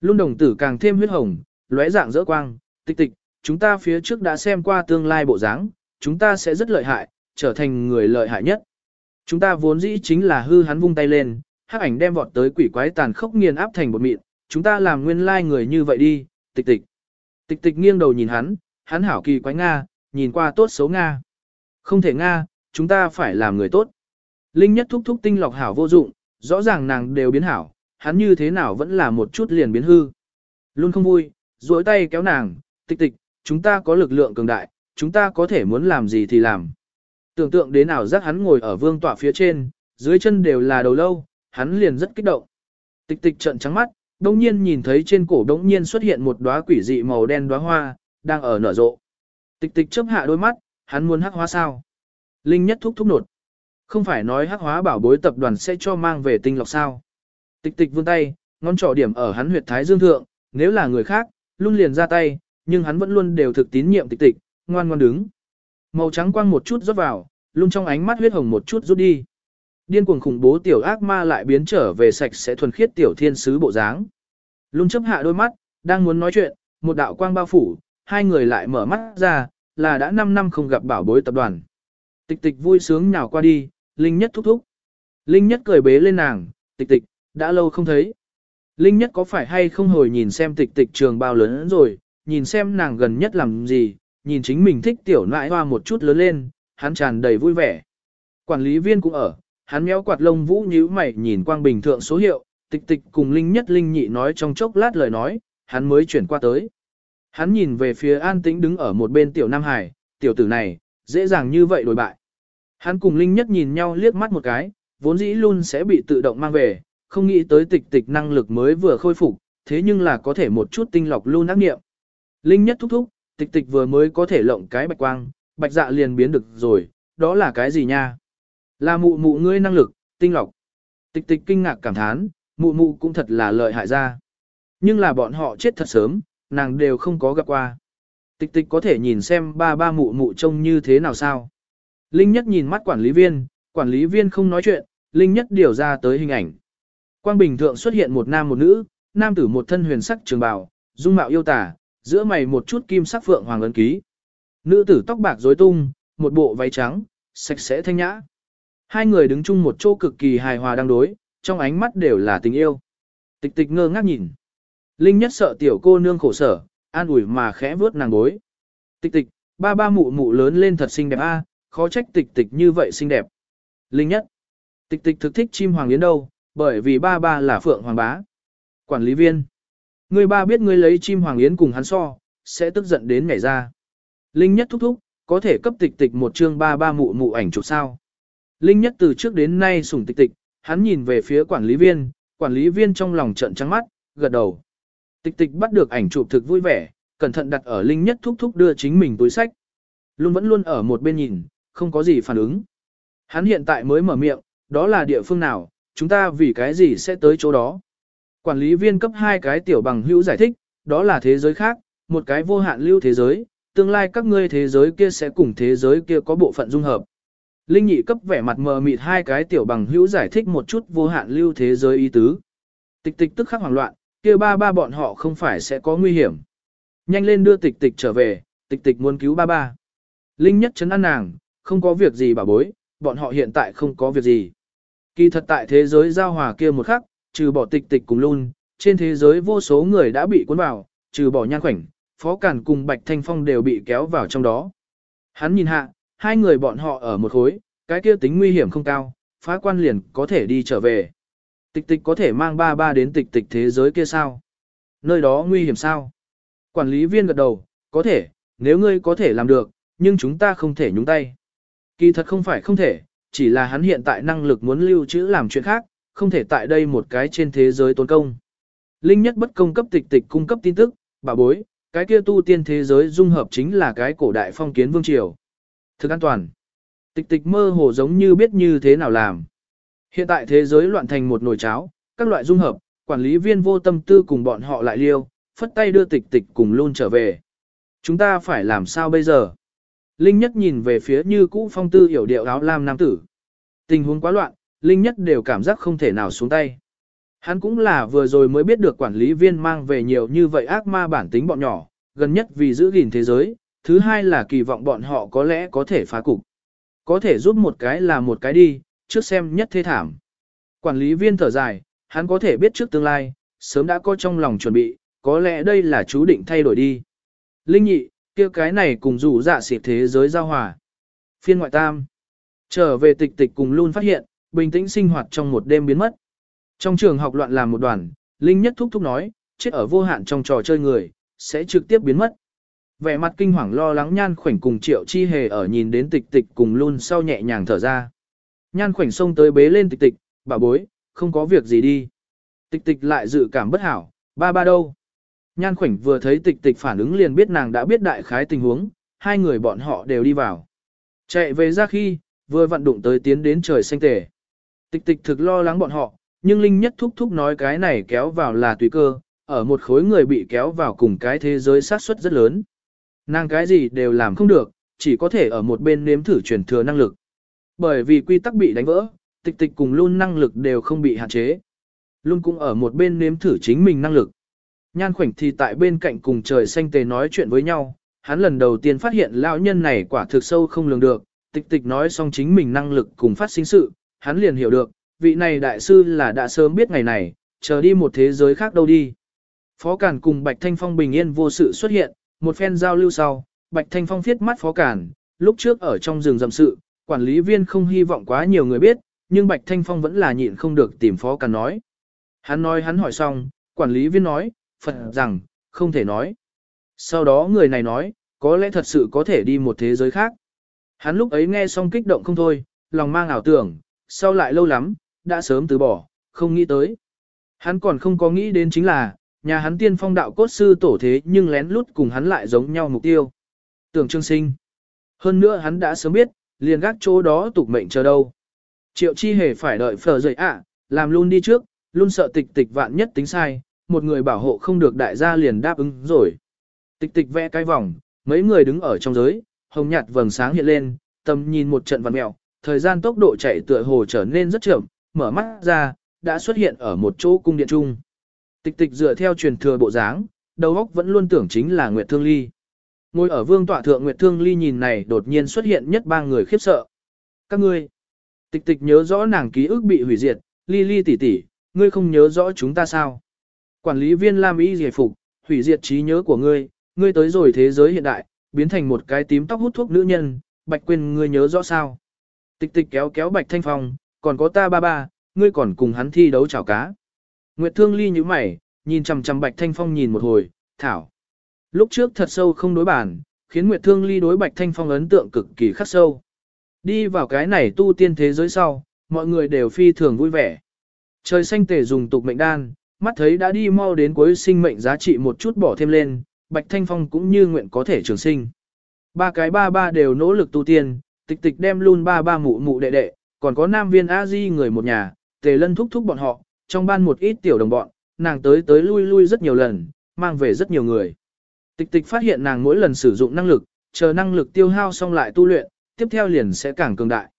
Lung đồng tử càng thêm huyết hồng, lóe dạng rỡ quang, tịch tịch, chúng ta phía trước đã xem qua tương lai bộ dáng, chúng ta sẽ rất lợi hại, trở thành người lợi hại nhất. Chúng ta vốn dĩ chính là hư hắn vung tay lên, hắc ảnh đem vọt tới quỷ quái tàn khốc nghiền áp thành bột mịn, chúng ta làm nguyên lai like người như vậy đi, tịch tịch. Tịch tịch nghiêng đầu nhìn hắn, hắn hảo kỳ quái Nga, nhìn qua tốt xấu Nga. Không thể Nga, chúng ta phải làm người tốt. Linh nhất thúc thúc tinh lọc hảo vô dụng, rõ ràng nàng đều biến hảo, hắn như thế nào vẫn là một chút liền biến hư. Luôn không vui, duỗi tay kéo nàng, tịch tịch, chúng ta có lực lượng cường đại, chúng ta có thể muốn làm gì thì làm. Tưởng tượng đến nào giác hắn ngồi ở vương tọa phía trên, dưới chân đều là đầu lâu, hắn liền rất kích động. Tịch tịch trận trắng mắt, đông nhiên nhìn thấy trên cổ đông nhiên xuất hiện một đóa quỷ dị màu đen đóa hoa, đang ở nở rộ. Tịch tịch chớp hạ đôi mắt, hắn muốn hắc hóa sao? Linh nhất thúc thúc nột. Không phải nói hắc hóa bảo bối tập đoàn sẽ cho mang về tinh lọc sao? Tịch tịch vươn tay, ngón trỏ điểm ở hắn huyệt thái dương thượng, nếu là người khác, luôn liền ra tay, nhưng hắn vẫn luôn đều thực tín nhiệm tịch tịch, ngoan ngoan đứng. Màu trắng quang một chút rót vào, luôn trong ánh mắt huyết hồng một chút rút đi. Điên cuồng khủng bố tiểu ác ma lại biến trở về sạch sẽ thuần khiết tiểu thiên sứ bộ dáng. Luôn chấp hạ đôi mắt, đang muốn nói chuyện, một đạo quang bao phủ, hai người lại mở mắt ra, là đã 5 năm không gặp bảo bối tập đoàn. Tịch tịch vui sướng nhào qua đi, Linh Nhất thúc thúc. Linh Nhất cười bế lên nàng, tịch tịch, đã lâu không thấy. Linh Nhất có phải hay không hồi nhìn xem tịch tịch trường bao lớn rồi, nhìn xem nàng gần nhất làm gì, nhìn chính mình thích tiểu nãi hoa một chút lớn lên, hắn tràn đầy vui vẻ. Quản lý viên cũng ở, hắn méo quạt lông vũ nhíu mày nhìn quang bình thượng số hiệu, tịch tịch cùng linh nhất linh nhị nói trong chốc lát lời nói, hắn mới chuyển qua tới. Hắn nhìn về phía an tĩnh đứng ở một bên tiểu Nam Hải, tiểu tử này, dễ dàng như vậy đổi bại. Hắn cùng linh nhất nhìn nhau liếc mắt một cái, vốn dĩ luôn sẽ bị tự động mang về, không nghĩ tới tịch tịch năng lực mới vừa khôi phục, thế nhưng là có thể một chút tinh lọc luôn ác nghiệm. Linh nhất thúc thúc, tịch tịch vừa mới có thể lộng cái bạch quang, bạch dạ liền biến được rồi, đó là cái gì nha? Là mụ mụ ngươi năng lực, tinh lọc. Tịch tịch kinh ngạc cảm thán, mụ mụ cũng thật là lợi hại ra. Nhưng là bọn họ chết thật sớm, nàng đều không có gặp qua. Tịch tịch có thể nhìn xem ba ba mụ mụ trông như thế nào sao. Linh nhất nhìn mắt quản lý viên, quản lý viên không nói chuyện, Linh nhất điều ra tới hình ảnh. Quang bình thượng xuất hiện một nam một nữ, nam tử một thân huyền sắc trường bào, dung mạo yêu tả, giữa mày một chút kim sắc phượng hoàng ấn ký. Nữ tử tóc bạc rối tung, một bộ váy trắng, sạch sẽ thanh nhã. Hai người đứng chung một chỗ cực kỳ hài hòa đang đối, trong ánh mắt đều là tình yêu. Tịch tịch ngơ ngác nhìn. Linh nhất sợ tiểu cô nương khổ sở, an ủi mà khẽ vớt nàng gối. Tịch tịch, ba ba mụ mụ lớn lên thật xinh đẹp a, khó trách tịch tịch như vậy xinh đẹp. Linh nhất, tịch tịch thực thích chim hoàng yến đâu, bởi vì ba ba là phượng hoàng bá. Quản lý viên, người ba biết ngươi lấy chim hoàng yến cùng hắn so, sẽ tức giận đến ngày ra. Linh nhất thúc thúc, có thể cấp tịch tịch một chương ba ba mụ mụ ảnh chụp sao. Linh nhất từ trước đến nay sủng tịch tịch, hắn nhìn về phía quản lý viên, quản lý viên trong lòng trận trắng mắt, gật đầu. Tịch tịch bắt được ảnh chụp thực vui vẻ, cẩn thận đặt ở Linh nhất thúc thúc đưa chính mình túi sách. Luôn vẫn luôn ở một bên nhìn, không có gì phản ứng. Hắn hiện tại mới mở miệng, đó là địa phương nào, chúng ta vì cái gì sẽ tới chỗ đó. Quản lý viên cấp hai cái tiểu bằng hữu giải thích, đó là thế giới khác, một cái vô hạn lưu thế giới, tương lai các ngươi thế giới kia sẽ cùng thế giới kia có bộ phận dung hợp. Linh nhị cấp vẻ mặt mờ mịt hai cái tiểu bằng hữu giải thích một chút vô hạn lưu thế giới ý tứ. Tịch tịch tức khắc hoảng loạn, kia ba ba bọn họ không phải sẽ có nguy hiểm. Nhanh lên đưa tịch tịch trở về, tịch tịch muốn cứu ba ba. Linh nhất chấn an nàng, không có việc gì bà bối, bọn họ hiện tại không có việc gì. Kỳ thật tại thế giới giao hòa kia một khắc, trừ bỏ tịch tịch cùng luôn, trên thế giới vô số người đã bị cuốn vào, trừ bỏ nhan khoảnh, phó cản cùng Bạch Thanh Phong đều bị kéo vào trong đó. Hắn nhìn hạ, hai người bọn họ ở một khối, cái kia tính nguy hiểm không cao, phá quan liền có thể đi trở về. Tịch tịch có thể mang ba ba đến tịch tịch thế giới kia sao? Nơi đó nguy hiểm sao? Quản lý viên gật đầu, có thể, nếu ngươi có thể làm được, nhưng chúng ta không thể nhúng tay. Kỳ thật không phải không thể, chỉ là hắn hiện tại năng lực muốn lưu trữ làm chuyện khác, không thể tại đây một cái trên thế giới tốn công. Linh nhất bất công cấp tịch tịch cung cấp tin tức, bà bối, cái kia tu tiên thế giới dung hợp chính là cái cổ đại phong kiến vương triều. Thực an toàn. Tịch tịch mơ hồ giống như biết như thế nào làm. Hiện tại thế giới loạn thành một nồi cháo, các loại dung hợp, quản lý viên vô tâm tư cùng bọn họ lại liêu, phất tay đưa tịch tịch cùng luôn trở về. Chúng ta phải làm sao bây giờ? Linh Nhất nhìn về phía như cũ phong tư hiểu điệu áo lam nam tử. Tình huống quá loạn, Linh Nhất đều cảm giác không thể nào xuống tay. Hắn cũng là vừa rồi mới biết được quản lý viên mang về nhiều như vậy ác ma bản tính bọn nhỏ, gần nhất vì giữ gìn thế giới, thứ hai là kỳ vọng bọn họ có lẽ có thể phá cục. Có thể giúp một cái là một cái đi, trước xem nhất thế thảm. Quản lý viên thở dài, hắn có thể biết trước tương lai, sớm đã có trong lòng chuẩn bị, có lẽ đây là chú định thay đổi đi. Linh nhị, kia cái này cùng rủ dạ xịt thế giới giao hòa. Phiên ngoại tam. Trở về tịch tịch cùng luôn phát hiện, bình tĩnh sinh hoạt trong một đêm biến mất. Trong trường học loạn làm một đoàn, Linh nhất thúc thúc nói, chết ở vô hạn trong trò chơi người, sẽ trực tiếp biến mất. Vẻ mặt kinh hoàng lo lắng nhan khoảnh cùng triệu chi hề ở nhìn đến tịch tịch cùng luôn sau nhẹ nhàng thở ra. Nhan khoảnh xông tới bế lên tịch tịch, bà bối, không có việc gì đi. Tịch tịch lại dự cảm bất hảo, ba ba đâu. Nhan khoảnh vừa thấy tịch tịch phản ứng liền biết nàng đã biết đại khái tình huống, hai người bọn họ đều đi vào. Chạy về ra khi, vừa vận đụng tới tiến đến trời xanh tề. Tịch tịch thực lo lắng bọn họ, nhưng Linh nhất thúc thúc nói cái này kéo vào là tùy cơ, ở một khối người bị kéo vào cùng cái thế giới sát suất rất lớn. Nàng cái gì đều làm không được, chỉ có thể ở một bên nếm thử truyền thừa năng lực. Bởi vì quy tắc bị đánh vỡ, tịch tịch cùng luôn năng lực đều không bị hạn chế. Luôn cũng ở một bên nếm thử chính mình năng lực. Nhan khoảnh thì tại bên cạnh cùng trời xanh tề nói chuyện với nhau, hắn lần đầu tiên phát hiện lão nhân này quả thực sâu không lường được, tịch tịch nói xong chính mình năng lực cùng phát sinh sự, hắn liền hiểu được, vị này đại sư là đã sớm biết ngày này, chờ đi một thế giới khác đâu đi. Phó Cản cùng Bạch Thanh Phong bình yên vô sự xuất hiện, một phen giao lưu sau, Bạch Thanh Phong viết mắt Phó Cản, lúc trước ở trong rừng rậm sự, Quản lý viên không hy vọng quá nhiều người biết, nhưng Bạch Thanh Phong vẫn là nhịn không được tìm phó cản nói. Hắn nói hắn hỏi xong, quản lý viên nói, Phật rằng, không thể nói. Sau đó người này nói, có lẽ thật sự có thể đi một thế giới khác. Hắn lúc ấy nghe xong kích động không thôi, lòng mang ảo tưởng, sau lại lâu lắm, đã sớm từ bỏ, không nghĩ tới. Hắn còn không có nghĩ đến chính là, nhà hắn tiên phong đạo cốt sư tổ thế nhưng lén lút cùng hắn lại giống nhau mục tiêu. Tưởng trương sinh. Hơn nữa hắn đã sớm biết, liền gác chỗ đó tục mệnh chờ đâu. Triệu chi hề phải đợi phở dậy ạ, làm luôn đi trước, luôn sợ tịch tịch vạn nhất tính sai, một người bảo hộ không được đại gia liền đáp ứng rồi. Tịch tịch vẽ cái vòng, mấy người đứng ở trong giới, hồng nhạt vầng sáng hiện lên, tầm nhìn một trận vằn mèo, thời gian tốc độ chạy tựa hồ trở nên rất chậm, mở mắt ra, đã xuất hiện ở một chỗ cung điện trung. Tịch tịch dựa theo truyền thừa bộ dáng, đầu óc vẫn luôn tưởng chính là Nguyệt Thương Ly. Ngồi ở vương tọa thượng Nguyệt Thương Ly nhìn này đột nhiên xuất hiện nhất ba người khiếp sợ. Các ngươi, tịch tịch nhớ rõ nàng ký ức bị hủy diệt, Ly Ly tỷ tỷ, ngươi không nhớ rõ chúng ta sao? Quản lý viên Lam Y giải phục, hủy diệt trí nhớ của ngươi, ngươi tới rồi thế giới hiện đại, biến thành một cái tím tóc hút thuốc nữ nhân, bạch quên ngươi nhớ rõ sao? Tịch tịch kéo kéo bạch thanh phong, còn có ta ba ba, ngươi còn cùng hắn thi đấu chảo cá. Nguyệt Thương Ly như mày, nhìn chằm chằm Bạch Thanh Phong nhìn một hồi, thảo. Lúc trước thật sâu không đối bản, khiến Nguyệt Thương Ly đối Bạch Thanh Phong ấn tượng cực kỳ khắc sâu. Đi vào cái này tu tiên thế giới sau, mọi người đều phi thường vui vẻ. Trời xanh tể dùng tục mệnh đan, mắt thấy đã đi mau đến cuối sinh mệnh giá trị một chút bỏ thêm lên, Bạch Thanh Phong cũng như nguyện có thể trường sinh. Ba cái ba ba đều nỗ lực tu tiên, tịch tịch đem luôn ba ba mụ mụ đệ đệ, còn có nam viên a di người một nhà, tề lân thúc thúc bọn họ, trong ban một ít tiểu đồng bọn, nàng tới tới lui lui rất nhiều lần, mang về rất nhiều người. Tịch tịch phát hiện nàng mỗi lần sử dụng năng lực, chờ năng lực tiêu hao xong lại tu luyện, tiếp theo liền sẽ càng cường đại.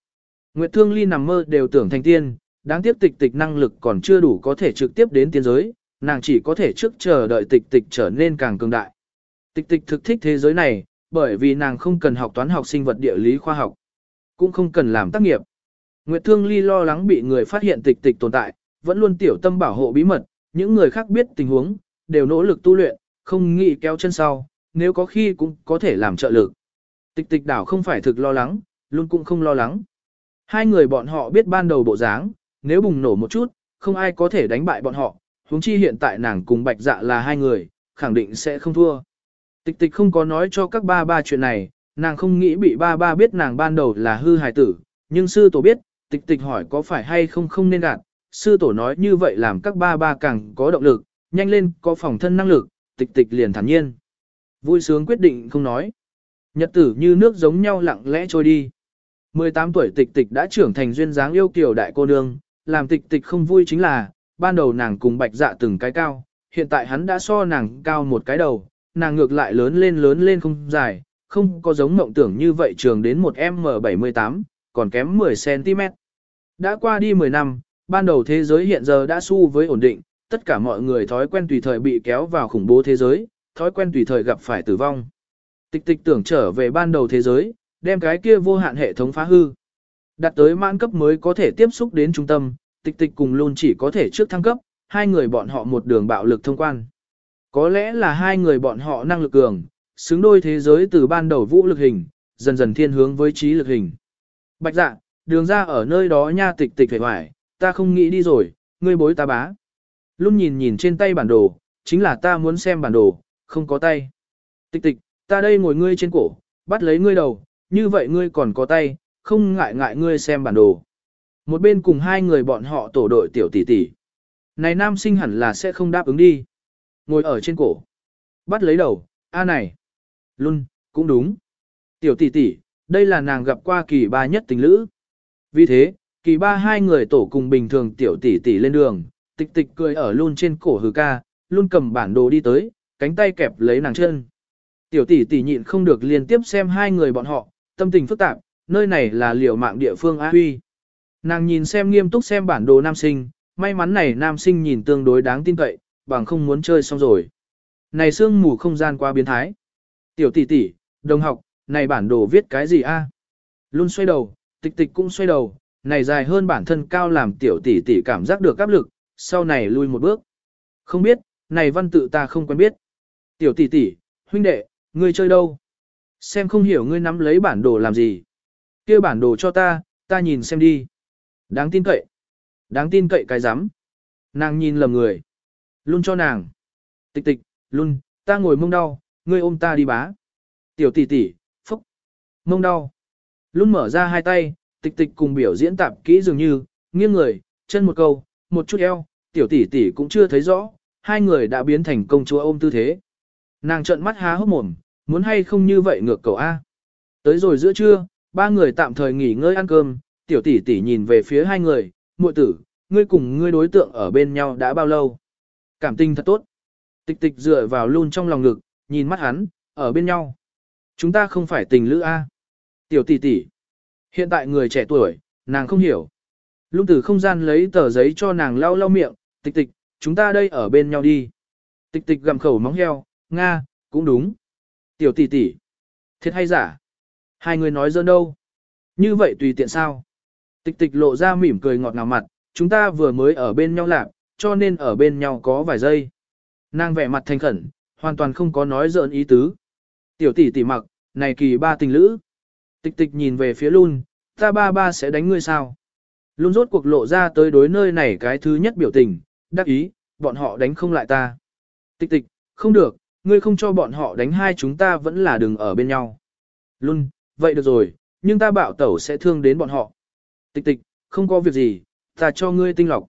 Nguyệt Thương Ly nằm mơ đều tưởng thành tiên, đáng tiếc tịch tịch năng lực còn chưa đủ có thể trực tiếp đến tiên giới, nàng chỉ có thể trước chờ đợi tịch tịch trở nên càng cường đại. Tịch tịch thực thích thế giới này, bởi vì nàng không cần học toán học sinh vật địa lý khoa học, cũng không cần làm tác nghiệp. Nguyệt Thương Ly lo lắng bị người phát hiện tịch tịch tồn tại, vẫn luôn tiểu tâm bảo hộ bí mật, những người khác biết tình huống, đều nỗ lực tu luyện, không nghĩ kéo chân sau, nếu có khi cũng có thể làm trợ lực. Tịch tịch đảo không phải thực lo lắng, luôn cũng không lo lắng. Hai người bọn họ biết ban đầu bộ dáng, nếu bùng nổ một chút, không ai có thể đánh bại bọn họ, huống chi hiện tại nàng cùng bạch dạ là hai người, khẳng định sẽ không thua. Tịch tịch không có nói cho các ba ba chuyện này, nàng không nghĩ bị ba ba biết nàng ban đầu là hư hài tử, nhưng sư tổ biết, tịch tịch hỏi có phải hay không không nên gạt, sư tổ nói như vậy làm các ba ba càng có động lực, nhanh lên có phòng thân năng lực, tịch tịch liền thản nhiên. Vui sướng quyết định không nói. Nhật tử như nước giống nhau lặng lẽ trôi đi. 18 tuổi tịch tịch đã trưởng thành duyên dáng yêu kiều đại cô nương, làm tịch tịch không vui chính là, ban đầu nàng cùng bạch dạ từng cái cao, hiện tại hắn đã so nàng cao một cái đầu, nàng ngược lại lớn lên lớn lên không dài, không có giống mộng tưởng như vậy trường đến một M78, còn kém 10cm. Đã qua đi 10 năm, ban đầu thế giới hiện giờ đã su với ổn định, tất cả mọi người thói quen tùy thời bị kéo vào khủng bố thế giới, thói quen tùy thời gặp phải tử vong. Tịch tịch tưởng trở về ban đầu thế giới, đem cái kia vô hạn hệ thống phá hư. Đặt tới mãn cấp mới có thể tiếp xúc đến trung tâm, tịch tịch cùng luôn chỉ có thể trước thăng cấp, hai người bọn họ một đường bạo lực thông quan. Có lẽ là hai người bọn họ năng lực cường, xứng đôi thế giới từ ban đầu vũ lực hình, dần dần thiên hướng với trí lực hình. Bạch dạ, đường ra ở nơi đó nha tịch tịch phải hoài, ta không nghĩ đi rồi, ngươi bối ta bá. Luôn nhìn nhìn trên tay bản đồ, chính là ta muốn xem bản đồ, không có tay. Tịch tịch, ta đây ngồi ngươi trên cổ, bắt lấy ngươi đầu, như vậy ngươi còn có tay, không ngại ngại ngươi xem bản đồ. Một bên cùng hai người bọn họ tổ đội tiểu tỷ tỷ. Này nam sinh hẳn là sẽ không đáp ứng đi. Ngồi ở trên cổ. Bắt lấy đầu, a này. Luôn, cũng đúng. Tiểu tỷ tỷ, đây là nàng gặp qua kỳ ba nhất tình lữ. Vì thế, kỳ ba hai người tổ cùng bình thường tiểu tỷ tỷ lên đường, tịch tịch cười ở luôn trên cổ hừ ca, luôn cầm bản đồ đi tới, cánh tay kẹp lấy nàng chân. Tiểu tỷ tỷ nhịn không được liên tiếp xem hai người bọn họ, tâm tình phức tạp, nơi này là liều mạng địa phương A Huy. Nàng nhìn xem nghiêm túc xem bản đồ nam sinh, may mắn này nam sinh nhìn tương đối đáng tin cậy, bằng không muốn chơi xong rồi. Này sương mù không gian quá biến thái. Tiểu tỷ tỷ, đồng học, này bản đồ viết cái gì a? Luôn xoay đầu, tịch tịch cũng xoay đầu, này dài hơn bản thân cao làm tiểu tỷ tỷ cảm giác được áp lực, sau này lui một bước. Không biết, này văn tự ta không quen biết. Tiểu tỷ tỷ, huynh đệ, ngươi chơi đâu? Xem không hiểu ngươi nắm lấy bản đồ làm gì. kia bản đồ cho ta, ta nhìn xem đi. Đáng tin cậy. Đáng tin cậy cái rắm Nàng nhìn lầm người. Luôn cho nàng. Tịch tịch, luôn, ta ngồi mông đau, ngươi ôm ta đi bá. Tiểu tỷ tỷ, phúc. Mông đau. Luôn mở ra hai tay, tịch tịch cùng biểu diễn tạp kỹ dường như, nghiêng người, chân một câu, một chút eo, tiểu tỷ tỷ cũng chưa thấy rõ, hai người đã biến thành công chúa ôm tư thế. Nàng trợn mắt há hốc mồm, muốn hay không như vậy ngược cầu A. Tới rồi giữa trưa, ba người tạm thời nghỉ ngơi ăn cơm, tiểu tỷ tỷ nhìn về phía hai người, muội tử, ngươi cùng ngươi đối tượng ở bên nhau đã bao lâu? Cảm tình thật tốt. Tịch tịch dựa vào luôn trong lòng ngực, nhìn mắt hắn, ở bên nhau. Chúng ta không phải tình lữ A. Tiểu tỷ tỷ. Hiện tại người trẻ tuổi, nàng không hiểu. Lung tử không gian lấy tờ giấy cho nàng lau lau miệng, tịch tịch, chúng ta đây ở bên nhau đi. Tịch tịch gặm khẩu móng heo, Nga, cũng đúng. Tiểu tỷ tỷ. Thiệt hay giả? Hai người nói dơ đâu? Như vậy tùy tiện sao? Tịch tịch lộ ra mỉm cười ngọt ngào mặt, chúng ta vừa mới ở bên nhau lạc, cho nên ở bên nhau có vài giây. Nàng vẻ mặt thành khẩn, hoàn toàn không có nói dợn ý tứ. Tiểu tỷ tỷ mặc, này kỳ ba tình lữ. Tịch tịch nhìn về phía Lun, ta ba ba sẽ đánh ngươi sao? Lun rốt cuộc lộ ra tới đối nơi này cái thứ nhất biểu tình, đắc ý, bọn họ đánh không lại ta. Tịch tịch, không được, ngươi không cho bọn họ đánh hai chúng ta vẫn là đừng ở bên nhau. Lun, vậy được rồi, nhưng ta bảo tẩu sẽ thương đến bọn họ. Tịch tịch, không có việc gì, ta cho ngươi tinh lọc.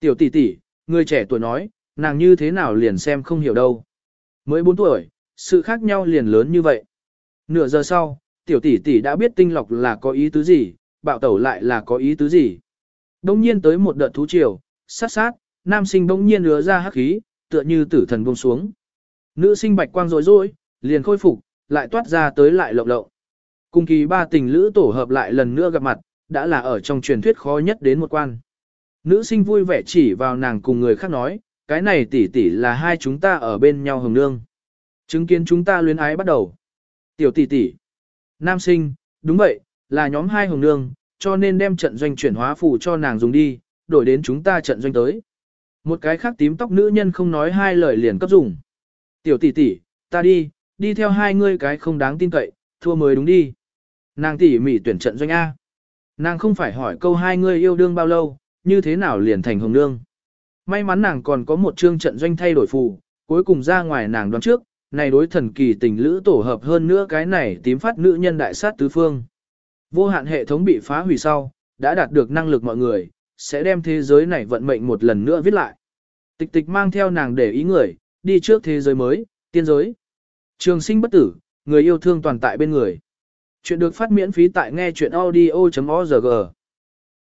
Tiểu tỷ tỷ, người trẻ tuổi nói, nàng như thế nào liền xem không hiểu đâu. Mới 4 tuổi, sự khác nhau liền lớn như vậy. Nửa giờ sau, tiểu tỷ tỷ đã biết tinh lọc là có ý tứ gì, bạo tẩu lại là có ý tứ gì. Đông nhiên tới một đợt thú triều, sát sát, nam sinh đông nhiên lứa ra hắc khí, tựa như tử thần buông xuống. Nữ sinh bạch quang rối rối, liền khôi phục, lại toát ra tới lại lộng lộng. Cùng kỳ ba tình lữ tổ hợp lại lần nữa gặp mặt, đã là ở trong truyền thuyết khó nhất đến một quan. Nữ sinh vui vẻ chỉ vào nàng cùng người khác nói, cái này tỷ tỷ là hai chúng ta ở bên nhau hồng nương. Chứng kiến chúng ta luyến ái bắt đầu. Tiểu tỷ tỷ. Nam sinh, đúng vậy, là nhóm hai hồng nương, cho nên đem trận doanh chuyển hóa phù cho nàng dùng đi, đổi đến chúng ta trận doanh tới. Một cái khác tím tóc nữ nhân không nói hai lời liền cấp dùng. Tiểu tỷ tỷ, ta đi, đi theo hai ngươi cái không đáng tin cậy, thua mới đúng đi. Nàng tỷ mỉ tuyển trận doanh A. Nàng không phải hỏi câu hai ngươi yêu đương bao lâu, như thế nào liền thành hồng nương. May mắn nàng còn có một chương trận doanh thay đổi phù, cuối cùng ra ngoài nàng đoán trước, này đối thần kỳ tình lữ tổ hợp hơn nữa cái này tím phát nữ nhân đại sát tứ phương. Vô hạn hệ thống bị phá hủy sau, đã đạt được năng lực mọi người, sẽ đem thế giới này vận mệnh một lần nữa viết lại. Tịch tịch mang theo nàng để ý người, đi trước thế giới mới, tiên giới. Trường sinh bất tử, người yêu thương toàn tại bên người. Chuyện được phát miễn phí tại nghe chuyện audio.org.